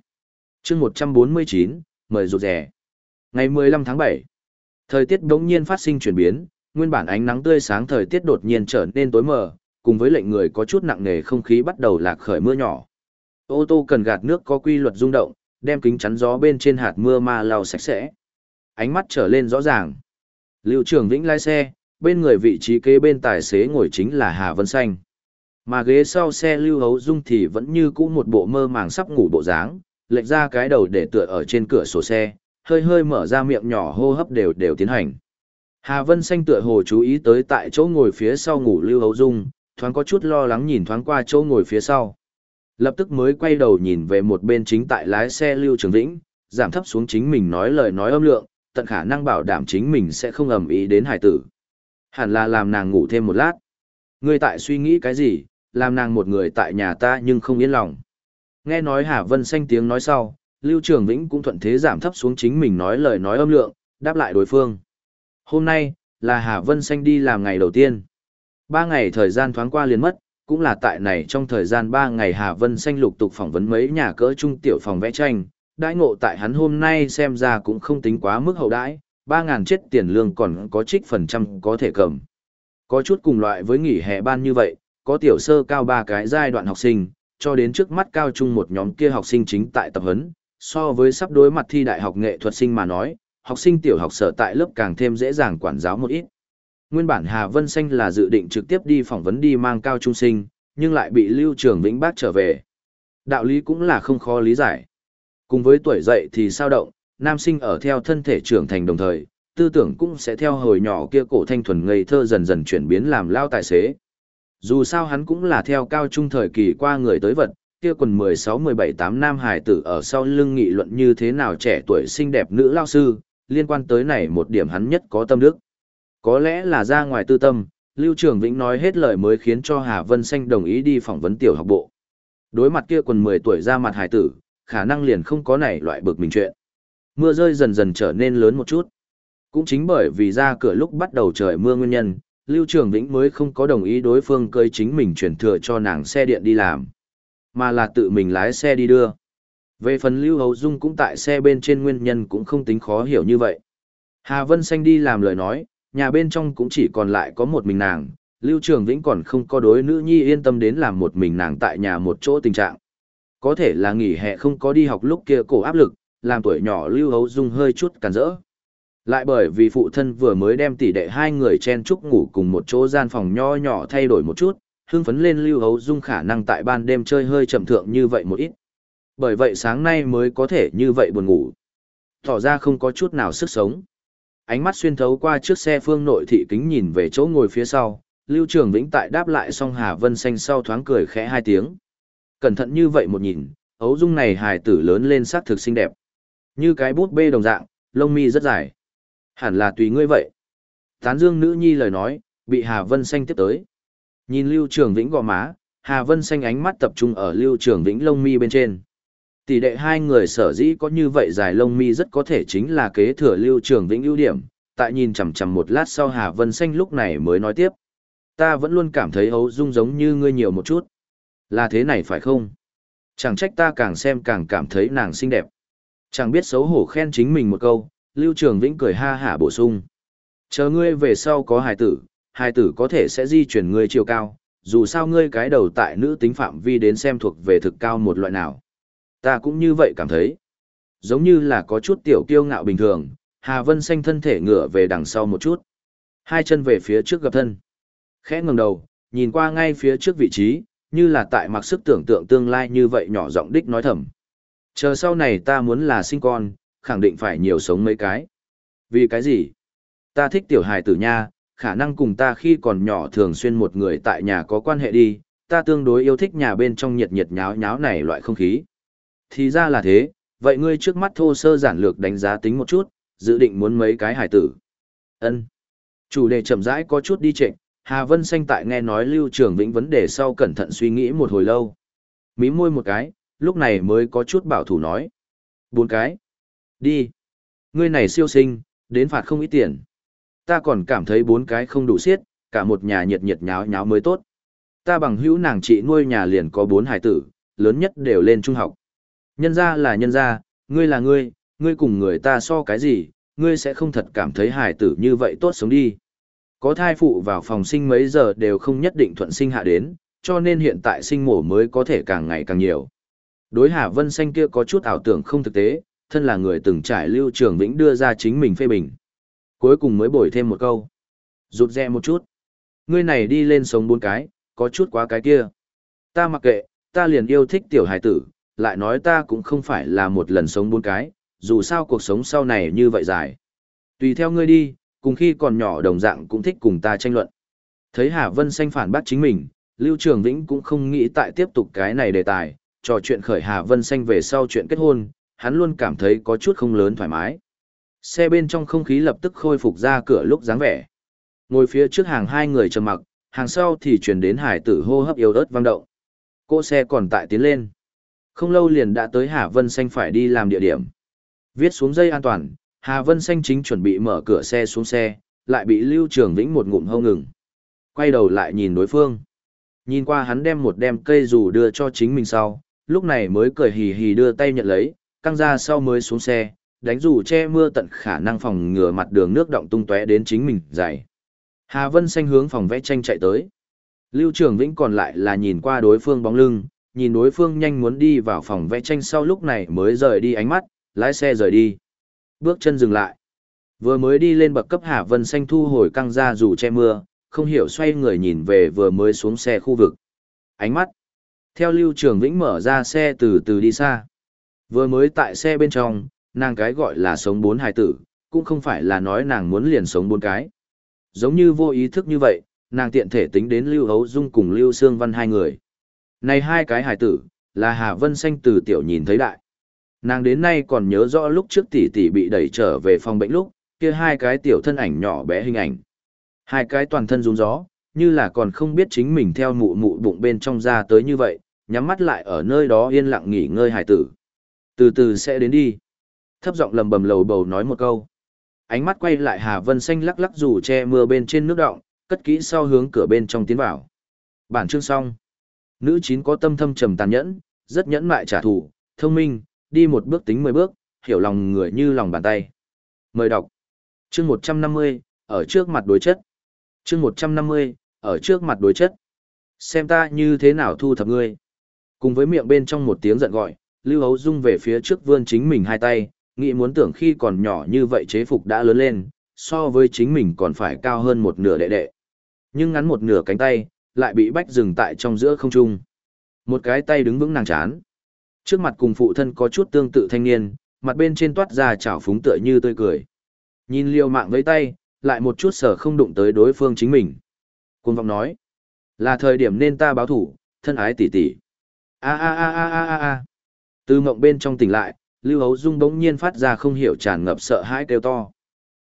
Chương 149, mời rụt rẻ. Ngày 15 tháng 7. Thời tiết đống nhiên phát sinh chuyển biến, nguyên bản ánh nắng tươi sáng thời tiết đột nhiên trở nên tối mờ, cùng với lệnh người có chút nặng nề không khí bắt đầu lạc khởi mưa nhỏ. Ô tô cần gạt nước có quy luật rung động, đem kính chắn gió bên trên hạt mưa ma lau sạch sẽ. Ánh mắt trở lên rõ ràng. Lưu Trường Vĩnh lái xe, bên người vị trí kế bên tài xế ngồi chính là Hà Vân Xanh. Mà ghế sau xe Lưu Hấu Dung thì vẫn như cũ một bộ mơ màng sắp ngủ bộ dáng, lệch ra cái đầu để tựa ở trên cửa sổ xe, hơi hơi mở ra miệng nhỏ hô hấp đều đều tiến hành. Hà Vân Xanh tựa hồ chú ý tới tại chỗ ngồi phía sau ngủ Lưu Hấu Dung, thoáng có chút lo lắng nhìn thoáng qua chỗ ngồi phía sau. Lập tức mới quay đầu nhìn về một bên chính tại lái xe Lưu Trường Vĩnh, giảm thấp xuống chính mình nói lời nói âm lượng, tận khả năng bảo đảm chính mình sẽ không ầm ý đến hải tử. Hẳn là làm nàng ngủ thêm một lát. Ngươi tại suy nghĩ cái gì, làm nàng một người tại nhà ta nhưng không yên lòng. Nghe nói Hà Vân xanh tiếng nói sau, Lưu Trường Vĩnh cũng thuận thế giảm thấp xuống chính mình nói lời nói âm lượng, đáp lại đối phương. Hôm nay, là Hà Vân xanh đi làm ngày đầu tiên. Ba ngày thời gian thoáng qua liền mất, cũng là tại này trong thời gian ba ngày Hà Vân xanh lục tục phỏng vấn mấy nhà cỡ trung tiểu phòng vẽ tranh, đãi ngộ tại hắn hôm nay xem ra cũng không tính quá mức hậu đãi, ba ngàn chết tiền lương còn có trích phần trăm có thể cầm. Có chút cùng loại với nghỉ hè ban như vậy, có tiểu sơ cao ba cái giai đoạn học sinh, cho đến trước mắt cao trung một nhóm kia học sinh chính tại tập huấn, so với sắp đối mặt thi đại học nghệ thuật sinh mà nói, học sinh tiểu học sở tại lớp càng thêm dễ dàng quản giáo một ít. Nguyên bản Hà Vân Xanh là dự định trực tiếp đi phỏng vấn đi mang cao trung sinh, nhưng lại bị Lưu Trường Vĩnh bác trở về. Đạo lý cũng là không khó lý giải. Cùng với tuổi dậy thì sao động, nam sinh ở theo thân thể trưởng thành đồng thời, tư tưởng cũng sẽ theo hồi nhỏ kia cổ thanh thuần ngây thơ dần dần chuyển biến làm lao tài xế. Dù sao hắn cũng là theo cao trung thời kỳ qua người tới vật, kia quần 16-17-8 nam hải tử ở sau lưng nghị luận như thế nào trẻ tuổi xinh đẹp nữ lao sư, liên quan tới này một điểm hắn nhất có tâm đức. Có lẽ là ra ngoài tư tâm, Lưu Trường Vĩnh nói hết lời mới khiến cho Hà Vân Xanh đồng ý đi phỏng vấn tiểu học bộ. Đối mặt kia quần 10 tuổi ra mặt hải tử, khả năng liền không có này loại bực mình chuyện. Mưa rơi dần dần trở nên lớn một chút. Cũng chính bởi vì ra cửa lúc bắt đầu trời mưa nguyên nhân, Lưu Trường Vĩnh mới không có đồng ý đối phương cơi chính mình chuyển thừa cho nàng xe điện đi làm, mà là tự mình lái xe đi đưa. Về phần Lưu Hầu Dung cũng tại xe bên trên nguyên nhân cũng không tính khó hiểu như vậy. Hà Vân Xanh đi làm lời nói, nhà bên trong cũng chỉ còn lại có một mình nàng, Lưu Trường Vĩnh còn không có đối nữ nhi yên tâm đến làm một mình nàng tại nhà một chỗ tình trạng. Có thể là nghỉ hè không có đi học lúc kia cổ áp lực, làm tuổi nhỏ Lưu Hấu Dung hơi chút cản rỡ. Lại bởi vì phụ thân vừa mới đem tỷ đệ hai người chen chúc ngủ cùng một chỗ gian phòng nho nhỏ thay đổi một chút, hưng phấn lên Lưu Hấu Dung khả năng tại ban đêm chơi hơi chậm thượng như vậy một ít. Bởi vậy sáng nay mới có thể như vậy buồn ngủ. Tỏ ra không có chút nào sức sống. Ánh mắt xuyên thấu qua trước xe phương nội thị kính nhìn về chỗ ngồi phía sau, Lưu Trường Vĩnh tại đáp lại xong Hà Vân Xanh sau thoáng cười khẽ hai tiếng. Cẩn thận như vậy một nhìn, ấu dung này hài tử lớn lên sắc thực xinh đẹp. Như cái bút bê đồng dạng, lông mi rất dài. Hẳn là tùy ngươi vậy. Tán dương nữ nhi lời nói, bị Hà Vân Xanh tiếp tới. Nhìn Lưu Trường Vĩnh gò má, Hà Vân Xanh ánh mắt tập trung ở Lưu Trường Vĩnh lông mi bên trên. Tỷ đệ hai người sở dĩ có như vậy dài lông mi rất có thể chính là kế thừa Lưu Trường Vĩnh ưu điểm. Tại nhìn chằm chằm một lát sau Hà Vân Xanh lúc này mới nói tiếp. Ta vẫn luôn cảm thấy hấu dung giống như ngươi nhiều một chút. Là thế này phải không? Chẳng trách ta càng xem càng cảm thấy nàng xinh đẹp. Chẳng biết xấu hổ khen chính mình một câu, Lưu Trường Vĩnh cười ha hả bổ sung. Chờ ngươi về sau có hài tử, hài tử có thể sẽ di chuyển ngươi chiều cao, dù sao ngươi cái đầu tại nữ tính phạm vi đến xem thuộc về thực cao một loại nào. Ta cũng như vậy cảm thấy. Giống như là có chút tiểu kiêu ngạo bình thường, Hà Vân xanh thân thể ngửa về đằng sau một chút. Hai chân về phía trước gặp thân. Khẽ ngẩng đầu, nhìn qua ngay phía trước vị trí, như là tại mặc sức tưởng tượng tương lai như vậy nhỏ giọng đích nói thầm. Chờ sau này ta muốn là sinh con, khẳng định phải nhiều sống mấy cái. Vì cái gì? Ta thích tiểu hài tử nha, khả năng cùng ta khi còn nhỏ thường xuyên một người tại nhà có quan hệ đi, ta tương đối yêu thích nhà bên trong nhiệt nhiệt nháo nháo này loại không khí. Thì ra là thế, vậy ngươi trước mắt thô sơ giản lược đánh giá tính một chút, dự định muốn mấy cái hải tử. Ân. Chủ đề chậm rãi có chút đi trịnh, Hà Vân Xanh tại nghe nói Lưu Trường Vĩnh vấn đề sau cẩn thận suy nghĩ một hồi lâu. Mí môi một cái, lúc này mới có chút bảo thủ nói. Bốn cái. Đi. Ngươi này siêu sinh, đến phạt không ít tiền. Ta còn cảm thấy bốn cái không đủ xiết, cả một nhà nhiệt nhiệt nháo nháo mới tốt. Ta bằng hữu nàng chị nuôi nhà liền có bốn hải tử, lớn nhất đều lên trung học. Nhân gia là nhân gia, ngươi là ngươi, ngươi cùng người ta so cái gì, ngươi sẽ không thật cảm thấy hải tử như vậy tốt sống đi. Có thai phụ vào phòng sinh mấy giờ đều không nhất định thuận sinh hạ đến, cho nên hiện tại sinh mổ mới có thể càng ngày càng nhiều. Đối Hà Vân Xanh kia có chút ảo tưởng không thực tế, thân là người từng trải lưu trường vĩnh đưa ra chính mình phê bình. Cuối cùng mới bổi thêm một câu. Rụt rè một chút. Ngươi này đi lên sống bốn cái, có chút quá cái kia. Ta mặc kệ, ta liền yêu thích tiểu hài tử, lại nói ta cũng không phải là một lần sống bốn cái, dù sao cuộc sống sau này như vậy dài. Tùy theo ngươi đi, cùng khi còn nhỏ đồng dạng cũng thích cùng ta tranh luận. Thấy Hà Vân Xanh phản bác chính mình, Lưu Trường Vĩnh cũng không nghĩ tại tiếp tục cái này đề tài, trò chuyện khởi Hà Vân Xanh về sau chuyện kết hôn, hắn luôn cảm thấy có chút không lớn thoải mái. Xe bên trong không khí lập tức khôi phục ra cửa lúc dáng vẻ. Ngồi phía trước hàng hai người trầm mặc, hàng sau thì chuyển đến hải tử hô hấp yếu ớt vang động. Cô xe còn tại tiến lên. Không lâu liền đã tới Hà Vân Xanh phải đi làm địa điểm. Viết xuống dây an toàn, Hà Vân Xanh chính chuẩn bị mở cửa xe xuống xe, lại bị Lưu Trường Vĩnh một ngụm hâu ngừng. Quay đầu lại nhìn đối phương. Nhìn qua hắn đem một đem cây dù đưa cho chính mình sau, lúc này mới cười hì hì đưa tay nhận lấy, căng ra sau mới xuống xe, đánh dù che mưa tận khả năng phòng ngừa mặt đường nước động tung tóe đến chính mình dày. Hà Vân xanh hướng phòng vẽ tranh chạy tới. Lưu Trường Vĩnh còn lại là nhìn qua đối phương bóng lưng, nhìn đối phương nhanh muốn đi vào phòng vẽ tranh sau lúc này mới rời đi ánh mắt, lái xe rời đi. Bước chân dừng lại. Vừa mới đi lên bậc cấp hạ Vân xanh thu hồi căng ra dù che mưa, không hiểu xoay người nhìn về vừa mới xuống xe khu vực. Ánh mắt. Theo Lưu Trường Vĩnh mở ra xe từ từ đi xa. Vừa mới tại xe bên trong, nàng cái gọi là sống bốn hài tử, cũng không phải là nói nàng muốn liền sống bốn cái. Giống như vô ý thức như vậy, nàng tiện thể tính đến Lưu Hấu Dung cùng Lưu Sương Văn hai người. Này hai cái hài tử, là Hà Vân Xanh từ tiểu nhìn thấy đại. Nàng đến nay còn nhớ rõ lúc trước tỷ tỷ bị đẩy trở về phòng bệnh lúc, kia hai cái tiểu thân ảnh nhỏ bé hình ảnh. Hai cái toàn thân rún gió, như là còn không biết chính mình theo mụ mụ bụng bên trong ra tới như vậy, nhắm mắt lại ở nơi đó yên lặng nghỉ ngơi hài tử. Từ từ sẽ đến đi. Thấp giọng lầm bầm lầu bầu nói một câu. Ánh mắt quay lại Hà Vân Xanh lắc lắc dù che mưa bên trên nước động, cất kỹ sau hướng cửa bên trong tiến vào. Bản chương xong. Nữ chín có tâm thâm trầm tàn nhẫn, rất nhẫn mại trả thù, thông minh, đi một bước tính mười bước, hiểu lòng người như lòng bàn tay. Mời đọc. Chương một trăm năm mươi ở trước mặt đối chất. Chương một trăm năm mươi ở trước mặt đối chất. Xem ta như thế nào thu thập ngươi. Cùng với miệng bên trong một tiếng giận gọi, Lưu Hấu Dung về phía trước vươn chính mình hai tay, nghĩ muốn tưởng khi còn nhỏ như vậy chế phục đã lớn lên, so với chính mình còn phải cao hơn một nửa đệ đệ. Nhưng ngắn một nửa cánh tay, lại bị bách dừng tại trong giữa không trung. Một cái tay đứng vững nàng chán. Trước mặt cùng phụ thân có chút tương tự thanh niên, mặt bên trên toát ra chảo phúng tựa như tươi cười. Nhìn liều mạng với tay, lại một chút sở không đụng tới đối phương chính mình. Cuồng vọng nói, là thời điểm nên ta báo thủ, thân ái tỷ tỷ. A a a a a a a. Từ mộng bên trong tỉnh lại, Lưu Hấu Dung bỗng nhiên phát ra không hiểu tràn ngập sợ hãi kêu to.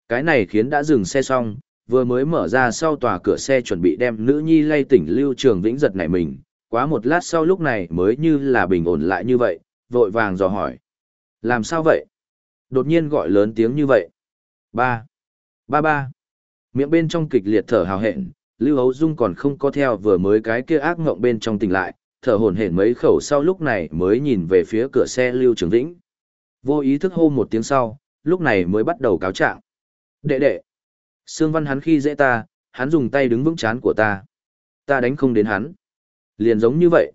Cái này khiến đã dừng xe xong, vừa mới mở ra sau tòa cửa xe chuẩn bị đem nữ nhi lay tỉnh Lưu Trường Vĩnh giật nảy mình, quá một lát sau lúc này mới như là bình ổn lại như vậy, vội vàng dò hỏi. Làm sao vậy? Đột nhiên gọi lớn tiếng như vậy. Ba. Ba ba. Miệng bên trong kịch liệt thở hào hẹn, Lưu Hấu Dung còn không có theo vừa mới cái kia ác ngộng bên trong tỉnh lại, thở hổn hển mấy khẩu sau lúc này mới nhìn về phía cửa xe Lưu Trường Vĩnh. Vô ý thức hô một tiếng sau, lúc này mới bắt đầu cáo trạng. Đệ đệ. Sương Văn hắn khi dễ ta, hắn dùng tay đứng vững chán của ta. Ta đánh không đến hắn. Liền giống như vậy.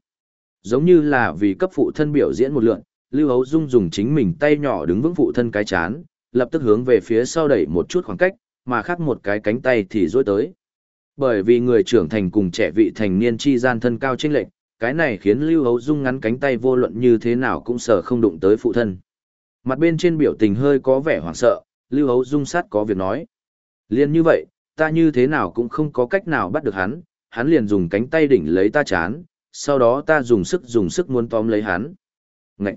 Giống như là vì cấp phụ thân biểu diễn một lượn, Lưu Hấu Dung dùng chính mình tay nhỏ đứng vững phụ thân cái chán, lập tức hướng về phía sau đẩy một chút khoảng cách, mà khác một cái cánh tay thì dối tới. Bởi vì người trưởng thành cùng trẻ vị thành niên chi gian thân cao chênh lệch, cái này khiến Lưu Hấu Dung ngắn cánh tay vô luận như thế nào cũng sợ không đụng tới phụ thân. Mặt bên trên biểu tình hơi có vẻ hoảng sợ, Lưu Hấu Dung sát có việc nói. Liên như vậy, ta như thế nào cũng không có cách nào bắt được hắn, hắn liền dùng cánh tay đỉnh lấy ta chán, sau đó ta dùng sức dùng sức muốn tóm lấy hắn. Ngậy!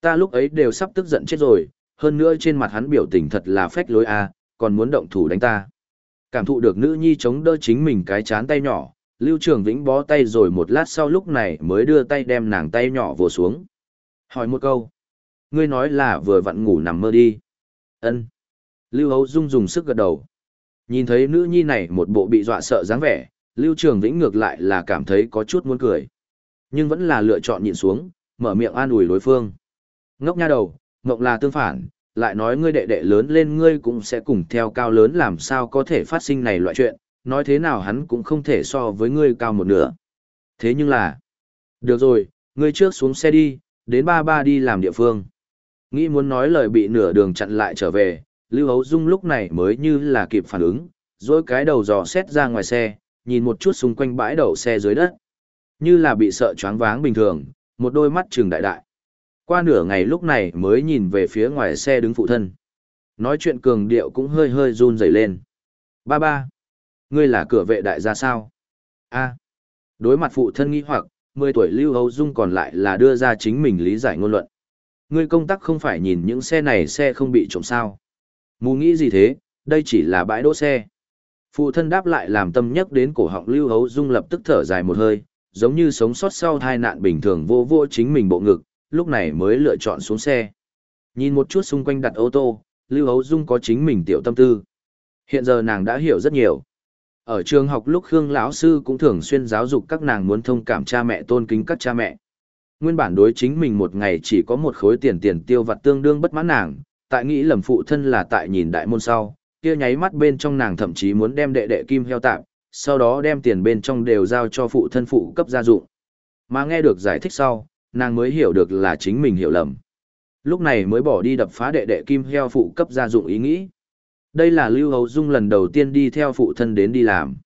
Ta lúc ấy đều sắp tức giận chết rồi, hơn nữa trên mặt hắn biểu tình thật là phách lối a, còn muốn động thủ đánh ta. Cảm thụ được nữ nhi chống đỡ chính mình cái chán tay nhỏ, Lưu Trường Vĩnh bó tay rồi một lát sau lúc này mới đưa tay đem nàng tay nhỏ vồ xuống. Hỏi một câu. Ngươi nói là vừa vặn ngủ nằm mơ đi. Ân. Lưu Hấu Dung dùng sức gật đầu. Nhìn thấy nữ nhi này một bộ bị dọa sợ dáng vẻ, Lưu Trường Vĩnh ngược lại là cảm thấy có chút muốn cười. Nhưng vẫn là lựa chọn nhịn xuống, mở miệng an ủi đối phương. Ngốc nha đầu, ngộng là tương phản, lại nói ngươi đệ đệ lớn lên ngươi cũng sẽ cùng theo cao lớn làm sao có thể phát sinh này loại chuyện, nói thế nào hắn cũng không thể so với ngươi cao một nửa. Thế nhưng là, được rồi, ngươi trước xuống xe đi, đến ba ba đi làm địa phương. Nghĩ muốn nói lời bị nửa đường chặn lại trở về, Lưu Hấu Dung lúc này mới như là kịp phản ứng, dối cái đầu dò xét ra ngoài xe, nhìn một chút xung quanh bãi đậu xe dưới đất. Như là bị sợ choáng váng bình thường, một đôi mắt trừng đại đại. Qua nửa ngày lúc này mới nhìn về phía ngoài xe đứng phụ thân. Nói chuyện cường điệu cũng hơi hơi run rẩy lên. Ba ba. Ngươi là cửa vệ đại gia sao? a Đối mặt phụ thân nghi hoặc, 10 tuổi Lưu Hấu Dung còn lại là đưa ra chính mình lý giải ngôn luận. Ngươi công tác không phải nhìn những xe này xe không bị trộm sao. Mù nghĩ gì thế, đây chỉ là bãi đỗ xe. Phụ thân đáp lại làm tâm nhắc đến cổ họng Lưu Hấu Dung lập tức thở dài một hơi, giống như sống sót sau tai nạn bình thường vô vô chính mình bộ ngực, lúc này mới lựa chọn xuống xe. Nhìn một chút xung quanh đặt ô tô, Lưu Hấu Dung có chính mình tiểu tâm tư. Hiện giờ nàng đã hiểu rất nhiều. Ở trường học lúc Khương lão sư cũng thường xuyên giáo dục các nàng muốn thông cảm cha mẹ tôn kính các cha mẹ. Nguyên bản đối chính mình một ngày chỉ có một khối tiền tiền tiêu vặt tương đương bất mãn nàng, tại nghĩ lầm phụ thân là tại nhìn đại môn sau, kia nháy mắt bên trong nàng thậm chí muốn đem đệ đệ kim heo tạm, sau đó đem tiền bên trong đều giao cho phụ thân phụ cấp gia dụng. Mà nghe được giải thích sau, nàng mới hiểu được là chính mình hiểu lầm. Lúc này mới bỏ đi đập phá đệ đệ kim heo phụ cấp gia dụng ý nghĩ. Đây là Lưu Hầu Dung lần đầu tiên đi theo phụ thân đến đi làm.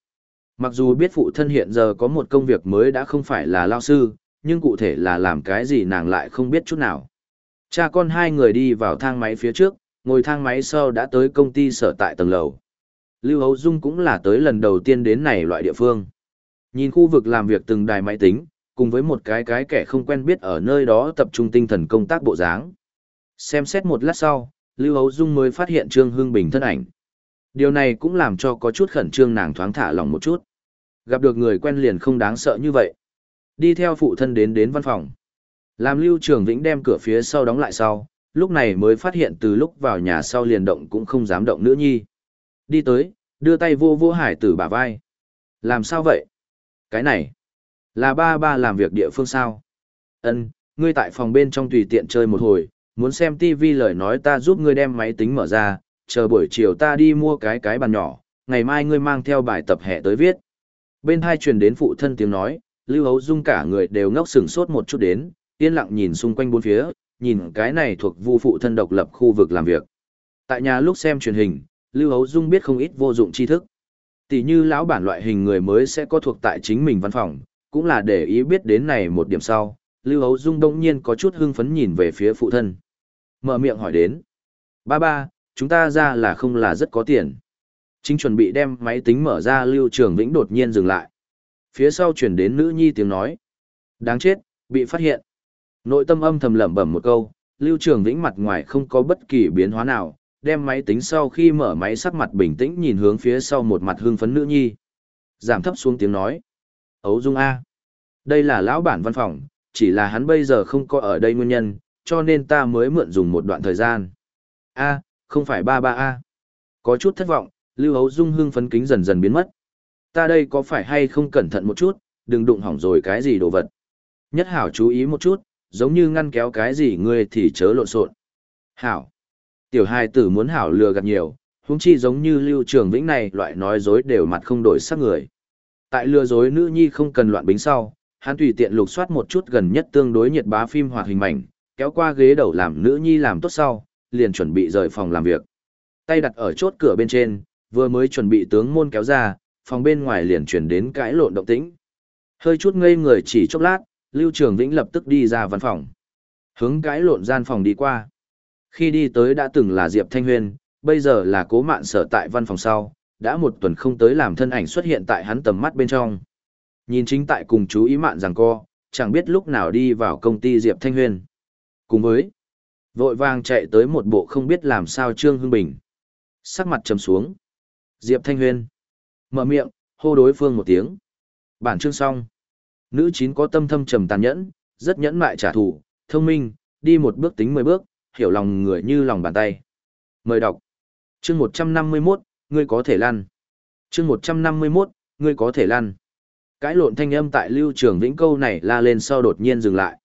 Mặc dù biết phụ thân hiện giờ có một công việc mới đã không phải là lao sư, nhưng cụ thể là làm cái gì nàng lại không biết chút nào. Cha con hai người đi vào thang máy phía trước, ngồi thang máy sau đã tới công ty sở tại tầng lầu. Lưu Hấu Dung cũng là tới lần đầu tiên đến này loại địa phương. Nhìn khu vực làm việc từng đài máy tính, cùng với một cái cái kẻ không quen biết ở nơi đó tập trung tinh thần công tác bộ dáng. Xem xét một lát sau, Lưu Hấu Dung mới phát hiện Trương Hưng Bình thân ảnh. Điều này cũng làm cho có chút khẩn trương nàng thoáng thả lòng một chút. Gặp được người quen liền không đáng sợ như vậy. Đi theo phụ thân đến đến văn phòng. Làm Lưu Trường Vĩnh đem cửa phía sau đóng lại sau, lúc này mới phát hiện từ lúc vào nhà sau liền động cũng không dám động nữa nhi. Đi tới, đưa tay vô vô hải tử bả vai. Làm sao vậy? Cái này, là ba ba làm việc địa phương sao? Ân, ngươi tại phòng bên trong tùy tiện chơi một hồi, muốn xem tivi lời nói ta giúp ngươi đem máy tính mở ra, chờ buổi chiều ta đi mua cái cái bàn nhỏ, ngày mai ngươi mang theo bài tập hệ tới viết. Bên hai truyền đến phụ thân tiếng nói, Lưu Hấu Dung cả người đều ngốc sừng sốt một chút đến, yên lặng nhìn xung quanh bốn phía, nhìn cái này thuộc vu phụ thân độc lập khu vực làm việc. Tại nhà lúc xem truyền hình, Lưu Hấu Dung biết không ít vô dụng tri thức. Tỷ như lão bản loại hình người mới sẽ có thuộc tại chính mình văn phòng, cũng là để ý biết đến này một điểm sau, Lưu Hấu Dung đông nhiên có chút hưng phấn nhìn về phía phụ thân. Mở miệng hỏi đến. Ba ba, chúng ta ra là không là rất có tiền. Chính chuẩn bị đem máy tính mở ra Lưu Trường Vĩnh đột nhiên dừng lại. Phía sau chuyển đến nữ nhi tiếng nói. Đáng chết, bị phát hiện. Nội tâm âm thầm lẩm bẩm một câu, Lưu Trường Vĩnh mặt ngoài không có bất kỳ biến hóa nào, đem máy tính sau khi mở máy sắc mặt bình tĩnh nhìn hướng phía sau một mặt hưng phấn nữ nhi. Giảm thấp xuống tiếng nói. Ấu Dung A. Đây là lão bản văn phòng, chỉ là hắn bây giờ không có ở đây nguyên nhân, cho nên ta mới mượn dùng một đoạn thời gian. A, không phải ba ba A. Có chút thất vọng, Lưu Ấu Dung hưng phấn kính dần dần biến mất. Ta đây có phải hay không cẩn thận một chút, đừng đụng hỏng rồi cái gì đồ vật. Nhất hảo chú ý một chút, giống như ngăn kéo cái gì ngươi thì chớ lộn xộn. Hảo. Tiểu hài tử muốn hảo lừa gạt nhiều, huống chi giống như Lưu Trường Vĩnh này loại nói dối đều mặt không đổi sắc người. Tại lừa dối nữ nhi không cần loạn bính sau, hắn tùy tiện lục soát một chút gần nhất tương đối nhiệt bá phim hoạt hình mảnh, kéo qua ghế đầu làm nữ nhi làm tốt sau, liền chuẩn bị rời phòng làm việc. Tay đặt ở chốt cửa bên trên, vừa mới chuẩn bị tướng môn kéo ra, phòng bên ngoài liền chuyển đến cãi lộn động tĩnh. Hơi chút ngây người chỉ chốc lát, Lưu Trường Vĩnh lập tức đi ra văn phòng. Hướng cãi lộn gian phòng đi qua. Khi đi tới đã từng là Diệp Thanh Huyền, bây giờ là cố mạn sở tại văn phòng sau, đã một tuần không tới làm thân ảnh xuất hiện tại hắn tầm mắt bên trong. Nhìn chính tại cùng chú ý mạn rằng co, chẳng biết lúc nào đi vào công ty Diệp Thanh Huyền. Cùng với, vội vàng chạy tới một bộ không biết làm sao Trương Hưng Bình. Sắc mặt trầm xuống. Diệp Thanh Huyền Mở miệng, hô đối phương một tiếng. Bản chương xong. Nữ chín có tâm thâm trầm tàn nhẫn, rất nhẫn mại trả thù, thông minh, đi một bước tính mười bước, hiểu lòng người như lòng bàn tay. Mời đọc. Chương 151, ngươi có thể lăn. Chương 151, ngươi có thể lăn. Cái lộn thanh âm tại Lưu Trường Vĩnh câu này la lên sau đột nhiên dừng lại.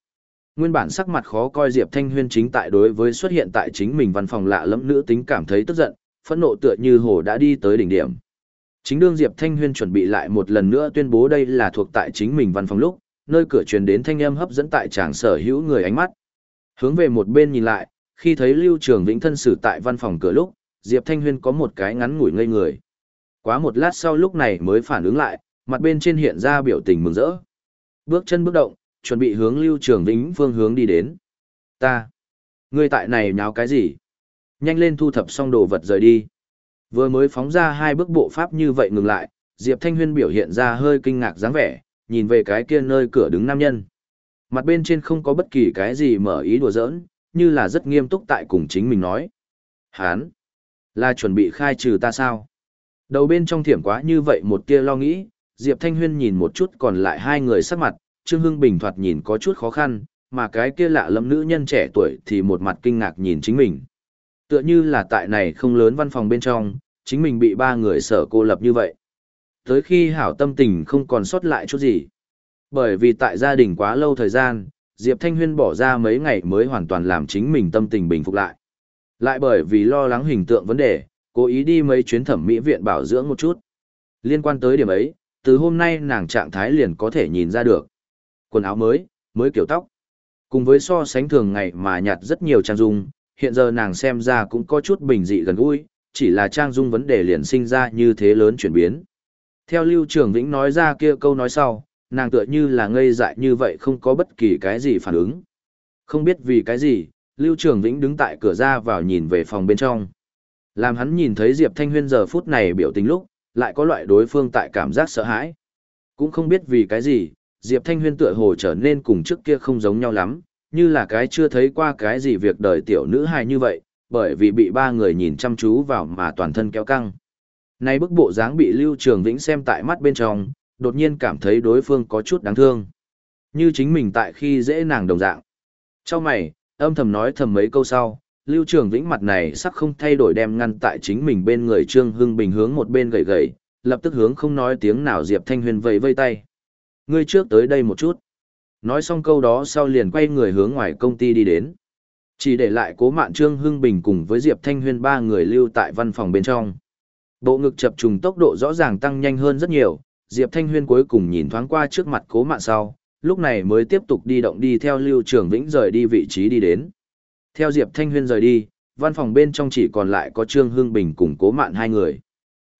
Nguyên bản sắc mặt khó coi Diệp Thanh Huyên chính tại đối với xuất hiện tại chính mình văn phòng lạ lẫm nữ tính cảm thấy tức giận, phẫn nộ tựa như hồ đã đi tới đỉnh điểm. Chính đương Diệp Thanh Huyên chuẩn bị lại một lần nữa tuyên bố đây là thuộc tại chính mình văn phòng lúc, nơi cửa truyền đến thanh âm hấp dẫn tại chàng sở hữu người ánh mắt. Hướng về một bên nhìn lại, khi thấy Lưu Trường Vĩnh thân xử tại văn phòng cửa lúc, Diệp Thanh Huyên có một cái ngắn ngủi ngây người. Quá một lát sau lúc này mới phản ứng lại, mặt bên trên hiện ra biểu tình mừng rỡ. Bước chân bước động, chuẩn bị hướng Lưu Trường Vĩnh phương hướng đi đến. Ta, ngươi tại này nháo cái gì? Nhanh lên thu thập xong đồ vật rời đi. Vừa mới phóng ra hai bước bộ pháp như vậy ngừng lại, Diệp Thanh Huyên biểu hiện ra hơi kinh ngạc dáng vẻ, nhìn về cái kia nơi cửa đứng nam nhân. Mặt bên trên không có bất kỳ cái gì mở ý đùa giỡn, như là rất nghiêm túc tại cùng chính mình nói. Hán, là chuẩn bị khai trừ ta sao? Đầu bên trong thiểm quá như vậy một tia lo nghĩ, Diệp Thanh Huyên nhìn một chút còn lại hai người sắc mặt, Trương Hưng Bình thoạt nhìn có chút khó khăn, mà cái kia lạ lẫm nữ nhân trẻ tuổi thì một mặt kinh ngạc nhìn chính mình. Tựa như là tại này không lớn văn phòng bên trong, chính mình bị ba người sở cô lập như vậy. Tới khi hảo tâm tình không còn sót lại chút gì. Bởi vì tại gia đình quá lâu thời gian, Diệp Thanh Huyên bỏ ra mấy ngày mới hoàn toàn làm chính mình tâm tình bình phục lại. Lại bởi vì lo lắng hình tượng vấn đề, cố ý đi mấy chuyến thẩm mỹ viện bảo dưỡng một chút. Liên quan tới điểm ấy, từ hôm nay nàng trạng thái liền có thể nhìn ra được. Quần áo mới, mới kiểu tóc. Cùng với so sánh thường ngày mà nhạt rất nhiều trang dung, hiện giờ nàng xem ra cũng có chút bình dị gần gũi, chỉ là trang dung vấn đề liền sinh ra như thế lớn chuyển biến. Theo Lưu Trường Vĩnh nói ra kia câu nói sau, nàng tựa như là ngây dại như vậy không có bất kỳ cái gì phản ứng. Không biết vì cái gì, Lưu Trường Vĩnh đứng tại cửa ra vào nhìn về phòng bên trong. Làm hắn nhìn thấy Diệp Thanh Huyên giờ phút này biểu tình lúc, lại có loại đối phương tại cảm giác sợ hãi. Cũng không biết vì cái gì, Diệp Thanh Huyên tựa hồ trở nên cùng trước kia không giống nhau lắm, như là cái chưa thấy qua cái gì việc đời tiểu nữ hài như vậy, bởi vì bị ba người nhìn chăm chú vào mà toàn thân kéo căng. Nay bức bộ dáng bị Lưu Trường Vĩnh xem tại mắt bên trong, đột nhiên cảm thấy đối phương có chút đáng thương. Như chính mình tại khi dễ nàng đồng dạng. Trong mày, âm thầm nói thầm mấy câu sau, Lưu Trường Vĩnh mặt này sắc không thay đổi đem ngăn tại chính mình bên người Trương Hưng Bình hướng một bên gầy gầy, lập tức hướng không nói tiếng nào Diệp Thanh Huyền vẫy vây tay. Ngươi trước tới đây một chút. Nói xong câu đó sau liền quay người hướng ngoài công ty đi đến. Chỉ để lại cố mạn Trương Hưng Bình cùng với Diệp Thanh Huyên ba người lưu tại văn phòng bên trong. Bộ ngực chập trùng tốc độ rõ ràng tăng nhanh hơn rất nhiều, Diệp Thanh Huyên cuối cùng nhìn thoáng qua trước mặt cố mạn sau, lúc này mới tiếp tục đi động đi theo Lưu Trường Vĩnh rời đi vị trí đi đến. Theo Diệp Thanh Huyên rời đi, văn phòng bên trong chỉ còn lại có Trương Hưng Bình cùng cố mạn hai người.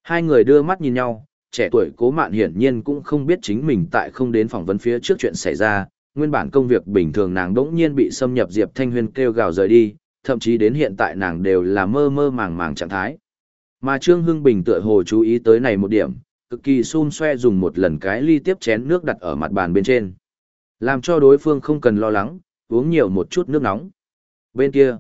Hai người đưa mắt nhìn nhau, trẻ tuổi cố mạn hiển nhiên cũng không biết chính mình tại không đến phỏng vấn phía trước chuyện xảy ra, nguyên bản công việc bình thường nàng đỗng nhiên bị xâm nhập Diệp Thanh Huyên kêu gào rời đi, thậm chí đến hiện tại nàng đều là mơ mơ màng màng trạng thái. Mà Trương Hưng Bình tựa hồ chú ý tới này một điểm, cực kỳ xun xoe dùng một lần cái ly tiếp chén nước đặt ở mặt bàn bên trên. Làm cho đối phương không cần lo lắng, uống nhiều một chút nước nóng. Bên kia,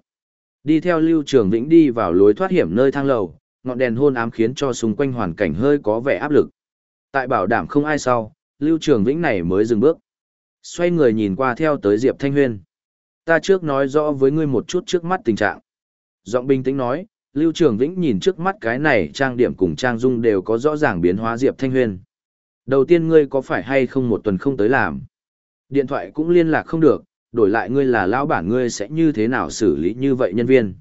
đi theo Lưu Trường Vĩnh đi vào lối thoát hiểm nơi thang lầu, ngọn đèn hôn ám khiến cho xung quanh hoàn cảnh hơi có vẻ áp lực. Tại bảo đảm không ai sau, Lưu Trường Vĩnh này mới dừng bước. Xoay người nhìn qua theo tới Diệp Thanh Huyên. Ta trước nói rõ với ngươi một chút trước mắt tình trạng. Giọng bình tĩnh nói, Lưu Trường Vĩnh nhìn trước mắt cái này trang điểm cùng trang dung đều có rõ ràng biến hóa Diệp Thanh Huyên. Đầu tiên ngươi có phải hay không một tuần không tới làm? Điện thoại cũng liên lạc không được, đổi lại ngươi là lão bản ngươi sẽ như thế nào xử lý như vậy nhân viên.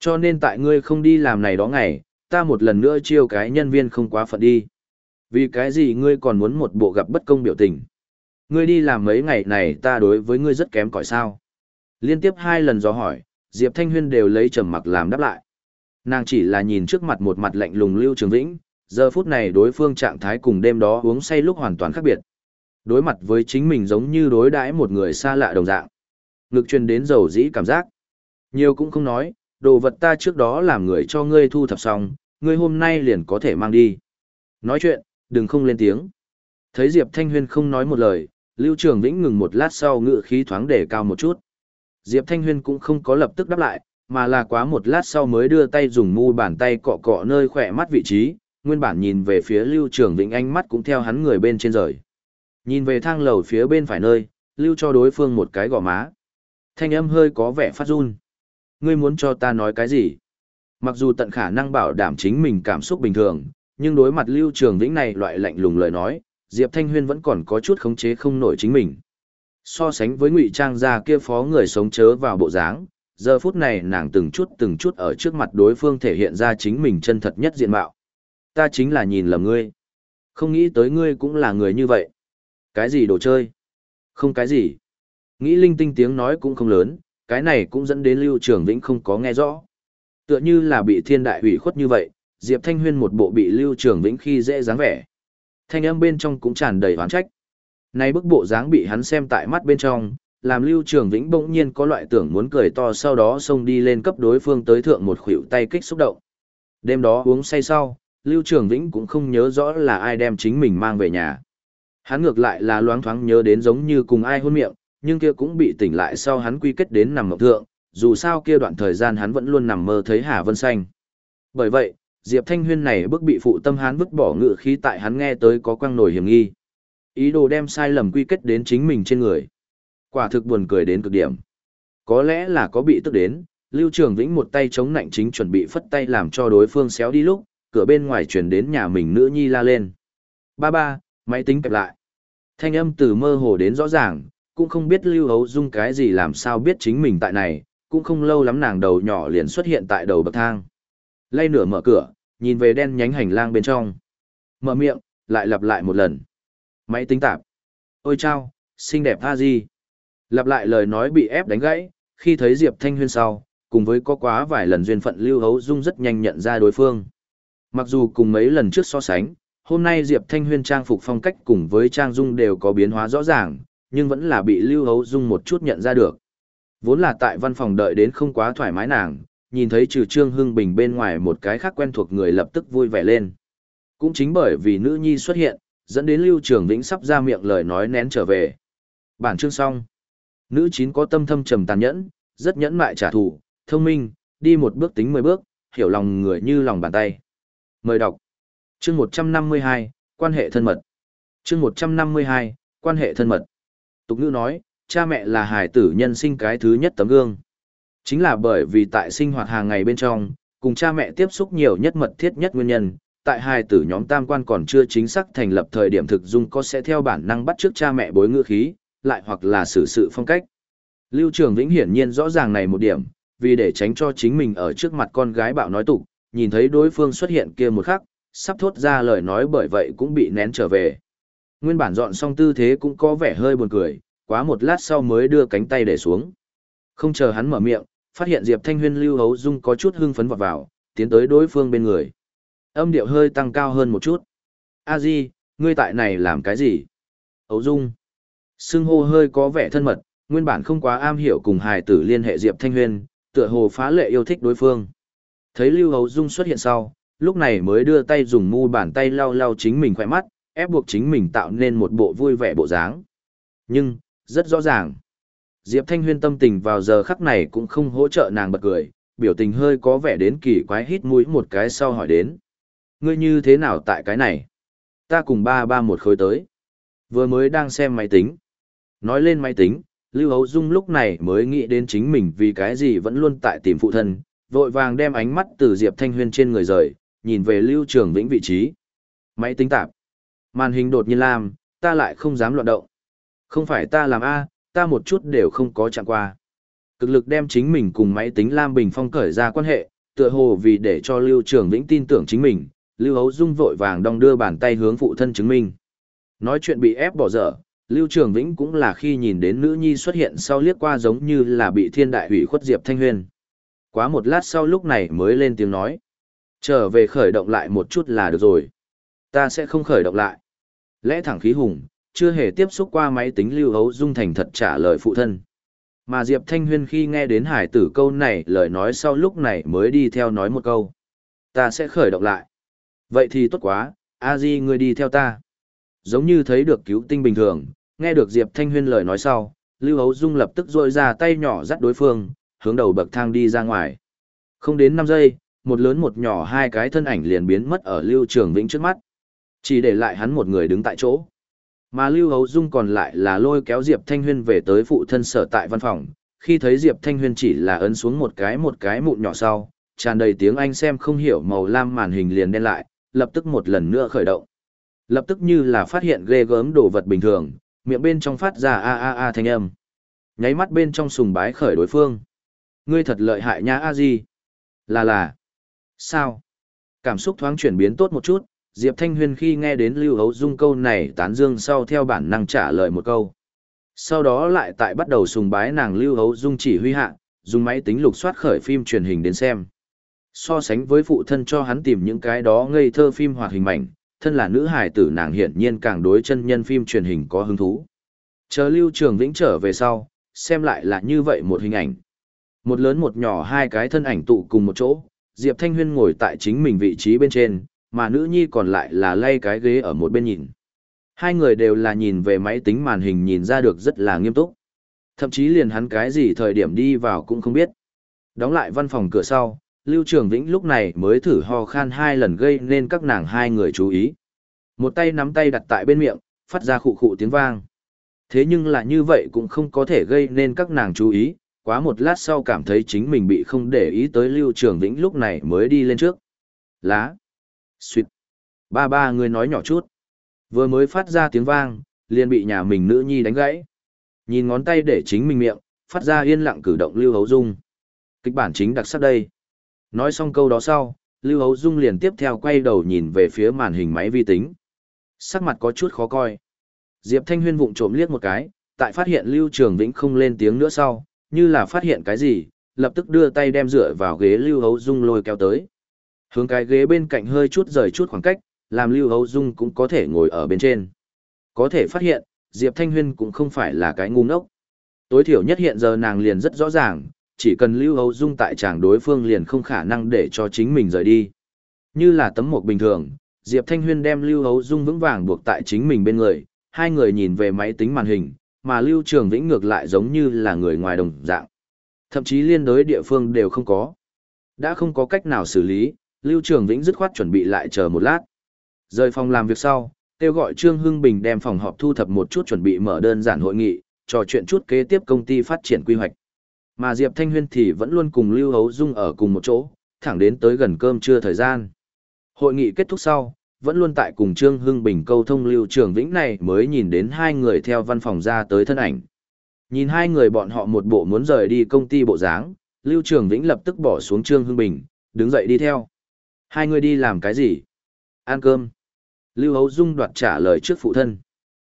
Cho nên tại ngươi không đi làm này đó ngày, ta một lần nữa chiêu cái nhân viên không quá phận đi. Vì cái gì ngươi còn muốn một bộ gặp bất công biểu tình? Ngươi đi làm mấy ngày này ta đối với ngươi rất kém cỏi sao? Liên tiếp hai lần do hỏi, Diệp Thanh Huyên đều lấy trầm mặc làm đáp lại. Nàng chỉ là nhìn trước mặt một mặt lạnh lùng Lưu Trường Vĩnh, giờ phút này đối phương trạng thái cùng đêm đó uống say lúc hoàn toàn khác biệt. Đối mặt với chính mình giống như đối đãi một người xa lạ đồng dạng. Ngực truyền đến dầu dĩ cảm giác. Nhiều cũng không nói, đồ vật ta trước đó làm người cho ngươi thu thập xong, ngươi hôm nay liền có thể mang đi. Nói chuyện, đừng không lên tiếng. Thấy Diệp Thanh Huyên không nói một lời, Lưu Trường Vĩnh ngừng một lát sau ngự khí thoáng để cao một chút. Diệp Thanh Huyên cũng không có lập tức đáp lại, mà là quá một lát sau mới đưa tay dùng mu bàn tay cọ cọ nơi khỏe mắt vị trí, nguyên bản nhìn về phía Lưu Trường Vĩnh ánh mắt cũng theo hắn người bên trên rời. Nhìn về thang lầu phía bên phải nơi, lưu cho đối phương một cái gò má. Thanh âm hơi có vẻ phát run. Ngươi muốn cho ta nói cái gì? Mặc dù tận khả năng bảo đảm chính mình cảm xúc bình thường, nhưng đối mặt Lưu Trường Vĩnh này loại lạnh lùng lời nói, Diệp Thanh Huyên vẫn còn có chút khống chế không nổi chính mình. So sánh với ngụy trang gia kia phó người sống chớ vào bộ dáng, giờ phút này nàng từng chút từng chút ở trước mặt đối phương thể hiện ra chính mình chân thật nhất diện mạo. Ta chính là nhìn lầm ngươi. Không nghĩ tới ngươi cũng là người như vậy. Cái gì đồ chơi? Không cái gì. Nghĩ linh tinh tiếng nói cũng không lớn, cái này cũng dẫn đến Lưu Trường Vĩnh không có nghe rõ. Tựa như là bị thiên đại hủy khuất như vậy, Diệp Thanh Huyên một bộ bị Lưu Trường Vĩnh khi dễ dáng vẻ. Thanh âm bên trong cũng tràn đầy oán trách. Nay bức bộ dáng bị hắn xem tại mắt bên trong, làm Lưu Trường Vĩnh bỗng nhiên có loại tưởng muốn cười to sau đó xông đi lên cấp đối phương tới thượng một khuỷu tay kích xúc động. Đêm đó uống say sau, Lưu Trường Vĩnh cũng không nhớ rõ là ai đem chính mình mang về nhà. Hắn ngược lại là loáng thoáng nhớ đến giống như cùng ai hôn miệng, nhưng kia cũng bị tỉnh lại sau hắn quy kết đến nằm mộng thượng, dù sao kia đoạn thời gian hắn vẫn luôn nằm mơ thấy Hà Vân Xanh. Bởi vậy, Diệp Thanh Huyên này bức bị phụ tâm hắn vứt bỏ ngự khí tại hắn nghe tới có quăng nổi hiểm nghi. Ý đồ đem sai lầm quy kết đến chính mình trên người. Quả thực buồn cười đến cực điểm. Có lẽ là có bị tức đến, Lưu Trường Vĩnh một tay chống nạnh chính chuẩn bị phất tay làm cho đối phương xéo đi lúc, cửa bên ngoài chuyển đến nhà mình nữ nhi la lên. Ba ba, máy tính kẹp lại. Thanh âm từ mơ hồ đến rõ ràng, cũng không biết Lưu Hấu Dung cái gì làm sao biết chính mình tại này, cũng không lâu lắm nàng đầu nhỏ liền xuất hiện tại đầu bậc thang. Lay nửa mở cửa, nhìn về đen nhánh hành lang bên trong. Mở miệng, lại lặp lại một lần. Máy tính tạp. Ôi chao, xinh đẹp tha di. Lặp lại lời nói bị ép đánh gãy, khi thấy Diệp Thanh Huyên sau, cùng với có quá vài lần duyên phận Lưu Hấu Dung rất nhanh nhận ra đối phương. Mặc dù cùng mấy lần trước so sánh, hôm nay Diệp Thanh Huyên trang phục phong cách cùng với trang dung đều có biến hóa rõ ràng, nhưng vẫn là bị Lưu Hấu Dung một chút nhận ra được. Vốn là tại văn phòng đợi đến không quá thoải mái nàng, nhìn thấy trừ Trương Hưng Bình bên ngoài một cái khác quen thuộc người lập tức vui vẻ lên. Cũng chính bởi vì nữ nhi xuất hiện, dẫn đến Lưu Trường Vĩnh sắp ra miệng lời nói nén trở về. Bản chương xong. Nữ chín có tâm thâm trầm tàn nhẫn, rất nhẫn mại trả thù, thông minh, đi một bước tính mười bước, hiểu lòng người như lòng bàn tay. Mời đọc. Chương 152, quan hệ thân mật. Chương 152, quan hệ thân mật. Tục ngữ nói, cha mẹ là hài tử nhân sinh cái thứ nhất tấm gương. Chính là bởi vì tại sinh hoạt hàng ngày bên trong, cùng cha mẹ tiếp xúc nhiều nhất mật thiết nhất nguyên nhân, tại hài tử nhóm tam quan còn chưa chính xác thành lập thời điểm thực dung có sẽ theo bản năng bắt trước cha mẹ bối ngữ khí, lại hoặc là xử sự phong cách. Lưu Trường Vĩnh hiển nhiên rõ ràng này một điểm, vì để tránh cho chính mình ở trước mặt con gái bạo nói tục, nhìn thấy đối phương xuất hiện kia một khắc, sắp thốt ra lời nói bởi vậy cũng bị nén trở về. Nguyên bản dọn xong tư thế cũng có vẻ hơi buồn cười, quá một lát sau mới đưa cánh tay để xuống. Không chờ hắn mở miệng, phát hiện Diệp Thanh Huyên Lưu Hấu Dung có chút hưng phấn vọt vào, tiến tới đối phương bên người. Âm điệu hơi tăng cao hơn một chút. A Di, ngươi tại này làm cái gì? Hấu Dung. Sưng hô hơi có vẻ thân mật, nguyên bản không quá am hiểu cùng hài tử liên hệ Diệp Thanh Huyên, tựa hồ phá lệ yêu thích đối phương. Thấy Lưu Hấu Dung xuất hiện sau, lúc này mới đưa tay dùng mu bàn tay lau lau chính mình khỏe mắt, ép buộc chính mình tạo nên một bộ vui vẻ bộ dáng. Nhưng, rất rõ ràng, Diệp Thanh Huyên tâm tình vào giờ khắc này cũng không hỗ trợ nàng bật cười, biểu tình hơi có vẻ đến kỳ quái hít mũi một cái sau hỏi đến. Ngươi như thế nào tại cái này? Ta cùng ba ba một khối tới. Vừa mới đang xem máy tính. Nói lên máy tính, Lưu Hấu Dung lúc này mới nghĩ đến chính mình vì cái gì vẫn luôn tại tìm phụ thân, vội vàng đem ánh mắt từ Diệp Thanh Huyên trên người rời, nhìn về Lưu Trường Vĩnh vị trí. Máy tính tạp. Màn hình đột nhiên làm, ta lại không dám loạn động. Không phải ta làm A, ta một chút đều không có chạm qua. Cực lực đem chính mình cùng máy tính Lam Bình Phong cởi ra quan hệ, tựa hồ vì để cho Lưu Trường Vĩnh tin tưởng chính mình, Lưu Hấu Dung vội vàng đong đưa bàn tay hướng phụ thân chứng minh. Nói chuyện bị ép bỏ dở, Lưu Trường Vĩnh cũng là khi nhìn đến nữ nhi xuất hiện sau liếc qua giống như là bị thiên đại hủy khuất Diệp Thanh Huyền. Quá một lát sau lúc này mới lên tiếng nói. Trở về khởi động lại một chút là được rồi. Ta sẽ không khởi động lại. Lẽ thẳng khí hùng, chưa hề tiếp xúc qua máy tính Lưu Hấu Dung thành thật trả lời phụ thân. Mà Diệp Thanh Huyên khi nghe đến hải tử câu này lời nói sau lúc này mới đi theo nói một câu. Ta sẽ khởi động lại. Vậy thì tốt quá, a di ngươi đi theo ta. Giống như thấy được cứu tinh bình thường, nghe được Diệp Thanh Huyên lời nói sau, Lưu Hấu Dung lập tức rôi ra tay nhỏ dắt đối phương, hướng đầu bậc thang đi ra ngoài. Không đến 5 giây, một lớn một nhỏ hai cái thân ảnh liền biến mất ở Lưu Trường Vĩnh trước mắt. Chỉ để lại hắn một người đứng tại chỗ. Mà Lưu Hấu Dung còn lại là lôi kéo Diệp Thanh Huyên về tới phụ thân sở tại văn phòng, khi thấy Diệp Thanh Huyên chỉ là ấn xuống một cái một cái mụn nhỏ sau, tràn đầy tiếng Anh xem không hiểu màu lam màn hình liền đen lại, lập tức một lần nữa khởi động. Lập tức như là phát hiện ghê gớm đồ vật bình thường, miệng bên trong phát ra a a a thanh âm. Nháy mắt bên trong sùng bái khởi đối phương. Ngươi thật lợi hại nha a di. Là là. Sao? Cảm xúc thoáng chuyển biến tốt một chút, Diệp Thanh Huyên khi nghe đến Lưu Hấu Dung câu này tán dương sau theo bản năng trả lời một câu. Sau đó lại tại bắt đầu sùng bái nàng Lưu Hấu Dung chỉ huy hạ, dùng máy tính lục soát khởi phim truyền hình đến xem. So sánh với phụ thân cho hắn tìm những cái đó ngây thơ phim hoạt hình mảnh, thân là nữ hài tử nàng hiển nhiên càng đối chân nhân phim truyền hình có hứng thú. Chờ Lưu Trường Vĩnh trở về sau, xem lại là như vậy một hình ảnh. Một lớn một nhỏ hai cái thân ảnh tụ cùng một chỗ, Diệp Thanh Huyên ngồi tại chính mình vị trí bên trên, mà nữ nhi còn lại là lay cái ghế ở một bên nhìn. Hai người đều là nhìn về máy tính màn hình nhìn ra được rất là nghiêm túc. Thậm chí liền hắn cái gì thời điểm đi vào cũng không biết. Đóng lại văn phòng cửa sau, Lưu Trường Vĩnh lúc này mới thử ho khan hai lần gây nên các nàng hai người chú ý. Một tay nắm tay đặt tại bên miệng, phát ra khụ khụ tiếng vang. Thế nhưng là như vậy cũng không có thể gây nên các nàng chú ý, quá một lát sau cảm thấy chính mình bị không để ý tới Lưu Trường Vĩnh lúc này mới đi lên trước. Lá. Xuyệt. Ba ba người nói nhỏ chút. Vừa mới phát ra tiếng vang, liền bị nhà mình nữ nhi đánh gãy. Nhìn ngón tay để chính mình miệng, phát ra yên lặng cử động Lưu Hấu Dung. Kịch bản chính đặc sắc đây. Nói xong câu đó sau, Lưu Hấu Dung liền tiếp theo quay đầu nhìn về phía màn hình máy vi tính. Sắc mặt có chút khó coi. Diệp Thanh Huyên vụng trộm liếc một cái, tại phát hiện Lưu Trường Vĩnh không lên tiếng nữa sau, như là phát hiện cái gì, lập tức đưa tay đem dựa vào ghế Lưu Hấu Dung lôi kéo tới. Hướng cái ghế bên cạnh hơi chút rời chút khoảng cách, làm Lưu Hấu Dung cũng có thể ngồi ở bên trên. Có thể phát hiện, Diệp Thanh Huyên cũng không phải là cái ngu ngốc. Tối thiểu nhất hiện giờ nàng liền rất rõ ràng, chỉ cần Lưu Hấu Dung tại chàng đối phương liền không khả năng để cho chính mình rời đi. Như là tấm mộc bình thường, Diệp Thanh Huyên đem Lưu Hấu Dung vững vàng buộc tại chính mình bên người, hai người nhìn về máy tính màn hình, mà Lưu Trường Vĩnh ngược lại giống như là người ngoài đồng dạng. Thậm chí liên đối địa phương đều không có. Đã không có cách nào xử lý, Lưu Trường Vĩnh dứt khoát chuẩn bị lại chờ một lát. Rời phòng làm việc sau, kêu gọi Trương Hưng Bình đem phòng họp thu thập một chút chuẩn bị mở đơn giản hội nghị, trò chuyện chút kế tiếp công ty phát triển quy hoạch. Mà Diệp Thanh Huyên thì vẫn luôn cùng Lưu Hấu Dung ở cùng một chỗ, thẳng đến tới gần cơm trưa thời gian. Hội nghị kết thúc sau, vẫn luôn tại cùng Trương Hưng Bình câu thông Lưu Trường Vĩnh này mới nhìn đến hai người theo văn phòng ra tới thân ảnh. Nhìn hai người bọn họ một bộ muốn rời đi công ty bộ dáng, Lưu Trường Vĩnh lập tức bỏ xuống Trương Hưng Bình, đứng dậy đi theo. Hai người đi làm cái gì? Ăn cơm. Lưu Hấu Dung đoạt trả lời trước phụ thân.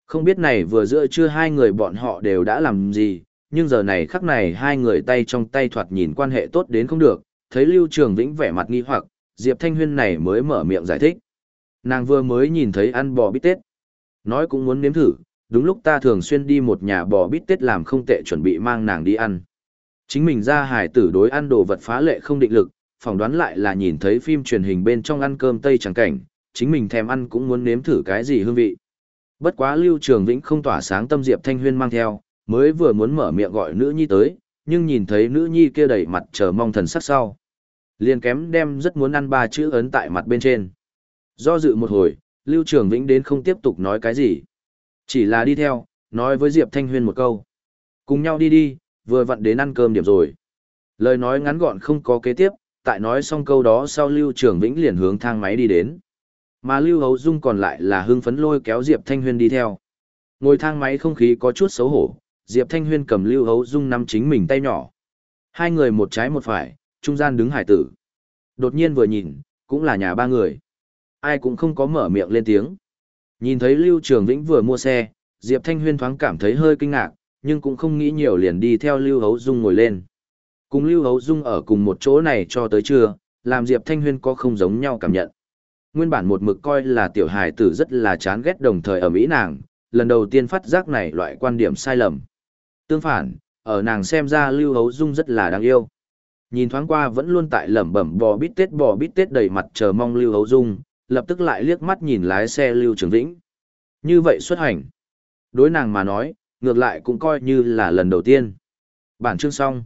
Không biết này vừa giữa trưa hai người bọn họ đều đã làm gì, nhưng giờ này khắc này hai người tay trong tay thoạt nhìn quan hệ tốt đến không được, thấy Lưu Trường Vĩnh vẻ mặt nghi hoặc, Diệp Thanh Huyên này mới mở miệng giải thích. Nàng vừa mới nhìn thấy ăn bò bít tết. Nói cũng muốn nếm thử, đúng lúc ta thường xuyên đi một nhà bò bít tết làm không tệ chuẩn bị mang nàng đi ăn. Chính mình ra hải tử đối ăn đồ vật phá lệ không định lực, phỏng đoán lại là nhìn thấy phim truyền hình bên trong ăn cơm tây trắng cảnh, chính mình thèm ăn cũng muốn nếm thử cái gì hương vị. Bất quá Lưu Trường Vĩnh không tỏa sáng tâm Diệp Thanh Huyên mang theo, mới vừa muốn mở miệng gọi nữ nhi tới, nhưng nhìn thấy nữ nhi kia đầy mặt chờ mong thần sắc sau. Liền kém đem rất muốn ăn ba chữ ấn tại mặt bên trên. Do dự một hồi, Lưu Trường Vĩnh đến không tiếp tục nói cái gì. Chỉ là đi theo, nói với Diệp Thanh Huyên một câu. Cùng nhau đi đi, vừa vặn đến ăn cơm điểm rồi. Lời nói ngắn gọn không có kế tiếp, tại nói xong câu đó sau Lưu Trường Vĩnh liền hướng thang máy đi đến. Mà Lưu Hấu Dung còn lại là hưng phấn lôi kéo Diệp Thanh Huyên đi theo. Ngồi thang máy không khí có chút xấu hổ, Diệp Thanh Huyên cầm Lưu Hấu Dung nắm chính mình tay nhỏ. Hai người một trái một phải, trung gian đứng hải tử. Đột nhiên vừa nhìn, cũng là nhà ba người. Ai cũng không có mở miệng lên tiếng. Nhìn thấy Lưu Trường Vĩnh vừa mua xe, Diệp Thanh Huyên thoáng cảm thấy hơi kinh ngạc, nhưng cũng không nghĩ nhiều liền đi theo Lưu Hấu Dung ngồi lên. Cùng Lưu Hấu Dung ở cùng một chỗ này cho tới trưa, làm Diệp Thanh Huyên có không giống nhau cảm nhận. Nguyên bản một mực coi là tiểu hài tử rất là chán ghét đồng thời ở Mỹ nàng, lần đầu tiên phát giác này loại quan điểm sai lầm. Tương phản, ở nàng xem ra Lưu Hấu Dung rất là đáng yêu. Nhìn thoáng qua vẫn luôn tại lẩm bẩm bò bít tết bò bít tết đầy mặt chờ mong Lưu Hấu Dung, lập tức lại liếc mắt nhìn lái xe Lưu Trường Vĩnh. Như vậy xuất hành. Đối nàng mà nói, ngược lại cũng coi như là lần đầu tiên. Bản chương xong.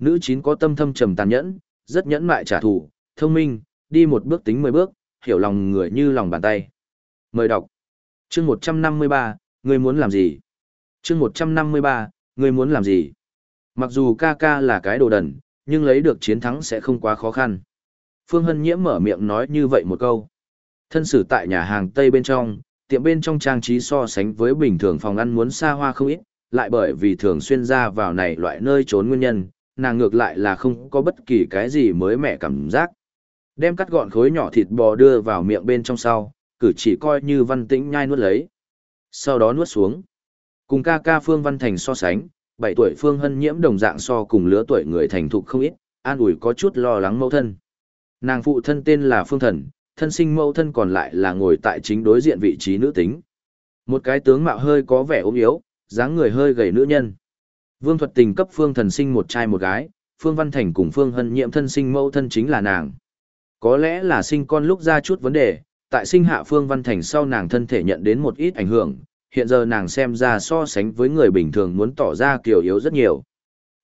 Nữ chín có tâm thâm trầm tàn nhẫn, rất nhẫn mại trả thù, thông minh, đi một bước tính mười bước, hiểu lòng người như lòng bàn tay. Mời đọc. Chương 153, ngươi muốn làm gì? Chương 153, ngươi muốn làm gì? Mặc dù ca ca là cái đồ đần, nhưng lấy được chiến thắng sẽ không quá khó khăn. Phương Hân Nhiễm mở miệng nói như vậy một câu. Thân sử tại nhà hàng Tây bên trong, tiệm bên trong trang trí so sánh với bình thường phòng ăn muốn xa hoa không ít, lại bởi vì thường xuyên ra vào này loại nơi trốn nguyên nhân, nàng ngược lại là không có bất kỳ cái gì mới mẻ cảm giác. Đem cắt gọn khối nhỏ thịt bò đưa vào miệng bên trong sau, cử chỉ coi như văn tĩnh nhai nuốt lấy. Sau đó nuốt xuống. Cùng ca ca Phương Văn Thành so sánh, 7 tuổi Phương Hân Nhiễm đồng dạng so cùng lứa tuổi người thành thục không ít, an ủi có chút lo lắng mẫu thân. Nàng phụ thân tên là Phương Thần, thân sinh mẫu thân còn lại là ngồi tại chính đối diện vị trí nữ tính. Một cái tướng mạo hơi có vẻ ốm yếu, dáng người hơi gầy nữ nhân. Vương Thuật Tình cấp Phương Thần sinh một trai một gái, Phương Văn Thành cùng Phương Hân Nhiệm thân sinh mẫu thân chính là nàng. Có lẽ là sinh con lúc ra chút vấn đề, tại sinh hạ Phương Văn Thành sau nàng thân thể nhận đến một ít ảnh hưởng, hiện giờ nàng xem ra so sánh với người bình thường muốn tỏ ra kiều yếu rất nhiều.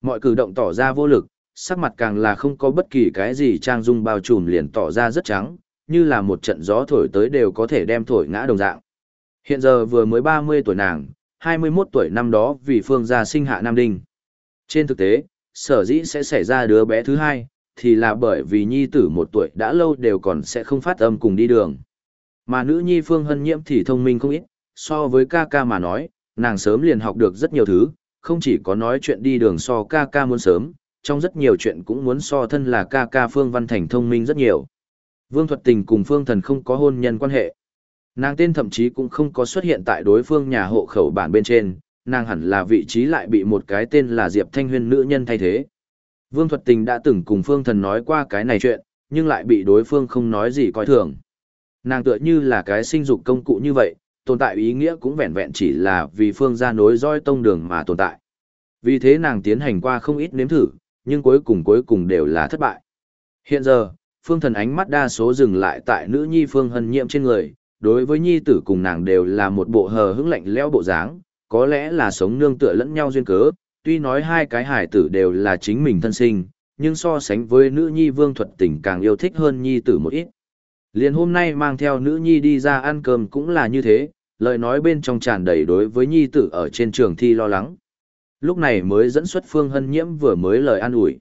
Mọi cử động tỏ ra vô lực, sắc mặt càng là không có bất kỳ cái gì trang dung bao trùm liền tỏ ra rất trắng, như là một trận gió thổi tới đều có thể đem thổi ngã đồng dạng. Hiện giờ vừa mới 30 tuổi nàng, 21 tuổi năm đó vì Phương gia sinh hạ Nam Đinh. Trên thực tế, sở dĩ sẽ xảy ra đứa bé thứ hai, thì là bởi vì nhi tử một tuổi đã lâu đều còn sẽ không phát âm cùng đi đường. Mà nữ nhi Phương Hân Nhiễm thì thông minh không ít, so với ca ca mà nói, nàng sớm liền học được rất nhiều thứ, không chỉ có nói chuyện đi đường so ca ca muốn sớm, trong rất nhiều chuyện cũng muốn so thân là ca ca Phương Văn Thành thông minh rất nhiều. Vương Thuật Tình cùng Phương Thần không có hôn nhân quan hệ. Nàng tên thậm chí cũng không có xuất hiện tại đối phương nhà hộ khẩu bản bên trên, nàng hẳn là vị trí lại bị một cái tên là Diệp Thanh Huyên nữ nhân thay thế. Vương Thuật Tình đã từng cùng Phương Thần nói qua cái này chuyện, nhưng lại bị đối phương không nói gì coi thường. Nàng tựa như là cái sinh dục công cụ như vậy, tồn tại ý nghĩa cũng vẹn vẹn chỉ là vì Phương gia nối roi tông đường mà tồn tại. Vì thế nàng tiến hành qua không ít nếm thử, nhưng cuối cùng cuối cùng đều là thất bại. Hiện giờ, Phương Thần ánh mắt đa số dừng lại tại nữ nhi Phương Hân Nhiệm trên người, đối với nhi tử cùng nàng đều là một bộ hờ hững lạnh lẽo bộ dáng, có lẽ là sống nương tựa lẫn nhau duyên cớ, tuy nói hai cái hải tử đều là chính mình thân sinh, nhưng so sánh với nữ nhi vương thuật tình càng yêu thích hơn nhi tử một ít. Liền hôm nay mang theo nữ nhi đi ra ăn cơm cũng là như thế, lời nói bên trong tràn đầy đối với nhi tử ở trên trường thi lo lắng. Lúc này mới dẫn xuất phương hân nhiễm vừa mới lời an ủi.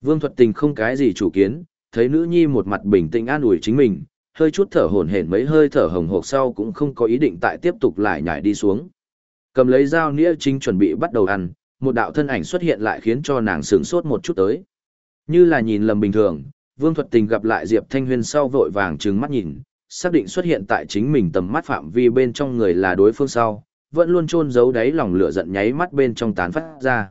Vương thuật tình không cái gì chủ kiến, thấy nữ nhi một mặt bình tĩnh an ủi chính mình, hơi chút thở hổn hển mấy hơi thở hồng hộc sau cũng không có ý định tại tiếp tục lại nhảy đi xuống. Cầm lấy dao nĩa chính chuẩn bị bắt đầu ăn, một đạo thân ảnh xuất hiện lại khiến cho nàng sửng sốt một chút tới. Như là nhìn lầm bình thường, Vương Thuật Tình gặp lại Diệp Thanh Huyên sau vội vàng trừng mắt nhìn, xác định xuất hiện tại chính mình tầm mắt phạm vi bên trong người là đối phương sau, vẫn luôn chôn giấu đáy lòng lửa giận nháy mắt bên trong tán phát ra.